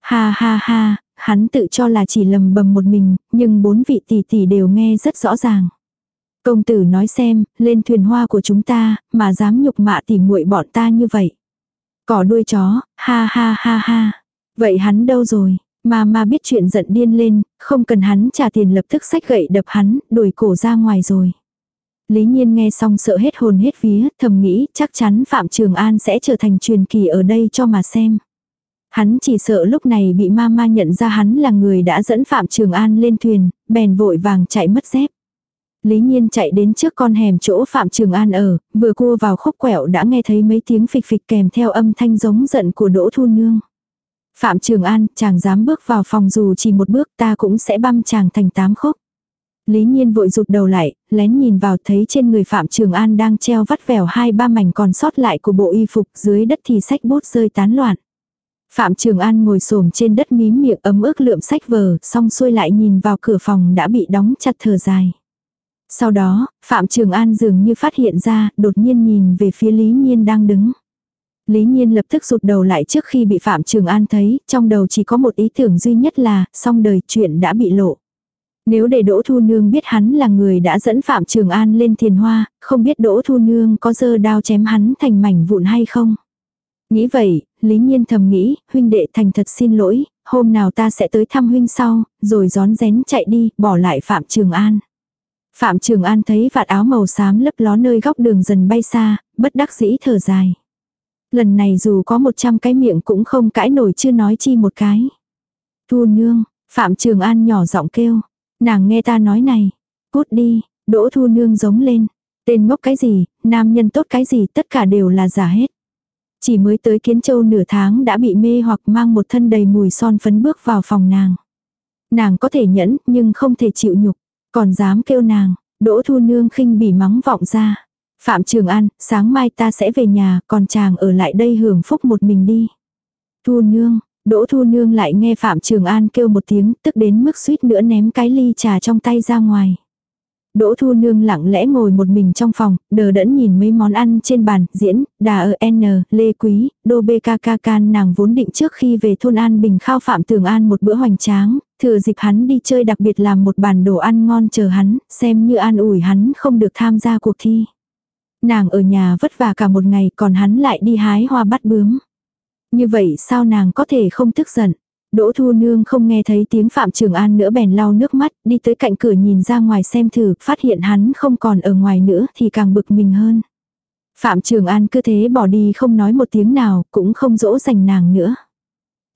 Ha ha ha, hắn tự cho là chỉ lầm bầm một mình, nhưng bốn vị tỷ tỷ đều nghe rất rõ ràng. Công tử nói xem, lên thuyền hoa của chúng ta, mà dám nhục mạ tỉ muội bọn ta như vậy. Cỏ đuôi chó, ha ha ha ha. Vậy hắn đâu rồi? Mà mà biết chuyện giận điên lên, không cần hắn trả tiền lập tức sách gậy đập hắn, đuổi cổ ra ngoài rồi. Lý Nhiên nghe xong sợ hết hồn hết vía, thầm nghĩ chắc chắn Phạm Trường An sẽ trở thành truyền kỳ ở đây cho mà xem. Hắn chỉ sợ lúc này bị ma ma nhận ra hắn là người đã dẫn Phạm Trường An lên thuyền, bèn vội vàng chạy mất dép. Lý Nhiên chạy đến trước con hẻm chỗ Phạm Trường An ở, vừa cua vào khúc quẹo đã nghe thấy mấy tiếng phịch phịch kèm theo âm thanh giống giận của Đỗ Thu Nương. Phạm Trường An, chàng dám bước vào phòng dù chỉ một bước ta cũng sẽ băm chàng thành tám khúc. Lý Nhiên vội rụt đầu lại, lén nhìn vào thấy trên người Phạm Trường An đang treo vắt vẻo hai ba mảnh còn sót lại của bộ y phục dưới đất thì sách bút rơi tán loạn. Phạm Trường An ngồi xổm trên đất mím miệng ấm ức lượm sách vở, xong xuôi lại nhìn vào cửa phòng đã bị đóng chặt thở dài. Sau đó, Phạm Trường An dường như phát hiện ra, đột nhiên nhìn về phía Lý Nhiên đang đứng. Lý Nhiên lập tức rụt đầu lại trước khi bị Phạm Trường An thấy, trong đầu chỉ có một ý tưởng duy nhất là, xong đời chuyện đã bị lộ. Nếu để Đỗ Thu Nương biết hắn là người đã dẫn Phạm Trường An lên thiền hoa, không biết Đỗ Thu Nương có dơ đao chém hắn thành mảnh vụn hay không. Nghĩ vậy, Lý Nhiên thầm nghĩ, huynh đệ thành thật xin lỗi, hôm nào ta sẽ tới thăm huynh sau, rồi gión rén chạy đi, bỏ lại Phạm Trường An. Phạm Trường An thấy vạt áo màu xám lấp ló nơi góc đường dần bay xa, bất đắc dĩ thở dài. Lần này dù có một trăm cái miệng cũng không cãi nổi chưa nói chi một cái. Thu nương, Phạm Trường An nhỏ giọng kêu. Nàng nghe ta nói này. Cút đi, đỗ thu nương giống lên. Tên ngốc cái gì, nam nhân tốt cái gì tất cả đều là giả hết. Chỉ mới tới Kiến Châu nửa tháng đã bị mê hoặc mang một thân đầy mùi son phấn bước vào phòng nàng. Nàng có thể nhẫn nhưng không thể chịu nhục. Còn dám kêu nàng, đỗ thu nương khinh bỉ mắng vọng ra. Phạm Trường An, sáng mai ta sẽ về nhà, còn chàng ở lại đây hưởng phúc một mình đi. Thu nương, Đỗ Thu nương lại nghe Phạm Trường An kêu một tiếng, tức đến mức suýt nữa ném cái ly trà trong tay ra ngoài. Đỗ Thu Nương lặng lẽ ngồi một mình trong phòng, đờ đẫn nhìn mấy món ăn trên bàn, diễn, đà ở N, Lê Quý, Đô Bê Ca Ca Can nàng vốn định trước khi về thôn An Bình khao Phạm Tường An một bữa hoành tráng, thừa dịp hắn đi chơi đặc biệt làm một bàn đồ ăn ngon chờ hắn, xem như an ủi hắn không được tham gia cuộc thi. Nàng ở nhà vất vả cả một ngày còn hắn lại đi hái hoa bắt bướm. Như vậy sao nàng có thể không tức giận? Đỗ Thu Nương không nghe thấy tiếng Phạm Trường An nữa bèn lau nước mắt, đi tới cạnh cửa nhìn ra ngoài xem thử, phát hiện hắn không còn ở ngoài nữa thì càng bực mình hơn. Phạm Trường An cứ thế bỏ đi không nói một tiếng nào, cũng không dỗ dành nàng nữa.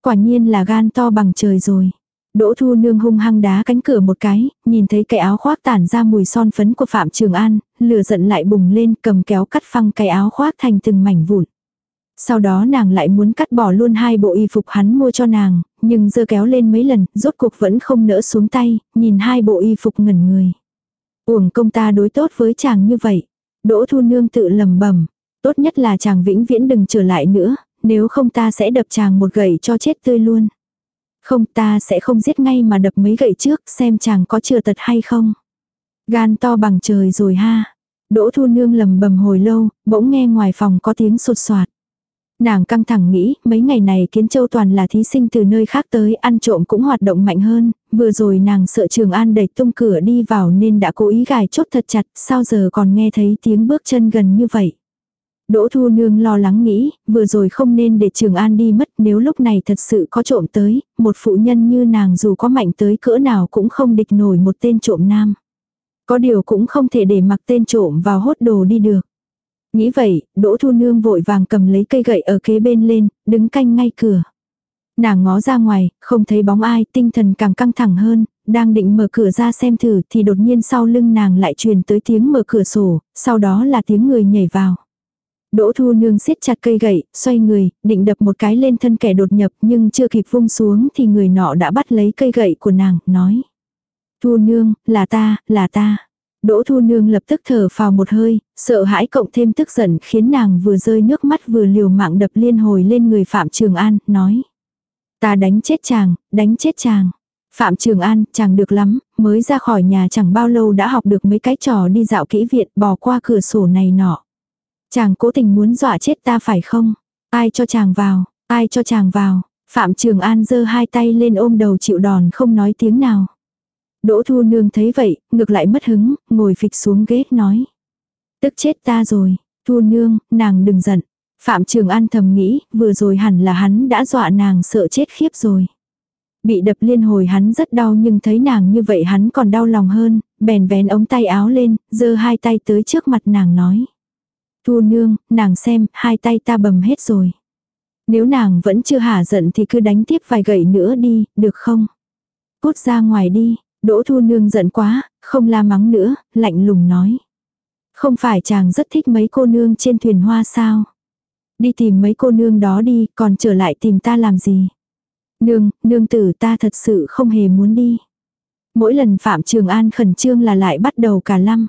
Quả nhiên là gan to bằng trời rồi. Đỗ Thu Nương hung hăng đá cánh cửa một cái, nhìn thấy cái áo khoác tản ra mùi son phấn của Phạm Trường An, lửa giận lại bùng lên cầm kéo cắt phăng cái áo khoác thành từng mảnh vụn. Sau đó nàng lại muốn cắt bỏ luôn hai bộ y phục hắn mua cho nàng, nhưng dơ kéo lên mấy lần, rốt cuộc vẫn không nỡ xuống tay, nhìn hai bộ y phục ngẩn người. Uổng công ta đối tốt với chàng như vậy. Đỗ Thu Nương tự lầm bẩm tốt nhất là chàng vĩnh viễn đừng trở lại nữa, nếu không ta sẽ đập chàng một gậy cho chết tươi luôn. Không ta sẽ không giết ngay mà đập mấy gậy trước xem chàng có chừa tật hay không. Gan to bằng trời rồi ha. Đỗ Thu Nương lầm bầm hồi lâu, bỗng nghe ngoài phòng có tiếng sột soạt. Nàng căng thẳng nghĩ, mấy ngày này Kiến Châu toàn là thí sinh từ nơi khác tới, ăn trộm cũng hoạt động mạnh hơn, vừa rồi nàng sợ Trường An đẩy tung cửa đi vào nên đã cố ý gài chốt thật chặt, sao giờ còn nghe thấy tiếng bước chân gần như vậy. Đỗ Thu Nương lo lắng nghĩ, vừa rồi không nên để Trường An đi mất nếu lúc này thật sự có trộm tới, một phụ nhân như nàng dù có mạnh tới cỡ nào cũng không địch nổi một tên trộm nam. Có điều cũng không thể để mặc tên trộm vào hốt đồ đi được. Nghĩ vậy, Đỗ Thu Nương vội vàng cầm lấy cây gậy ở kế bên lên, đứng canh ngay cửa. Nàng ngó ra ngoài, không thấy bóng ai, tinh thần càng căng thẳng hơn, đang định mở cửa ra xem thử thì đột nhiên sau lưng nàng lại truyền tới tiếng mở cửa sổ, sau đó là tiếng người nhảy vào. Đỗ Thu Nương siết chặt cây gậy, xoay người, định đập một cái lên thân kẻ đột nhập nhưng chưa kịp vung xuống thì người nọ đã bắt lấy cây gậy của nàng, nói. Thu Nương, là ta, là ta. Đỗ Thu Nương lập tức thở phào một hơi, sợ hãi cộng thêm tức giận khiến nàng vừa rơi nước mắt vừa liều mạng đập liên hồi lên người Phạm Trường An, nói. Ta đánh chết chàng, đánh chết chàng. Phạm Trường An, chàng được lắm, mới ra khỏi nhà chẳng bao lâu đã học được mấy cái trò đi dạo kỹ viện bò qua cửa sổ này nọ. Chàng cố tình muốn dọa chết ta phải không? Ai cho chàng vào, ai cho chàng vào. Phạm Trường An giơ hai tay lên ôm đầu chịu đòn không nói tiếng nào. Đỗ Thu Nương thấy vậy, ngược lại mất hứng, ngồi phịch xuống ghế nói. Tức chết ta rồi, Thu Nương, nàng đừng giận. Phạm Trường An thầm nghĩ, vừa rồi hẳn là hắn đã dọa nàng sợ chết khiếp rồi. Bị đập liên hồi hắn rất đau nhưng thấy nàng như vậy hắn còn đau lòng hơn, bèn vén ống tay áo lên, giơ hai tay tới trước mặt nàng nói. Thu nương, nàng xem, hai tay ta bầm hết rồi. Nếu nàng vẫn chưa hả giận thì cứ đánh tiếp vài gậy nữa đi, được không? Cút ra ngoài đi, Đỗ Thu Nương giận quá, không la mắng nữa, lạnh lùng nói. Không phải chàng rất thích mấy cô nương trên thuyền hoa sao? Đi tìm mấy cô nương đó đi, còn trở lại tìm ta làm gì? Nương, nương tử ta thật sự không hề muốn đi. Mỗi lần Phạm Trường An khẩn trương là lại bắt đầu cả lăm.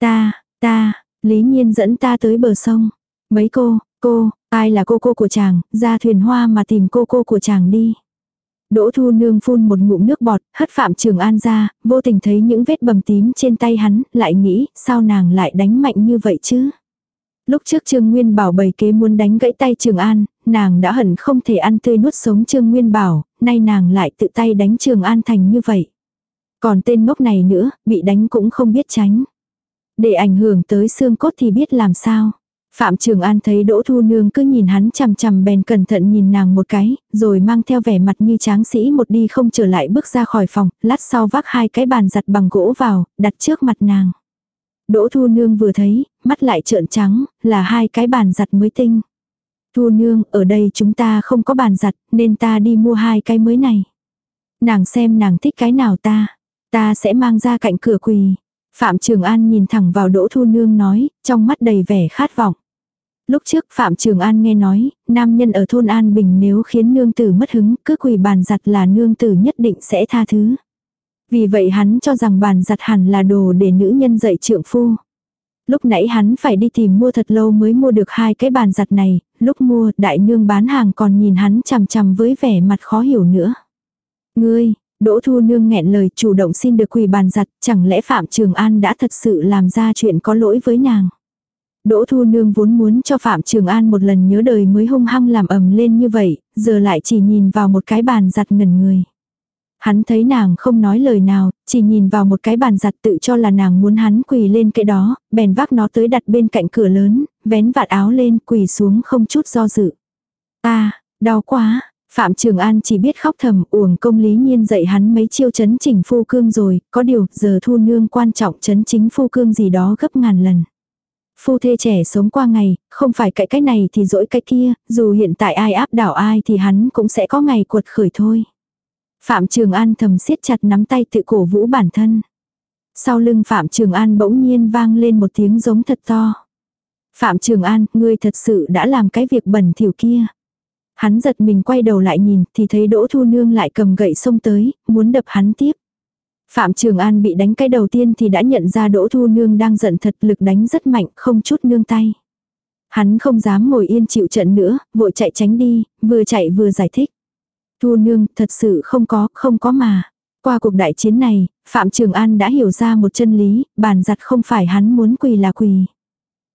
Ta, ta, Lý Nhiên dẫn ta tới bờ sông. Mấy cô, cô, ai là cô cô của chàng, ra thuyền hoa mà tìm cô cô của chàng đi. Đỗ Thu Nương phun một ngụm nước bọt, hất Phạm Trường An ra, vô tình thấy những vết bầm tím trên tay hắn, lại nghĩ, sao nàng lại đánh mạnh như vậy chứ? Lúc trước Trương Nguyên Bảo bày kế muốn đánh gãy tay Trường An, nàng đã hận không thể ăn tươi nuốt sống Trương Nguyên Bảo, nay nàng lại tự tay đánh Trường An thành như vậy. Còn tên ngốc này nữa, bị đánh cũng không biết tránh. Để ảnh hưởng tới xương cốt thì biết làm sao. Phạm Trường An thấy Đỗ Thu Nương cứ nhìn hắn chằm chằm bèn cẩn thận nhìn nàng một cái, rồi mang theo vẻ mặt như tráng sĩ một đi không trở lại bước ra khỏi phòng, lát sau vác hai cái bàn giặt bằng gỗ vào, đặt trước mặt nàng. Đỗ Thu Nương vừa thấy, mắt lại trợn trắng, là hai cái bàn giặt mới tinh. Thu Nương, ở đây chúng ta không có bàn giặt, nên ta đi mua hai cái mới này. Nàng xem nàng thích cái nào ta, ta sẽ mang ra cạnh cửa quỳ. Phạm Trường An nhìn thẳng vào Đỗ Thu Nương nói, trong mắt đầy vẻ khát vọng. Lúc trước Phạm Trường An nghe nói, nam nhân ở thôn An Bình nếu khiến nương tử mất hứng, cứ quỳ bàn giặt là nương tử nhất định sẽ tha thứ. Vì vậy hắn cho rằng bàn giặt hẳn là đồ để nữ nhân dạy trượng phu. Lúc nãy hắn phải đi tìm mua thật lâu mới mua được hai cái bàn giặt này, lúc mua đại nương bán hàng còn nhìn hắn chằm chằm với vẻ mặt khó hiểu nữa. Ngươi, Đỗ Thu Nương nghẹn lời chủ động xin được quỳ bàn giặt, chẳng lẽ Phạm Trường An đã thật sự làm ra chuyện có lỗi với nàng. Đỗ Thu Nương vốn muốn cho Phạm Trường An một lần nhớ đời mới hung hăng làm ầm lên như vậy, giờ lại chỉ nhìn vào một cái bàn giặt ngẩn người. Hắn thấy nàng không nói lời nào, chỉ nhìn vào một cái bàn giặt tự cho là nàng muốn hắn quỳ lên cái đó, bèn vác nó tới đặt bên cạnh cửa lớn, vén vạt áo lên quỳ xuống không chút do dự. Ta, đau quá, Phạm Trường An chỉ biết khóc thầm uổng công lý nhiên dạy hắn mấy chiêu chấn chỉnh phu cương rồi, có điều giờ thu nương quan trọng chấn chính phu cương gì đó gấp ngàn lần. Phu thê trẻ sống qua ngày, không phải cãi cái này thì dỗi cái kia, dù hiện tại ai áp đảo ai thì hắn cũng sẽ có ngày cuột khởi thôi. Phạm Trường An thầm siết chặt nắm tay tự cổ vũ bản thân. Sau lưng Phạm Trường An bỗng nhiên vang lên một tiếng giống thật to. Phạm Trường An, ngươi thật sự đã làm cái việc bẩn thỉu kia. Hắn giật mình quay đầu lại nhìn thì thấy Đỗ Thu Nương lại cầm gậy xông tới, muốn đập hắn tiếp. Phạm Trường An bị đánh cái đầu tiên thì đã nhận ra Đỗ Thu Nương đang giận thật lực đánh rất mạnh, không chút nương tay. Hắn không dám ngồi yên chịu trận nữa, vội chạy tránh đi, vừa chạy vừa giải thích. Thu Nương, thật sự không có, không có mà. Qua cuộc đại chiến này, Phạm Trường An đã hiểu ra một chân lý, bàn giặt không phải hắn muốn quỳ là quỳ.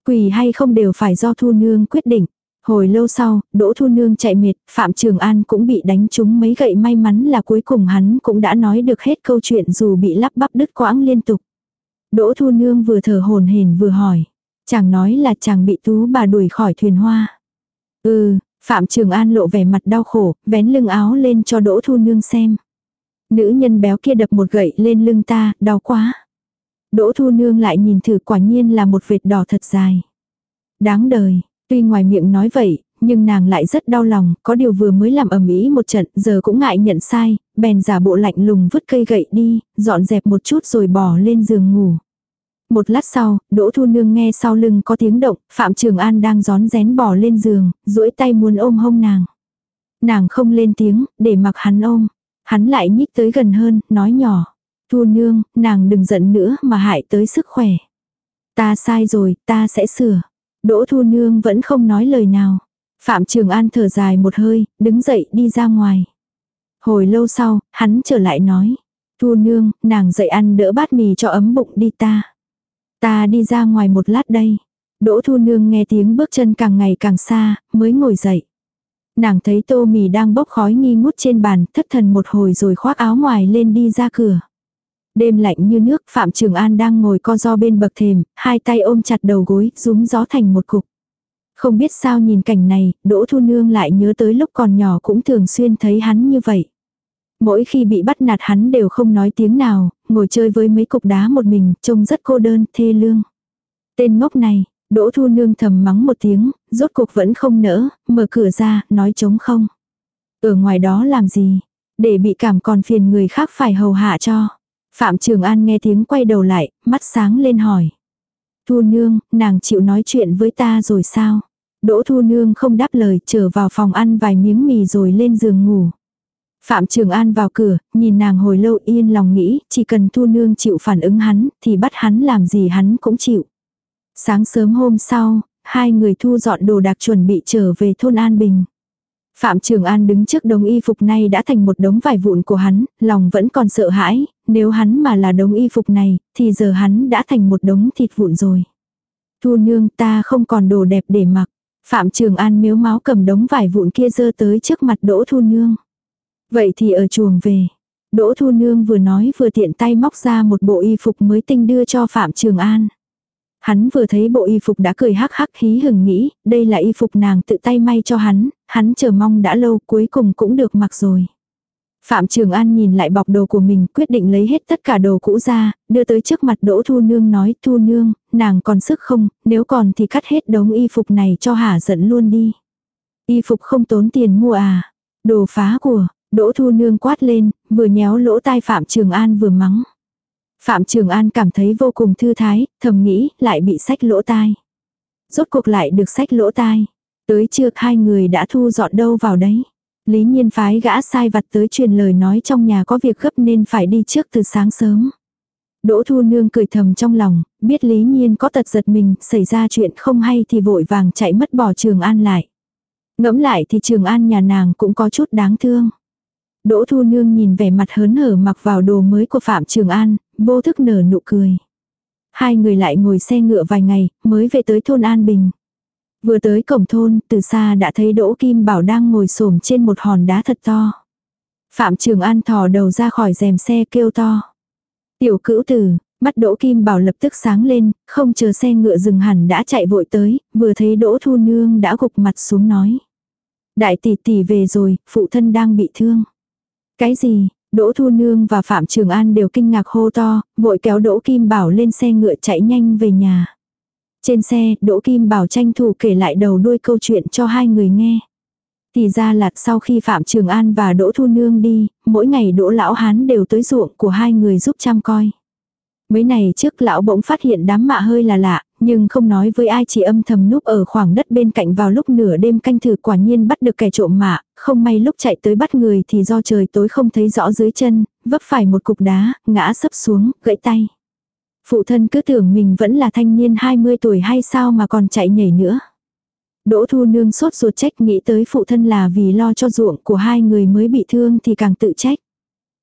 Quỳ hay không đều phải do Thu Nương quyết định. Hồi lâu sau, Đỗ Thu Nương chạy mệt, Phạm Trường An cũng bị đánh trúng mấy gậy may mắn là cuối cùng hắn cũng đã nói được hết câu chuyện dù bị lắp bắp đứt quãng liên tục. Đỗ Thu Nương vừa thở hồn hển vừa hỏi. Chàng nói là chàng bị tú bà đuổi khỏi thuyền hoa. Ừ, Phạm Trường An lộ vẻ mặt đau khổ, vén lưng áo lên cho Đỗ Thu Nương xem. Nữ nhân béo kia đập một gậy lên lưng ta, đau quá. Đỗ Thu Nương lại nhìn thử quả nhiên là một vệt đỏ thật dài. Đáng đời, tuy ngoài miệng nói vậy, nhưng nàng lại rất đau lòng, có điều vừa mới làm ầm ĩ một trận, giờ cũng ngại nhận sai, bèn giả bộ lạnh lùng vứt cây gậy đi, dọn dẹp một chút rồi bỏ lên giường ngủ. Một lát sau, Đỗ Thu Nương nghe sau lưng có tiếng động, Phạm Trường An đang gión rén bỏ lên giường, duỗi tay muốn ôm hông nàng. Nàng không lên tiếng, để mặc hắn ôm. Hắn lại nhích tới gần hơn, nói nhỏ. Thu Nương, nàng đừng giận nữa mà hại tới sức khỏe. Ta sai rồi, ta sẽ sửa. Đỗ Thu Nương vẫn không nói lời nào. Phạm Trường An thở dài một hơi, đứng dậy đi ra ngoài. Hồi lâu sau, hắn trở lại nói. Thu Nương, nàng dậy ăn đỡ bát mì cho ấm bụng đi ta. Ta đi ra ngoài một lát đây. Đỗ Thu Nương nghe tiếng bước chân càng ngày càng xa, mới ngồi dậy. Nàng thấy tô mì đang bốc khói nghi ngút trên bàn, thất thần một hồi rồi khoác áo ngoài lên đi ra cửa. Đêm lạnh như nước, Phạm Trường An đang ngồi co do bên bậc thềm, hai tay ôm chặt đầu gối, rúm gió thành một cục. Không biết sao nhìn cảnh này, Đỗ Thu Nương lại nhớ tới lúc còn nhỏ cũng thường xuyên thấy hắn như vậy. Mỗi khi bị bắt nạt hắn đều không nói tiếng nào, ngồi chơi với mấy cục đá một mình, trông rất cô đơn, thê lương. Tên ngốc này, Đỗ Thu Nương thầm mắng một tiếng, rốt cuộc vẫn không nỡ, mở cửa ra, nói trống không. Ở ngoài đó làm gì? Để bị cảm còn phiền người khác phải hầu hạ cho. Phạm Trường An nghe tiếng quay đầu lại, mắt sáng lên hỏi. Thu Nương, nàng chịu nói chuyện với ta rồi sao? Đỗ Thu Nương không đáp lời, trở vào phòng ăn vài miếng mì rồi lên giường ngủ. Phạm Trường An vào cửa, nhìn nàng hồi lâu yên lòng nghĩ, chỉ cần Thu Nương chịu phản ứng hắn, thì bắt hắn làm gì hắn cũng chịu. Sáng sớm hôm sau, hai người thu dọn đồ đạc chuẩn bị trở về thôn An Bình. Phạm Trường An đứng trước đống y phục này đã thành một đống vải vụn của hắn, lòng vẫn còn sợ hãi, nếu hắn mà là đống y phục này, thì giờ hắn đã thành một đống thịt vụn rồi. Thu nương ta không còn đồ đẹp để mặc. Phạm Trường An miếu máu cầm đống vải vụn kia dơ tới trước mặt Đỗ Thu Nương. Vậy thì ở chuồng về. Đỗ Thu Nương vừa nói vừa tiện tay móc ra một bộ y phục mới tinh đưa cho Phạm Trường An. Hắn vừa thấy bộ y phục đã cười hắc hắc khí hừng nghĩ, đây là y phục nàng tự tay may cho hắn, hắn chờ mong đã lâu cuối cùng cũng được mặc rồi. Phạm Trường An nhìn lại bọc đồ của mình quyết định lấy hết tất cả đồ cũ ra, đưa tới trước mặt Đỗ Thu Nương nói Thu Nương, nàng còn sức không, nếu còn thì cắt hết đống y phục này cho hả giận luôn đi. Y phục không tốn tiền mua à, đồ phá của, Đỗ Thu Nương quát lên, vừa nhéo lỗ tai Phạm Trường An vừa mắng. Phạm Trường An cảm thấy vô cùng thư thái, thầm nghĩ, lại bị sách lỗ tai. Rốt cuộc lại được sách lỗ tai. Tới trưa hai người đã thu dọn đâu vào đấy. Lý nhiên phái gã sai vặt tới truyền lời nói trong nhà có việc gấp nên phải đi trước từ sáng sớm. Đỗ Thu Nương cười thầm trong lòng, biết Lý Nhiên có tật giật mình, xảy ra chuyện không hay thì vội vàng chạy mất bỏ Trường An lại. Ngẫm lại thì Trường An nhà nàng cũng có chút đáng thương. Đỗ Thu Nương nhìn vẻ mặt hớn hở mặc vào đồ mới của Phạm Trường An, vô thức nở nụ cười. Hai người lại ngồi xe ngựa vài ngày, mới về tới thôn An Bình. Vừa tới cổng thôn, từ xa đã thấy Đỗ Kim Bảo đang ngồi xổm trên một hòn đá thật to. Phạm Trường An thò đầu ra khỏi rèm xe kêu to. Tiểu cữu tử, mắt Đỗ Kim Bảo lập tức sáng lên, không chờ xe ngựa dừng hẳn đã chạy vội tới, vừa thấy Đỗ Thu Nương đã gục mặt xuống nói. Đại tỷ tỷ về rồi, phụ thân đang bị thương. Cái gì, Đỗ Thu Nương và Phạm Trường An đều kinh ngạc hô to, vội kéo Đỗ Kim Bảo lên xe ngựa chạy nhanh về nhà. Trên xe, Đỗ Kim Bảo tranh thủ kể lại đầu đuôi câu chuyện cho hai người nghe. Thì ra là sau khi Phạm Trường An và Đỗ Thu Nương đi, mỗi ngày Đỗ Lão Hán đều tới ruộng của hai người giúp chăm coi. Mấy này trước lão bỗng phát hiện đám mạ hơi là lạ, nhưng không nói với ai chỉ âm thầm núp ở khoảng đất bên cạnh vào lúc nửa đêm canh thử quả nhiên bắt được kẻ trộm mạ, không may lúc chạy tới bắt người thì do trời tối không thấy rõ dưới chân, vấp phải một cục đá, ngã sấp xuống, gãy tay. Phụ thân cứ tưởng mình vẫn là thanh niên 20 tuổi hay sao mà còn chạy nhảy nữa. Đỗ Thu Nương sốt ruột trách nghĩ tới phụ thân là vì lo cho ruộng của hai người mới bị thương thì càng tự trách.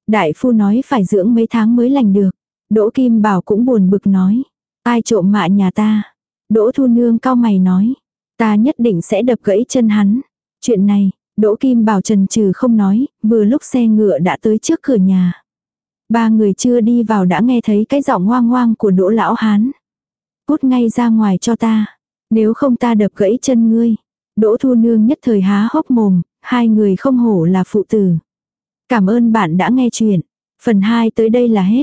Đại phu nói phải dưỡng mấy tháng mới lành được. Đỗ Kim Bảo cũng buồn bực nói. Ai trộm mạ nhà ta? Đỗ Thu Nương cao mày nói. Ta nhất định sẽ đập gãy chân hắn. Chuyện này, Đỗ Kim Bảo trần trừ không nói, vừa lúc xe ngựa đã tới trước cửa nhà. Ba người chưa đi vào đã nghe thấy cái giọng hoang hoang của Đỗ Lão Hán. cút ngay ra ngoài cho ta. Nếu không ta đập gãy chân ngươi. Đỗ Thu Nương nhất thời há hốc mồm, hai người không hổ là phụ tử. Cảm ơn bạn đã nghe chuyện. Phần 2 tới đây là hết.